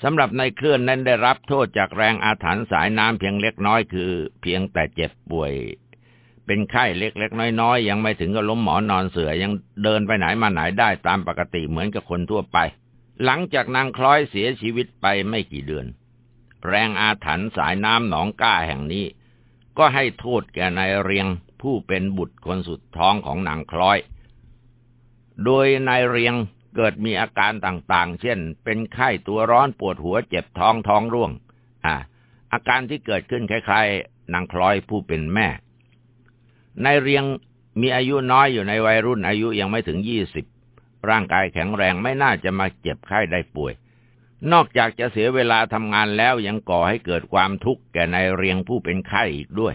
สำหรับในเคลื่อนนั้นได้รับโทษจากแรงอาถรรพ์สายน้ำเพียงเล็กน้อยคือ เพียงแต่เจ็บป่วย เป็นไข้เล็กๆน้อยๆยังไม่ถึงกับล้มหมอนนอนเสือยังเดินไปไหนมาไหนได้ตามปกติเหมือนกับคนทั่วไป หลังจากนางคล้อยเสียชีวิตไปไม่กี่เดือน แรงอาถรรพ์สายน้ำหนองก้าแห่งนี้ ก็ให้โทษแก่นายเรียงผู้เป็นบุตรคนสุดท้องของนางคล้อย โดยนายเรียง เกิดมีอาการต่างๆ เช่น เป็นไข้ตัวร้อนปวดหัวเจ็บท้องท้องร่วง อ่า อาการที่เกิดขึ้นคล้ายๆนางคล้อยผู้เป็นแม่ ในเรียงมีอายุน้อยอยู่ในวัยรุ่นอายุยังไม่ถึงยี่สิบร่างกายแข็งแรงไม่น่าจะมาเจ็บไข้ได้ป่วย นอกจากจะเสียเวลาทำงานแล้วยังก่อให้เกิดความทุกข์แก่ในเรียงผู้เป็นไข้อีกด้วย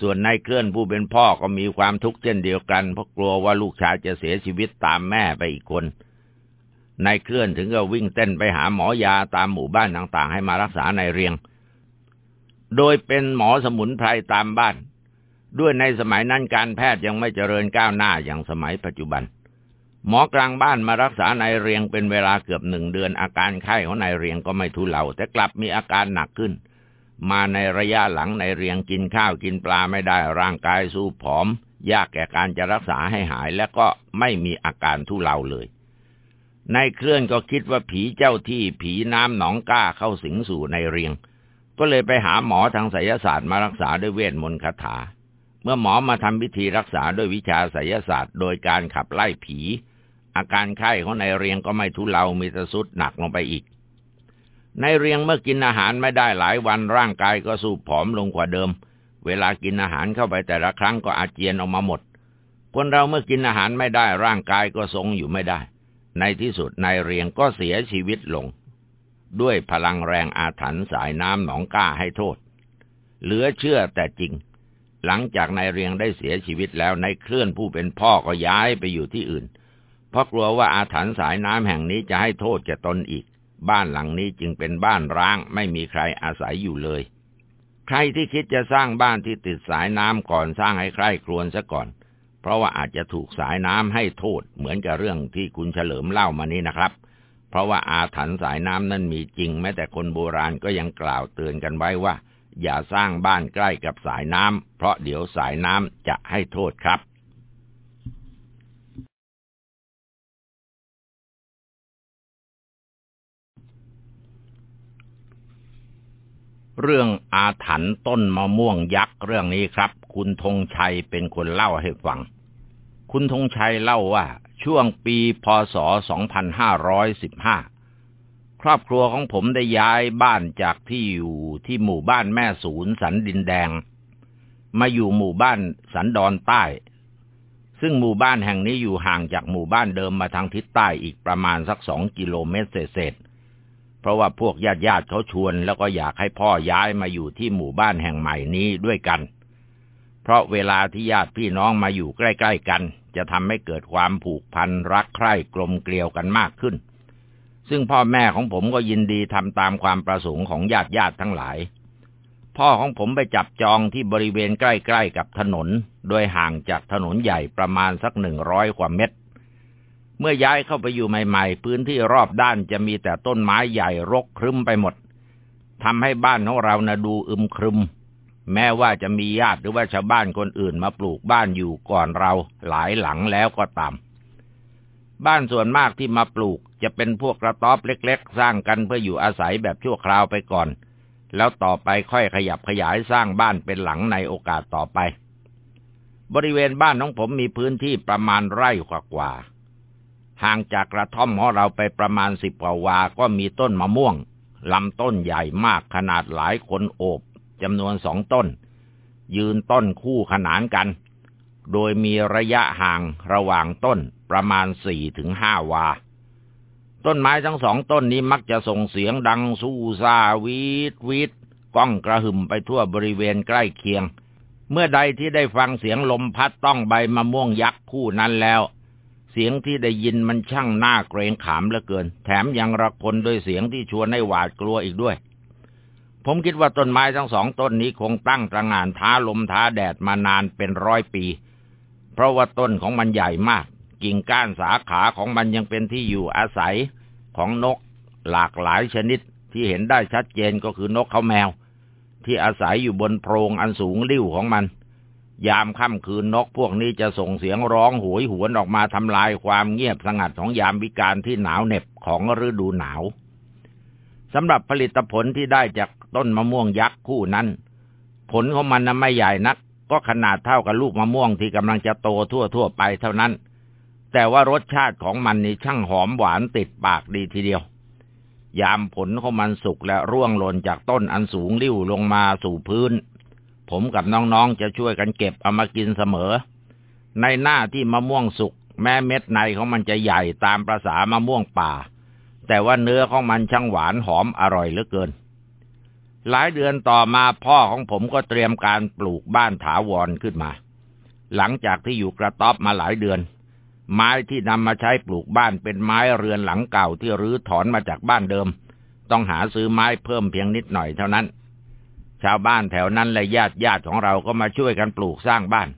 ส่วนนายเคลื่อนผู้เป็นพ่อก็มีความทุกข์เช่นเดียวกันเพราะกลัวว่าลูกชายจะเสียชีวิตตามแม่ไปอีกคน นายเคลื่อนถึงก็วิ่งเต้นไปหาหมอยาตามหมู่บ้านต่างๆ ให้มารักษาในเรียง โดยเป็นหมอสมุนไพรตามบ้าน ด้วยในสมัยนั้นการแพทย์ยังไม่เจริญก้าวหน้าอย่างสมัยปัจจุบัน หมอกลางบ้านมารักษานายเรียงเป็นเวลาเกือบหนึ่งเดือนอาการไข้ของนายเรียงก็ไม่ทุเลาแต่กลับมีอาการหนักขึ้น มาในระยะหลังนายเรียงกินข้าวกินปลาไม่ได้ร่างกายสู้ผอม ยากแก่การจะรักษาให้หายและก็ไม่มีอาการทุเลาเลย นายเคลื่อนก็คิดว่าผีเจ้าที่ผีน้ำหนองก้าเข้าสิงสู่ในเรียง ก็เลยไปหาหมอทางไสยศาสตร์มารักษาด้วยเวทมนต์คาถา เมื่อหมอมาทำพิธีรักษาด้วยวิชาไสยศาสตร์ โดยการขับไล่ผี อาการไข้ของนายเรียงก็ไม่ทุเลามีแต่สุดหนักลงไปอีกนายเรียงเมื่อกินอาหารไม่ได้หลายวันร่างกายก็สูบผอมลงกว่าเดิม เวลากินอาหารเข้าไปแต่ละครั้งก็อาเจียนออกมาหมด คนเราเมื่อกินอาหารไม่ได้ร่างกายก็ทรงอยู่ไม่ได้ ในที่สุดนายเรียงก็เสียชีวิตลง ด้วยพลังแรงอาถรรพ์สายน้ำหนองก้าให้โทษ เหลือเชื่อแต่จริง หลังจากนายเรียงได้เสียชีวิตแล้วนายเคลื่อนผู้เป็นพ่อก็ย้ายไปอยู่ที่อื่น เพราะกลัวว่าอาถรรพ์สายน้ำแห่งนี้จะให้โทษแก่ตนอีก บ้านหลังนี้จึงเป็นบ้านร้างไม่มีใครอาศัยอยู่เลย ใครที่คิดจะสร้างบ้านที่ติดสายน้ำก่อนสร้างให้ใครครวญซะก่อน เพราะว่าอาจจะถูกสายน้ำให้โทษเหมือนกับเรื่องที่คุณเฉลิมเล่ามานี้นะครับ เพราะว่าอาถรรพ์สายน้ำนั่นมีจริง แม้แต่คนโบราณก็ยังกล่าวเตือนกันไว้ว่า อย่าสร้างบ้านใกล้กับสายน้ำเพราะเดี๋ยวสายน้ำจะให้โทษครับเรื่องอาถรรพ์ต้นมะม่วงยักษ์เรื่องนี้ครับ คุณธงชัยเป็นคนเล่าให้ฟัง คุณธงชัยเล่าว่าช่วงปีพศ 2515 ครอบครัวของผมได้ย้ายบ้านจากที่อยู่ที่หมู่บ้านแม่ศูนย์สันดินแดง มาอยู่หมู่บ้านสันดอนใต้ ซึ่งหมู่บ้านแห่งนี้อยู่ห่างจากหมู่บ้านเดิมมาทางทิศใต้อีกประมาณสักสองกิโลเมตรเศษเพราะว่าพวกญาติญาติเขาชวนแล้วก็อยากให้พ่อย้ายมาอยู่ที่หมู่บ้านแห่งใหม่นี้ด้วยกันเราะเวลาที่ญาติพี่น้องมาอยู่ใกล้ ๆ กัน จะทำให้เกิดความผูกพันรักใคร่กลมเกลียวกันมากขึ้น ซึ่งพ่อแม่ของผมก็ยินดีทำตามความประสงค์ของญาติญาติทั้งหลาย พ่อของผมไปจับจองที่บริเวณใกล้ๆกับถนน โดยห่างจากถนนใหญ่ประมาณสักหนึ่งร้อยกว่าเมตร เมื่อย้ายเข้าไปอยู่ใหม่ ๆ พื้นที่รอบด้านจะมีแต่ต้นไม้ใหญ่รกครึ้มไปหมดทำให้บ้านของเรานะดูอึมครึม แม้ว่าจะมีญาติหรือว่าชาวบ้านคนอื่นมาปลูกบ้านอยู่ก่อนเราหลายหลังแล้วก็ตาม บ้านส่วนมากที่มาปลูกจะเป็นพวกกระต๊อบเล็ก ๆ สร้างกันเพื่ออยู่อาศัยแบบชั่วคราวไปก่อน แล้วต่อไปค่อยขยับขยายสร้างบ้านเป็นหลังในโอกาสต่อไป บริเวณบ้านของผมมีพื้นที่ประมาณไร่กว่าๆห่างจากกระท่อมของเราไปประมาณสิบกว่าวาก็มีต้นมะม่วงลำต้นใหญ่มากขนาดหลายคนโอบ จำนวนสองต้น ยืนต้นคู่ขนานกัน โดยมีระยะห่างระหว่างต้นประมาณสี่ถึงห้าวา ต้นไม้ทั้งสองต้นนี้มักจะส่งเสียงดังสู้ซาวีดวีดก้องกระหึ่มไปทั่วบริเวณใกล้เคียง เมื่อใดที่ได้ฟังเสียงลมพัดต้องใบมะม่วงยักษ์คู่นั้นแล้ว เสียงที่ได้ยินมันช่างน่าเกรงขามเหลือเกิน แถมยังระคนด้วยเสียงที่ชวนให้หวาดกลัวอีกด้วย ผมคิดว่าต้นไม้ทั้งสองต้นนี้คงตั้งตระงานท้าลมท้าแดดมานานเป็นร้อยปี เพราะว่าต้นของมันใหญ่มาก กิ่งก้านสาขาของมันยังเป็นที่อยู่อาศัยของนกหลากหลายชนิดที่เห็นได้ชัดเจนก็คือนกเขาแมว ที่อาศัยอยู่บนโพรงอันสูงลิ่วของมัน ยามค่ำคืนนกพวกนี้จะส่งเสียงร้องหวยหวนออกมาทำลายความเงียบสงัดของยามวิการที่หนาวเหน็บของฤดูหนาว สำหรับผลิตผลที่ได้จากต้นมะม่วงยักษ์คู่นั้น ผลของมันนะไม่ใหญ่นัก ก็ขนาดเท่ากับลูกมะม่วงที่กำลังจะโตทั่วทั่วไปเท่านั้น แต่ว่ารสชาติของมันนี่ช่างหอมหวานติดปากดีทีเดียว ยามผลของมันสุกและร่วงหล่นจากต้นอันสูงริ้วลงมาสู่พื้น ผมกับน้องๆจะช่วยกันเก็บเอามากินเสมอ ในหน้าที่มะม่วงสุกแม้เม็ดในของมันจะใหญ่ตามประษามะม่วงป่า แต่ว่าเนื้อของมันช่างหวานหอมอร่อยเหลือเกิน หลายเดือนต่อมาพ่อของผมก็เตรียมการปลูกบ้านถาวรขึ้นมา หลังจากที่อยู่กระต๊อบมาหลายเดือน ไม้ที่นำมาใช้ปลูกบ้านเป็นไม้เรือนหลังเก่าที่รื้อถอนมาจากบ้านเดิม ต้องหาซื้อไม้เพิ่มเพียงนิดหน่อยเท่านั้น ชาวบ้านแถวนั้นและญาติญาติของเราก็มาช่วยกันปลูกสร้างบ้าน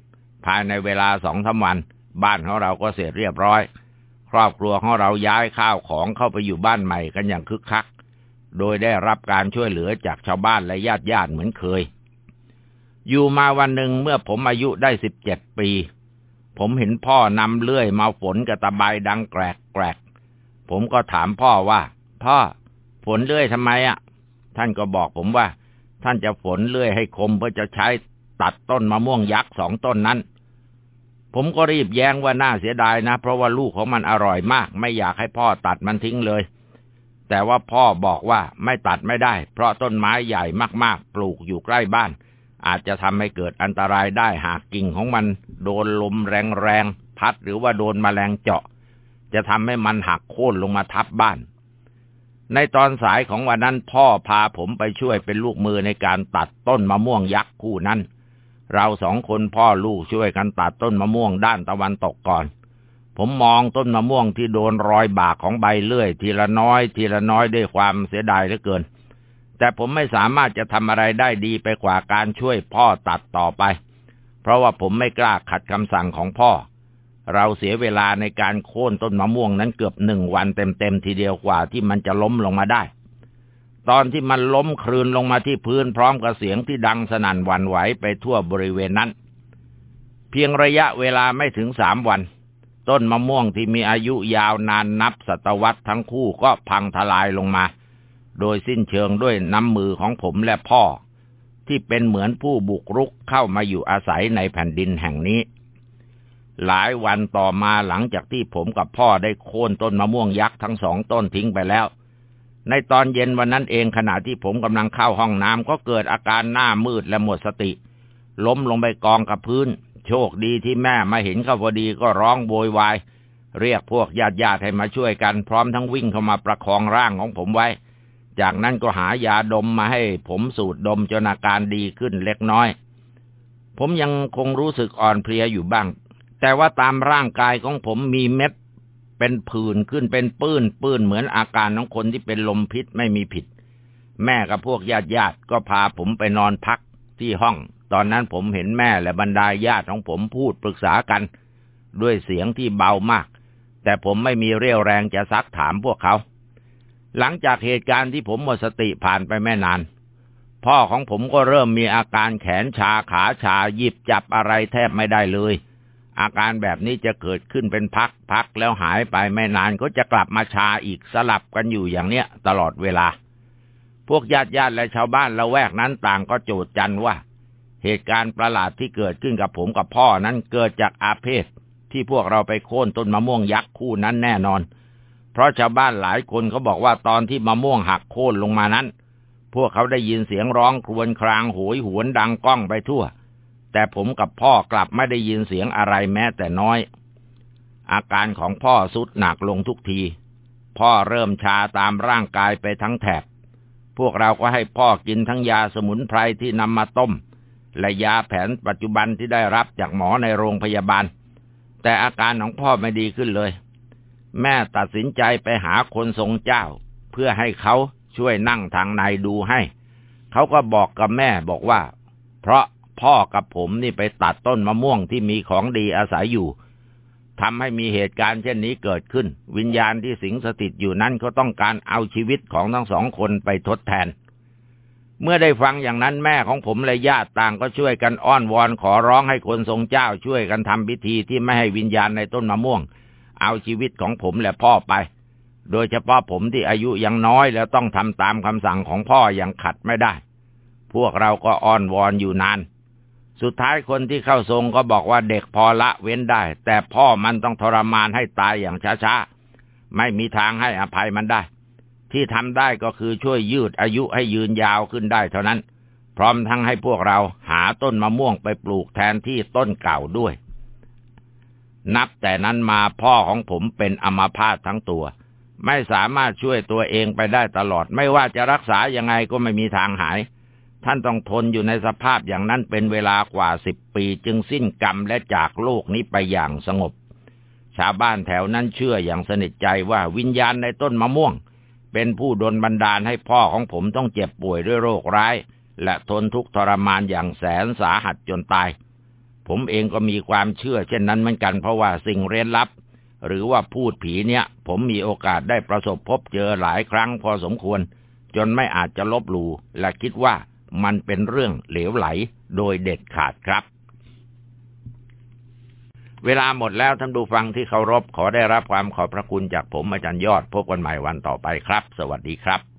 ภายในเวลาสองสาวัน บ้านของเราก็เสร็จเรียบร้อย ครอบครัวของเราย้ายข้าวของเข้าไปอยู่บ้านใหม่กันอย่างคึกคัก โดยได้รับการช่วยเหลือจากชาวบ้านและญาติญาติเหมือนเคย อยู่มาวันหนึ่งเมื่อผมอายุได้สิบเจ็ดปี ผมเห็นพ่อนำเลื่อยมาฝนกระตะบายดังแกรกแกรกผมก็ถามพ่อว่า พ่อฝนเลื่อยทำไมอะ ท่านก็บอกผมว่า ท่านจะฝนเลื่อยให้คมเพื่อจะใช้ตัดต้นมะม่วงยักษ์สองต้นนั้น ผมก็รีบแย้งว่าน่าเสียดายนะ เพราะว่าลูกของมันอร่อยมาก ไม่อยากให้พ่อตัดมันทิ้งเลย แต่ว่าพ่อบอกว่าไม่ตัดไม่ได้ เพราะต้นไม้ใหญ่มากๆ ปลูกอยู่ใกล้บ้าน อาจจะทำให้เกิดอันตรายได้หากกิ่งของมัน โดนลมแรงๆพัดหรือว่าโดนมแมลงเจาะ จะทำให้มันหักโค่นลงมาทับบ้าน ในตอนสายของวันนั้นพ่อพาผมไปช่วยเป็นลูกมือในการตัดต้นมะม่วงยักษ์คู่นั้น เราสองคนพ่อลูกช่วยกันตัดต้นมะม่วงด้านตะวันตกก่อน ผมมองต้นมะม่วงที่โดนรอยบากของใบเลื่อย ทีละน้อย ทีละน้อยด้วยความเสียดายเหลือเกิน แต่ผมไม่สามารถจะทำอะไรได้ดีไปกว่าการช่วยพ่อตัดต่อไป เพราะว่าผมไม่กล้าขัดคำสั่งของพ่อ เราเสียเวลาในการโค่นต้นมะม่วงนั้นเกือบหนึ่งวันเต็มๆทีเดียวกว่าที่มันจะล้มลงมาได้ ตอนที่มันล้มคลืนลงมาที่พื้นพร้อมกับเสียงที่ดังสนั่นหวั่นไหวไปทั่วบริเวณนั้น เพียงระยะเวลาไม่ถึงสามวัน ต้นมะม่วงที่มีอายุยาวนานนับศตวรรษทั้งคู่ก็พังทลายลงมา โดยสิ้นเชิงด้วยน้ำมือของผมและพ่อ ที่เป็นเหมือนผู้บุกรุกเข้ามาอยู่อาศัยในแผ่นดินแห่งนี้ หลายวันต่อมาหลังจากที่ผมกับพ่อได้โค่นต้นมะม่วงยักษ์ทั้งสองต้นทิ้งไปแล้ว ในตอนเย็นวันนั้นเองขณะที่ผมกำลังเข้าห้องน้ำก็เกิดอาการหน้ามืดและหมดสติ ล้มลงไปกองกับพื้น โชคดีที่แม่มาเห็นเขาพอดีก็ร้องโวยวาย เรียกพวกญาติญาติให้มาช่วยกันพร้อมทั้งวิ่งเข้ามาประคองร่างของผมไว้ จากนั้นก็หายาดมมาให้ผมสูดดมจนอาการดีขึ้นเล็กน้อย ผมยังคงรู้สึกอ่อนเพลียอยู่บ้าง แต่ว่าตามร่างกายของผมมีเม็ด เป็นผื่นขึ้นเป็นปื้นปื้นเหมือนอาการของคนที่เป็นลมพิษไม่มีผิด แม่กับพวกญาติญาติก็พาผมไปนอนพักที่ห้อง ตอนนั้นผมเห็นแม่และบรรดาญาติของผมพูดปรึกษากัน ด้วยเสียงที่เบามาก แต่ผมไม่มีเรี่ยวแรงจะซักถามพวกเขา หลังจากเหตุการณ์ที่ผมหมดสติผ่านไปไม่นาน พ่อของผมก็เริ่มมีอาการแขนชาขาชาหยิบจับอะไรแทบไม่ได้เลย อาการแบบนี้จะเกิดขึ้นเป็นพักพักแล้วหายไปไม่นานก็จะกลับมาชาอีกสลับกันอยู่อย่างเนี้ยตลอดเวลา พวกญาติญาติและชาวบ้านละแวกนั้นต่างก็โจดจันว่า เหตุการณ์ประหลาดที่เกิดขึ้นกับผมกับพ่อนั้นเกิดจากอาเพศที่พวกเราไปโค่นต้นมะม่วงยักษ์คู่นั้นแน่นอน เพราะชาวบ้านหลายคนเขาบอกว่าตอนที่มะม่วงหักโค่นลงมานั้น พวกเขาได้ยินเสียงร้องครวญครางโหยหวนดังก้องไปทั่ว แต่ผมกับพ่อกลับไม่ได้ยินเสียงอะไรแม้แต่น้อย อาการของพ่อสุดหนักลงทุกที พ่อเริ่มชาตามร่างกายไปทั้งแถบ พวกเราก็ให้พ่อกินทั้งยาสมุนไพรที่นำมาต้ม และยาแผนปัจจุบันที่ได้รับจากหมอในโรงพยาบาล แต่อาการของพ่อไม่ดีขึ้นเลย แม่ตัดสินใจไปหาคนทรงเจ้า เพื่อให้เขาช่วยนั่งทางในดูให้ เขาก็บอกกับแม่บอกว่า เพราะ พ่อกับผมนี่ไปตัดต้นมะม่วงที่มีของดีอาศัยอยู่ทำให้มีเหตุการณ์เช่นนี้เกิดขึ้น วิญญาณที่สิงสถิตอยู่นั้นก็ต้องการเอาชีวิตของทั้งสองคนไปทดแทน เมื่อได้ฟังอย่างนั้นแม่ของผมและญาติต่างก็ช่วยกันอ้อนวอนขอร้องให้คนทรงเจ้าช่วยกันทำพิธีที่ไม่ให้วิญญาณในต้นมะม่วง เอาชีวิตของผมและพ่อไป โดยเฉพาะผมที่อายุยังน้อยแล้วต้องทำตามคำสั่งของพ่ออย่างขัดไม่ได้ พวกเราก็อ้อนวอนอยู่นาน สุดท้ายคนที่เข้าทรงก็บอกว่าเด็กพอละเว้นได้ แต่พ่อมันต้องทรมานให้ตายอย่างช้าๆ ไม่มีทางให้อภัยมันได้ ที่ทำได้ก็คือช่วยยืดอายุให้ยืนยาวขึ้นได้เท่านั้น พร้อมทั้งให้พวกเราหาต้นมะม่วงไปปลูกแทนที่ต้นเก่าด้วย นับแต่นั้นมาพ่อของผมเป็นอัมาพาตทั้งตัว ไม่สามารถช่วยตัวเองไปได้ตลอด ไม่ว่าจะรักษายังไงก็ไม่มีทางหาย ท่านต้องทนอยู่ในสภาพอย่างนั้นเป็นเวลากว่าสิบปี จึงสิ้นกรรมและจากโลกนี้ไปอย่างสงบ ชาวบ้านแถวนั้นเชื่ออย่างสนิทใจว่าวิญญาณในต้นมะม่วง เป็นผู้ดลบันดาลให้พ่อของผมต้องเจ็บป่วยด้วยโรคร้าย และทนทุกข์ทรมานอย่างแสนสาหัสจนตาย ผมเองก็มีความเชื่อ เช่นนั้นเหมือนกันเพราะว่าสิ่งเร้นลับ หรือว่าพูดผีเนี่ย ผมมีโอกาสได้ประสบพบเจอหลายครั้งพอสมควร จนไม่อาจจะลบหลู่และคิดว่า มันเป็นเรื่องเหลวไหลโดยเด็ดขาดครับ เวลาหมดแล้วท่านดูฟังที่เคารพขอได้รับความขอบพระคุณจากผมอาจารย์ยอด พบกันใหม่วันต่อไปครับ สวัสดีครับ